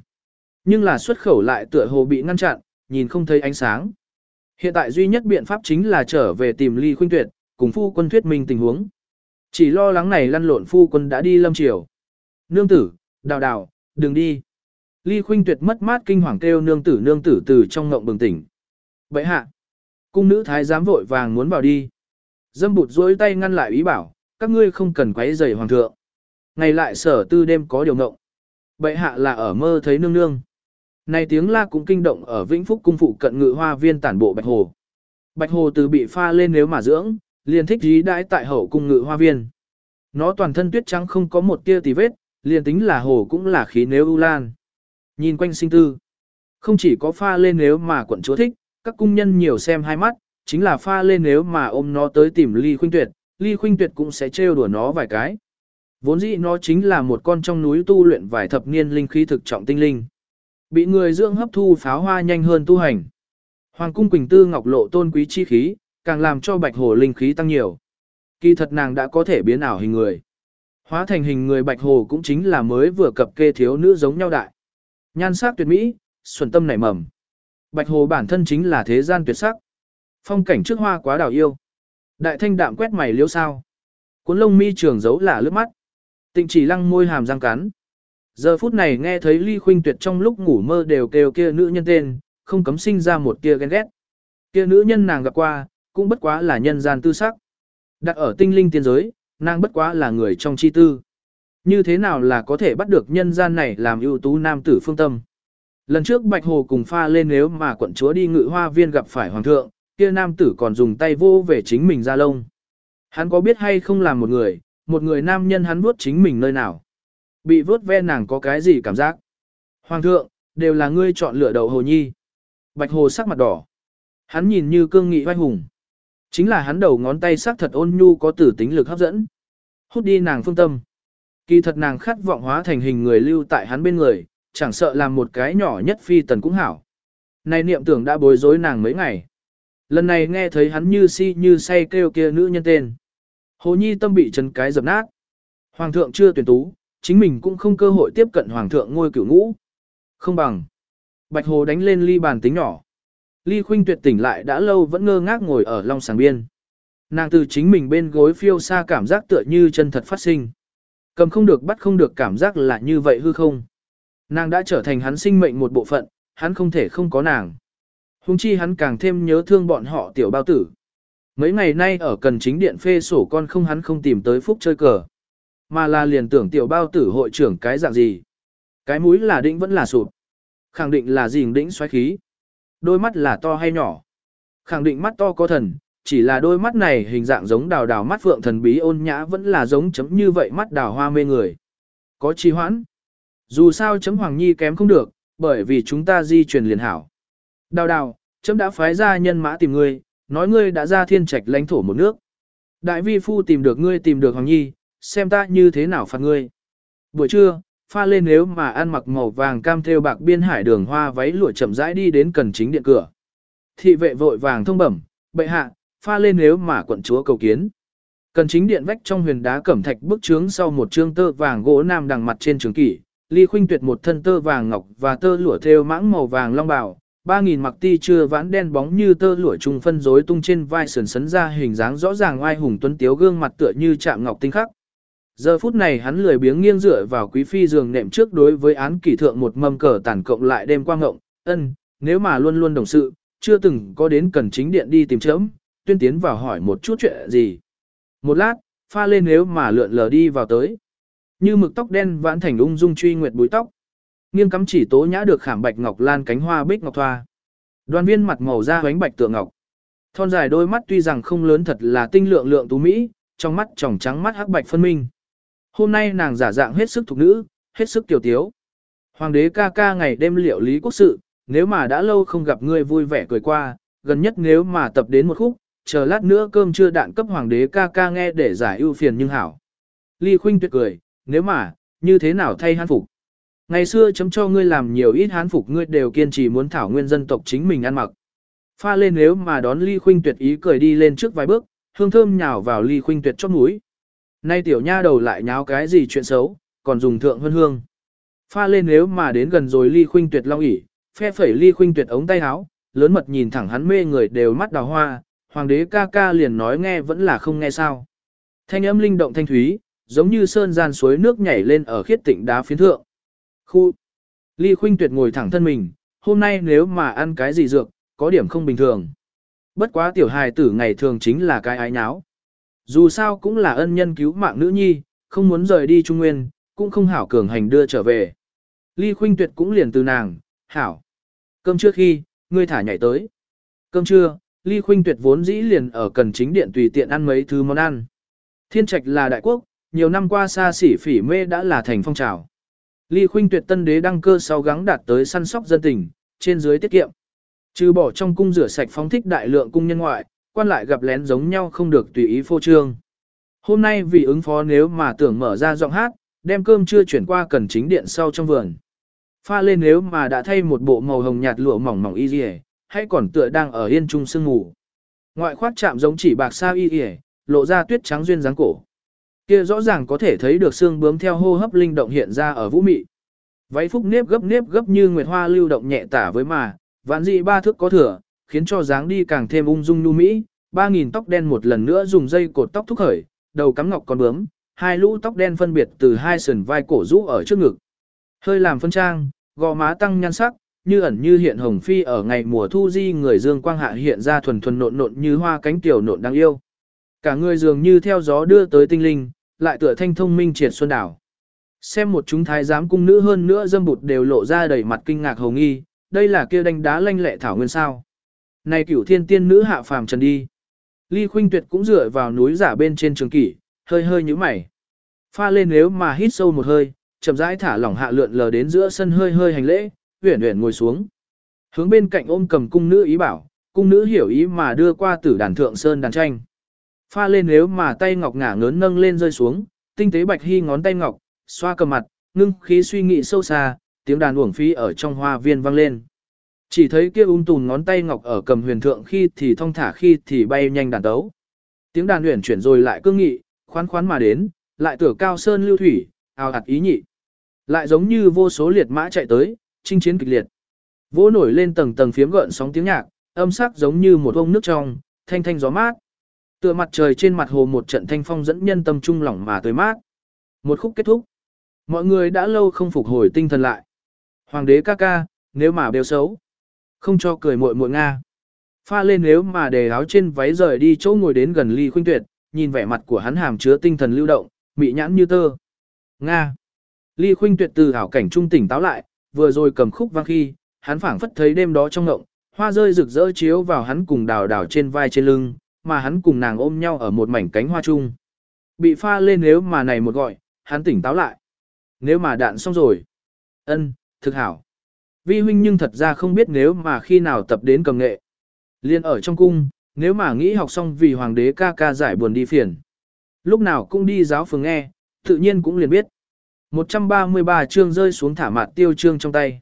Nhưng là xuất khẩu lại tựa hồ bị ngăn chặn, nhìn không thấy ánh sáng. Hiện tại duy nhất biện pháp chính là trở về tìm ly khuynh tuyệt, cùng phu quân thuyết minh tình huống. Chỉ lo lắng này lăn lộn phu quân đã đi lâm triều. Nương tử, đào đào, đừng đi. Ly khuynh tuyệt mất mát kinh hoàng kêu nương tử nương tử từ trong ngộng bừng tỉnh bệ hạ, cung nữ thái giám vội vàng muốn vào đi. Dâm bụt dối tay ngăn lại ý bảo, các ngươi không cần quấy rầy hoàng thượng. Ngày lại sở tư đêm có điều ngộng. bệ hạ là ở mơ thấy nương nương. Này tiếng la cũng kinh động ở Vĩnh Phúc cung phụ cận ngự hoa viên tản bộ Bạch Hồ. Bạch Hồ từ bị pha lên nếu mà dưỡng, liền thích dí đãi tại hậu cung ngự hoa viên. Nó toàn thân tuyết trắng không có một tia tì vết, liền tính là hồ cũng là khí nếu ưu lan. Nhìn quanh sinh tư, không chỉ có pha lên nếu mà quận chúa thích, các cung nhân nhiều xem hai mắt, chính là pha lên nếu mà ôm nó tới tìm ly khuynh tuyệt, ly khuynh tuyệt cũng sẽ trêu đùa nó vài cái. Vốn dĩ nó chính là một con trong núi tu luyện vài thập niên linh khí thực trọng tinh linh. Bị người dưỡng hấp thu pháo hoa nhanh hơn tu hành. Hoàng cung Quỳnh Tư ngọc lộ tôn quý chi khí, càng làm cho bạch hồ linh khí tăng nhiều. Kỳ thật nàng đã có thể biến ảo hình người. Hóa thành hình người bạch hồ cũng chính là mới vừa cập kê thiếu nữ giống nhau đại. Nhan sắc tuyệt mỹ, xuân tâm nảy mầm. Bạch hồ bản thân chính là thế gian tuyệt sắc. Phong cảnh trước hoa quá đào yêu. Đại thanh đạm quét mày liêu sao. Cuốn lông mi trường giấu là lướt mắt. Tịnh chỉ lăng môi hàm răng cắn. Giờ phút này nghe thấy ly khuynh tuyệt trong lúc ngủ mơ đều kêu kia nữ nhân tên, không cấm sinh ra một kia ghen ghét. Kia nữ nhân nàng gặp qua, cũng bất quá là nhân gian tư sắc. Đặt ở tinh linh tiên giới, nàng bất quá là người trong chi tư. Như thế nào là có thể bắt được nhân gian này làm ưu tú nam tử phương tâm. Lần trước Bạch Hồ cùng pha lên nếu mà quận chúa đi ngự hoa viên gặp phải hoàng thượng, kia nam tử còn dùng tay vô về chính mình ra lông. Hắn có biết hay không làm một người, một người nam nhân hắn vuốt chính mình nơi nào. Bị vuốt ve nàng có cái gì cảm giác. Hoàng thượng, đều là ngươi chọn lựa đầu hồ nhi. Bạch Hồ sắc mặt đỏ. Hắn nhìn như cương nghị vai hùng. Chính là hắn đầu ngón tay sắc thật ôn nhu có tử tính lực hấp dẫn. Hút đi nàng phương tâm. Kỳ thật nàng khát vọng hóa thành hình người lưu tại hắn bên người, chẳng sợ làm một cái nhỏ nhất phi tần cũng hảo. Này niệm tưởng đã bối rối nàng mấy ngày. Lần này nghe thấy hắn như si như say kêu kia nữ nhân tên. Hồ Nhi tâm bị chấn cái dập nát. Hoàng thượng chưa tuyển tú, chính mình cũng không cơ hội tiếp cận hoàng thượng ngôi cửu ngũ. Không bằng. Bạch Hồ đánh lên ly bàn tính nhỏ. Ly Khuynh Tuyệt tỉnh lại đã lâu vẫn ngơ ngác ngồi ở long sàng biên. Nàng từ chính mình bên gối phiêu xa cảm giác tựa như chân thật phát sinh. Cầm không được bắt không được cảm giác là như vậy hư không. Nàng đã trở thành hắn sinh mệnh một bộ phận, hắn không thể không có nàng. Hùng chi hắn càng thêm nhớ thương bọn họ tiểu bao tử. Mấy ngày nay ở cần chính điện phê sổ con không hắn không tìm tới phúc chơi cờ. Mà là liền tưởng tiểu bao tử hội trưởng cái dạng gì. Cái mũi là đĩnh vẫn là sụp. Khẳng định là gì đĩnh xoáy khí. Đôi mắt là to hay nhỏ? Khẳng định mắt to có thần, chỉ là đôi mắt này hình dạng giống đào đào mắt phượng thần bí ôn nhã vẫn là giống chấm như vậy mắt đào hoa mê người. Có trì hoãn. Dù sao chấm Hoàng Nhi kém không được, bởi vì chúng ta di truyền liền hảo. Đào đào, chấm đã phái ra nhân mã tìm ngươi, nói ngươi đã ra thiên trạch lãnh thổ một nước. Đại vi phu tìm được ngươi tìm được Hoàng Nhi, xem ta như thế nào phạt ngươi. Buổi trưa, pha lên nếu mà ăn mặc màu vàng cam theo bạc biên hải đường hoa váy lụa chậm rãi đi đến cần chính điện cửa. Thị vệ vội vàng thông bẩm, bệ hạ, pha lên nếu mà quận chúa cầu kiến. Cần chính điện vách trong huyền đá cẩm thạch bức trướng sau một trương tơ vàng gỗ nam đằng mặt trên trường kỷ, ly khuynh tuyệt một thân tơ vàng ngọc và tơ lụa thêu mãng màu vàng long bào, ba nghìn mặc ti chưa vãn đen bóng như tơ lụa trùng phân rối tung trên vai sườn sấn ra hình dáng rõ ràng oai hùng tuấn tiếu gương mặt tựa như chạm ngọc tinh khắc. Giờ phút này hắn lười biếng nghiêng dựa vào quý phi giường nệm trước đối với án kỷ thượng một mâm cờ tản cộng lại đêm quang ngộng, ân, nếu mà luôn luôn đồng sự, chưa từng có đến cần chính điện đi tìm chấm, tuyên tiến vào hỏi một chút chuyện gì. Một lát, pha lên nếu mà lượn lờ đi vào tới. Như mực tóc đen vãn thành ung dung truy nguyệt búi tóc. Nghiêng cắm chỉ tố nhã được khảm bạch ngọc lan cánh hoa bích ngọc thoa. Đoàn viên mặt màu da hoánh bạch tượng ngọc. Thon dài đôi mắt tuy rằng không lớn thật là tinh lượng lượng tú mỹ, trong mắt tròng trắng mắt hắc bạch phân minh. Hôm nay nàng giả dạng hết sức thục nữ, hết sức tiểu tiếu. Hoàng đế ca ca ngày đêm liệu lý quốc sự, nếu mà đã lâu không gặp ngươi vui vẻ cười qua, gần nhất nếu mà tập đến một khúc, chờ lát nữa cơm chưa đạn cấp hoàng đế ca ca nghe để giải ưu phiền nhưng hảo. Ly Khuynh tuyệt cười, nếu mà, như thế nào thay hán phục? Ngày xưa chấm cho ngươi làm nhiều ít hán phục ngươi đều kiên trì muốn thảo nguyên dân tộc chính mình ăn mặc. Pha lên nếu mà đón Ly Khuynh tuyệt ý cười đi lên trước vài bước, hương thơm nhào vào Ly Khuynh tuyệt chóp mũi. Nay tiểu nha đầu lại nháo cái gì chuyện xấu, còn dùng thượng hơn hương. Pha lên nếu mà đến gần rồi Ly Khuynh tuyệt long ỉ, phe phẩy Ly Khuynh tuyệt ống tay áo, lớn mật nhìn thẳng hắn mê người đều mắt đào hoa, hoàng đế ca ca liền nói nghe vẫn là không nghe sao. Thanh âm linh động thanh thúy, giống như sơn gian suối nước nhảy lên ở khiết tịnh đá phiến thượng. Khu. Ly Khuynh Tuyệt ngồi thẳng thân mình, hôm nay nếu mà ăn cái gì dược, có điểm không bình thường. Bất quá tiểu hài tử ngày thường chính là cái ái nháo. Dù sao cũng là ân nhân cứu mạng nữ nhi, không muốn rời đi Trung Nguyên, cũng không hảo cường hành đưa trở về. Ly Khuynh Tuyệt cũng liền từ nàng, hảo. Cơm trước khi, ngươi thả nhảy tới. Cơm trưa, Ly Khuynh Tuyệt vốn dĩ liền ở cần chính điện tùy tiện ăn mấy thứ món ăn. Thiên Trạch là đại quốc, nhiều năm qua xa xỉ phỉ mê đã là thành phong trào. Ly Khuynh Tuyệt tân đế đăng cơ sau gắng đạt tới săn sóc dân tình, trên dưới tiết kiệm. Trừ bỏ trong cung rửa sạch phóng thích đại lượng cung nhân ngoại, quan lại gặp lén giống nhau không được tùy ý phô trương. Hôm nay vì ứng phó nếu mà tưởng mở ra giọng hát, đem cơm chưa chuyển qua cần chính điện sau trong vườn. Pha lên nếu mà đã thay một bộ màu hồng nhạt lụa mỏng mỏng y dì hay còn tựa đang ở yên trung sương ngủ. Ngoại khoác chạm giống chỉ bạc sao y dì lộ ra tuyết trắng duyên dáng cổ. Kia rõ ràng có thể thấy được xương bướm theo hô hấp linh động hiện ra ở vũ mị. Váy phúc nếp gấp nếp gấp như nguyệt hoa lưu động nhẹ tả với mà, vạn dị ba thước có thừa, khiến cho dáng đi càng thêm ung dung nhu mỹ. Ba nghìn tóc đen một lần nữa dùng dây cột tóc thúc khởi, đầu cắm ngọc con bướm, hai lũ tóc đen phân biệt từ hai sườn vai cổ rũ ở trước ngực. Hơi làm phân trang, gò má tăng nhan sắc, như ẩn như hiện hồng phi ở ngày mùa thu di người dương quang hạ hiện ra thuần thuần nộn nộn như hoa cánh tiểu nộn đáng yêu. Cả người dường như theo gió đưa tới tinh linh, lại tựa thanh thông minh triệt xuân đảo. Xem một chúng thái giám cung nữ hơn nữa dâm bụt đều lộ ra đầy mặt kinh ngạc hồng nghi, đây là kia đánh đá lanh lẹ thảo nguyên sao. Này cửu thiên tiên nữ hạ phàm trần đi. Ly Khuynh Tuyệt cũng dựa vào núi giả bên trên trường kỷ, hơi hơi như mày. Pha lên nếu mà hít sâu một hơi, chậm rãi thả lỏng hạ lượn lờ đến giữa sân hơi hơi hành lễ, uyển uyển ngồi xuống. Hướng bên cạnh ôm cầm cung nữ ý bảo, cung nữ hiểu ý mà đưa qua tử đàn thượng sơn đàn tranh. Pha lên nếu mà tay ngọc ngả ngớn nâng lên rơi xuống, tinh tế bạch hy ngón tay ngọc, xoa cầm mặt, ngưng khí suy nghĩ sâu xa, tiếng đàn uổng phi ở trong hoa viên vang lên. Chỉ thấy kia ung tùn ngón tay ngọc ở cầm huyền thượng khi thì thong thả khi thì bay nhanh đàn tấu. Tiếng đàn huyền chuyển rồi lại cương nghị, khoan khoán mà đến, lại tửa cao sơn lưu thủy, ào ạt ý nhị. Lại giống như vô số liệt mã chạy tới, chinh chiến kịch liệt. Vỗ nổi lên tầng tầng phiếm gợn sóng tiếng nhạc, âm sắc giống như một ông nước trong, thanh thanh gió mát. Tựa mặt trời trên mặt hồ một trận thanh phong dẫn nhân tâm trung lỏng mà tới mát. Một khúc kết thúc. Mọi người đã lâu không phục hồi tinh thần lại. Hoàng đế ca ca, nếu mà bêu xấu. Không cho cười muội muội Nga. Pha lên nếu mà đề áo trên váy rời đi chỗ ngồi đến gần ly khuynh tuyệt, nhìn vẻ mặt của hắn hàm chứa tinh thần lưu động, mị nhãn như tơ. Nga. Ly khuynh tuyệt từ hảo cảnh trung tỉnh táo lại, vừa rồi cầm khúc vang khi, hắn phảng phất thấy đêm đó trong ngộng, hoa rơi rực rỡ chiếu vào hắn cùng đào đào trên vai trên lưng, mà hắn cùng nàng ôm nhau ở một mảnh cánh hoa chung. Bị pha lên nếu mà này một gọi, hắn tỉnh táo lại. Nếu mà đạn xong rồi. ân, thực hảo. Vi huynh nhưng thật ra không biết nếu mà khi nào tập đến cầm nghệ. Liên ở trong cung, nếu mà nghĩ học xong vì hoàng đế ca ca giải buồn đi phiền. Lúc nào cũng đi giáo phường nghe, tự nhiên cũng liền biết. 133 chương rơi xuống thả mạt tiêu chương trong tay.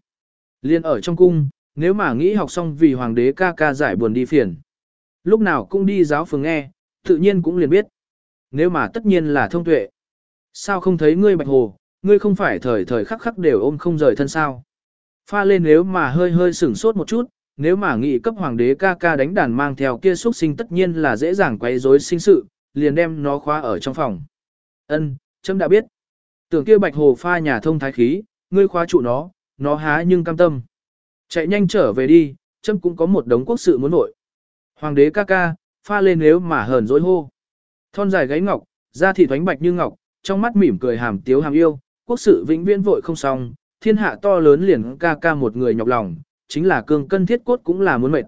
Liên ở trong cung, nếu mà nghĩ học xong vì hoàng đế ca ca giải buồn đi phiền. Lúc nào cũng đi giáo phường nghe, tự nhiên cũng liền biết. Nếu mà tất nhiên là thông tuệ. Sao không thấy ngươi bạch hồ, ngươi không phải thời thời khắc khắc đều ôm không rời thân sao. Pha lên nếu mà hơi hơi sửng sốt một chút, nếu mà nghị cấp hoàng đế ca ca đánh đàn mang theo kia xuất sinh tất nhiên là dễ dàng quấy rối sinh sự, liền đem nó khóa ở trong phòng. Ân, chấm đã biết. Tưởng kia bạch hồ pha nhà thông thái khí, ngươi khóa trụ nó, nó há nhưng cam tâm. Chạy nhanh trở về đi, chấm cũng có một đống quốc sự muốn nội. Hoàng đế ca ca, pha lên nếu mà hờn dỗi hô. Thon dài gáy ngọc, da thịt thoánh bạch như ngọc, trong mắt mỉm cười hàm tiếu hàm yêu, quốc sự vĩnh viễn vội không xong, thiên hạ to lớn liền ca ca một người nhọc lòng, chính là cương cân thiết cốt cũng là muốn mệt.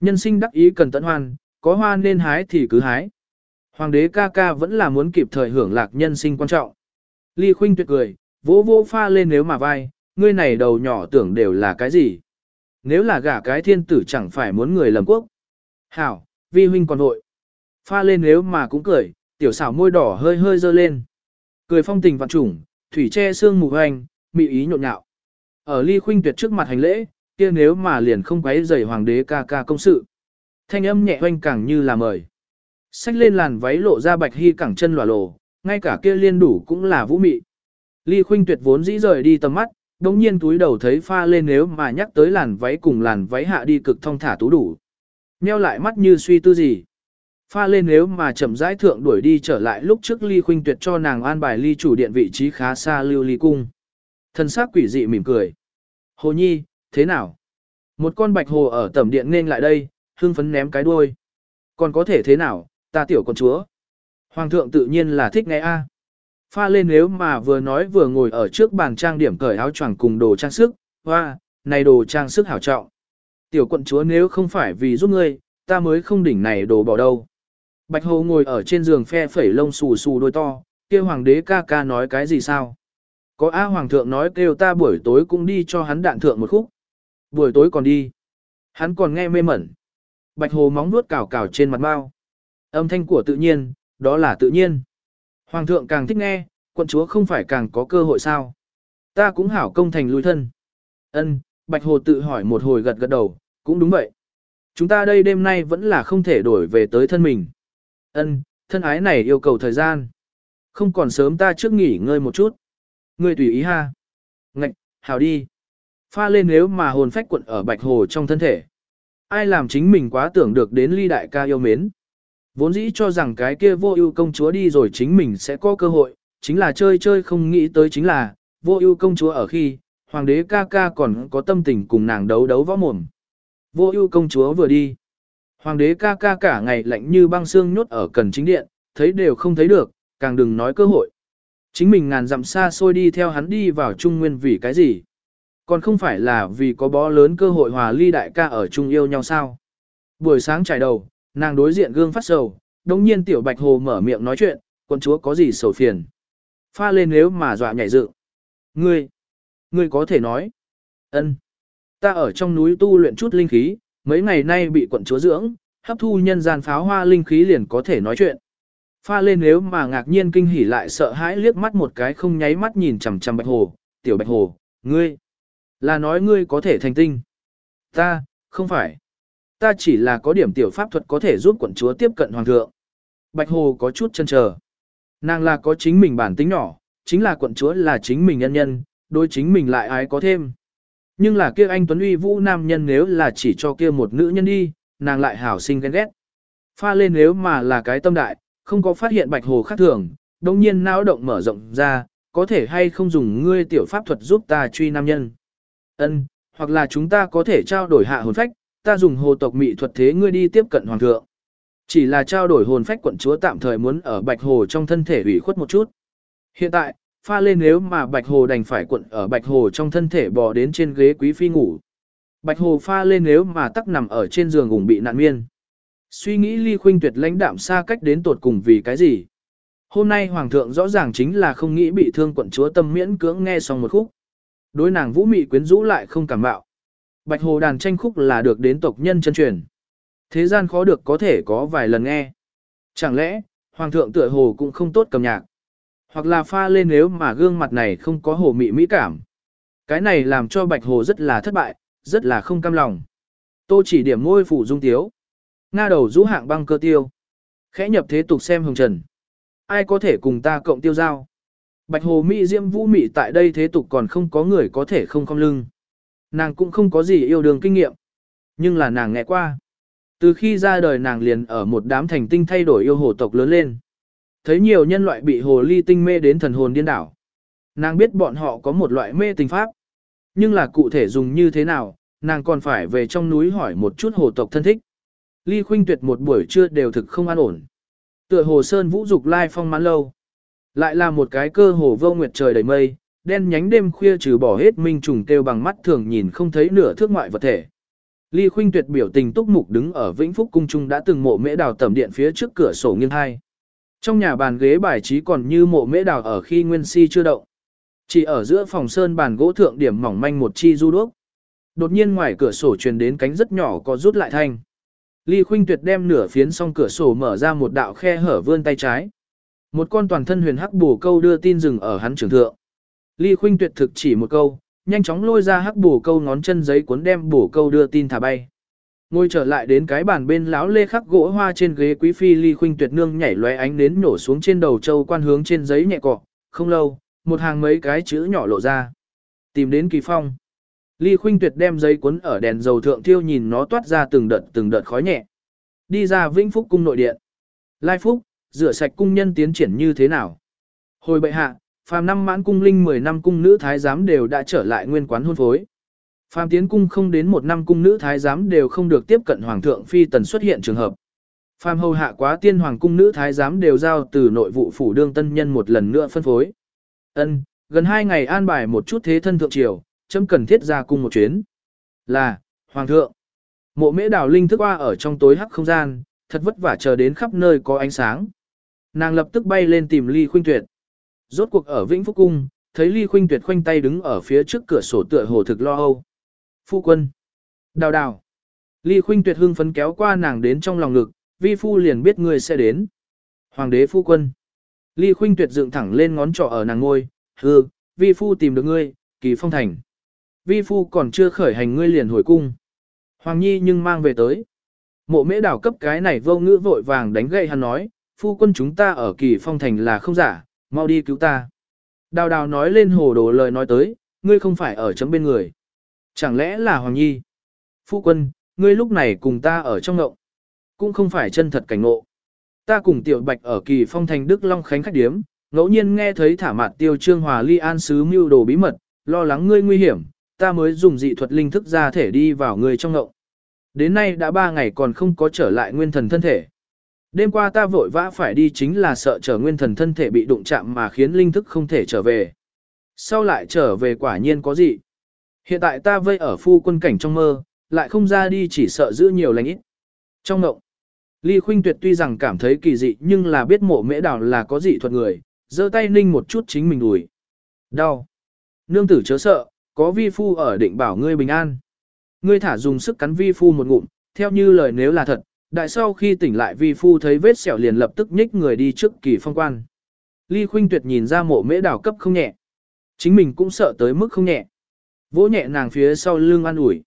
Nhân sinh đắc ý cần tận hoan, có hoa nên hái thì cứ hái. Hoàng đế ca ca vẫn là muốn kịp thời hưởng lạc nhân sinh quan trọng. Ly Khuynh tuyệt cười, vỗ vỗ pha lên nếu mà vai, ngươi này đầu nhỏ tưởng đều là cái gì. Nếu là gả cái thiên tử chẳng phải muốn người lầm quốc. Hảo, vi huynh còn vội. Pha lên nếu mà cũng cười, tiểu xảo môi đỏ hơi hơi dơ lên. Cười phong tình vạn trùng, thủy che xương mù hoành, mị ý nhộn nhạo. Ở ly khuynh tuyệt trước mặt hành lễ, kia nếu mà liền không quấy rầy hoàng đế ca ca công sự. Thanh âm nhẹ hoanh càng như là mời. Xách lên làn váy lộ ra bạch hy cẳng chân lòa lồ, ngay cả kia liên đủ cũng là vũ mị. Ly khuynh tuyệt vốn dĩ rời đi tầm mắt, đống nhiên túi đầu thấy pha lên nếu mà nhắc tới làn váy cùng làn váy hạ đi cực thông thả tú đủ. Nheo lại mắt như suy tư gì. Pha lên nếu mà chậm rãi thượng đuổi đi trở lại lúc trước ly khuynh tuyệt cho nàng an bài ly chủ điện vị trí khá xa lưu ly cung. Thân xác quỷ dị mỉm cười. Hồ nhi, thế nào? Một con bạch hồ ở tẩm điện nên lại đây, hương phấn ném cái đuôi. Còn có thể thế nào, ta tiểu con chúa. Hoàng thượng tự nhiên là thích nghe a. Pha lên nếu mà vừa nói vừa ngồi ở trước bàn trang điểm cởi áo choàng cùng đồ trang sức, hoa, này đồ trang sức hảo trọng. Tiểu quận chúa nếu không phải vì giúp ngươi, ta mới không đỉnh này đồ bỏ đâu. Bạch hồ ngồi ở trên giường phe phẩy lông xù xù đôi to, kia hoàng đế ca ca nói cái gì sao? Có A hoàng thượng nói kêu ta buổi tối cũng đi cho hắn đạn thượng một khúc. Buổi tối còn đi. Hắn còn nghe mê mẩn. Bạch hồ móng nuốt cào cào trên mặt bao. Âm thanh của tự nhiên, đó là tự nhiên. Hoàng thượng càng thích nghe, quận chúa không phải càng có cơ hội sao. Ta cũng hảo công thành lui thân. Ân, Bạch Hồ tự hỏi một hồi gật gật đầu, cũng đúng vậy. Chúng ta đây đêm nay vẫn là không thể đổi về tới thân mình. Ân, thân ái này yêu cầu thời gian. Không còn sớm ta trước nghỉ ngơi một chút. Ngươi tùy ý ha. Ngạch, hảo đi. Pha lên nếu mà hồn phách quận ở Bạch Hồ trong thân thể. Ai làm chính mình quá tưởng được đến ly đại ca yêu mến. Vốn dĩ cho rằng cái kia vô ưu công chúa đi rồi chính mình sẽ có cơ hội, chính là chơi chơi không nghĩ tới chính là, vô ưu công chúa ở khi, hoàng đế ca ca còn có tâm tình cùng nàng đấu đấu võ mồm. Vô ưu công chúa vừa đi. Hoàng đế ca ca cả ngày lạnh như băng xương nhốt ở cần chính điện, thấy đều không thấy được, càng đừng nói cơ hội. Chính mình ngàn dặm xa xôi đi theo hắn đi vào Trung Nguyên vì cái gì? Còn không phải là vì có bó lớn cơ hội hòa ly đại ca ở Trung yêu nhau sao? Buổi sáng trải đầu, nàng đối diện gương phát sầu, đồng nhiên tiểu bạch hồ mở miệng nói chuyện, quân chúa có gì sầu phiền. Pha lên nếu mà dọa nhảy dựng. Ngươi, ngươi có thể nói. ân, Ta ở trong núi tu luyện chút linh khí, mấy ngày nay bị quận chúa dưỡng, hấp thu nhân gian pháo hoa linh khí liền có thể nói chuyện. Pha lên nếu mà ngạc nhiên kinh hỉ lại sợ hãi liếc mắt một cái không nháy mắt nhìn chằm chằm bạch hồ, tiểu bạch hồ, ngươi, là nói ngươi có thể thành tinh. Ta, không phải. Ta chỉ là có điểm tiểu pháp thuật có thể giúp quận chúa tiếp cận hoàng thượng. Bạch hồ có chút chân chờ. Nàng là có chính mình bản tính nhỏ, chính là quận chúa là chính mình nhân nhân, đối chính mình lại ái có thêm. Nhưng là kia anh Tuấn Uy Vũ nam nhân nếu là chỉ cho kia một nữ nhân đi, nàng lại hảo sinh ghen ghét. Pha lên nếu mà là cái tâm đại, không có phát hiện bạch hồ khác thường, đồng nhiên não động mở rộng ra, có thể hay không dùng ngươi tiểu pháp thuật giúp ta truy nam nhân. Ân, hoặc là chúng ta có thể trao đổi hạ hồn phách, ta dùng hồ tộc mị thuật thế ngươi đi tiếp cận hoàng thượng. Chỉ là trao đổi hồn phách quận chúa tạm thời muốn ở bạch hồ trong thân thể ủy khuất một chút. Hiện tại, pha lên nếu mà bạch hồ đành phải cuộn ở bạch hồ trong thân thể bò đến trên ghế quý phi ngủ. Bạch hồ pha lên nếu mà tắc nằm ở trên giường ủng bị nạn miên. Suy nghĩ ly khuynh tuyệt lãnh đạm xa cách đến tột cùng vì cái gì? Hôm nay hoàng thượng rõ ràng chính là không nghĩ bị thương quận chúa tâm miễn cưỡng nghe xong một khúc. Đối nàng vũ mị quyến rũ lại không cảm bạo. Bạch hồ đàn tranh khúc là được đến tộc nhân chân truyền. Thế gian khó được có thể có vài lần nghe. Chẳng lẽ, hoàng thượng tựa hồ cũng không tốt cầm nhạc. Hoặc là pha lên nếu mà gương mặt này không có hồ mị mỹ cảm. Cái này làm cho bạch hồ rất là thất bại, rất là không cam lòng. Tô chỉ điểm môi phủ dung tiếu. Nga đầu rũ hạng băng cơ tiêu. Khẽ nhập thế tục xem hồng trần. Ai có thể cùng ta cộng tiêu giao? Bạch hồ mỹ diễm vũ mị tại đây thế tục còn không có người có thể không cong lưng. Nàng cũng không có gì yêu đương kinh nghiệm. Nhưng là nàng nghe qua. Từ khi ra đời nàng liền ở một đám thành tinh thay đổi yêu hồ tộc lớn lên. Thấy nhiều nhân loại bị hồ ly tinh mê đến thần hồn điên đảo. Nàng biết bọn họ có một loại mê tình pháp. Nhưng là cụ thể dùng như thế nào, nàng còn phải về trong núi hỏi một chút hồ tộc thân thích. Ly Khuynh Tuyệt một buổi trưa đều thực không an ổn. Tựa hồ sơn vũ dục lai phong mãn lâu. Lại là một cái cơ hồ vô nguyệt trời đầy mây, đen nhánh đêm khuya trừ bỏ hết minh trùng kêu bằng mắt thường nhìn không thấy nửa thước ngoại vật thể. Ly Khuynh Tuyệt biểu tình túc mục đứng ở Vĩnh Phúc cung trung đã từng mộ mễ đào tẩm điện phía trước cửa sổ nghiêng hai. Trong nhà bàn ghế bài trí còn như mộ mễ đào ở khi nguyên si chưa động. Chỉ ở giữa phòng sơn bàn gỗ thượng điểm mỏng manh một chi du đuốc. Đột nhiên ngoài cửa sổ truyền đến cánh rất nhỏ có rút lại thanh. Ly Khuynh Tuyệt đem nửa phiến song cửa sổ mở ra một đạo khe hở vươn tay trái. Một con toàn thân huyền hắc bổ câu đưa tin dừng ở hắn trường thượng. Ly Khuynh Tuyệt thực chỉ một câu, nhanh chóng lôi ra hắc bổ câu ngón chân giấy cuốn đem bổ câu đưa tin thả bay. Ngồi trở lại đến cái bàn bên lão lê khắc gỗ hoa trên ghế quý phi Ly Khuynh Tuyệt nương nhảy lóe ánh đến nổ xuống trên đầu châu quan hướng trên giấy nhẹ cọ, không lâu, một hàng mấy cái chữ nhỏ lộ ra. Tìm đến Kỳ Phong. Ly Khuynh Tuyệt đem giấy cuốn ở đèn dầu thượng thiêu nhìn nó toát ra từng đợt từng đợt khói nhẹ. Đi ra Vĩnh Phúc cung nội điện. Lai Phúc, rửa sạch cung nhân tiến triển như thế nào? Hồi bệ hạ, phàm năm mãn cung linh 10 năm cung nữ thái giám đều đã trở lại nguyên quán hôn phối. Phàm tiến cung không đến một năm cung nữ thái giám đều không được tiếp cận hoàng thượng phi tần xuất hiện trường hợp. Phàm hầu hạ quá tiên hoàng cung nữ thái giám đều giao từ nội vụ phủ đương tân nhân một lần nữa phân phối. Ân, gần hai ngày an bài một chút thế thân thượng triều, chấm cần thiết ra cung một chuyến. Là, Hoàng thượng. Mộ mễ đào linh thức qua ở trong tối hắc không gian, thật vất vả chờ đến khắp nơi có ánh sáng. Nàng lập tức bay lên tìm ly khuynh tuyệt. Rốt cuộc ở Vĩnh Phúc Cung, thấy ly khuynh tuyệt khoanh tay đứng ở phía trước cửa sổ tựa hồ thực lo âu. Phu quân. Đào đào. Ly khuynh tuyệt hưng phấn kéo qua nàng đến trong lòng ngực, vi phu liền biết ngươi sẽ đến. Hoàng đế phu quân. Ly khuynh tuyệt dựng thẳng lên ngón trỏ ở nàng ngôi, hư, vi phu tìm được ngươi, kỳ phong thành. Vi phu còn chưa khởi hành ngươi liền hồi cung. Hoàng nhi nhưng mang về tới. Mộ mễ đảo cấp cái này vô ngữ vội vàng đánh gậy hắn nói, phu quân chúng ta ở kỳ phong thành là không giả, mau đi cứu ta. Đào đào nói lên hồ đồ lời nói tới, ngươi không phải ở chấm bên người. Chẳng lẽ là Hoàng nhi? Phu quân, ngươi lúc này cùng ta ở trong ngộng. Cũng không phải chân thật cảnh ngộ. Ta cùng tiểu bạch ở kỳ phong thành Đức Long Khánh khách điếm, ngẫu nhiên nghe thấy thả mạt tiêu trương hòa ly an sứ mưu đồ bí mật, lo lắng ngươi nguy hiểm, ta mới dùng dị thuật linh thức ra thể đi vào người trong ngộng. Đến nay đã ba ngày còn không có trở lại nguyên thần thân thể. Đêm qua ta vội vã phải đi chính là sợ trở nguyên thần thân thể bị đụng chạm mà khiến linh thức không thể trở về. Sau lại trở về quả nhiên có gì? Hiện tại ta vây ở phu quân cảnh trong mơ, lại không ra đi chỉ sợ giữ nhiều lành ít. Trong ngộng, Ly Khuynh Tuyệt tuy rằng cảm thấy kỳ dị nhưng là biết mộ mễ đảo là có dị thuật người, giơ tay ninh một chút chính mình đùi. Đau. Nương tử chớ sợ, có vi phu ở định bảo ngươi bình an. Ngươi thả dùng sức cắn vi phu một ngụm, theo như lời nếu là thật, đại sau khi tỉnh lại vi phu thấy vết sẹo liền lập tức nhích người đi trước kỳ phong quan. Ly Khuynh Tuyệt nhìn ra mộ mễ đảo cấp không nhẹ. Chính mình cũng sợ tới mức không nhẹ. Vỗ nhẹ nàng phía sau lưng an ủi.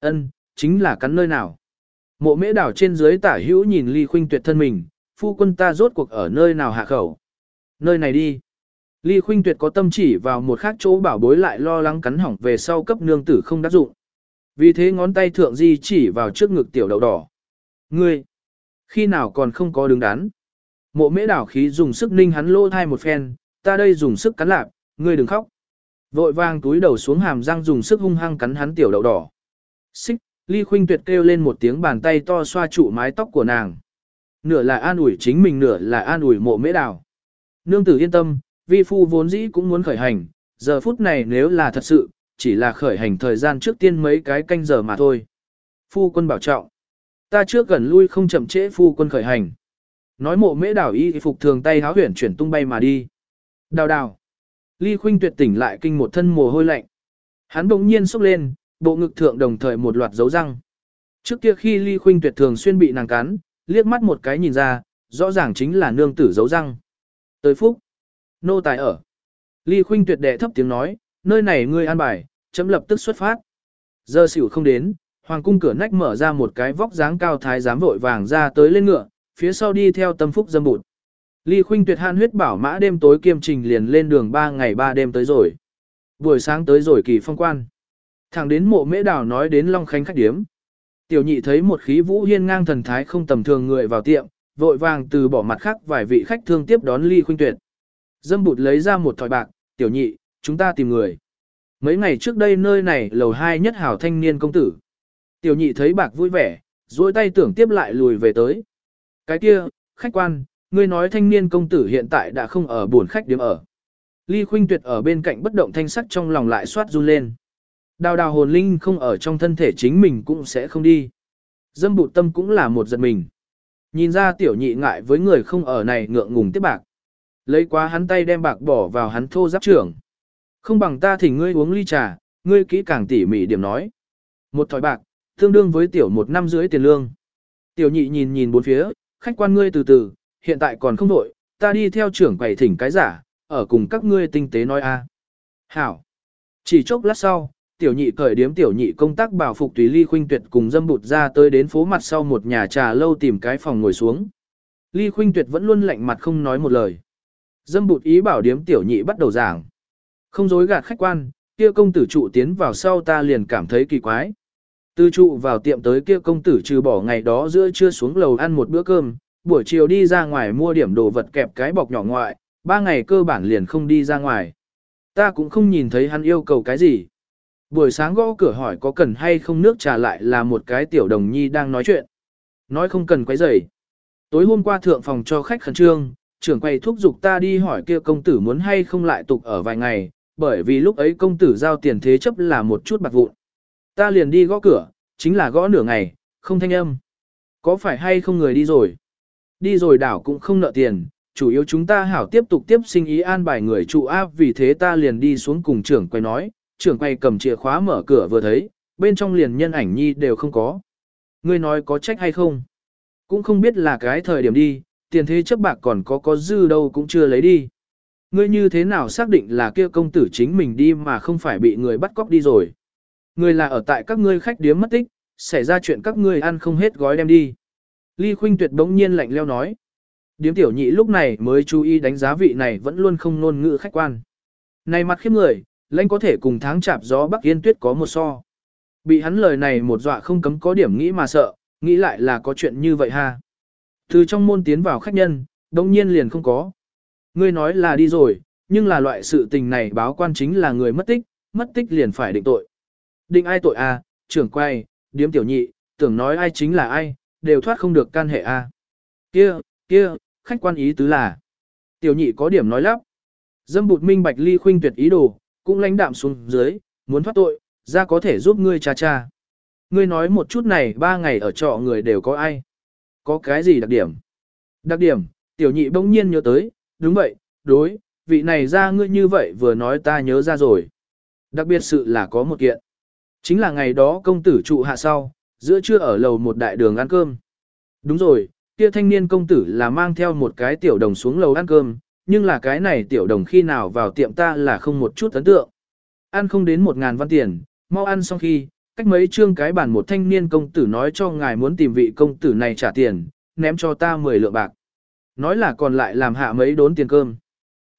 Ân, chính là cắn nơi nào. Mộ mễ đảo trên dưới tả hữu nhìn Ly Khuynh Tuyệt thân mình, phu quân ta rốt cuộc ở nơi nào hạ khẩu. Nơi này đi. Ly Khuynh Tuyệt có tâm chỉ vào một khác chỗ bảo bối lại lo lắng cắn hỏng về sau cấp nương tử không đáp dụng. Vì thế ngón tay thượng di chỉ vào trước ngực tiểu đậu đỏ. Ngươi, khi nào còn không có đứng đắn. Mộ mễ đảo khí dùng sức ninh hắn lô thai một phen, ta đây dùng sức cắn lạp, ngươi đừng khóc. Vội vang túi đầu xuống hàm răng dùng sức hung hăng cắn hắn tiểu đậu đỏ. Xích, Ly Khuynh Tuyệt kêu lên một tiếng bàn tay to xoa trụ mái tóc của nàng. Nửa là an ủi chính mình nửa là an ủi mộ mễ đảo. Nương tử yên tâm, vi phu vốn dĩ cũng muốn khởi hành, giờ phút này nếu là thật sự, chỉ là khởi hành thời gian trước tiên mấy cái canh giờ mà thôi. Phu quân bảo trọng. Ta trước gần lui không chậm trễ phu quân khởi hành. Nói mộ mễ đảo y phục thường tay háo huyển chuyển tung bay mà đi. Đào đào. Ly khuynh tuyệt tỉnh lại kinh một thân mồ hôi lạnh. Hắn bỗng nhiên sốc lên, bộ ngực thượng đồng thời một loạt dấu răng. Trước kia khi Ly khuynh tuyệt thường xuyên bị nàng cắn, liếc mắt một cái nhìn ra, rõ ràng chính là nương tử dấu răng. Tới phúc. Nô tài ở. Ly khuynh tuyệt đệ thấp tiếng nói, nơi này ngươi an bài, chấm lập tức xuất phát. Giờ xỉu không đến, hoàng cung cửa nách mở ra một cái vóc dáng cao thái giám vội vàng ra tới lên ngựa, phía sau đi theo tâm phúc dâm bụt. Ly khuynh tuyệt han huyết bảo mã đêm tối kiêm trình liền lên đường 3 ngày 3 đêm tới rồi. Buổi sáng tới rồi kỳ phong quan. Thẳng đến mộ mễ đảo nói đến Long Khánh khách điếm. Tiểu nhị thấy một khí vũ hiên ngang thần thái không tầm thường người vào tiệm, vội vàng từ bỏ mặt khác vài vị khách thương tiếp đón ly khuynh tuyệt. Dâm bụt lấy ra một thỏi bạc, tiểu nhị, chúng ta tìm người. Mấy ngày trước đây nơi này lầu hai nhất hảo thanh niên công tử. Tiểu nhị thấy bạc vui vẻ, duỗi tay tưởng tiếp lại lùi về tới. Cái kia, khách quan, ngươi nói thanh niên công tử hiện tại đã không ở buồn khách điểm ở. Ly Khuynh Tuyệt ở bên cạnh bất động thanh sắc trong lòng lại xoát run lên. Đào đào hồn linh không ở trong thân thể chính mình cũng sẽ không đi. Dâm bụt tâm cũng là một giật mình. Nhìn ra tiểu nhị ngại với người không ở này ngượng ngùng tiếp bạc. Lấy quá hắn tay đem bạc bỏ vào hắn thô giáp trưởng. Không bằng ta thỉnh ngươi uống ly trà, ngươi kỹ càng tỉ mỉ điểm nói. Một thỏi bạc, tương đương với tiểu một năm rưỡi tiền lương. Tiểu nhị nhìn nhìn bốn phía, khách quan ngươi từ từ, hiện tại còn không đổi, ta đi theo trưởng quầy thỉnh cái giả, ở cùng các ngươi tinh tế nói a. Hảo. Chỉ chốc lát sau, tiểu nhị cởi điếm tiểu nhị công tác bảo phục tùy ly khuynh tuyệt cùng dâm bụt ra tới đến phố mặt sau một nhà trà lâu tìm cái phòng ngồi xuống. Ly khuynh tuyệt vẫn luôn lạnh mặt không nói một lời. Dâm bụt ý bảo điếm tiểu nhị bắt đầu giảng. Không dối gạt khách quan, kia công tử trụ tiến vào sau ta liền cảm thấy kỳ quái. Từ trụ vào tiệm tới kia công tử trừ bỏ ngày đó giữa trưa xuống lầu ăn một bữa cơm, buổi chiều đi ra ngoài mua điểm đồ vật kẹp cái bọc nhỏ ngoại, ba ngày cơ bản liền không đi ra ngoài. Ta cũng không nhìn thấy hắn yêu cầu cái gì. Buổi sáng gõ cửa hỏi có cần hay không nước trà lại là một cái tiểu đồng nhi đang nói chuyện. Nói không cần quấy rầy. Tối hôm qua thượng phòng cho khách khẩn trương, trưởng quay thúc giục ta đi hỏi kia công tử muốn hay không lại tục ở vài ngày, bởi vì lúc ấy công tử giao tiền thế chấp là một chút bạc vụn. Ta liền đi gõ cửa, chính là gõ nửa ngày, không thanh âm. Có phải hay không người đi rồi? Đi rồi đảo cũng không nợ tiền, chủ yếu chúng ta hảo tiếp tục tiếp sinh ý an bài người trụ áp vì thế ta liền đi xuống cùng trưởng quay nói, trưởng quay cầm chìa khóa mở cửa vừa thấy, bên trong liền nhân ảnh nhi đều không có. Ngươi nói có trách hay không? Cũng không biết là cái thời điểm đi, tiền thế chấp bạc còn có có dư đâu cũng chưa lấy đi. Ngươi như thế nào xác định là kia công tử chính mình đi mà không phải bị người bắt cóc đi rồi? Ngươi là ở tại các ngươi khách điếm mất tích, xảy ra chuyện các ngươi ăn không hết gói đem đi. Ly Khuynh Tuyệt bỗng nhiên lạnh leo nói. Điếm tiểu nhị lúc này mới chú ý đánh giá vị này vẫn luôn không nôn ngữ khách quan. Này mặt khiếp người, lãnh có thể cùng tháng chạp gió Bắc Yên Tuyết có một so. Bị hắn lời này một dọa không cấm có điểm nghĩ mà sợ, nghĩ lại là có chuyện như vậy ha. Từ trong môn tiến vào khách nhân, đông nhiên liền không có. Ngươi nói là đi rồi, nhưng là loại sự tình này báo quan chính là người mất tích, mất tích liền phải định tội. Định ai tội? À, trưởng quay, điếm tiểu nhị, tưởng nói ai chính là ai, đều thoát không được can hệ a. À. Kia, kia, khách quan ý tứ là. Tiểu nhị có điểm nói lắp. Dâm bụt minh bạch ly khuynh tuyệt ý đồ, cũng lãnh đạm xuống dưới, muốn thoát tội, ra có thể giúp ngươi cha cha. Ngươi nói một chút này ba ngày ở trọ người đều có ai? Có cái gì đặc điểm? Đặc điểm, tiểu nhị bỗng nhiên nhớ tới, đúng vậy, đối, vị này ra ngươi như vậy vừa nói ta nhớ ra rồi. Đặc biệt sự là có một kiện. Chính là ngày đó công tử trụ hạ sau, giữa trưa ở lầu một đại đường ăn cơm. Đúng rồi, kia thanh niên công tử là mang theo một cái tiểu đồng xuống lầu ăn cơm, nhưng là cái này tiểu đồng khi nào vào tiệm ta là không một chút ấn tượng. Ăn không đến một ngàn văn tiền, mau ăn xong khi, cách mấy chương cái bản một thanh niên công tử nói cho ngài muốn tìm vị công tử này trả tiền, ném cho ta 10 lượng bạc. Nói là còn lại làm hạ mấy đốn tiền cơm.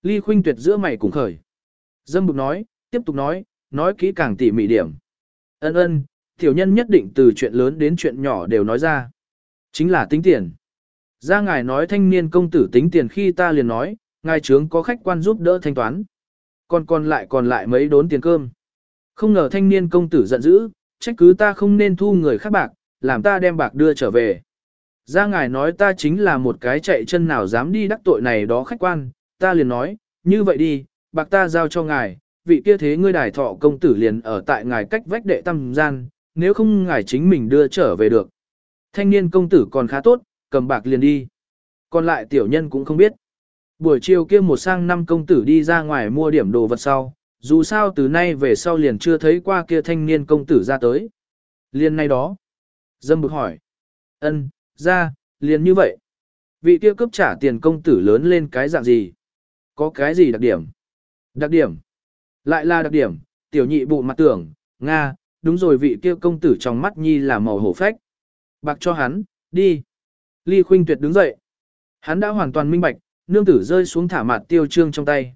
Ly khuynh tuyệt giữa mày cũng khởi. Dâm bục nói, tiếp tục nói, nói kỹ càng tỉ mỉ điểm. Ân ân, tiểu nhân nhất định từ chuyện lớn đến chuyện nhỏ đều nói ra. Chính là tính tiền. Ra ngài nói thanh niên công tử tính tiền khi ta liền nói, ngài trướng có khách quan giúp đỡ thanh toán. Còn còn lại còn lại mấy đốn tiền cơm. Không ngờ thanh niên công tử giận dữ, trách cứ ta không nên thu người khác bạc, làm ta đem bạc đưa trở về. Ra ngài nói ta chính là một cái chạy chân nào dám đi đắc tội này đó khách quan, ta liền nói, như vậy đi, bạc ta giao cho ngài, vị kia thế ngươi đài thọ công tử liền ở tại ngài cách vách đệ tâm gian, nếu không ngài chính mình đưa trở về được. Thanh niên công tử còn khá tốt, cầm bạc liền đi. Còn lại tiểu nhân cũng không biết. Buổi chiều kia một sang năm công tử đi ra ngoài mua điểm đồ vật sau, dù sao từ nay về sau liền chưa thấy qua kia thanh niên công tử ra tới. Liền nay đó. Dâm bực hỏi. ân ra, liền như vậy. Vị kia cấp trả tiền công tử lớn lên cái dạng gì? Có cái gì đặc điểm? Đặc điểm. Lại là đặc điểm, tiểu nhị bụ mặt tưởng, Nga, đúng rồi vị kia công tử trong mắt nhi là màu hổ phách. Bạc cho hắn, đi. Ly Khuynh Tuyệt đứng dậy. Hắn đã hoàn toàn minh bạch, nương tử rơi xuống thả mặt tiêu trương trong tay.